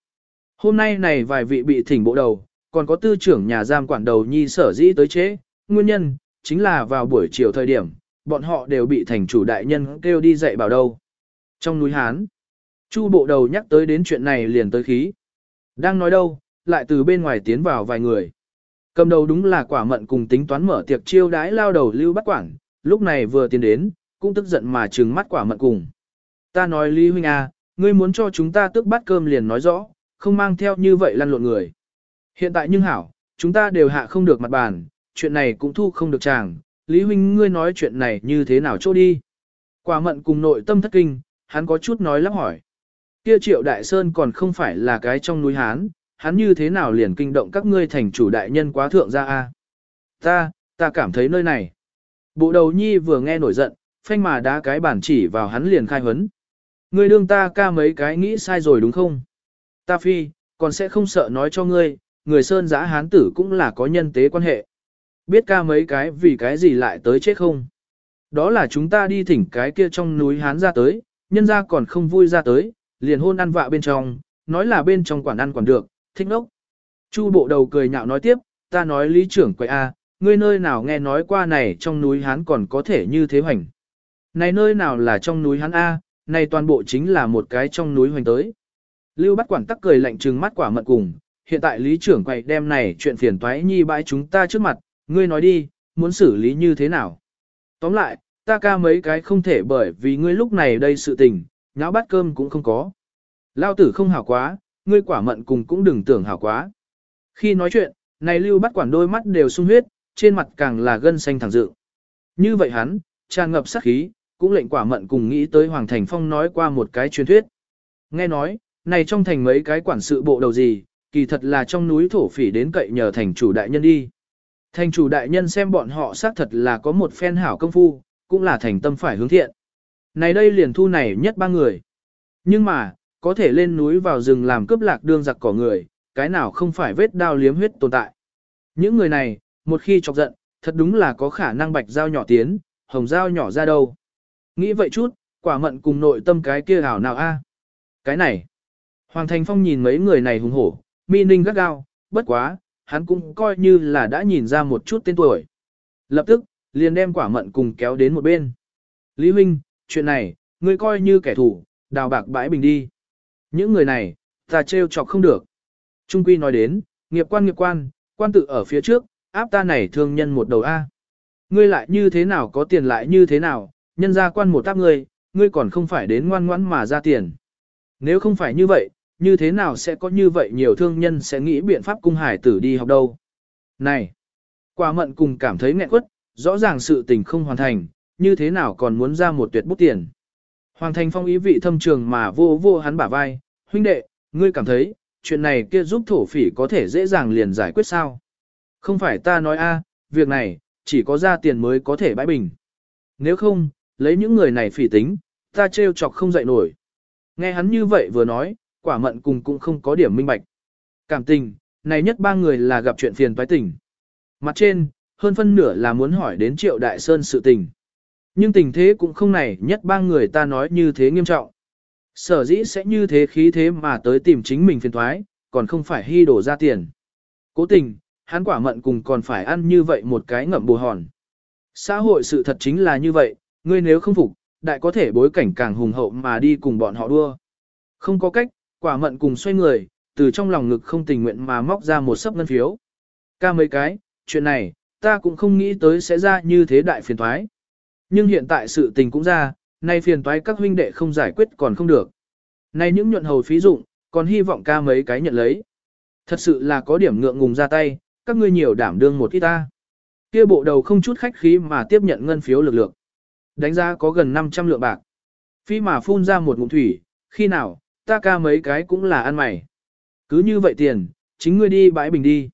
S1: Hôm nay này vài vị bị thỉnh bộ đầu, còn có tư trưởng nhà giam quản đầu nhi sở dĩ tới chế, nguyên nhân, chính là vào buổi chiều thời điểm, bọn họ đều bị thành chủ đại nhân kêu đi dạy bảo đâu. Trong núi Hán, Chu bộ đầu nhắc tới đến chuyện này liền tới khí. Đang nói đâu, lại từ bên ngoài tiến vào vài người. Cầm đầu đúng là quả mận cùng tính toán mở tiệc chiêu đái lao đầu lưu bắt quảng, lúc này vừa tiến đến, cũng tức giận mà trừng mắt quả mận cùng. Ta nói Lý Huynh à, ngươi muốn cho chúng ta tước bát cơm liền nói rõ, không mang theo như vậy lăn lộn người. Hiện tại nhưng hảo, chúng ta đều hạ không được mặt bàn, chuyện này cũng thu không được chàng, Lý Huynh ngươi nói chuyện này như thế nào chỗ đi. Quả mận cùng nội tâm thất kinh, hắn có chút nói lắp hỏi. Kia triệu đại sơn còn không phải là cái trong núi Hán, hắn như thế nào liền kinh động các ngươi thành chủ đại nhân quá thượng ra a? Ta, ta cảm thấy nơi này. Bộ đầu nhi vừa nghe nổi giận, phanh mà đá cái bản chỉ vào hắn liền khai huấn. Ngươi đương ta ca mấy cái nghĩ sai rồi đúng không? Ta phi, còn sẽ không sợ nói cho ngươi, người sơn giã hán tử cũng là có nhân tế quan hệ. Biết ca mấy cái vì cái gì lại tới chết không? Đó là chúng ta đi thỉnh cái kia trong núi hán ra tới, nhân ra còn không vui ra tới, liền hôn ăn vạ bên trong, nói là bên trong quản ăn quản được, thích nốc. Chu bộ đầu cười nhạo nói tiếp, ta nói lý trưởng quậy A, ngươi nơi nào nghe nói qua này trong núi Hán còn có thể như thế hoành. Này nơi nào là trong núi Hán A, này toàn bộ chính là một cái trong núi hoành tới. Lưu bắt quản tắc cười lạnh trừng mắt quả mận cùng, hiện tại lý trưởng quậy đem này chuyện phiền toái nhi bãi chúng ta trước mặt, ngươi nói đi, muốn xử lý như thế nào. Tóm lại, ta ca mấy cái không thể bởi vì ngươi lúc này đây sự tình, nháo bát cơm cũng không có. Lao tử không hảo quá, ngươi quả mận cùng cũng đừng tưởng hảo quá. Khi nói chuyện, này lưu bắt quản đôi mắt đều sung huyết, trên mặt càng là gân xanh thẳng dự. Như vậy hắn, tràn ngập sát khí, cũng lệnh quả mận cùng nghĩ tới Hoàng Thành Phong nói qua một cái truyền thuyết. Nghe nói, này trong thành mấy cái quản sự bộ đầu gì, kỳ thật là trong núi thổ phỉ đến cậy nhờ thành chủ đại nhân đi. Thành chủ đại nhân xem bọn họ xác thật là có một phen hảo công phu, cũng là thành tâm phải hướng thiện. Này đây liền thu này nhất ba người. Nhưng mà, có thể lên núi vào rừng làm cướp lạc đương giặc cỏ người, cái nào không phải vết đao liếm huyết tồn tại. Những người này, một khi chọc giận, thật đúng là có khả năng bạch dao nhỏ tiến, hồng dao nhỏ ra đâu. Nghĩ vậy chút, quả mận cùng nội tâm cái kia hảo nào a? À? Cái này. Hoàng Thành Phong nhìn mấy người này hùng hổ, mi ninh gắt gao, bất quá, hắn cũng coi như là đã nhìn ra một chút tên tuổi. Lập tức, liền đem quả mận cùng kéo đến một bên. Lý Huynh, chuyện này, ngươi coi như kẻ thù, đào bạc bãi bình đi. Những người này, ta trêu chọc không được. Trung Quy nói đến, nghiệp quan nghiệp quan, quan tự ở phía trước, áp ta này thương nhân một đầu A. Ngươi lại như thế nào có tiền lại như thế nào, nhân ra quan một tác ngươi, ngươi còn không phải đến ngoan ngoãn mà ra tiền. Nếu không phải như vậy, như thế nào sẽ có như vậy nhiều thương nhân sẽ nghĩ biện pháp cung hải tử đi học đâu. Này, quả mận cùng cảm thấy nghẹn quất, rõ ràng sự tình không hoàn thành, như thế nào còn muốn ra một tuyệt bút tiền. Hoàng thành phong ý vị thâm trường mà vô vô hắn bả vai, huynh đệ, ngươi cảm thấy, chuyện này kia giúp thổ phỉ có thể dễ dàng liền giải quyết sao. Không phải ta nói a, việc này, chỉ có ra tiền mới có thể bãi bình. Nếu không, lấy những người này phỉ tính, ta trêu chọc không dậy nổi. Nghe hắn như vậy vừa nói, quả mận cùng cũng không có điểm minh bạch. Cảm tình, này nhất ba người là gặp chuyện phiền toái tình. Mặt trên, hơn phân nửa là muốn hỏi đến triệu đại sơn sự tình. Nhưng tình thế cũng không này nhất ba người ta nói như thế nghiêm trọng. Sở dĩ sẽ như thế khí thế mà tới tìm chính mình phiền thoái, còn không phải hy đổ ra tiền. Cố tình, hắn quả mận cùng còn phải ăn như vậy một cái ngậm bù hòn. Xã hội sự thật chính là như vậy, ngươi nếu không phục, đại có thể bối cảnh càng hùng hậu mà đi cùng bọn họ đua. Không có cách, quả mận cùng xoay người, từ trong lòng ngực không tình nguyện mà móc ra một sấp ngân phiếu. Ca mấy cái, chuyện này, ta cũng không nghĩ tới sẽ ra như thế đại phiền thoái. Nhưng hiện tại sự tình cũng ra, nay phiền toái các huynh đệ không giải quyết còn không được. Nay những nhuận hầu phí dụng, còn hy vọng ca mấy cái nhận lấy. Thật sự là có điểm ngượng ngùng ra tay, các ngươi nhiều đảm đương một ít ta. Kia bộ đầu không chút khách khí mà tiếp nhận ngân phiếu lực lượng. Đánh giá có gần 500 lượng bạc. Phi mà phun ra một ngụm thủy, khi nào, ta ca mấy cái cũng là ăn mày. Cứ như vậy tiền, chính ngươi đi bãi bình đi.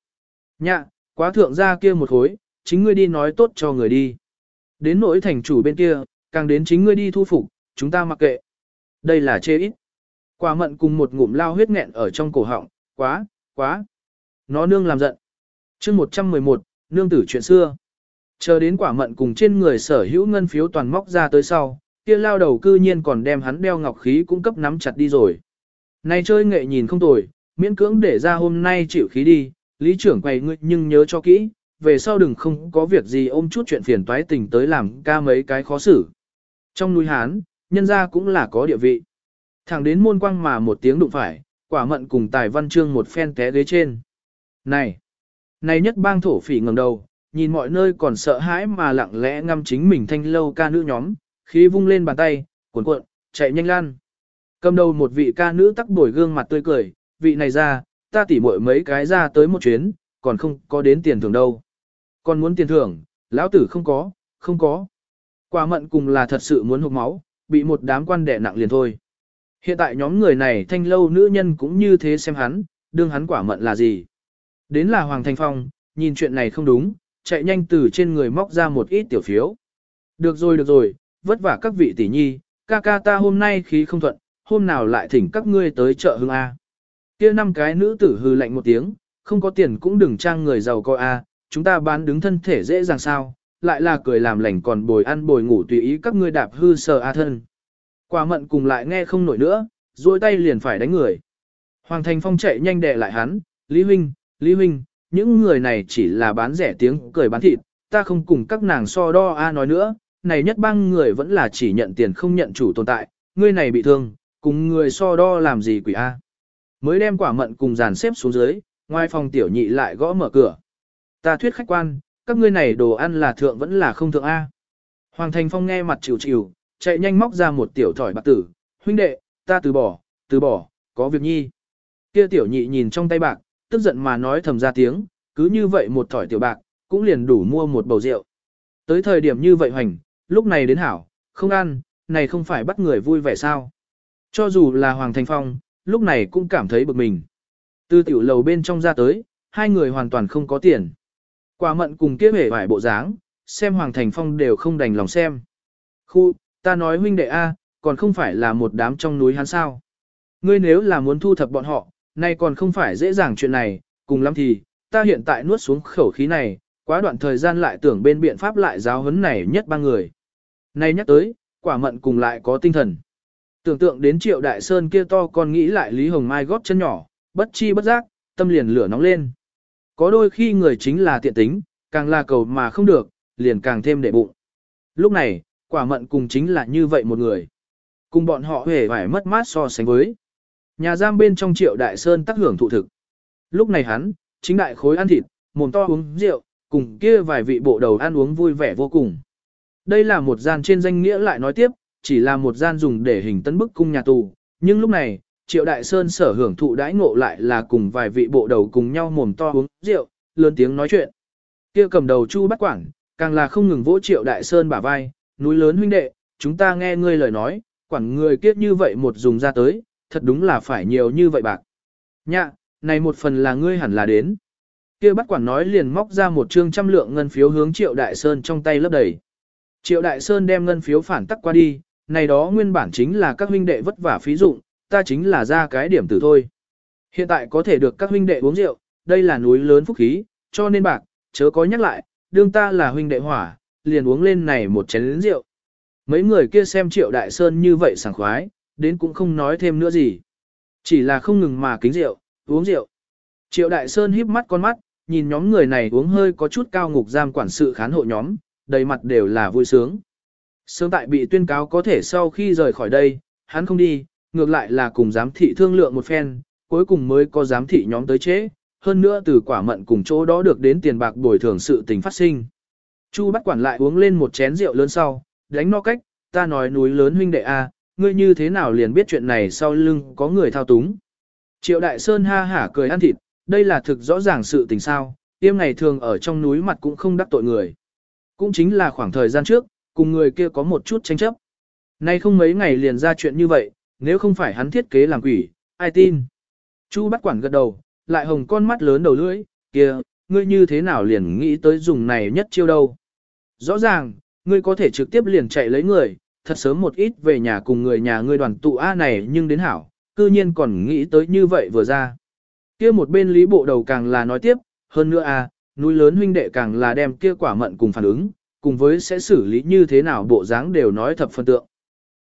S1: Nhạ, quá thượng ra kia một khối, chính ngươi đi nói tốt cho người đi. Đến nỗi thành chủ bên kia, càng đến chính ngươi đi thu phục, chúng ta mặc kệ. Đây là chê ít. Quả mận cùng một ngụm lao huyết nghẹn ở trong cổ họng, quá, quá. Nó nương làm giận. chương 111, nương tử chuyện xưa. Chờ đến quả mận cùng trên người sở hữu ngân phiếu toàn móc ra tới sau, kia lao đầu cư nhiên còn đem hắn đeo ngọc khí cũng cấp nắm chặt đi rồi. Này chơi nghệ nhìn không tồi, miễn cưỡng để ra hôm nay chịu khí đi, lý trưởng quay ngươi nhưng nhớ cho kỹ, về sau đừng không có việc gì ôm chút chuyện phiền toái tình tới làm ca mấy cái khó xử. Trong núi Hán, nhân gia cũng là có địa vị. Thẳng đến môn quang mà một tiếng đụng phải, quả mận cùng tài văn chương một phen té ghế trên. Này! Này nhất bang thổ phỉ ngẩng đầu, nhìn mọi nơi còn sợ hãi mà lặng lẽ ngâm chính mình thanh lâu ca nữ nhóm, khí vung lên bàn tay, cuộn cuộn, chạy nhanh lan. Cầm đầu một vị ca nữ tắc bổi gương mặt tươi cười, vị này ra, ta tỉ muội mấy cái ra tới một chuyến, còn không có đến tiền thưởng đâu. Còn muốn tiền thưởng, lão tử không có, không có. Quả mận cùng là thật sự muốn hụt máu, bị một đám quan đẻ nặng liền thôi. Hiện tại nhóm người này thanh lâu nữ nhân cũng như thế xem hắn, đương hắn quả mận là gì. Đến là Hoàng Thanh Phong, nhìn chuyện này không đúng, chạy nhanh từ trên người móc ra một ít tiểu phiếu. Được rồi được rồi, vất vả các vị tỷ nhi, ca ca ta hôm nay khí không thuận, hôm nào lại thỉnh các ngươi tới chợ hương A. kia năm cái nữ tử hư lạnh một tiếng, không có tiền cũng đừng trang người giàu coi A, chúng ta bán đứng thân thể dễ dàng sao, lại là cười làm lành còn bồi ăn bồi ngủ tùy ý các ngươi đạp hư sờ A thân. Quả mận cùng lại nghe không nổi nữa, duỗi tay liền phải đánh người. Hoàng Thành Phong chạy nhanh đè lại hắn, Lý Huynh, Lý Huynh, những người này chỉ là bán rẻ tiếng cười bán thịt, ta không cùng các nàng so đo A nói nữa, này nhất bang người vẫn là chỉ nhận tiền không nhận chủ tồn tại, ngươi này bị thương, cùng người so đo làm gì quỷ A. Mới đem quả mận cùng dàn xếp xuống dưới, ngoài phòng tiểu nhị lại gõ mở cửa. Ta thuyết khách quan, các ngươi này đồ ăn là thượng vẫn là không thượng A. Hoàng Thành Phong nghe mặt chịu chịu, chạy nhanh móc ra một tiểu thỏi bạc tử, huynh đệ, ta từ bỏ, từ bỏ, có việc nhi. Kia tiểu nhị nhìn trong tay bạc, tức giận mà nói thầm ra tiếng, cứ như vậy một thỏi tiểu bạc, cũng liền đủ mua một bầu rượu. Tới thời điểm như vậy hoành, lúc này đến hảo, không ăn, này không phải bắt người vui vẻ sao. Cho dù là Hoàng Thành Phong, lúc này cũng cảm thấy bực mình. Từ tiểu lầu bên trong ra tới, hai người hoàn toàn không có tiền. Quả mận cùng kia hề vải bộ dáng, xem Hoàng Thành Phong đều không đành lòng xem. Khu, ta nói huynh đệ A, còn không phải là một đám trong núi hắn sao. Ngươi nếu là muốn thu thập bọn họ, nay còn không phải dễ dàng chuyện này, cùng lắm thì, ta hiện tại nuốt xuống khẩu khí này, quá đoạn thời gian lại tưởng bên biện pháp lại giáo huấn này nhất ba người. Nay nhắc tới, quả mận cùng lại có tinh thần. Tưởng tượng đến triệu đại sơn kia to còn nghĩ lại Lý Hồng Mai góp chân nhỏ, bất chi bất giác, tâm liền lửa nóng lên. Có đôi khi người chính là tiện tính, càng là cầu mà không được, liền càng thêm để bụng. Lúc này, quả mận cùng chính là như vậy một người. Cùng bọn họ hề phải mất mát so sánh với. Nhà giam bên trong triệu đại sơn tác hưởng thụ thực. Lúc này hắn, chính đại khối ăn thịt, mồm to uống rượu, cùng kia vài vị bộ đầu ăn uống vui vẻ vô cùng. Đây là một gian trên danh nghĩa lại nói tiếp, chỉ là một gian dùng để hình tấn bức cung nhà tù, nhưng lúc này, Triệu Đại Sơn sở hưởng thụ đãi ngộ lại là cùng vài vị bộ đầu cùng nhau mồm to uống rượu, lớn tiếng nói chuyện. Kia cầm đầu Chu bát quảng, càng là không ngừng vỗ Triệu Đại Sơn bả vai, núi lớn huynh đệ, chúng ta nghe ngươi lời nói, quản người kiếp như vậy một dùng ra tới, thật đúng là phải nhiều như vậy bạc. Nhạ, này một phần là ngươi hẳn là đến. Kia bắt quản nói liền móc ra một trương trăm lượng ngân phiếu hướng Triệu Đại Sơn trong tay lấp đầy. Triệu Đại Sơn đem ngân phiếu phản tắc qua đi, này đó nguyên bản chính là các huynh đệ vất vả phí dụng, ta chính là ra cái điểm tử thôi. Hiện tại có thể được các huynh đệ uống rượu, đây là núi lớn phúc khí, cho nên bạc, chớ có nhắc lại, đương ta là huynh đệ hỏa, liền uống lên này một chén rượu. Mấy người kia xem triệu đại sơn như vậy sảng khoái, đến cũng không nói thêm nữa gì. Chỉ là không ngừng mà kính rượu, uống rượu. Triệu đại sơn híp mắt con mắt, nhìn nhóm người này uống hơi có chút cao ngục giam quản sự khán hộ nhóm, đầy mặt đều là vui sướng. Sớm tại bị tuyên cáo có thể sau khi rời khỏi đây, hắn không đi, ngược lại là cùng giám thị thương lượng một phen, cuối cùng mới có giám thị nhóm tới chế, hơn nữa từ quả mận cùng chỗ đó được đến tiền bạc bồi thường sự tình phát sinh. Chu bắt quản lại uống lên một chén rượu lớn sau, đánh no cách, ta nói núi lớn huynh đệ a, ngươi như thế nào liền biết chuyện này sau lưng có người thao túng. Triệu Đại Sơn ha hả cười ăn thịt, đây là thực rõ ràng sự tình sao, tiêm ngày thường ở trong núi mặt cũng không đắc tội người. Cũng chính là khoảng thời gian trước, cùng người kia có một chút tranh chấp. Nay không mấy ngày liền ra chuyện như vậy, nếu không phải hắn thiết kế làm quỷ, ai tin. Chu bắt quản gật đầu, lại hồng con mắt lớn đầu lưỡi, kia, ngươi như thế nào liền nghĩ tới dùng này nhất chiêu đâu. Rõ ràng, ngươi có thể trực tiếp liền chạy lấy người, thật sớm một ít về nhà cùng người nhà ngươi đoàn tụ A này nhưng đến hảo, cư nhiên còn nghĩ tới như vậy vừa ra. Kia một bên lý bộ đầu càng là nói tiếp, hơn nữa A, núi lớn huynh đệ càng là đem kia quả mận cùng phản ứng, cùng với sẽ xử lý như thế nào bộ dáng đều nói thập phân tượng.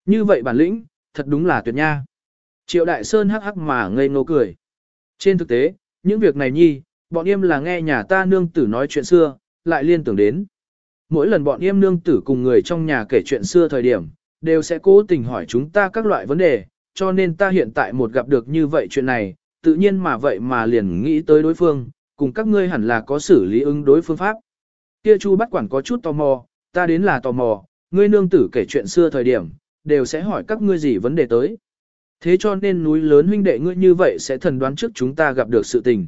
S1: Như vậy bản lĩnh, thật đúng là tuyệt nha. Triệu Đại Sơn hắc hắc mà ngây ngô cười. Trên thực tế, những việc này nhi, bọn em là nghe nhà ta nương tử nói chuyện xưa, lại liên tưởng đến. Mỗi lần bọn em nương tử cùng người trong nhà kể chuyện xưa thời điểm, đều sẽ cố tình hỏi chúng ta các loại vấn đề, cho nên ta hiện tại một gặp được như vậy chuyện này, tự nhiên mà vậy mà liền nghĩ tới đối phương, cùng các ngươi hẳn là có xử lý ứng đối phương pháp. Kia Chu bắt quản có chút tò mò, ta đến là tò mò, ngươi nương tử kể chuyện xưa thời điểm, đều sẽ hỏi các ngươi gì vấn đề tới. Thế cho nên núi lớn huynh đệ ngươi như vậy sẽ thần đoán trước chúng ta gặp được sự tình.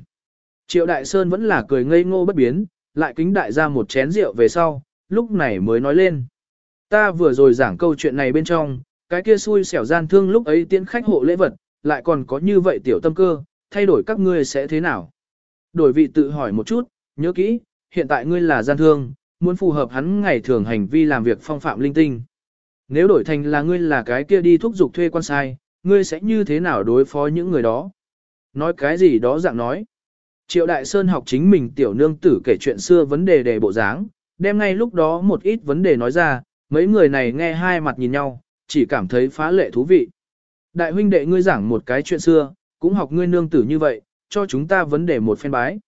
S1: Triệu Đại Sơn vẫn là cười ngây ngô bất biến, lại kính đại ra một chén rượu về sau, lúc này mới nói lên. Ta vừa rồi giảng câu chuyện này bên trong, cái kia xui xẻo gian thương lúc ấy tiễn khách hộ lễ vật, lại còn có như vậy tiểu tâm cơ, thay đổi các ngươi sẽ thế nào? Đổi vị tự hỏi một chút, nhớ kỹ, hiện tại ngươi là gian thương, muốn phù hợp hắn ngày thường hành vi làm việc phong phạm linh tinh. Nếu đổi thành là ngươi là cái kia đi thúc giục thuê quan sai, ngươi sẽ như thế nào đối phó những người đó? Nói cái gì đó dạng nói. Triệu Đại Sơn học chính mình tiểu nương tử kể chuyện xưa vấn đề đề bộ dáng, đem ngay lúc đó một ít vấn đề nói ra, mấy người này nghe hai mặt nhìn nhau, chỉ cảm thấy phá lệ thú vị. Đại huynh đệ ngươi giảng một cái chuyện xưa, cũng học ngươi nương tử như vậy, cho chúng ta vấn đề một phen bái.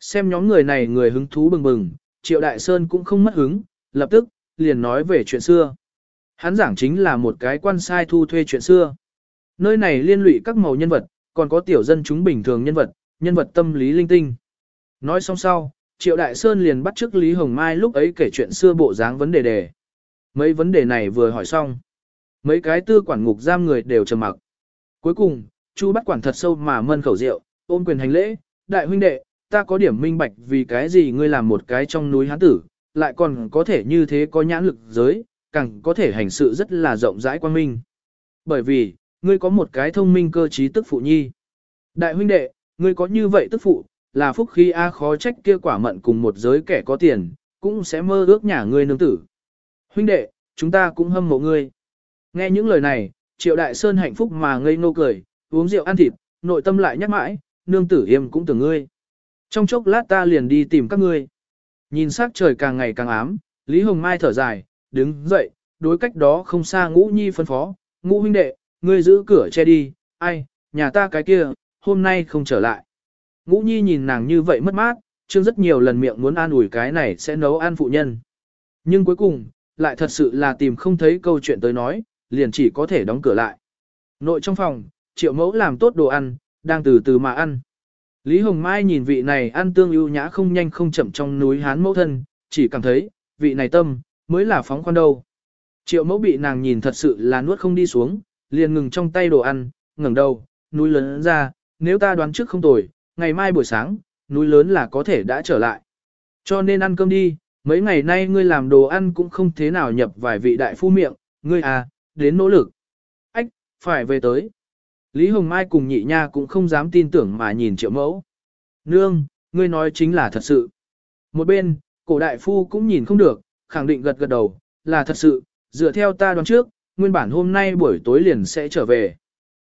S1: Xem nhóm người này người hứng thú bừng bừng, Triệu Đại Sơn cũng không mất hứng, lập tức, liền nói về chuyện xưa. Hắn giảng chính là một cái quan sai thu thuê chuyện xưa. Nơi này liên lụy các màu nhân vật, còn có tiểu dân chúng bình thường nhân vật, nhân vật tâm lý linh tinh. Nói xong sau, Triệu Đại Sơn liền bắt trước Lý Hồng Mai lúc ấy kể chuyện xưa bộ dáng vấn đề đề. Mấy vấn đề này vừa hỏi xong. Mấy cái tư quản ngục giam người đều trầm mặc. Cuối cùng, Chu bắt quản thật sâu mà mân khẩu rượu, ôm quyền hành lễ, đại huynh đệ, ta có điểm minh bạch vì cái gì ngươi làm một cái trong núi hán tử, lại còn có thể như thế có nhãn lực giới, càng có thể hành sự rất là rộng rãi quan minh. Bởi vì, ngươi có một cái thông minh cơ trí tức phụ nhi. Đại huynh đệ, ngươi có như vậy tức phụ, là phúc khí A khó trách kia quả mận cùng một giới kẻ có tiền, cũng sẽ mơ ước nhà ngươi nương tử. Huynh đệ, chúng ta cũng hâm mộ ngươi. Nghe những lời này, triệu đại sơn hạnh phúc mà ngây ngô cười, uống rượu ăn thịt, nội tâm lại nhắc mãi, nương tử im cũng tưởng ngươi. Trong chốc lát ta liền đi tìm các ngươi. Nhìn sắc trời càng ngày càng ám, Lý Hồng Mai thở dài, đứng dậy, đối cách đó không xa ngũ nhi phân phó, ngũ huynh đệ, ngươi giữ cửa che đi, ai, nhà ta cái kia, hôm nay không trở lại. Ngũ nhi nhìn nàng như vậy mất mát, chương rất nhiều lần miệng muốn an ủi cái này sẽ nấu ăn phụ nhân. Nhưng cuối cùng, lại thật sự là tìm không thấy câu chuyện tới nói, liền chỉ có thể đóng cửa lại. Nội trong phòng, triệu mẫu làm tốt đồ ăn, đang từ từ mà ăn. Lý Hồng Mai nhìn vị này ăn tương ưu nhã không nhanh không chậm trong núi hán mẫu thân, chỉ cảm thấy, vị này tâm, mới là phóng khoan đâu. Triệu mẫu bị nàng nhìn thật sự là nuốt không đi xuống, liền ngừng trong tay đồ ăn, ngẩng đầu, núi lớn ra, nếu ta đoán trước không tồi, ngày mai buổi sáng, núi lớn là có thể đã trở lại. Cho nên ăn cơm đi, mấy ngày nay ngươi làm đồ ăn cũng không thế nào nhập vài vị đại phu miệng, ngươi à, đến nỗ lực. Ách, phải về tới. Lý Hồng Mai cùng nhị nha cũng không dám tin tưởng mà nhìn triệu mẫu. Nương, ngươi nói chính là thật sự. Một bên, cổ đại phu cũng nhìn không được, khẳng định gật gật đầu, là thật sự, dựa theo ta đoán trước, nguyên bản hôm nay buổi tối liền sẽ trở về.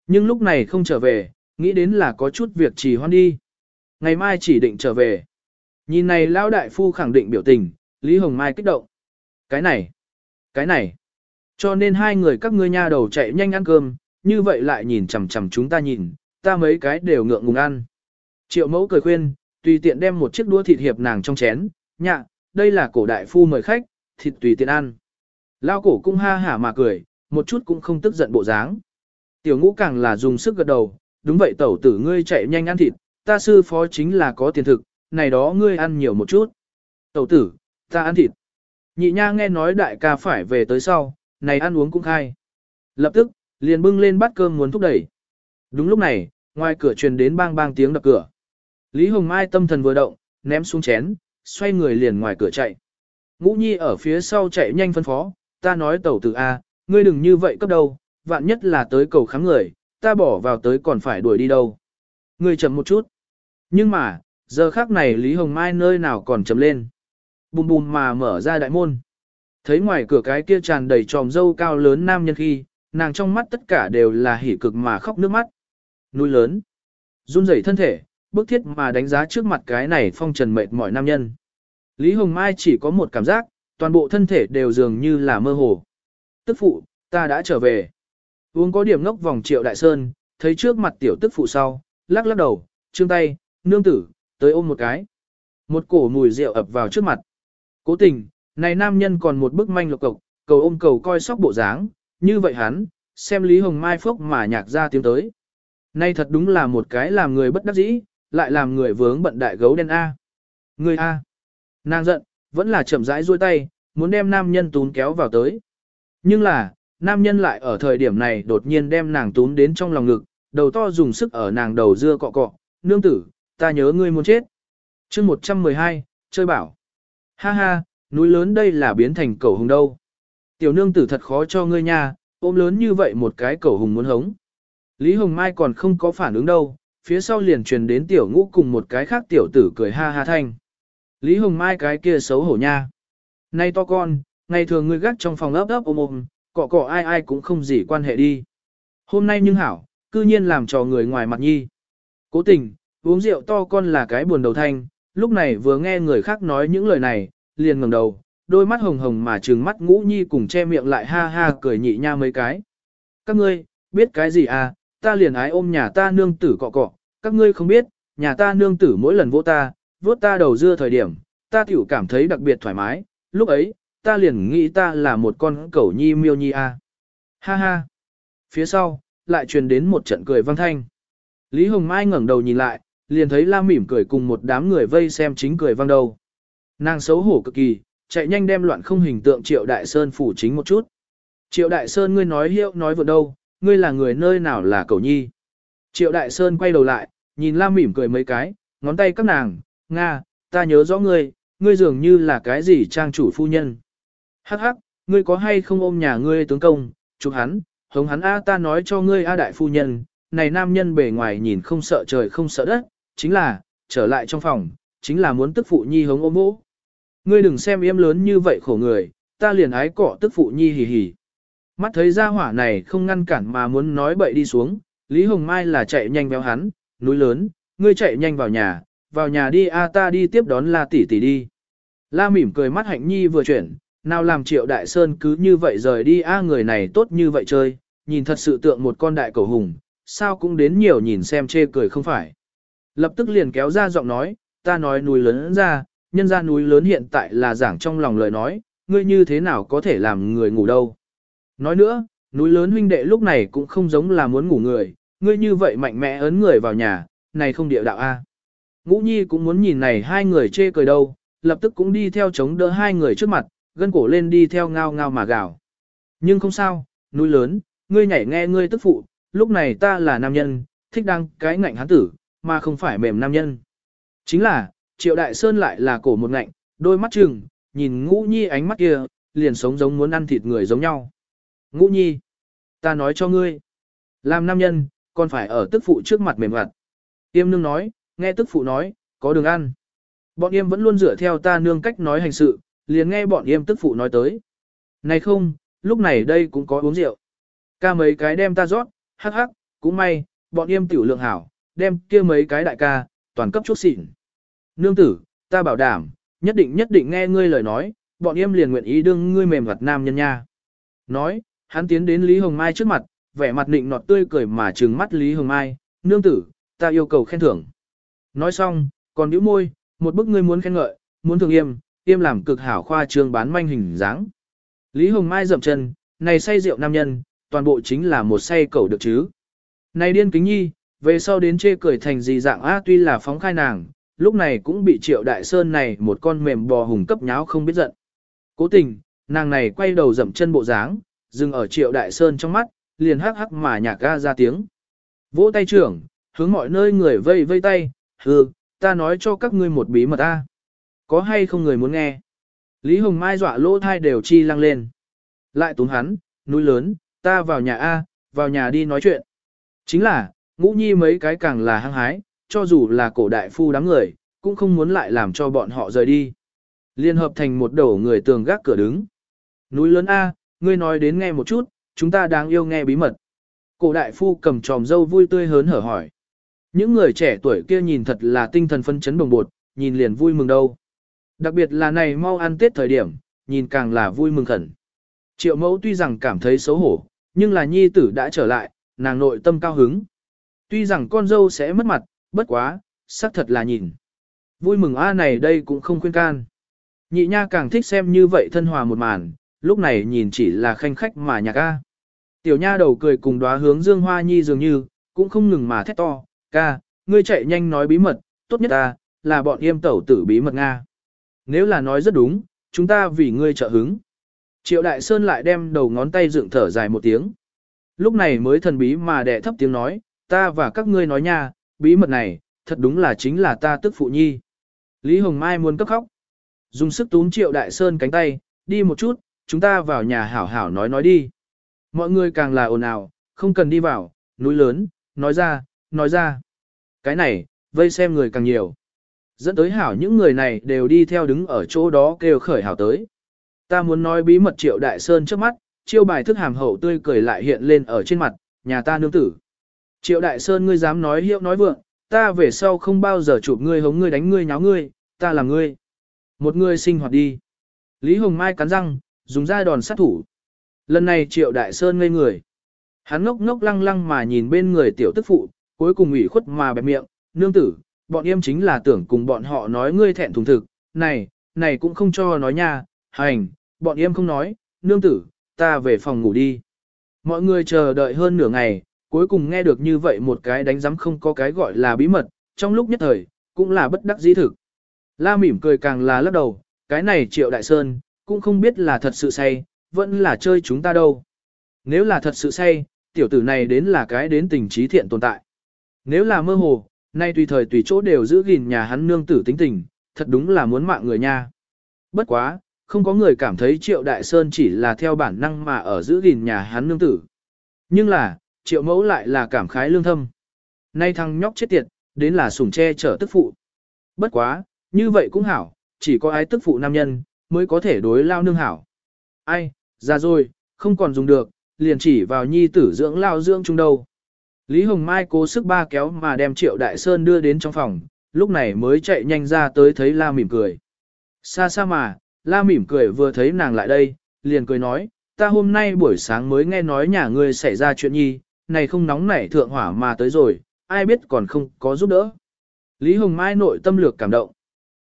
S1: Nhưng lúc này không trở về, nghĩ đến là có chút việc trì hoãn đi. Ngày mai chỉ định trở về. Nhìn này lão đại phu khẳng định biểu tình, Lý Hồng Mai kích động. Cái này, cái này. Cho nên hai người các ngươi nha đầu chạy nhanh ăn cơm, như vậy lại nhìn chằm chằm chúng ta nhìn, ta mấy cái đều ngượng ngùng ăn. Triệu mẫu cười khuyên, tùy tiện đem một chiếc đũa thịt hiệp nàng trong chén, nhạ, đây là cổ đại phu mời khách, thịt tùy tiện ăn. Lao cổ cũng ha hả mà cười, một chút cũng không tức giận bộ dáng. Tiểu ngũ càng là dùng sức gật đầu, đúng vậy tẩu tử ngươi chạy nhanh ăn thịt, ta sư phó chính là có tiền thực, này đó ngươi ăn nhiều một chút. Tẩu tử, ta ăn thịt. Nhị nha nghe nói đại ca phải về tới sau, này ăn uống cũng khai. Lập tức, liền bưng lên bát cơm muốn thúc đẩy. Đúng lúc này, ngoài cửa truyền đến bang bang tiếng đập cửa. Lý Hồng Mai tâm thần vừa động, ném xuống chén, xoay người liền ngoài cửa chạy. Ngũ Nhi ở phía sau chạy nhanh phân phó, ta nói tẩu tử A, ngươi đừng như vậy cấp đâu, vạn nhất là tới cầu khám người, ta bỏ vào tới còn phải đuổi đi đâu. Ngươi chậm một chút. Nhưng mà, giờ khác này Lý Hồng Mai nơi nào còn chậm lên. Bùm bùm mà mở ra đại môn. Thấy ngoài cửa cái kia tràn đầy tròm dâu cao lớn nam nhân khi, nàng trong mắt tất cả đều là hỉ cực mà khóc nước mắt. Núi lớn, run rẩy thân thể, bức thiết mà đánh giá trước mặt cái này phong trần mệt mỏi nam nhân. Lý Hồng Mai chỉ có một cảm giác, toàn bộ thân thể đều dường như là mơ hồ. Tức phụ, ta đã trở về. Uống có điểm ngốc vòng triệu đại sơn, thấy trước mặt tiểu tức phụ sau, lắc lắc đầu, trương tay, nương tử, tới ôm một cái. Một cổ mùi rượu ập vào trước mặt. Cố tình, này nam nhân còn một bức manh lục cộc, cầu ôm cầu coi sóc bộ dáng, như vậy hắn, xem Lý Hồng Mai phốc mà nhạc ra tiếng tới. Nay thật đúng là một cái làm người bất đắc dĩ, lại làm người vướng bận đại gấu đen A. Người A. Nàng giận, vẫn là chậm rãi duỗi tay, muốn đem nam nhân tún kéo vào tới. Nhưng là, nam nhân lại ở thời điểm này đột nhiên đem nàng tún đến trong lòng ngực, đầu to dùng sức ở nàng đầu dưa cọ cọ, nương tử, ta nhớ ngươi muốn chết. chương 112, chơi bảo. Ha ha, núi lớn đây là biến thành cầu hùng đâu. Tiểu nương tử thật khó cho ngươi nha, ôm lớn như vậy một cái cẩu hùng muốn hống. Lý Hồng Mai còn không có phản ứng đâu, phía sau liền truyền đến tiểu ngũ cùng một cái khác tiểu tử cười ha ha thanh. Lý Hồng Mai cái kia xấu hổ nha. Nay to con, ngày thường ngươi gác trong phòng ấp ấp ôm ôm, cọ cọ ai ai cũng không gì quan hệ đi. Hôm nay nhưng hảo, cư nhiên làm trò người ngoài mặt nhi. Cố tình, uống rượu to con là cái buồn đầu thanh, lúc này vừa nghe người khác nói những lời này, liền ngẩng đầu, đôi mắt hồng hồng mà trừng mắt ngũ nhi cùng che miệng lại ha ha cười nhị nha mấy cái. Các ngươi, biết cái gì à, ta liền ái ôm nhà ta nương tử cọ cọ, các ngươi không biết, nhà ta nương tử mỗi lần vỗ ta, vỗ ta đầu dưa thời điểm, ta tiểu cảm thấy đặc biệt thoải mái, lúc ấy, ta liền nghĩ ta là một con cẩu nhi miêu nhi à. Ha ha. Phía sau, lại truyền đến một trận cười vang thanh. Lý Hồng Mai ngẩng đầu nhìn lại, liền thấy la mỉm cười cùng một đám người vây xem chính cười vang đầu. Nàng xấu hổ cực kỳ, chạy nhanh đem loạn không hình tượng Triệu Đại Sơn phủ chính một chút. Triệu Đại Sơn ngươi nói hiệu nói vừa đâu, ngươi là người nơi nào là cầu nhi. Triệu Đại Sơn quay đầu lại, nhìn la mỉm cười mấy cái, ngón tay các nàng, Nga, ta nhớ rõ ngươi, ngươi dường như là cái gì trang chủ phu nhân. Hắc hắc, ngươi có hay không ôm nhà ngươi tướng công, chụp hắn, hống hắn A ta nói cho ngươi A đại phu nhân, này nam nhân bề ngoài nhìn không sợ trời không sợ đất, chính là, trở lại trong phòng, chính là muốn tức phụ nhi hống ôm vũ Ngươi đừng xem yếm lớn như vậy khổ người, ta liền ái cọ tức phụ nhi hì hì. Mắt thấy ra hỏa này không ngăn cản mà muốn nói bậy đi xuống, Lý Hồng Mai là chạy nhanh béo hắn, núi lớn, ngươi chạy nhanh vào nhà, vào nhà đi a ta đi tiếp đón La tỷ tỷ đi. La mỉm cười mắt hạnh nhi vừa chuyển, nào làm triệu đại sơn cứ như vậy rời đi a người này tốt như vậy chơi, nhìn thật sự tượng một con đại cầu hùng, sao cũng đến nhiều nhìn xem chê cười không phải. Lập tức liền kéo ra giọng nói, ta nói núi lớn ra, nhân ra núi lớn hiện tại là giảng trong lòng lời nói, ngươi như thế nào có thể làm người ngủ đâu. Nói nữa, núi lớn huynh đệ lúc này cũng không giống là muốn ngủ người, ngươi như vậy mạnh mẽ ấn người vào nhà, này không địa đạo a. Ngũ Nhi cũng muốn nhìn này hai người chê cười đâu, lập tức cũng đi theo chống đỡ hai người trước mặt, gân cổ lên đi theo ngao ngao mà gào. Nhưng không sao, núi lớn, ngươi nhảy nghe ngươi tức phụ, lúc này ta là nam nhân, thích đăng cái ngạnh hán tử, mà không phải mềm nam nhân. Chính là, triệu đại sơn lại là cổ một ngạnh, đôi mắt trừng, nhìn ngũ nhi ánh mắt kia, liền sống giống muốn ăn thịt người giống nhau. Ngũ nhi, ta nói cho ngươi, làm nam nhân, còn phải ở tức phụ trước mặt mềm mặt. Tiêm nương nói, nghe tức phụ nói, có đường ăn. Bọn em vẫn luôn dựa theo ta nương cách nói hành sự, liền nghe bọn em tức phụ nói tới. Này không, lúc này đây cũng có uống rượu. Ca mấy cái đem ta rót, hắc hắc, cũng may, bọn em tiểu lượng hảo, đem kia mấy cái đại ca, toàn cấp chút xỉn. Nương tử, ta bảo đảm, nhất định nhất định nghe ngươi lời nói, bọn em liền nguyện ý đương ngươi mềm mặt nam nhân nha. Nói, hắn tiến đến Lý Hồng Mai trước mặt, vẻ mặt định nọt tươi cười mà trừng mắt Lý Hồng Mai, nương tử, ta yêu cầu khen thưởng. Nói xong, còn nhíu môi, một bức ngươi muốn khen ngợi, muốn thường yêm, yêm làm cực hảo khoa trương bán manh hình dáng. Lý Hồng Mai dậm chân, này say rượu nam nhân, toàn bộ chính là một say cầu được chứ. Này điên kính nhi, về sau đến chê cười thành gì dạng á tuy là phóng khai nàng, lúc này cũng bị triệu đại sơn này một con mềm bò hùng cấp nháo không biết giận. Cố tình, nàng này quay đầu dậm chân bộ dáng, dừng ở triệu đại sơn trong mắt, liền hắc hắc mà nhạc ga ra tiếng. Vỗ tay trưởng, hướng mọi nơi người vây vây tay, hừ, ta nói cho các ngươi một bí mật ta. Có hay không người muốn nghe? Lý Hồng Mai dọa lỗ thai đều chi lăng lên. Lại túng hắn, núi lớn, ta vào nhà A, vào nhà đi nói chuyện. Chính là, ngũ nhi mấy cái càng là hăng hái, cho dù là cổ đại phu đám người, cũng không muốn lại làm cho bọn họ rời đi. Liên hợp thành một đầu người tường gác cửa đứng. Núi lớn A, ngươi nói đến nghe một chút, chúng ta đáng yêu nghe bí mật. Cổ đại phu cầm tròm dâu vui tươi hớn hở hỏi. Những người trẻ tuổi kia nhìn thật là tinh thần phân chấn bồng bột, nhìn liền vui mừng đâu. Đặc biệt là này mau ăn Tết thời điểm, nhìn càng là vui mừng khẩn. Triệu mẫu tuy rằng cảm thấy xấu hổ, nhưng là nhi tử đã trở lại, nàng nội tâm cao hứng. Tuy rằng con dâu sẽ mất mặt, bất quá, xác thật là nhìn. Vui mừng a này đây cũng không khuyên can. Nhị nha càng thích xem như vậy thân hòa một màn, lúc này nhìn chỉ là khanh khách mà nhạc a. Tiểu nha đầu cười cùng đóa hướng Dương Hoa Nhi dường như, cũng không ngừng mà thét to, ca, ngươi chạy nhanh nói bí mật, tốt nhất ta, là bọn yêm tẩu tử bí mật Nga. Nếu là nói rất đúng, chúng ta vì ngươi trợ hứng. Triệu Đại Sơn lại đem đầu ngón tay dựng thở dài một tiếng. Lúc này mới thần bí mà đẻ thấp tiếng nói, ta và các ngươi nói nha, bí mật này, thật đúng là chính là ta tức phụ nhi. Lý Hồng Mai muốn cấp khóc. Dùng sức túm Triệu Đại Sơn cánh tay, đi một chút, chúng ta vào nhà hảo hảo nói nói đi. Mọi người càng là ồn ào, không cần đi vào, núi lớn, nói ra, nói ra. Cái này, vây xem người càng nhiều. Dẫn tới hảo những người này đều đi theo đứng ở chỗ đó kêu khởi hảo tới. Ta muốn nói bí mật triệu đại sơn trước mắt, chiêu bài thức hàm hậu tươi cười lại hiện lên ở trên mặt, nhà ta nương tử. Triệu đại sơn ngươi dám nói hiệu nói vượng, ta về sau không bao giờ chụp ngươi hống ngươi đánh ngươi nháo ngươi, ta là ngươi. Một người sinh hoạt đi. Lý Hồng Mai cắn răng, dùng ra đòn sát thủ. Lần này triệu đại sơn ngây người. Hắn ngốc ngốc lăng lăng mà nhìn bên người tiểu tức phụ, cuối cùng ủy khuất mà bẹp miệng, nương tử, bọn em chính là tưởng cùng bọn họ nói ngươi thẹn thùng thực, này, này cũng không cho nói nha, hành, bọn em không nói, nương tử, ta về phòng ngủ đi. Mọi người chờ đợi hơn nửa ngày, cuối cùng nghe được như vậy một cái đánh giám không có cái gọi là bí mật, trong lúc nhất thời, cũng là bất đắc dĩ thực. La mỉm cười càng là lắc đầu, cái này triệu đại sơn, cũng không biết là thật sự say, vẫn là chơi chúng ta đâu. Nếu là thật sự say, tiểu tử này đến là cái đến tình trí thiện tồn tại. Nếu là mơ hồ, nay tùy thời tùy chỗ đều giữ gìn nhà hắn nương tử tính tình, thật đúng là muốn mạng người nha. Bất quá, không có người cảm thấy triệu đại sơn chỉ là theo bản năng mà ở giữ gìn nhà hắn nương tử. Nhưng là, triệu mẫu lại là cảm khái lương thâm. Nay thằng nhóc chết tiệt, đến là sủng che chở tức phụ. Bất quá, như vậy cũng hảo, chỉ có ai tức phụ nam nhân, mới có thể đối lao nương hảo. Ai, ra rồi, không còn dùng được, liền chỉ vào nhi tử dưỡng lao dưỡng chung đâu. Lý Hồng Mai cố sức ba kéo mà đem Triệu Đại Sơn đưa đến trong phòng, lúc này mới chạy nhanh ra tới thấy La mỉm cười. Xa xa mà, La mỉm cười vừa thấy nàng lại đây, liền cười nói, ta hôm nay buổi sáng mới nghe nói nhà ngươi xảy ra chuyện nhi, này không nóng nảy thượng hỏa mà tới rồi, ai biết còn không có giúp đỡ. Lý Hồng Mai nội tâm lược cảm động.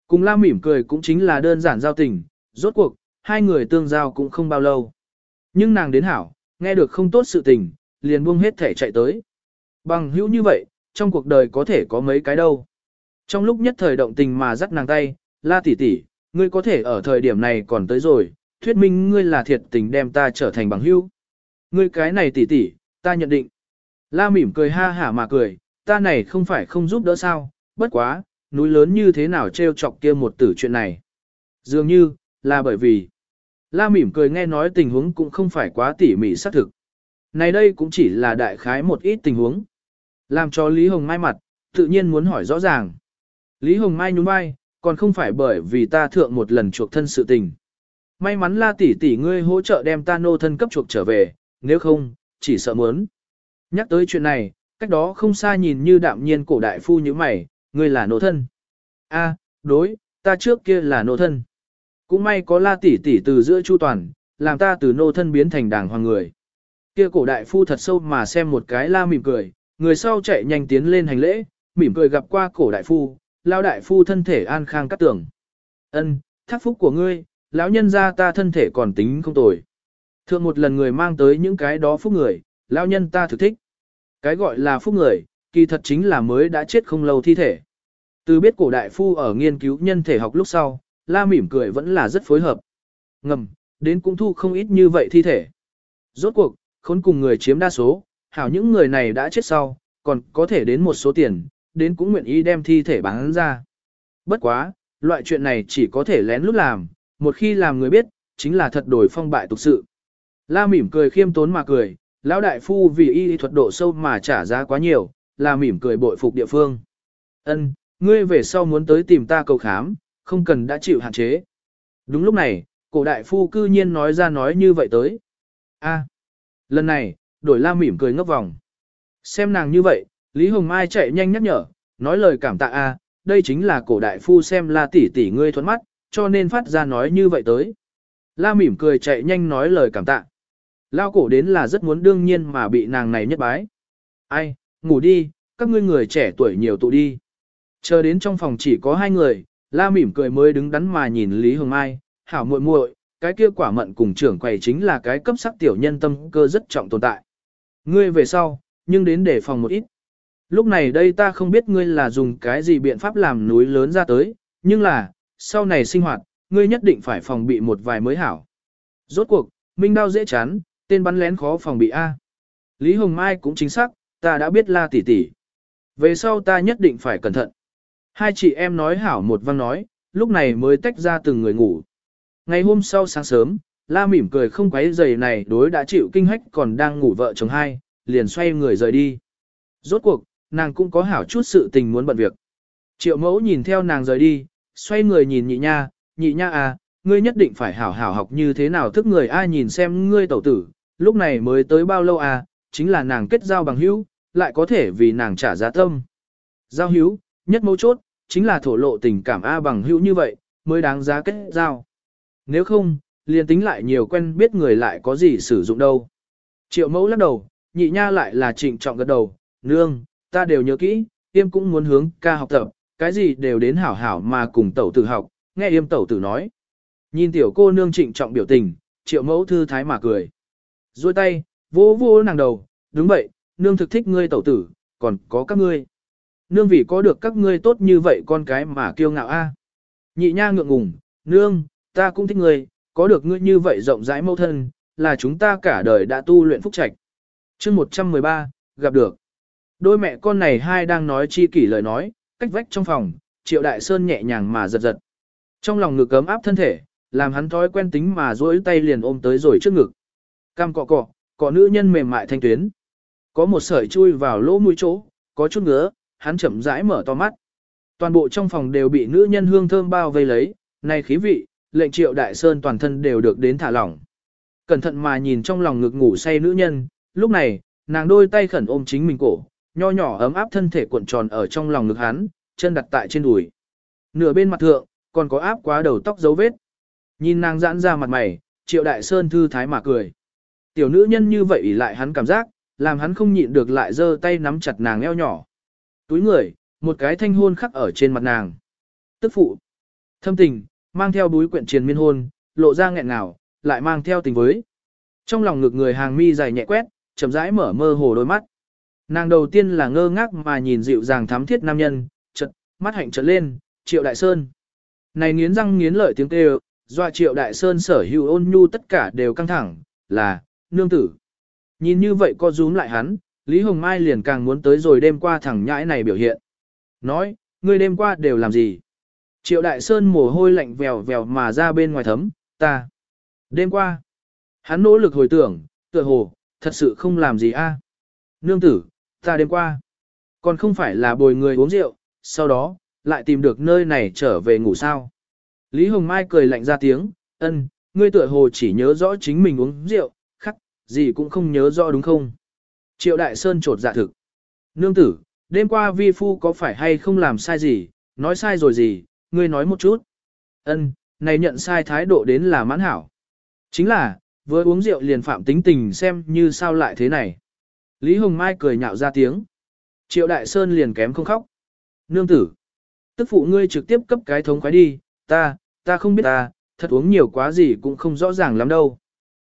S1: Cùng La mỉm cười cũng chính là đơn giản giao tình, rốt cuộc, hai người tương giao cũng không bao lâu. Nhưng nàng đến hảo, nghe được không tốt sự tình, liền buông hết thể chạy tới. Bằng hữu như vậy, trong cuộc đời có thể có mấy cái đâu. Trong lúc nhất thời động tình mà dắt nàng tay, la tỷ tỷ, ngươi có thể ở thời điểm này còn tới rồi, thuyết minh ngươi là thiệt tình đem ta trở thành bằng hữu. Ngươi cái này tỷ tỷ, ta nhận định. La mỉm cười ha hả mà cười, ta này không phải không giúp đỡ sao, bất quá, núi lớn như thế nào treo chọc kia một tử chuyện này. Dường như, là bởi vì, La mỉm cười nghe nói tình huống cũng không phải quá tỉ mỉ xác thực. Này đây cũng chỉ là đại khái một ít tình huống. Làm cho Lý Hồng Mai mặt, tự nhiên muốn hỏi rõ ràng. Lý Hồng Mai nhún vai, còn không phải bởi vì ta thượng một lần chuộc thân sự tình. May mắn la tỷ tỷ ngươi hỗ trợ đem ta nô thân cấp chuộc trở về, nếu không, chỉ sợ muốn. Nhắc tới chuyện này, cách đó không xa nhìn như đạm nhiên cổ đại phu như mày, ngươi là nô thân. A, đối, ta trước kia là nô thân. Cũng may có la tỷ tỷ từ giữa chu toàn, làm ta từ nô thân biến thành đàng hoàng người. Kia cổ đại phu thật sâu mà xem một cái la mỉm cười, người sau chạy nhanh tiến lên hành lễ, mỉm cười gặp qua cổ đại phu, lao đại phu thân thể an khang cắt tưởng. Ân, thác phúc của ngươi, lão nhân ra ta thân thể còn tính không tồi. Thượng một lần người mang tới những cái đó phúc người, lão nhân ta thực thích. Cái gọi là phúc người, kỳ thật chính là mới đã chết không lâu thi thể. Từ biết cổ đại phu ở nghiên cứu nhân thể học lúc sau, la mỉm cười vẫn là rất phối hợp. Ngầm, đến cũng thu không ít như vậy thi thể. Rốt cuộc, khốn cùng người chiếm đa số, hảo những người này đã chết sau, còn có thể đến một số tiền, đến cũng nguyện ý đem thi thể bán ra. Bất quá, loại chuyện này chỉ có thể lén lút làm, một khi làm người biết, chính là thật đổi phong bại tục sự. La mỉm cười khiêm tốn mà cười, lão đại phu vì y thuật độ sâu mà trả giá quá nhiều, là mỉm cười bội phục địa phương. Ân, ngươi về sau muốn tới tìm ta cầu khám, không cần đã chịu hạn chế. Đúng lúc này, cổ đại phu cư nhiên nói ra nói như vậy tới. A, lần này, đổi la mỉm cười ngốc vòng. Xem nàng như vậy, Lý Hồng Mai chạy nhanh nhắc nhở, nói lời cảm tạ a, đây chính là cổ đại phu xem la tỷ tỷ ngươi thuận mắt, cho nên phát ra nói như vậy tới. La mỉm cười chạy nhanh nói lời cảm tạ. Lao cổ đến là rất muốn đương nhiên mà bị nàng này nhất bái. Ai, ngủ đi, các ngươi người trẻ tuổi nhiều tụ đi. Chờ đến trong phòng chỉ có hai người, la mỉm cười mới đứng đắn mà nhìn Lý Hồng Mai, hảo muội muội, cái kia quả mận cùng trưởng quầy chính là cái cấp sắc tiểu nhân tâm cơ rất trọng tồn tại. Ngươi về sau, nhưng đến để phòng một ít. Lúc này đây ta không biết ngươi là dùng cái gì biện pháp làm núi lớn ra tới, nhưng là, sau này sinh hoạt, ngươi nhất định phải phòng bị một vài mới hảo. Rốt cuộc, minh đao dễ chán, tên bắn lén khó phòng bị A. Lý Hồng Mai cũng chính xác, ta đã biết la tỷ tỷ. Về sau ta nhất định phải cẩn thận. Hai chị em nói hảo một văn nói, lúc này mới tách ra từng người ngủ. Ngày hôm sau sáng sớm, la mỉm cười không quấy giày này đối đã chịu kinh hách còn đang ngủ vợ chồng hai, liền xoay người rời đi. Rốt cuộc, nàng cũng có hảo chút sự tình muốn bận việc. Triệu mẫu nhìn theo nàng rời đi, xoay người nhìn nhị nha, nhị nha à, ngươi nhất định phải hảo hảo học như thế nào thức người ai nhìn xem ngươi tẩu tử, lúc này mới tới bao lâu à, chính là nàng kết giao bằng hữu, lại có thể vì nàng trả giá tâm. Giao hữu, nhất mấu chốt, chính là thổ lộ tình cảm A bằng hữu như vậy, mới đáng giá kết giao. Nếu không, liền tính lại nhiều quen biết người lại có gì sử dụng đâu. Triệu mẫu lắc đầu, nhị nha lại là trịnh trọng gật đầu, nương, ta đều nhớ kỹ, tiêm cũng muốn hướng ca học tập, cái gì đều đến hảo hảo mà cùng tẩu tử học, nghe yêm tẩu tử nói. Nhìn tiểu cô nương trịnh trọng biểu tình, triệu mẫu thư thái mà cười. Rồi tay, vô vô nàng đầu, đúng vậy, nương thực thích ngươi tẩu tử, còn có các ngươi. nương vì có được các ngươi tốt như vậy con cái mà kiêu ngạo a. Nhị nha ngượng ngùng, nương, ta cũng thích ngươi, có được ngươi như vậy rộng rãi mâu thân, là chúng ta cả đời đã tu luyện phúc trạch. chương 113, gặp được. Đôi mẹ con này hai đang nói chi kỷ lời nói, cách vách trong phòng, triệu đại sơn nhẹ nhàng mà giật giật. Trong lòng ngực cấm áp thân thể, làm hắn thói quen tính mà duỗi tay liền ôm tới rồi trước ngực. Cam cọ cọ, cọ nữ nhân mềm mại thanh tuyến. Có một sợi chui vào lỗ mũi chỗ, có chút ngứa, hắn chậm rãi mở to mắt. Toàn bộ trong phòng đều bị nữ nhân hương thơm bao vây lấy, này khí vị, lệnh triệu đại sơn toàn thân đều được đến thả lỏng. Cẩn thận mà nhìn trong lòng ngực ngủ say nữ nhân, lúc này, nàng đôi tay khẩn ôm chính mình cổ, nho nhỏ ấm áp thân thể cuộn tròn ở trong lòng ngực hắn, chân đặt tại trên đùi. Nửa bên mặt thượng, còn có áp quá đầu tóc dấu vết. Nhìn nàng giãn ra mặt mày, triệu đại sơn thư thái mà cười. Tiểu nữ nhân như vậy lại hắn cảm giác, làm hắn không nhịn được lại giơ tay nắm chặt nàng eo nhỏ. Túi người, một cái thanh hôn khắc ở trên mặt nàng. Tức phụ. Thâm tình, mang theo búi quyện triền miên hôn, lộ ra nghẹn ngào, lại mang theo tình với. Trong lòng ngực người hàng mi dài nhẹ quét, chậm rãi mở mơ hồ đôi mắt. Nàng đầu tiên là ngơ ngác mà nhìn dịu dàng thám thiết nam nhân, chợt mắt hạnh chợt lên, Triệu Đại Sơn. Này nghiến răng nghiến lợi tiếng kêu, doa Triệu Đại Sơn sở hữu ôn nhu tất cả đều căng thẳng, là, nương tử. Nhìn như vậy co rúm lại hắn, Lý Hồng Mai liền càng muốn tới rồi đêm qua thẳng nhãi này biểu hiện. Nói, ngươi đêm qua đều làm gì? Triệu Đại Sơn mồ hôi lạnh vèo vèo mà ra bên ngoài thấm, ta. Đêm qua, hắn nỗ lực hồi tưởng, tựa hồ, thật sự không làm gì a. Nương tử, ta đêm qua, còn không phải là bồi người uống rượu, sau đó, lại tìm được nơi này trở về ngủ sao. Lý Hồng Mai cười lạnh ra tiếng, ân, ngươi tựa hồ chỉ nhớ rõ chính mình uống rượu, gì cũng không nhớ rõ đúng không? Triệu Đại Sơn trột dạ thực. Nương tử, đêm qua vi phu có phải hay không làm sai gì, nói sai rồi gì, ngươi nói một chút. Ân, này nhận sai thái độ đến là mãn hảo. Chính là, vừa uống rượu liền phạm tính tình xem như sao lại thế này. Lý Hồng Mai cười nhạo ra tiếng. Triệu Đại Sơn liền kém không khóc. Nương tử. Tức phụ ngươi trực tiếp cấp cái thống khoái đi, ta, ta không biết ta, thật uống nhiều quá gì cũng không rõ ràng lắm đâu.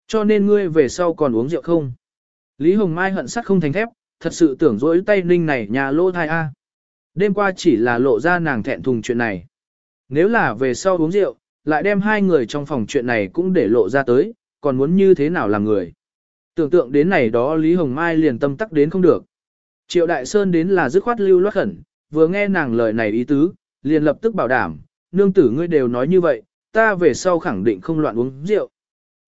S1: Cho nên ngươi về sau còn uống rượu không? Lý Hồng Mai hận sắt không thành thép, thật sự tưởng dỗi tay ninh này nhà lô thai A. Đêm qua chỉ là lộ ra nàng thẹn thùng chuyện này. Nếu là về sau uống rượu, lại đem hai người trong phòng chuyện này cũng để lộ ra tới, còn muốn như thế nào làm người. Tưởng tượng đến này đó Lý Hồng Mai liền tâm tắc đến không được. Triệu Đại Sơn đến là dứt khoát lưu loát khẩn, vừa nghe nàng lời này ý tứ, liền lập tức bảo đảm, nương tử ngươi đều nói như vậy, ta về sau khẳng định không loạn uống rượu.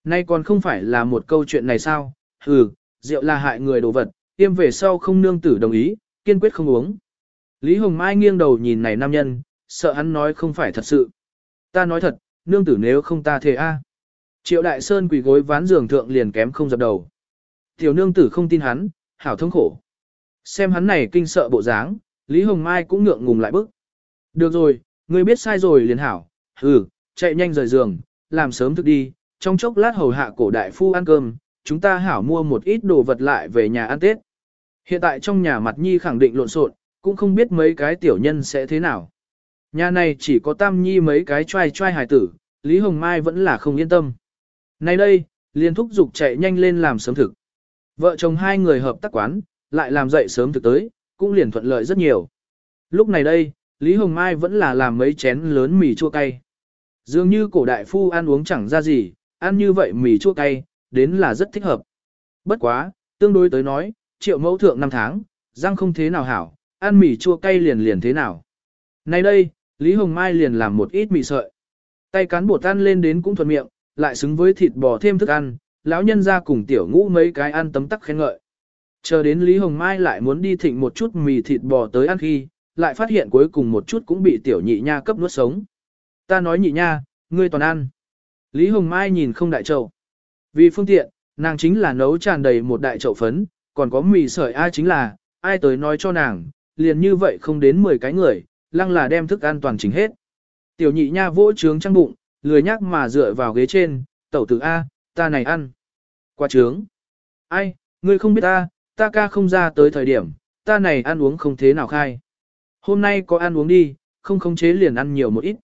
S1: Nay còn không phải là một câu chuyện này sao, hừ, rượu là hại người đồ vật, tiêm về sau không nương tử đồng ý, kiên quyết không uống. Lý Hồng Mai nghiêng đầu nhìn này nam nhân, sợ hắn nói không phải thật sự. Ta nói thật, nương tử nếu không ta thề a. Triệu Đại Sơn quỳ gối ván giường thượng liền kém không dập đầu. Tiểu nương tử không tin hắn, hảo thống khổ. Xem hắn này kinh sợ bộ dáng, Lý Hồng Mai cũng ngượng ngùng lại bức. Được rồi, ngươi biết sai rồi liền hảo, hừ, chạy nhanh rời giường, làm sớm thức đi, trong chốc lát hầu hạ cổ đại phu ăn cơm, chúng ta hảo mua một ít đồ vật lại về nhà ăn Tết. Hiện tại trong nhà mặt nhi khẳng định lộn xộn, cũng không biết mấy cái tiểu nhân sẽ thế nào. Nhà này chỉ có tam nhi mấy cái trai trai hài tử, Lý Hồng Mai vẫn là không yên tâm. Nay đây, liền thúc dục chạy nhanh lên làm sớm thực. Vợ chồng hai người hợp tác quán, lại làm dậy sớm thực tới, cũng liền thuận lợi rất nhiều. Lúc này đây, Lý Hồng Mai vẫn là làm mấy chén lớn mì chua cay. Dường như cổ đại phu ăn uống chẳng ra gì, ăn như vậy mì chua cay, đến là rất thích hợp. Bất quá, tương đối tới nói, triệu mẫu thượng năm tháng, răng không thế nào hảo, ăn mì chua cay liền liền thế nào. Nay đây, Lý Hồng Mai liền làm một ít mì sợi. Tay cán bột ăn lên đến cũng thuận miệng, lại xứng với thịt bò thêm thức ăn, lão nhân ra cùng tiểu ngũ mấy cái ăn tấm tắc khen ngợi. Chờ đến Lý Hồng Mai lại muốn đi thịnh một chút mì thịt bò tới ăn khi, lại phát hiện cuối cùng một chút cũng bị tiểu nhị nha cấp nuốt sống. Ta nói nhị nha, ngươi toàn ăn. Lý Hồng Mai nhìn không đại chậu. Vì phương tiện, nàng chính là nấu tràn đầy một đại chậu phấn, còn có mì sợi ai chính là, ai tới nói cho nàng, liền như vậy không đến 10 cái người, lăng là đem thức ăn toàn chính hết. Tiểu nhị nha vỗ trướng trăng bụng, lười nhắc mà dựa vào ghế trên, tẩu tử A, ta này ăn. Qua trướng. Ai, ngươi không biết ta, ta ca không ra tới thời điểm, ta này ăn uống không thế nào khai. Hôm nay có ăn uống đi, không khống chế liền ăn nhiều một ít.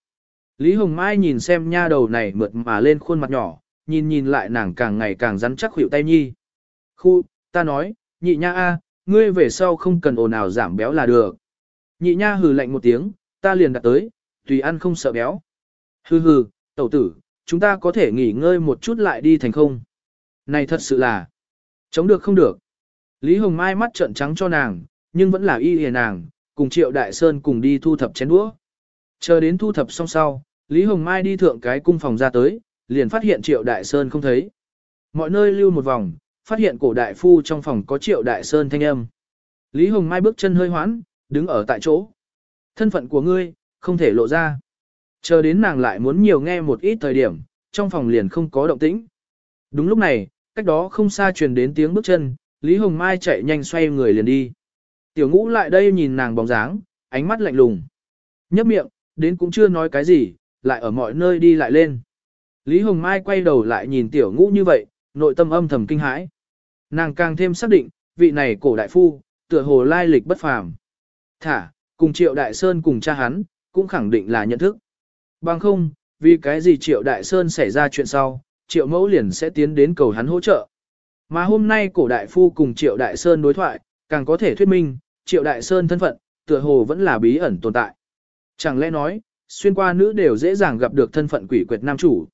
S1: Lý Hồng Mai nhìn xem nha đầu này mượt mà lên khuôn mặt nhỏ, nhìn nhìn lại nàng càng ngày càng rắn chắc hữu tay nhi. Khu, ta nói, nhị nha a, ngươi về sau không cần ồn ào giảm béo là được. Nhị nha hừ lạnh một tiếng, ta liền đặt tới, tùy ăn không sợ béo. Hừ hừ, tẩu tử, chúng ta có thể nghỉ ngơi một chút lại đi thành không. Này thật sự là, chống được không được. Lý Hồng Mai mắt trợn trắng cho nàng, nhưng vẫn là y hề nàng, cùng Triệu Đại Sơn cùng đi thu thập chén đũa. Chờ đến thu thập xong sau, Lý Hồng Mai đi thượng cái cung phòng ra tới, liền phát hiện Triệu Đại Sơn không thấy. Mọi nơi lưu một vòng, phát hiện cổ đại phu trong phòng có Triệu Đại Sơn thanh âm. Lý Hồng Mai bước chân hơi hoãn, đứng ở tại chỗ. Thân phận của ngươi, không thể lộ ra. Chờ đến nàng lại muốn nhiều nghe một ít thời điểm, trong phòng liền không có động tĩnh. Đúng lúc này, cách đó không xa truyền đến tiếng bước chân, Lý Hồng Mai chạy nhanh xoay người liền đi. Tiểu ngũ lại đây nhìn nàng bóng dáng, ánh mắt lạnh lùng. Nhấp miệng, đến cũng chưa nói cái gì, lại ở mọi nơi đi lại lên. Lý Hồng Mai quay đầu lại nhìn tiểu ngũ như vậy, nội tâm âm thầm kinh hãi. Nàng càng thêm xác định, vị này cổ đại phu, tựa hồ lai lịch bất phàm. Thả, cùng Triệu Đại Sơn cùng cha hắn, cũng khẳng định là nhận thức. Bằng không, vì cái gì Triệu Đại Sơn xảy ra chuyện sau, Triệu Mẫu liền sẽ tiến đến cầu hắn hỗ trợ. Mà hôm nay cổ đại phu cùng Triệu Đại Sơn đối thoại, càng có thể thuyết minh, Triệu Đại Sơn thân phận, tựa hồ vẫn là bí ẩn tồn tại. Chẳng lẽ nói, xuyên qua nữ đều dễ dàng gặp được thân phận quỷ quyệt nam chủ.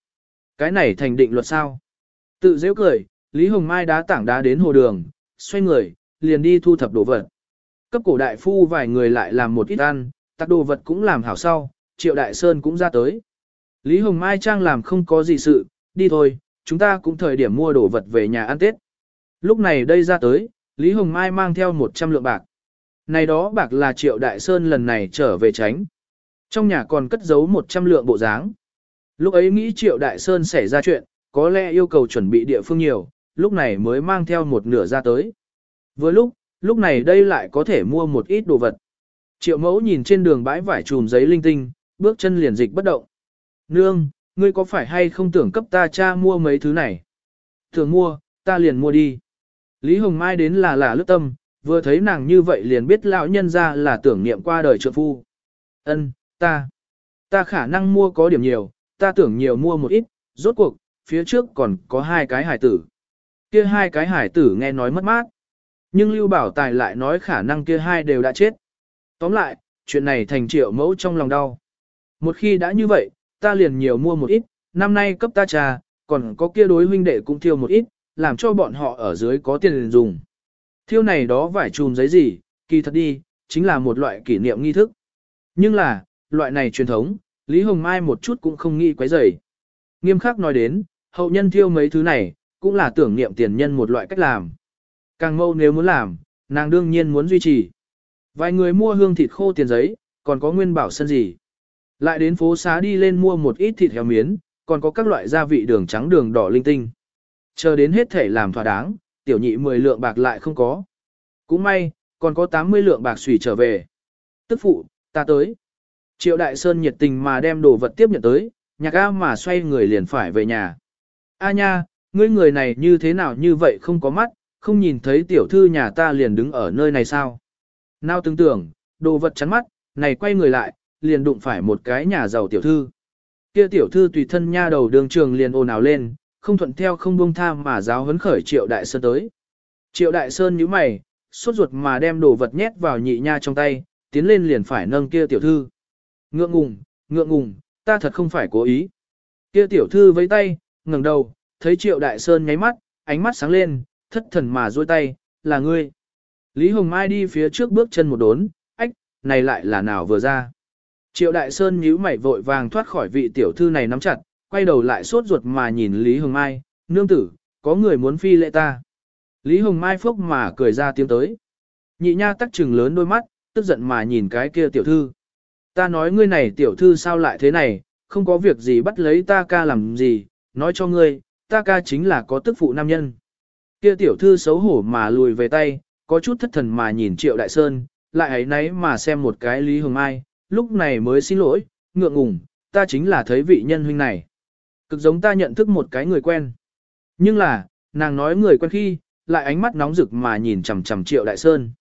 S1: Cái này thành định luật sao? Tự dễ cười, Lý Hồng Mai đá tảng đá đến hồ đường, xoay người, liền đi thu thập đồ vật. Cấp cổ đại phu vài người lại làm một ít ăn, tắc đồ vật cũng làm hảo sau, Triệu Đại Sơn cũng ra tới. Lý Hồng Mai Trang làm không có gì sự, đi thôi, chúng ta cũng thời điểm mua đồ vật về nhà ăn Tết. Lúc này đây ra tới, Lý Hồng Mai mang theo 100 lượng bạc. Này đó bạc là Triệu Đại Sơn lần này trở về tránh. Trong nhà còn cất giấu 100 lượng bộ dáng. Lúc ấy nghĩ Triệu Đại Sơn xảy ra chuyện, có lẽ yêu cầu chuẩn bị địa phương nhiều, lúc này mới mang theo một nửa ra tới. Vừa lúc, lúc này đây lại có thể mua một ít đồ vật. Triệu mẫu nhìn trên đường bãi vải chùm giấy linh tinh, bước chân liền dịch bất động. Nương, ngươi có phải hay không tưởng cấp ta cha mua mấy thứ này? Thường mua, ta liền mua đi. Lý Hồng Mai đến là là lướt tâm, vừa thấy nàng như vậy liền biết lão nhân ra là tưởng niệm qua đời trượng phu. Ân, ta, ta khả năng mua có điểm nhiều, ta tưởng nhiều mua một ít, rốt cuộc, phía trước còn có hai cái hải tử. Kia hai cái hải tử nghe nói mất mát. Nhưng Lưu Bảo Tài lại nói khả năng kia hai đều đã chết. Tóm lại, chuyện này thành triệu mẫu trong lòng đau. Một khi đã như vậy, ta liền nhiều mua một ít, năm nay cấp ta trà, còn có kia đối huynh đệ cũng thiêu một ít, làm cho bọn họ ở dưới có tiền dùng. Thiêu này đó vải chùm giấy gì, kỳ thật đi, chính là một loại kỷ niệm nghi thức. Nhưng là, loại này truyền thống, Lý Hồng Mai một chút cũng không nghĩ quấy rầy. Nghiêm khắc nói đến, hậu nhân thiêu mấy thứ này, cũng là tưởng niệm tiền nhân một loại cách làm. Càng mâu nếu muốn làm, nàng đương nhiên muốn duy trì. Vài người mua hương thịt khô tiền giấy, còn có nguyên bảo sân gì. Lại đến phố xá đi lên mua một ít thịt heo miến, còn có các loại gia vị đường trắng đường đỏ linh tinh. Chờ đến hết thể làm thỏa đáng, tiểu nhị 10 lượng bạc lại không có. Cũng may, còn có 80 lượng bạc xùy trở về. Tức phụ, ta tới. Triệu Đại Sơn nhiệt tình mà đem đồ vật tiếp nhận tới, nhạc A mà xoay người liền phải về nhà. A nha, ngươi người này như thế nào như vậy không có mắt, không nhìn thấy tiểu thư nhà ta liền đứng ở nơi này sao? Nào tưởng tưởng, đồ vật chắn mắt, này quay người lại, liền đụng phải một cái nhà giàu tiểu thư. Kia tiểu thư tùy thân nha đầu đường trường liền ồn ào lên, không thuận theo không buông tham mà giáo huấn khởi Triệu Đại Sơn tới. Triệu Đại Sơn nhíu mày, sốt ruột mà đem đồ vật nhét vào nhị nha trong tay, tiến lên liền phải nâng kia tiểu thư. Ngượng ngùng, ngượng ngùng, ta thật không phải cố ý. Kia tiểu thư với tay, ngẩng đầu, thấy Triệu Đại Sơn nháy mắt, ánh mắt sáng lên, thất thần mà duỗi tay, là ngươi. Lý Hồng Mai đi phía trước bước chân một đốn, ách, này lại là nào vừa ra. Triệu Đại Sơn nhíu mày vội vàng thoát khỏi vị tiểu thư này nắm chặt, quay đầu lại sốt ruột mà nhìn Lý Hồng Mai, nương tử, có người muốn phi lệ ta. Lý Hồng Mai phốc mà cười ra tiếng tới. Nhị nha tắc trừng lớn đôi mắt, tức giận mà nhìn cái kia tiểu thư. Ta nói ngươi này tiểu thư sao lại thế này, không có việc gì bắt lấy ta ca làm gì, nói cho ngươi, ta ca chính là có tức phụ nam nhân. Kia tiểu thư xấu hổ mà lùi về tay, có chút thất thần mà nhìn Triệu Đại Sơn, lại ấy nấy mà xem một cái Lý Hồng Mai, lúc này mới xin lỗi, ngượng ngùng, ta chính là thấy vị nhân huynh này. Cực giống ta nhận thức một cái người quen. Nhưng là, nàng nói người quen khi, lại ánh mắt nóng rực mà nhìn chằm chằm Triệu Đại Sơn.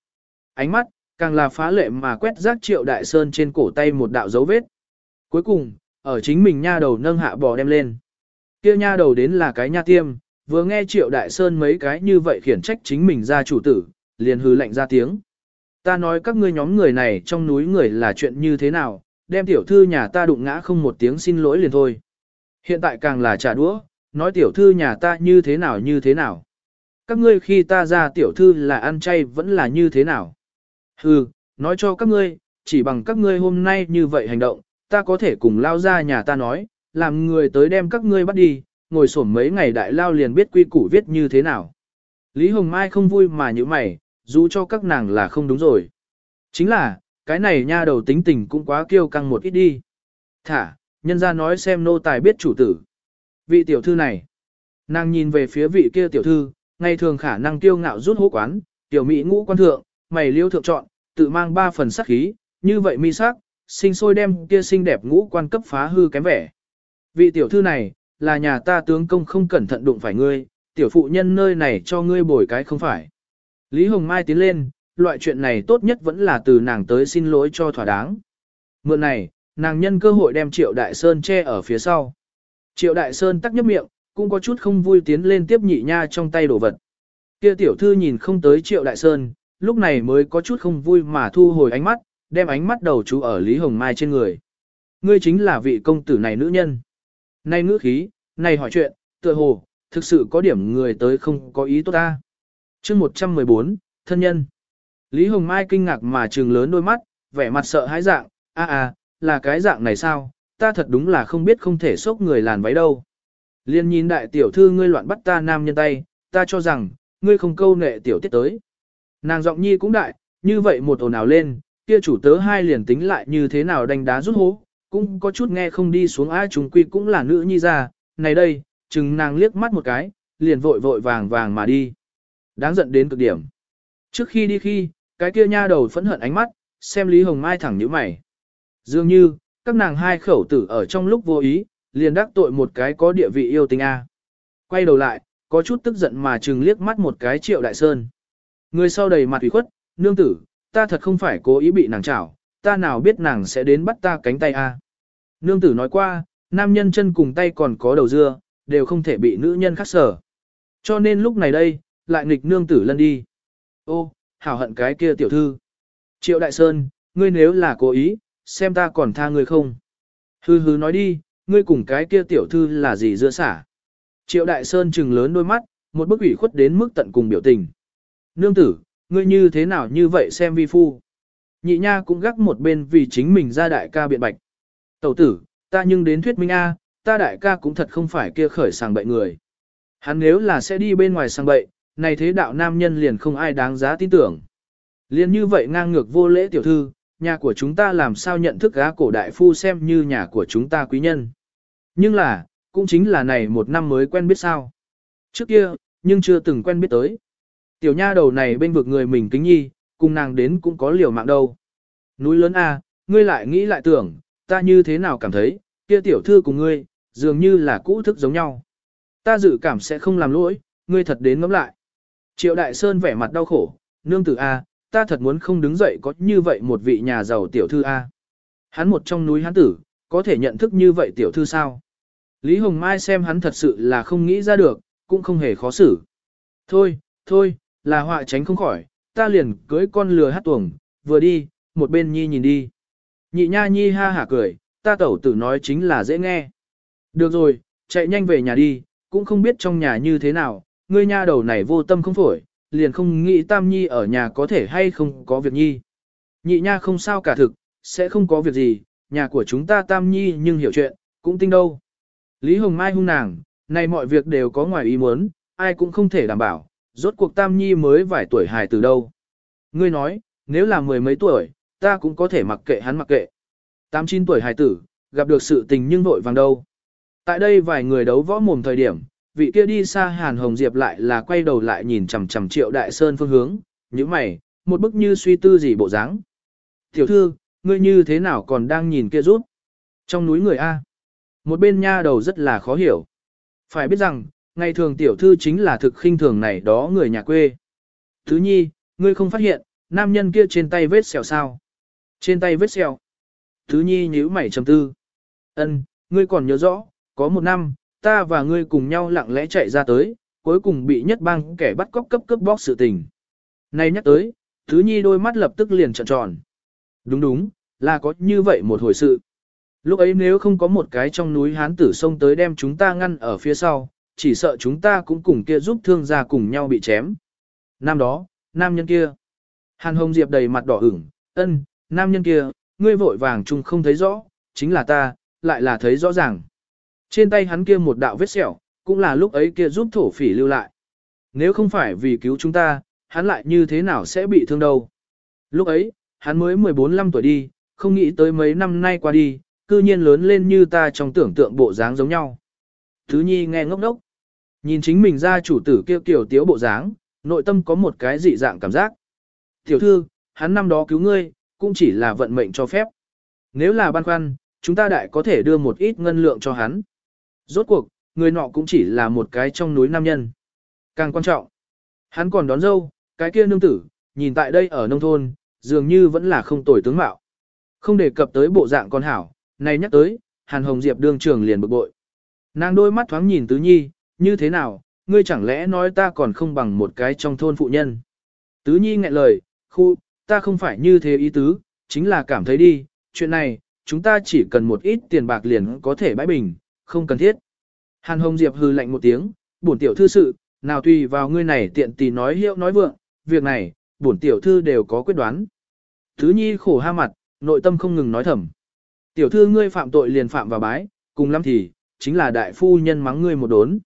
S1: Ánh mắt, càng là phá lệ mà quét rác Triệu Đại Sơn trên cổ tay một đạo dấu vết. Cuối cùng, ở chính mình nha đầu nâng hạ bò đem lên. Kia nha đầu đến là cái nha tiêm, vừa nghe Triệu Đại Sơn mấy cái như vậy khiển trách chính mình ra chủ tử, liền hư lạnh ra tiếng. Ta nói các ngươi nhóm người này trong núi người là chuyện như thế nào, đem tiểu thư nhà ta đụng ngã không một tiếng xin lỗi liền thôi. Hiện tại càng là trả đũa, nói tiểu thư nhà ta như thế nào như thế nào. Các ngươi khi ta ra tiểu thư là ăn chay vẫn là như thế nào. Hừ, nói cho các ngươi, chỉ bằng các ngươi hôm nay như vậy hành động, ta có thể cùng lao ra nhà ta nói, làm người tới đem các ngươi bắt đi, ngồi sổm mấy ngày đại lao liền biết quy củ viết như thế nào. Lý Hồng Mai không vui mà như mày, dù cho các nàng là không đúng rồi. Chính là, cái này nha đầu tính tình cũng quá kiêu căng một ít đi. Thả, nhân ra nói xem nô tài biết chủ tử. Vị tiểu thư này, nàng nhìn về phía vị kia tiểu thư, ngày thường khả năng tiêu ngạo rút hố quán, tiểu mỹ ngũ quan thượng, mày liêu thượng chọn, tự mang ba phần sắc khí, như vậy mi sắc, sinh sôi đem kia xinh đẹp ngũ quan cấp phá hư kém vẻ. Vị tiểu thư này, là nhà ta tướng công không cẩn thận đụng phải ngươi, tiểu phụ nhân nơi này cho ngươi bồi cái không phải. Lý Hồng Mai tiến lên, loại chuyện này tốt nhất vẫn là từ nàng tới xin lỗi cho thỏa đáng. Mượn này, nàng nhân cơ hội đem Triệu Đại Sơn che ở phía sau. Triệu Đại Sơn tắc nhấp miệng, cũng có chút không vui tiến lên tiếp nhị nha trong tay đồ vật. Kia tiểu thư nhìn không tới Triệu Đại Sơn, lúc này mới có chút không vui mà thu hồi ánh mắt, đem ánh mắt đầu chú ở Lý Hồng Mai trên người. Ngươi chính là vị công tử này nữ nhân. Này ngữ khí, này hỏi chuyện, tựa hồ, thực sự có điểm người tới không có ý tốt ta. chương 114, thân nhân. Lý Hồng Mai kinh ngạc mà trừng lớn đôi mắt, vẻ mặt sợ hãi dạng, a a, là cái dạng này sao, ta thật đúng là không biết không thể xốc người làn váy đâu. Liên nhìn đại tiểu thư ngươi loạn bắt ta nam nhân tay, ta cho rằng, ngươi không câu nệ tiểu tiết tới. Nàng giọng nhi cũng đại, như vậy một ồn ào lên, kia chủ tớ hai liền tính lại như thế nào đánh đá rút hố, cũng có chút nghe không đi xuống ai chúng quy cũng là nữ nhi ra, này đây, chừng nàng liếc mắt một cái, liền vội vội vàng vàng mà đi. Đáng giận đến cực điểm. Trước khi đi khi, cái kia nha đầu phẫn hận ánh mắt, xem Lý Hồng Mai thẳng nhíu mày. Dường như, các nàng hai khẩu tử ở trong lúc vô ý, liền đắc tội một cái có địa vị yêu tình A. Quay đầu lại, có chút tức giận mà chừng liếc mắt một cái triệu đại sơn. Người sau đầy mặt ủy khuất, nương tử, ta thật không phải cố ý bị nàng chảo, ta nào biết nàng sẽ đến bắt ta cánh tay A. Nương tử nói qua, nam nhân chân cùng tay còn có đầu dưa, đều không thể bị nữ nhân khắc sở. Cho nên lúc này đây, lại nghịch nương tử lân đi. Ô, hảo hận cái kia tiểu thư. Triệu Đại Sơn, ngươi nếu là cố ý, xem ta còn tha ngươi không. Hư hừ nói đi, ngươi cùng cái kia tiểu thư là gì giữa xả. Triệu Đại Sơn trừng lớn đôi mắt, một bức ủy khuất đến mức tận cùng biểu tình. Nương tử, ngươi như thế nào như vậy xem vi phu. Nhị nha cũng gác một bên vì chính mình ra đại ca biện bạch. Tẩu tử, ta nhưng đến thuyết minh A, ta đại ca cũng thật không phải kia khởi sàng bậy người. Hắn nếu là sẽ đi bên ngoài sang bậy, này thế đạo nam nhân liền không ai đáng giá tin tưởng. Liên như vậy ngang ngược vô lễ tiểu thư, nhà của chúng ta làm sao nhận thức gá cổ đại phu xem như nhà của chúng ta quý nhân. Nhưng là, cũng chính là này một năm mới quen biết sao. Trước kia, nhưng chưa từng quen biết tới. Tiểu nha đầu này bên vực người mình kính nhi, cùng nàng đến cũng có liều mạng đâu. Núi lớn A, ngươi lại nghĩ lại tưởng, ta như thế nào cảm thấy, kia tiểu thư cùng ngươi, dường như là cũ thức giống nhau. Ta dự cảm sẽ không làm lỗi, ngươi thật đến ngẫm lại. Triệu Đại Sơn vẻ mặt đau khổ, nương tử A, ta thật muốn không đứng dậy có như vậy một vị nhà giàu tiểu thư A. Hắn một trong núi hắn tử, có thể nhận thức như vậy tiểu thư sao? Lý Hồng Mai xem hắn thật sự là không nghĩ ra được, cũng không hề khó xử. Thôi, thôi, là họa tránh không khỏi, ta liền cưới con lừa hát tuồng, vừa đi, một bên nhi nhìn đi. Nhị nha nhi ha hả cười, ta tẩu tử nói chính là dễ nghe. Được rồi, chạy nhanh về nhà đi, cũng không biết trong nhà như thế nào, ngươi nha đầu này vô tâm không phổi, liền không nghĩ tam nhi ở nhà có thể hay không có việc nhi. Nhị nha không sao cả thực, sẽ không có việc gì, nhà của chúng ta tam nhi nhưng hiểu chuyện, cũng tinh đâu. Lý Hồng Mai hung nàng, này mọi việc đều có ngoài ý muốn, ai cũng không thể đảm bảo, rốt cuộc tam nhi mới vài tuổi hài từ đâu. Ngươi nói, nếu là mười mấy tuổi, ta cũng có thể mặc kệ hắn mặc kệ. Tám chín tuổi hài tử, gặp được sự tình nhưng vội vàng đâu. Tại đây vài người đấu võ mồm thời điểm, vị kia đi xa Hàn Hồng Diệp lại là quay đầu lại nhìn chằm chằm Triệu Đại Sơn phương hướng, như mày, một bức như suy tư gì bộ dáng. Tiểu thư, ngươi như thế nào còn đang nhìn kia rút? Trong núi người A. Một bên nha đầu rất là khó hiểu. Phải biết rằng, ngày thường tiểu thư chính là thực khinh thường này đó người nhà quê. Thứ nhi, ngươi không phát hiện, nam nhân kia trên tay vết sẹo sao? Trên tay vết sẹo. Thứ nhi nhíu mày trầm tư. Ân, ngươi còn nhớ rõ, có một năm, ta và ngươi cùng nhau lặng lẽ chạy ra tới, cuối cùng bị nhất bang kẻ bắt cóc cấp cướp bóc sự tình. Này nhắc tới, thứ Nhi đôi mắt lập tức liền trợn tròn. Đúng đúng, là có như vậy một hồi sự. Lúc ấy nếu không có một cái trong núi hán tử sông tới đem chúng ta ngăn ở phía sau, chỉ sợ chúng ta cũng cùng kia giúp thương gia cùng nhau bị chém. Nam đó, nam nhân kia. Hàn Hồng Diệp đầy mặt đỏ ửng, ân, nam nhân kia, ngươi vội vàng chung không thấy rõ, chính là ta, lại là thấy rõ ràng. Trên tay hắn kia một đạo vết sẹo, cũng là lúc ấy kia giúp thổ phỉ lưu lại. Nếu không phải vì cứu chúng ta, hắn lại như thế nào sẽ bị thương đâu. Lúc ấy, hắn mới 14-15 tuổi đi, không nghĩ tới mấy năm nay qua đi, cư nhiên lớn lên như ta trong tưởng tượng bộ dáng giống nhau. Thứ nhi nghe ngốc đốc. Nhìn chính mình ra chủ tử kêu kiểu tiếu bộ dáng, nội tâm có một cái dị dạng cảm giác. Tiểu thư, hắn năm đó cứu ngươi, cũng chỉ là vận mệnh cho phép. Nếu là băn khoăn, chúng ta đại có thể đưa một ít ngân lượng cho hắn. Rốt cuộc, người nọ cũng chỉ là một cái trong núi nam nhân. Càng quan trọng, hắn còn đón dâu, cái kia nương tử, nhìn tại đây ở nông thôn, dường như vẫn là không tồi tướng mạo. Không đề cập tới bộ dạng con hảo, này nhắc tới, Hàn Hồng Diệp đương trường liền bực bội. Nàng đôi mắt thoáng nhìn Tứ Nhi, như thế nào, ngươi chẳng lẽ nói ta còn không bằng một cái trong thôn phụ nhân. Tứ Nhi ngại lời, khu, ta không phải như thế ý tứ, chính là cảm thấy đi, chuyện này, chúng ta chỉ cần một ít tiền bạc liền có thể bãi bình, không cần thiết. Hàn Hồng Diệp hư lạnh một tiếng, bổn tiểu thư sự, nào tùy vào ngươi này tiện tì nói hiệu nói vượng, việc này, bổn tiểu thư đều có quyết đoán. Thứ nhi khổ ha mặt, nội tâm không ngừng nói thầm. Tiểu thư ngươi phạm tội liền phạm vào bái, cùng lắm thì, chính là đại phu nhân mắng ngươi một đốn.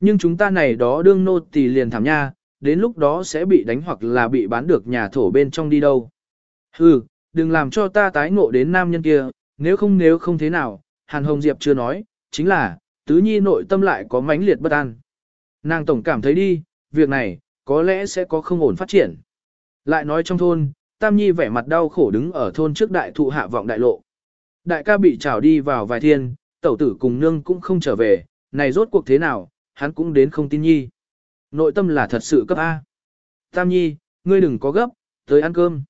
S1: Nhưng chúng ta này đó đương nô tỳ liền thảm nha, đến lúc đó sẽ bị đánh hoặc là bị bán được nhà thổ bên trong đi đâu. Hừ, đừng làm cho ta tái ngộ đến nam nhân kia, nếu không nếu không thế nào, Hàn Hồng Diệp chưa nói, chính là, tứ nhi nội tâm lại có mãnh liệt bất an. Nàng tổng cảm thấy đi, việc này, có lẽ sẽ có không ổn phát triển. Lại nói trong thôn, Tam Nhi vẻ mặt đau khổ đứng ở thôn trước đại thụ hạ vọng đại lộ. Đại ca bị trảo đi vào vài thiên, tẩu tử cùng nương cũng không trở về, này rốt cuộc thế nào, hắn cũng đến không tin Nhi. Nội tâm là thật sự cấp A. Tam Nhi, ngươi đừng có gấp, tới ăn cơm.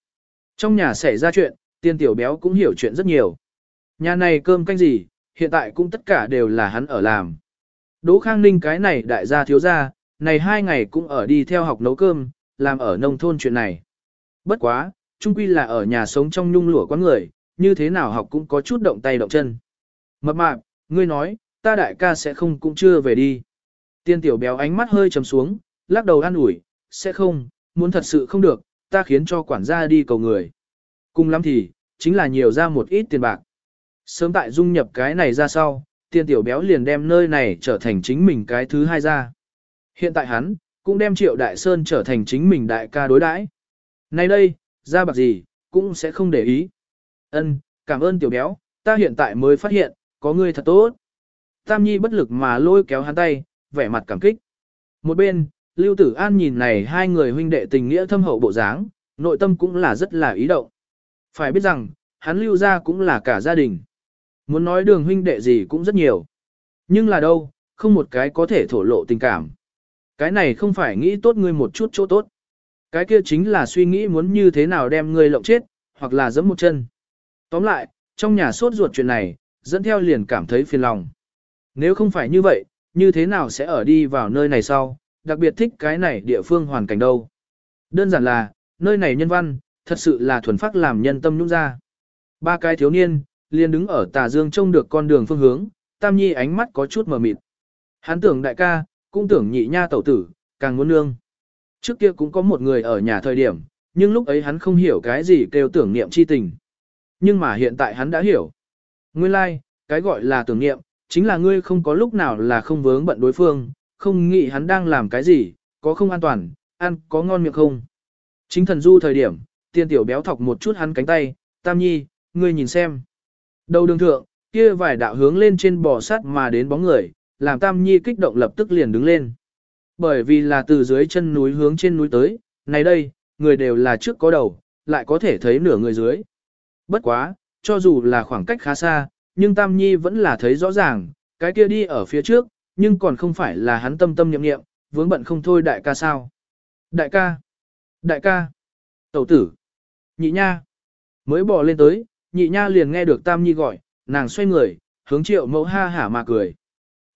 S1: Trong nhà xảy ra chuyện, tiên tiểu béo cũng hiểu chuyện rất nhiều. Nhà này cơm canh gì, hiện tại cũng tất cả đều là hắn ở làm. Đỗ Khang Ninh cái này đại gia thiếu gia, này hai ngày cũng ở đi theo học nấu cơm, làm ở nông thôn chuyện này. Bất quá, trung quy là ở nhà sống trong nhung lụa quán người, như thế nào học cũng có chút động tay động chân. Mập mạp, ngươi nói, ta đại ca sẽ không cũng chưa về đi. Tiên tiểu béo ánh mắt hơi trầm xuống, lắc đầu an ủi, sẽ không, muốn thật sự không được, ta khiến cho quản gia đi cầu người. Cùng lắm thì, chính là nhiều ra một ít tiền bạc. Sớm tại dung nhập cái này ra sau, tiên tiểu béo liền đem nơi này trở thành chính mình cái thứ hai ra. Hiện tại hắn, cũng đem triệu đại sơn trở thành chính mình đại ca đối đãi. Nay đây, ra bạc gì, cũng sẽ không để ý. Ân, cảm ơn tiểu béo, ta hiện tại mới phát hiện, có người thật tốt. Tam Nhi bất lực mà lôi kéo hắn tay, vẻ mặt cảm kích. Một bên, Lưu Tử An nhìn này hai người huynh đệ tình nghĩa thâm hậu bộ dáng, nội tâm cũng là rất là ý động. Phải biết rằng, hắn lưu ra cũng là cả gia đình. Muốn nói đường huynh đệ gì cũng rất nhiều. Nhưng là đâu, không một cái có thể thổ lộ tình cảm. Cái này không phải nghĩ tốt ngươi một chút chỗ tốt. Cái kia chính là suy nghĩ muốn như thế nào đem ngươi lộng chết, hoặc là giẫm một chân. Tóm lại, trong nhà sốt ruột chuyện này, dẫn theo liền cảm thấy phiền lòng. Nếu không phải như vậy, như thế nào sẽ ở đi vào nơi này sau, đặc biệt thích cái này địa phương hoàn cảnh đâu. Đơn giản là, nơi này nhân văn, thật sự là thuần phát làm nhân tâm nhũng ra. Ba cái thiếu niên, liền đứng ở tà dương trông được con đường phương hướng, tam nhi ánh mắt có chút mờ mịt. Hắn tưởng đại ca, cũng tưởng nhị nha tẩu tử, càng muốn nương. Trước kia cũng có một người ở nhà thời điểm, nhưng lúc ấy hắn không hiểu cái gì kêu tưởng niệm chi tình. Nhưng mà hiện tại hắn đã hiểu. Nguyên lai, like, cái gọi là tưởng niệm, chính là ngươi không có lúc nào là không vướng bận đối phương, không nghĩ hắn đang làm cái gì, có không an toàn, ăn có ngon miệng không. Chính thần du thời điểm, tiên tiểu béo thọc một chút hắn cánh tay, tam nhi, ngươi nhìn xem. Đầu đường thượng, kia vài đạo hướng lên trên bò sắt mà đến bóng người, làm tam nhi kích động lập tức liền đứng lên. Bởi vì là từ dưới chân núi hướng trên núi tới, này đây, người đều là trước có đầu, lại có thể thấy nửa người dưới. Bất quá, cho dù là khoảng cách khá xa, nhưng Tam Nhi vẫn là thấy rõ ràng, cái kia đi ở phía trước, nhưng còn không phải là hắn tâm tâm nhậm nghiệm, vướng bận không thôi đại ca sao. Đại ca! Đại ca! Tẩu tử! Nhị nha! Mới bỏ lên tới, nhị nha liền nghe được Tam Nhi gọi, nàng xoay người, hướng triệu mẫu ha hả mà cười.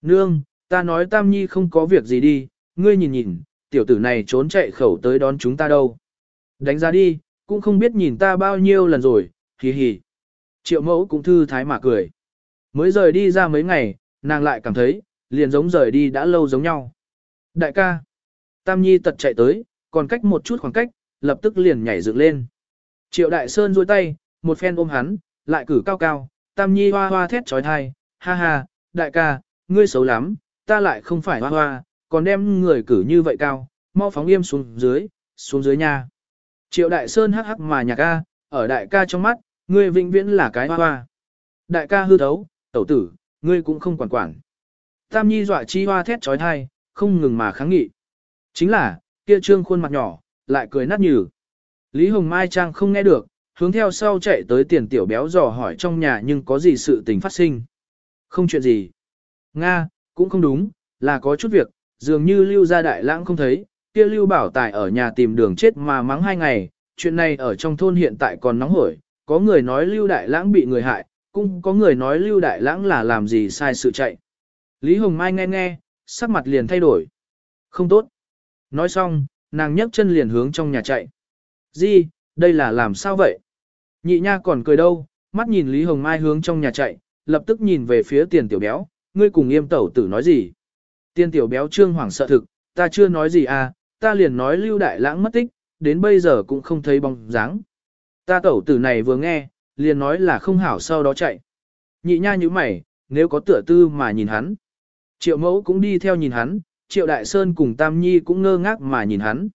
S1: Nương, ta nói Tam Nhi không có việc gì đi, ngươi nhìn nhìn, tiểu tử này trốn chạy khẩu tới đón chúng ta đâu. Đánh giá đi, cũng không biết nhìn ta bao nhiêu lần rồi, hì hì. Triệu mẫu cũng thư thái mà cười. Mới rời đi ra mấy ngày, nàng lại cảm thấy, liền giống rời đi đã lâu giống nhau. Đại ca. Tam Nhi tật chạy tới, còn cách một chút khoảng cách, lập tức liền nhảy dựng lên. Triệu Đại Sơn duỗi tay, một phen ôm hắn, lại cử cao cao, Tam Nhi hoa hoa thét trói thai, ha ha, đại ca, ngươi xấu lắm, ta lại không phải hoa hoa, còn đem người cử như vậy cao, mau phóng im xuống dưới, xuống dưới nha. Triệu Đại Sơn hắc hắc mà nhạc ca, ở đại ca trong mắt, ngươi vĩnh viễn là cái hoa hoa. Đại ca hư thấu, tẩu tử, ngươi cũng không quản quản. Tam Nhi dọa chi hoa thét trói thai, không ngừng mà kháng nghị. Chính là, kia trương khuôn mặt nhỏ, lại cười nát nhừ. Lý Hồng Mai Trang không nghe được, hướng theo sau chạy tới tiền tiểu béo dò hỏi trong nhà nhưng có gì sự tình phát sinh. Không chuyện gì. Nga, cũng không đúng, là có chút việc, dường như lưu gia đại lãng không thấy, kia lưu bảo tài ở nhà tìm đường chết mà mắng hai ngày, chuyện này ở trong thôn hiện tại còn nóng hổi, có người nói lưu đại lãng bị người hại, cũng có người nói lưu đại lãng là làm gì sai sự chạy. Lý Hồng Mai nghe nghe, sắc mặt liền thay đổi. Không tốt. Nói xong, nàng nhấc chân liền hướng trong nhà chạy. Di, đây là làm sao vậy? Nhị nha còn cười đâu, mắt nhìn Lý Hồng Mai hướng trong nhà chạy, lập tức nhìn về phía tiền tiểu béo, ngươi cùng yêm tẩu tử nói gì? Tiền tiểu béo trương hoảng sợ thực, ta chưa nói gì à, ta liền nói lưu đại lãng mất tích, đến bây giờ cũng không thấy bóng dáng. Ta tẩu tử này vừa nghe, liền nói là không hảo sau đó chạy. Nhị nha như mày, nếu có tựa tư mà nhìn hắn. Triệu mẫu cũng đi theo nhìn hắn, triệu đại sơn cùng tam nhi cũng ngơ ngác mà nhìn hắn.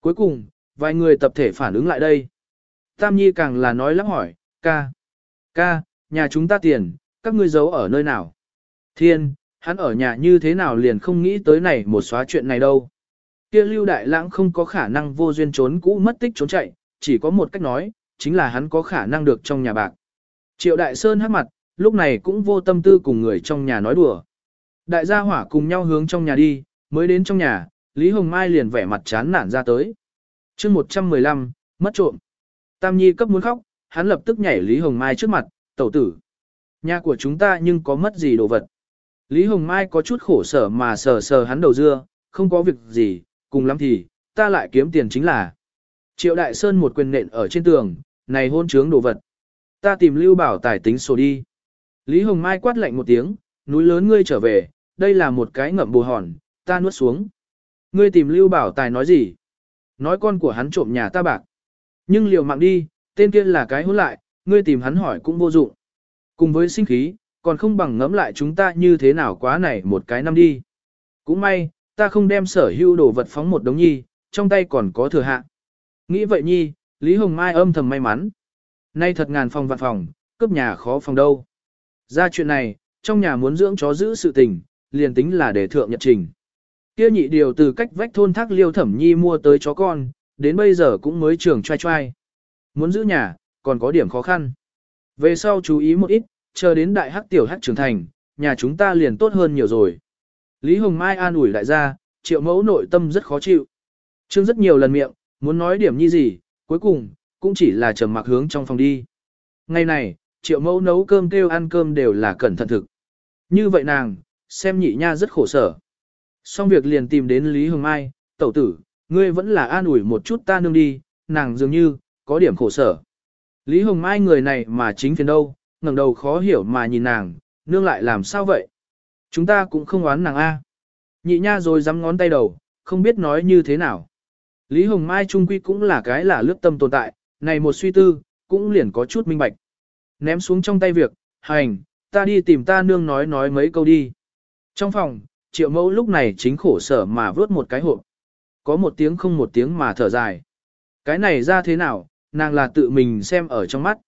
S1: Cuối cùng, vài người tập thể phản ứng lại đây. Tam nhi càng là nói lắp hỏi, ca, ca, nhà chúng ta tiền, các ngươi giấu ở nơi nào? Thiên, hắn ở nhà như thế nào liền không nghĩ tới này một xóa chuyện này đâu. Kia lưu đại lãng không có khả năng vô duyên trốn cũ mất tích trốn chạy, chỉ có một cách nói, chính là hắn có khả năng được trong nhà bạc. Triệu đại sơn hát mặt, lúc này cũng vô tâm tư cùng người trong nhà nói đùa. Đại gia hỏa cùng nhau hướng trong nhà đi, mới đến trong nhà, Lý Hồng Mai liền vẻ mặt chán nản ra tới. chương 115, mất trộm. Tam Nhi cấp muốn khóc, hắn lập tức nhảy Lý Hồng Mai trước mặt, tẩu tử. Nhà của chúng ta nhưng có mất gì đồ vật. Lý Hồng Mai có chút khổ sở mà sờ sờ hắn đầu dưa, không có việc gì, cùng lắm thì, ta lại kiếm tiền chính là. Triệu Đại Sơn một quyền nện ở trên tường, này hôn trướng đồ vật. Ta tìm Lưu Bảo tài tính sổ đi. Lý Hồng Mai quát lạnh một tiếng, núi lớn ngươi trở về, đây là một cái ngậm bù hòn, ta nuốt xuống. Ngươi tìm Lưu Bảo Tài nói gì? Nói con của hắn trộm nhà ta bạc. Nhưng liều mạng đi, tên kia là cái hỗn lại, ngươi tìm hắn hỏi cũng vô dụng. Cùng với sinh khí, còn không bằng ngẫm lại chúng ta như thế nào quá này một cái năm đi. Cũng may, ta không đem sở hữu đồ vật phóng một đống nhi, trong tay còn có thừa hạ. Nghĩ vậy nhi, Lý Hồng Mai âm thầm may mắn. Nay thật ngàn phòng vạn phòng, cướp nhà khó phòng đâu. Ra chuyện này, trong nhà muốn dưỡng chó giữ sự tình, liền tính là để thượng nhật trình. Kia nhị điều từ cách vách thôn thác liêu thẩm nhi mua tới chó con, đến bây giờ cũng mới trưởng trai trai. Muốn giữ nhà, còn có điểm khó khăn. Về sau chú ý một ít, chờ đến đại hắc tiểu hắc trưởng thành, nhà chúng ta liền tốt hơn nhiều rồi. Lý Hồng Mai an ủi đại gia, triệu mẫu nội tâm rất khó chịu. Trương rất nhiều lần miệng, muốn nói điểm như gì, cuối cùng, cũng chỉ là trầm mặc hướng trong phòng đi. Ngày này, triệu mẫu nấu cơm kêu ăn cơm đều là cẩn thận thực. Như vậy nàng, xem nhị nha rất khổ sở. Xong việc liền tìm đến Lý Hồng Mai, tẩu tử, ngươi vẫn là an ủi một chút ta nương đi, nàng dường như, có điểm khổ sở. Lý Hồng Mai người này mà chính phiền đâu, ngẩng đầu khó hiểu mà nhìn nàng, nương lại làm sao vậy? Chúng ta cũng không oán nàng A. Nhị nha rồi dám ngón tay đầu, không biết nói như thế nào. Lý Hồng Mai trung quy cũng là cái là lướt tâm tồn tại, này một suy tư, cũng liền có chút minh bạch. Ném xuống trong tay việc, hành, ta đi tìm ta nương nói nói mấy câu đi. Trong phòng, triệu mẫu lúc này chính khổ sở mà vớt một cái hộp. Có một tiếng không một tiếng mà thở dài. Cái này ra thế nào, nàng là tự mình xem ở trong mắt.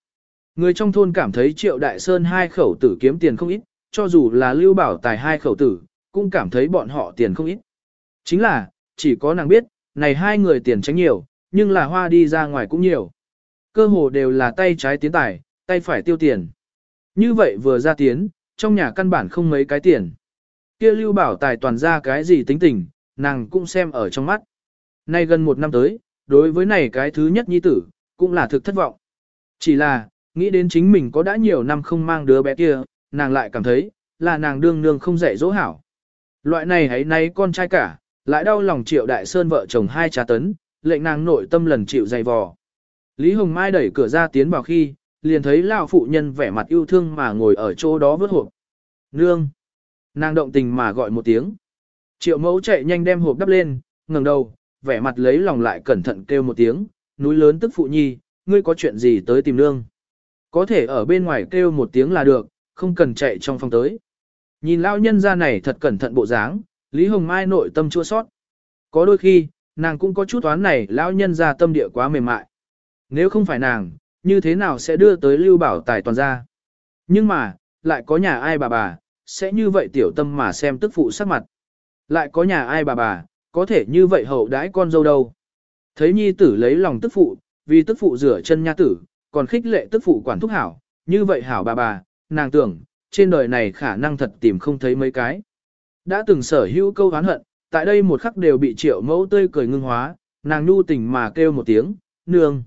S1: Người trong thôn cảm thấy triệu đại sơn hai khẩu tử kiếm tiền không ít, cho dù là lưu bảo tài hai khẩu tử, cũng cảm thấy bọn họ tiền không ít. Chính là, chỉ có nàng biết, này hai người tiền tránh nhiều, nhưng là hoa đi ra ngoài cũng nhiều. Cơ hồ đều là tay trái tiến tài, tay phải tiêu tiền. Như vậy vừa ra tiến, trong nhà căn bản không mấy cái tiền. Kia lưu bảo tài toàn ra cái gì tính tình, nàng cũng xem ở trong mắt. Nay gần một năm tới, đối với này cái thứ nhất nhi tử, cũng là thực thất vọng. Chỉ là, nghĩ đến chính mình có đã nhiều năm không mang đứa bé kia, nàng lại cảm thấy, là nàng đương nương không dạy dỗ hảo. Loại này hãy nay con trai cả, lại đau lòng triệu đại sơn vợ chồng hai trà tấn, lệnh nàng nội tâm lần chịu dày vò. Lý Hồng Mai đẩy cửa ra tiến vào khi, liền thấy lão phụ nhân vẻ mặt yêu thương mà ngồi ở chỗ đó vớt hộp. Nương! Nàng động tình mà gọi một tiếng. Triệu mẫu chạy nhanh đem hộp đắp lên, ngẩng đầu, vẻ mặt lấy lòng lại cẩn thận kêu một tiếng, núi lớn tức phụ nhi, ngươi có chuyện gì tới tìm nương. Có thể ở bên ngoài kêu một tiếng là được, không cần chạy trong phòng tới. Nhìn lão nhân ra này thật cẩn thận bộ dáng, Lý Hồng Mai nội tâm chua sót. Có đôi khi, nàng cũng có chút toán này lão nhân ra tâm địa quá mềm mại. Nếu không phải nàng, như thế nào sẽ đưa tới lưu bảo tài toàn ra. Nhưng mà, lại có nhà ai bà bà, sẽ như vậy tiểu tâm mà xem tức phụ sắc mặt. Lại có nhà ai bà bà, có thể như vậy hậu đãi con dâu đâu. Thấy nhi tử lấy lòng tức phụ, vì tức phụ rửa chân nha tử, còn khích lệ tức phụ quản thúc hảo, như vậy hảo bà bà, nàng tưởng, trên đời này khả năng thật tìm không thấy mấy cái. Đã từng sở hữu câu hán hận, tại đây một khắc đều bị triệu mẫu tươi cười ngưng hóa, nàng nhu tình mà kêu một tiếng, nương.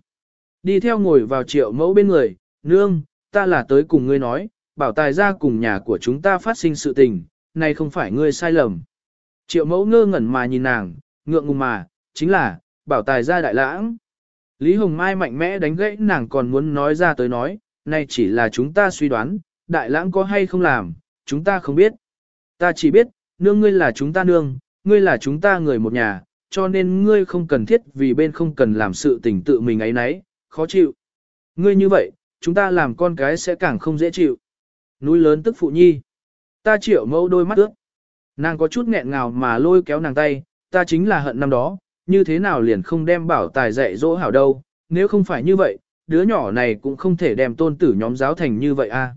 S1: Đi theo ngồi vào triệu mẫu bên người, nương, ta là tới cùng ngươi nói, bảo tài ra cùng nhà của chúng ta phát sinh sự tình, này không phải ngươi sai lầm. Triệu mẫu ngơ ngẩn mà nhìn nàng, ngượng ngùng mà, chính là, bảo tài ra đại lãng. Lý Hồng Mai mạnh mẽ đánh gãy nàng còn muốn nói ra tới nói, này chỉ là chúng ta suy đoán, đại lãng có hay không làm, chúng ta không biết. Ta chỉ biết, nương ngươi là chúng ta nương, ngươi là chúng ta người một nhà, cho nên ngươi không cần thiết vì bên không cần làm sự tình tự mình ấy nấy, khó chịu. Ngươi như vậy, chúng ta làm con cái sẽ càng không dễ chịu. Núi lớn tức phụ nhi. Ta triệu mẫu đôi mắt ướt. Nàng có chút nghẹn ngào mà lôi kéo nàng tay, ta chính là hận năm đó, như thế nào liền không đem bảo tài dạy dỗ hảo đâu, nếu không phải như vậy, đứa nhỏ này cũng không thể đem tôn tử nhóm giáo thành như vậy a.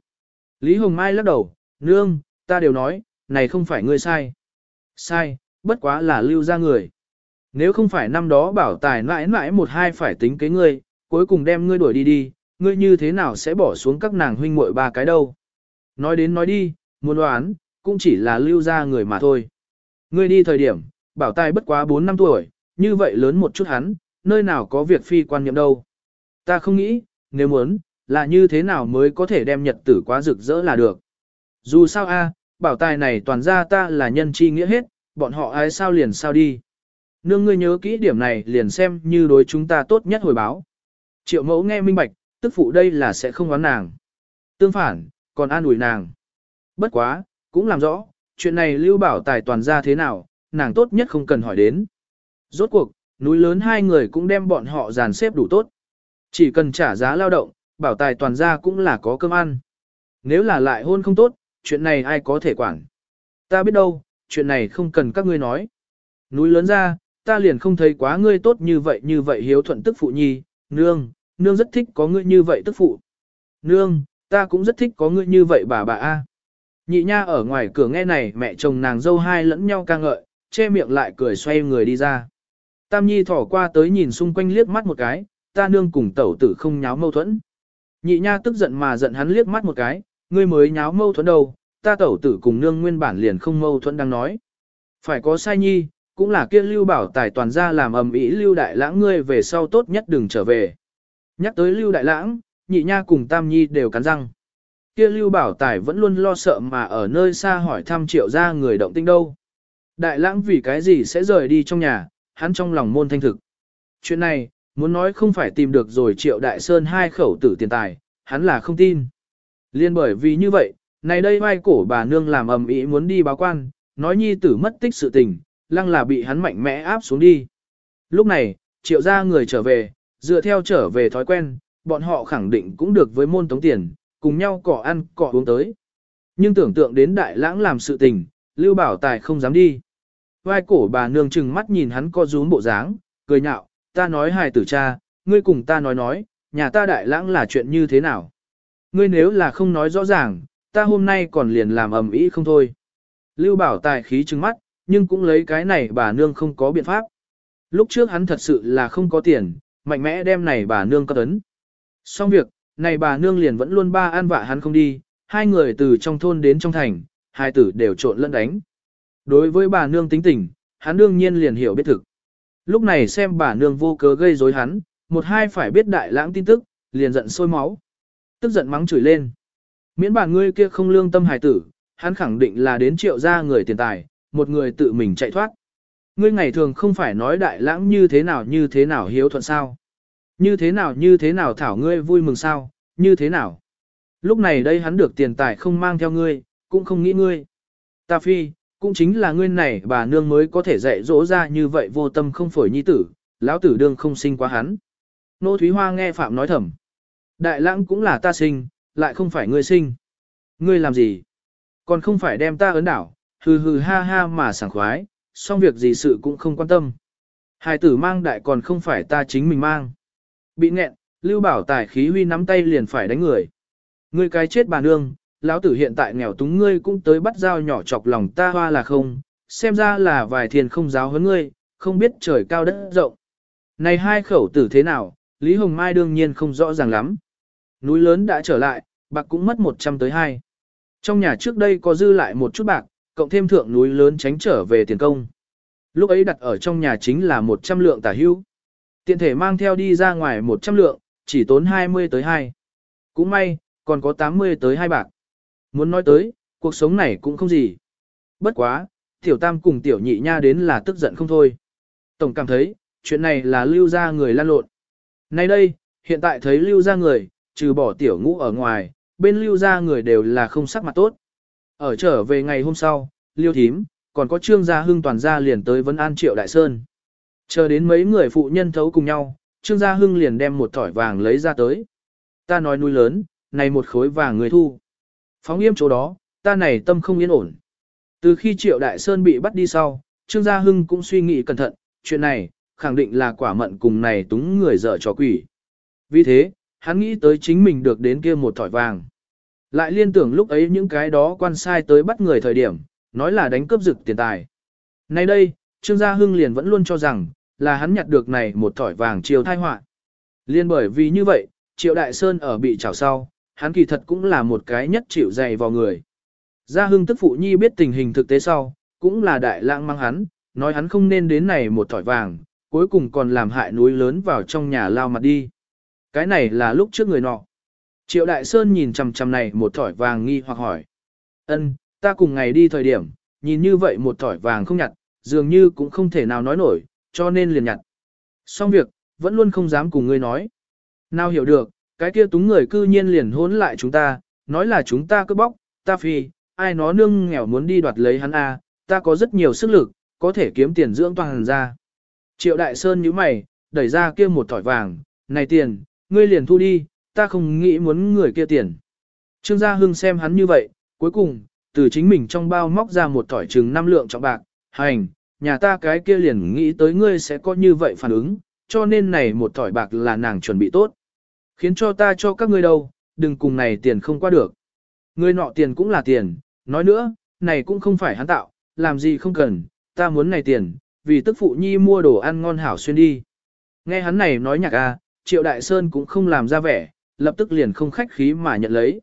S1: Lý Hồng Mai lắc đầu, nương, ta đều nói, này không phải ngươi sai. Sai, bất quá là lưu ra người. Nếu không phải năm đó bảo tài mãi mãi một hai phải tính kế ngươi, cuối cùng đem ngươi đuổi đi đi, ngươi như thế nào sẽ bỏ xuống các nàng huynh muội ba cái đâu. Nói đến nói đi, muốn đoán, cũng chỉ là lưu ra người mà thôi. Ngươi đi thời điểm, bảo tài bất quá 4 năm tuổi, như vậy lớn một chút hắn, nơi nào có việc phi quan niệm đâu. Ta không nghĩ, nếu muốn, là như thế nào mới có thể đem nhật tử quá rực rỡ là được. Dù sao a, bảo tài này toàn ra ta là nhân chi nghĩa hết, bọn họ ai sao liền sao đi. Nương ngươi nhớ kỹ điểm này liền xem như đối chúng ta tốt nhất hồi báo. Triệu mẫu nghe minh bạch, tức phụ đây là sẽ không oán nàng. Tương phản, còn an ủi nàng. Bất quá, cũng làm rõ, chuyện này lưu bảo tài toàn ra thế nào, nàng tốt nhất không cần hỏi đến. Rốt cuộc, núi lớn hai người cũng đem bọn họ dàn xếp đủ tốt. Chỉ cần trả giá lao động, bảo tài toàn ra cũng là có cơm ăn. Nếu là lại hôn không tốt, chuyện này ai có thể quản. Ta biết đâu, chuyện này không cần các ngươi nói. Núi lớn ra, ta liền không thấy quá ngươi tốt như vậy như vậy hiếu thuận tức phụ nhi, nương, nương rất thích có ngươi như vậy tức phụ. Nương, ta cũng rất thích có ngươi như vậy bà bà A. Nhị nha ở ngoài cửa nghe này mẹ chồng nàng dâu hai lẫn nhau ca ngợi, che miệng lại cười xoay người đi ra. Tam nhi thỏ qua tới nhìn xung quanh liếc mắt một cái, ta nương cùng tẩu tử không nháo mâu thuẫn. Nhị nha tức giận mà giận hắn liếc mắt một cái, ngươi mới nháo mâu thuẫn đâu, ta tẩu tử cùng nương nguyên bản liền không mâu thuẫn đang nói. Phải có sai nhi, cũng là kia lưu bảo tài toàn ra làm ầm ĩ lưu đại lãng ngươi về sau tốt nhất đừng trở về. Nhắc tới lưu đại lãng, nhị nha cùng tam nhi đều cắn răng. Kia lưu bảo tài vẫn luôn lo sợ mà ở nơi xa hỏi thăm triệu ra người động tinh đâu. Đại lãng vì cái gì sẽ rời đi trong nhà, hắn trong lòng môn thanh thực. Chuyện này, muốn nói không phải tìm được rồi triệu đại sơn hai khẩu tử tiền tài, hắn là không tin. Liên bởi vì như vậy, này đây vai cổ bà nương làm ầm ĩ muốn đi báo quan, nói nhi tử mất tích sự tình, lăng là bị hắn mạnh mẽ áp xuống đi. Lúc này, triệu gia người trở về, dựa theo trở về thói quen, bọn họ khẳng định cũng được với môn tống tiền, cùng nhau cỏ ăn cỏ uống tới. Nhưng tưởng tượng đến đại lãng làm sự tình, Lưu Bảo Tài không dám đi. Vai cổ bà nương chừng mắt nhìn hắn co rúm bộ dáng, cười nhạo, ta nói hài tử cha, ngươi cùng ta nói nói, nhà ta đại lãng là chuyện như thế nào. Ngươi nếu là không nói rõ ràng, ta hôm nay còn liền làm ầm ĩ không thôi. Lưu Bảo Tài khí trừng mắt, nhưng cũng lấy cái này bà nương không có biện pháp. Lúc trước hắn thật sự là không có tiền, mạnh mẽ đem này bà nương cấp ấn. Xong việc, này bà nương liền vẫn luôn ba an vạ hắn không đi, hai người từ trong thôn đến trong thành, hai tử đều trộn lẫn đánh. Đối với bà nương tính tình, hắn đương nhiên liền hiểu biết thực. Lúc này xem bà nương vô cớ gây rối hắn, một hai phải biết đại lãng tin tức, liền giận sôi máu. Tức giận mắng chửi lên. Miễn bà ngươi kia không lương tâm hài tử, hắn khẳng định là đến triệu ra người tiền tài, một người tự mình chạy thoát. Ngươi ngày thường không phải nói đại lãng như thế nào như thế nào hiếu thuận sao. Như thế nào như thế nào thảo ngươi vui mừng sao, như thế nào. Lúc này đây hắn được tiền tài không mang theo ngươi, cũng không nghĩ ngươi. Ta phi, cũng chính là ngươi này bà nương mới có thể dạy dỗ ra như vậy vô tâm không phổi nhi tử, lão tử đương không sinh quá hắn. Nô Thúy Hoa nghe Phạm nói thầm. Đại lãng cũng là ta sinh, lại không phải ngươi sinh. Ngươi làm gì? Còn không phải đem ta ấn đảo, hừ hừ ha ha mà sảng khoái, xong việc gì sự cũng không quan tâm. Hài tử mang đại còn không phải ta chính mình mang. Bị nghẹn, Lưu Bảo Tài khí huy nắm tay liền phải đánh người. Ngươi cái chết bà nương, lão tử hiện tại nghèo túng ngươi cũng tới bắt dao nhỏ chọc lòng ta hoa là không, xem ra là vài thiền không giáo hơn ngươi, không biết trời cao đất rộng. Này hai khẩu tử thế nào, Lý Hồng Mai đương nhiên không rõ ràng lắm. Núi lớn đã trở lại, bạc cũng mất 100 tới 2. Trong nhà trước đây có dư lại một chút bạc, cộng thêm thượng núi lớn tránh trở về tiền công. Lúc ấy đặt ở trong nhà chính là 100 lượng tả hữu. Tiện thể mang theo đi ra ngoài 100 lượng, chỉ tốn 20 tới 2. Cũng may, còn có 80 tới 2 bạc. Muốn nói tới, cuộc sống này cũng không gì. Bất quá, tiểu tam cùng tiểu nhị nha đến là tức giận không thôi. Tổng cảm thấy, chuyện này là lưu ra người lan lộn. Nay đây, hiện tại thấy lưu ra người, trừ bỏ tiểu ngũ ở ngoài, bên lưu ra người đều là không sắc mặt tốt. Ở trở về ngày hôm sau, liêu thím, còn có trương gia hưng toàn gia liền tới vấn an triệu đại sơn. Chờ đến mấy người phụ nhân thấu cùng nhau, trương gia hưng liền đem một thỏi vàng lấy ra tới. Ta nói núi lớn, này một khối vàng người thu. Phóng yêm chỗ đó, ta này tâm không yên ổn. Từ khi triệu đại sơn bị bắt đi sau, trương gia hưng cũng suy nghĩ cẩn thận, chuyện này, khẳng định là quả mận cùng này túng người dở trò quỷ. Vì thế, hắn nghĩ tới chính mình được đến kia một thỏi vàng. Lại liên tưởng lúc ấy những cái đó quan sai tới bắt người thời điểm, nói là đánh cướp rực tiền tài. Nay đây, Trương Gia Hưng liền vẫn luôn cho rằng, là hắn nhặt được này một thỏi vàng chiều thai họa. Liên bởi vì như vậy, Triệu Đại Sơn ở bị trào sau, hắn kỳ thật cũng là một cái nhất chịu dày vào người. Gia Hưng tức phụ nhi biết tình hình thực tế sau, cũng là đại lãng mang hắn, nói hắn không nên đến này một thỏi vàng, cuối cùng còn làm hại núi lớn vào trong nhà lao mặt đi. Cái này là lúc trước người nọ. Triệu Đại Sơn nhìn chằm chằm này một thỏi vàng nghi hoặc hỏi. ân ta cùng ngày đi thời điểm, nhìn như vậy một thỏi vàng không nhặt, dường như cũng không thể nào nói nổi, cho nên liền nhặt. Xong việc, vẫn luôn không dám cùng ngươi nói. Nào hiểu được, cái kia túng người cư nhiên liền hỗn lại chúng ta, nói là chúng ta cứ bóc, ta phi, ai nó nương nghèo muốn đi đoạt lấy hắn a, ta có rất nhiều sức lực, có thể kiếm tiền dưỡng toàn ra. Triệu Đại Sơn nhíu mày, đẩy ra kia một thỏi vàng, này tiền, ngươi liền thu đi, ta không nghĩ muốn người kia tiền. Trương Gia Hưng xem hắn như vậy, cuối cùng, từ chính mình trong bao móc ra một thỏi trừng năm lượng trọng bạc, hành, nhà ta cái kia liền nghĩ tới ngươi sẽ có như vậy phản ứng, cho nên này một thỏi bạc là nàng chuẩn bị tốt. Khiến cho ta cho các ngươi đâu, đừng cùng này tiền không qua được. Ngươi nọ tiền cũng là tiền, nói nữa, này cũng không phải hắn tạo, làm gì không cần, ta muốn này tiền, vì tức phụ nhi mua đồ ăn ngon hảo xuyên đi. Nghe hắn này nói nhạc a, Triệu Đại Sơn cũng không làm ra vẻ, lập tức liền không khách khí mà nhận lấy.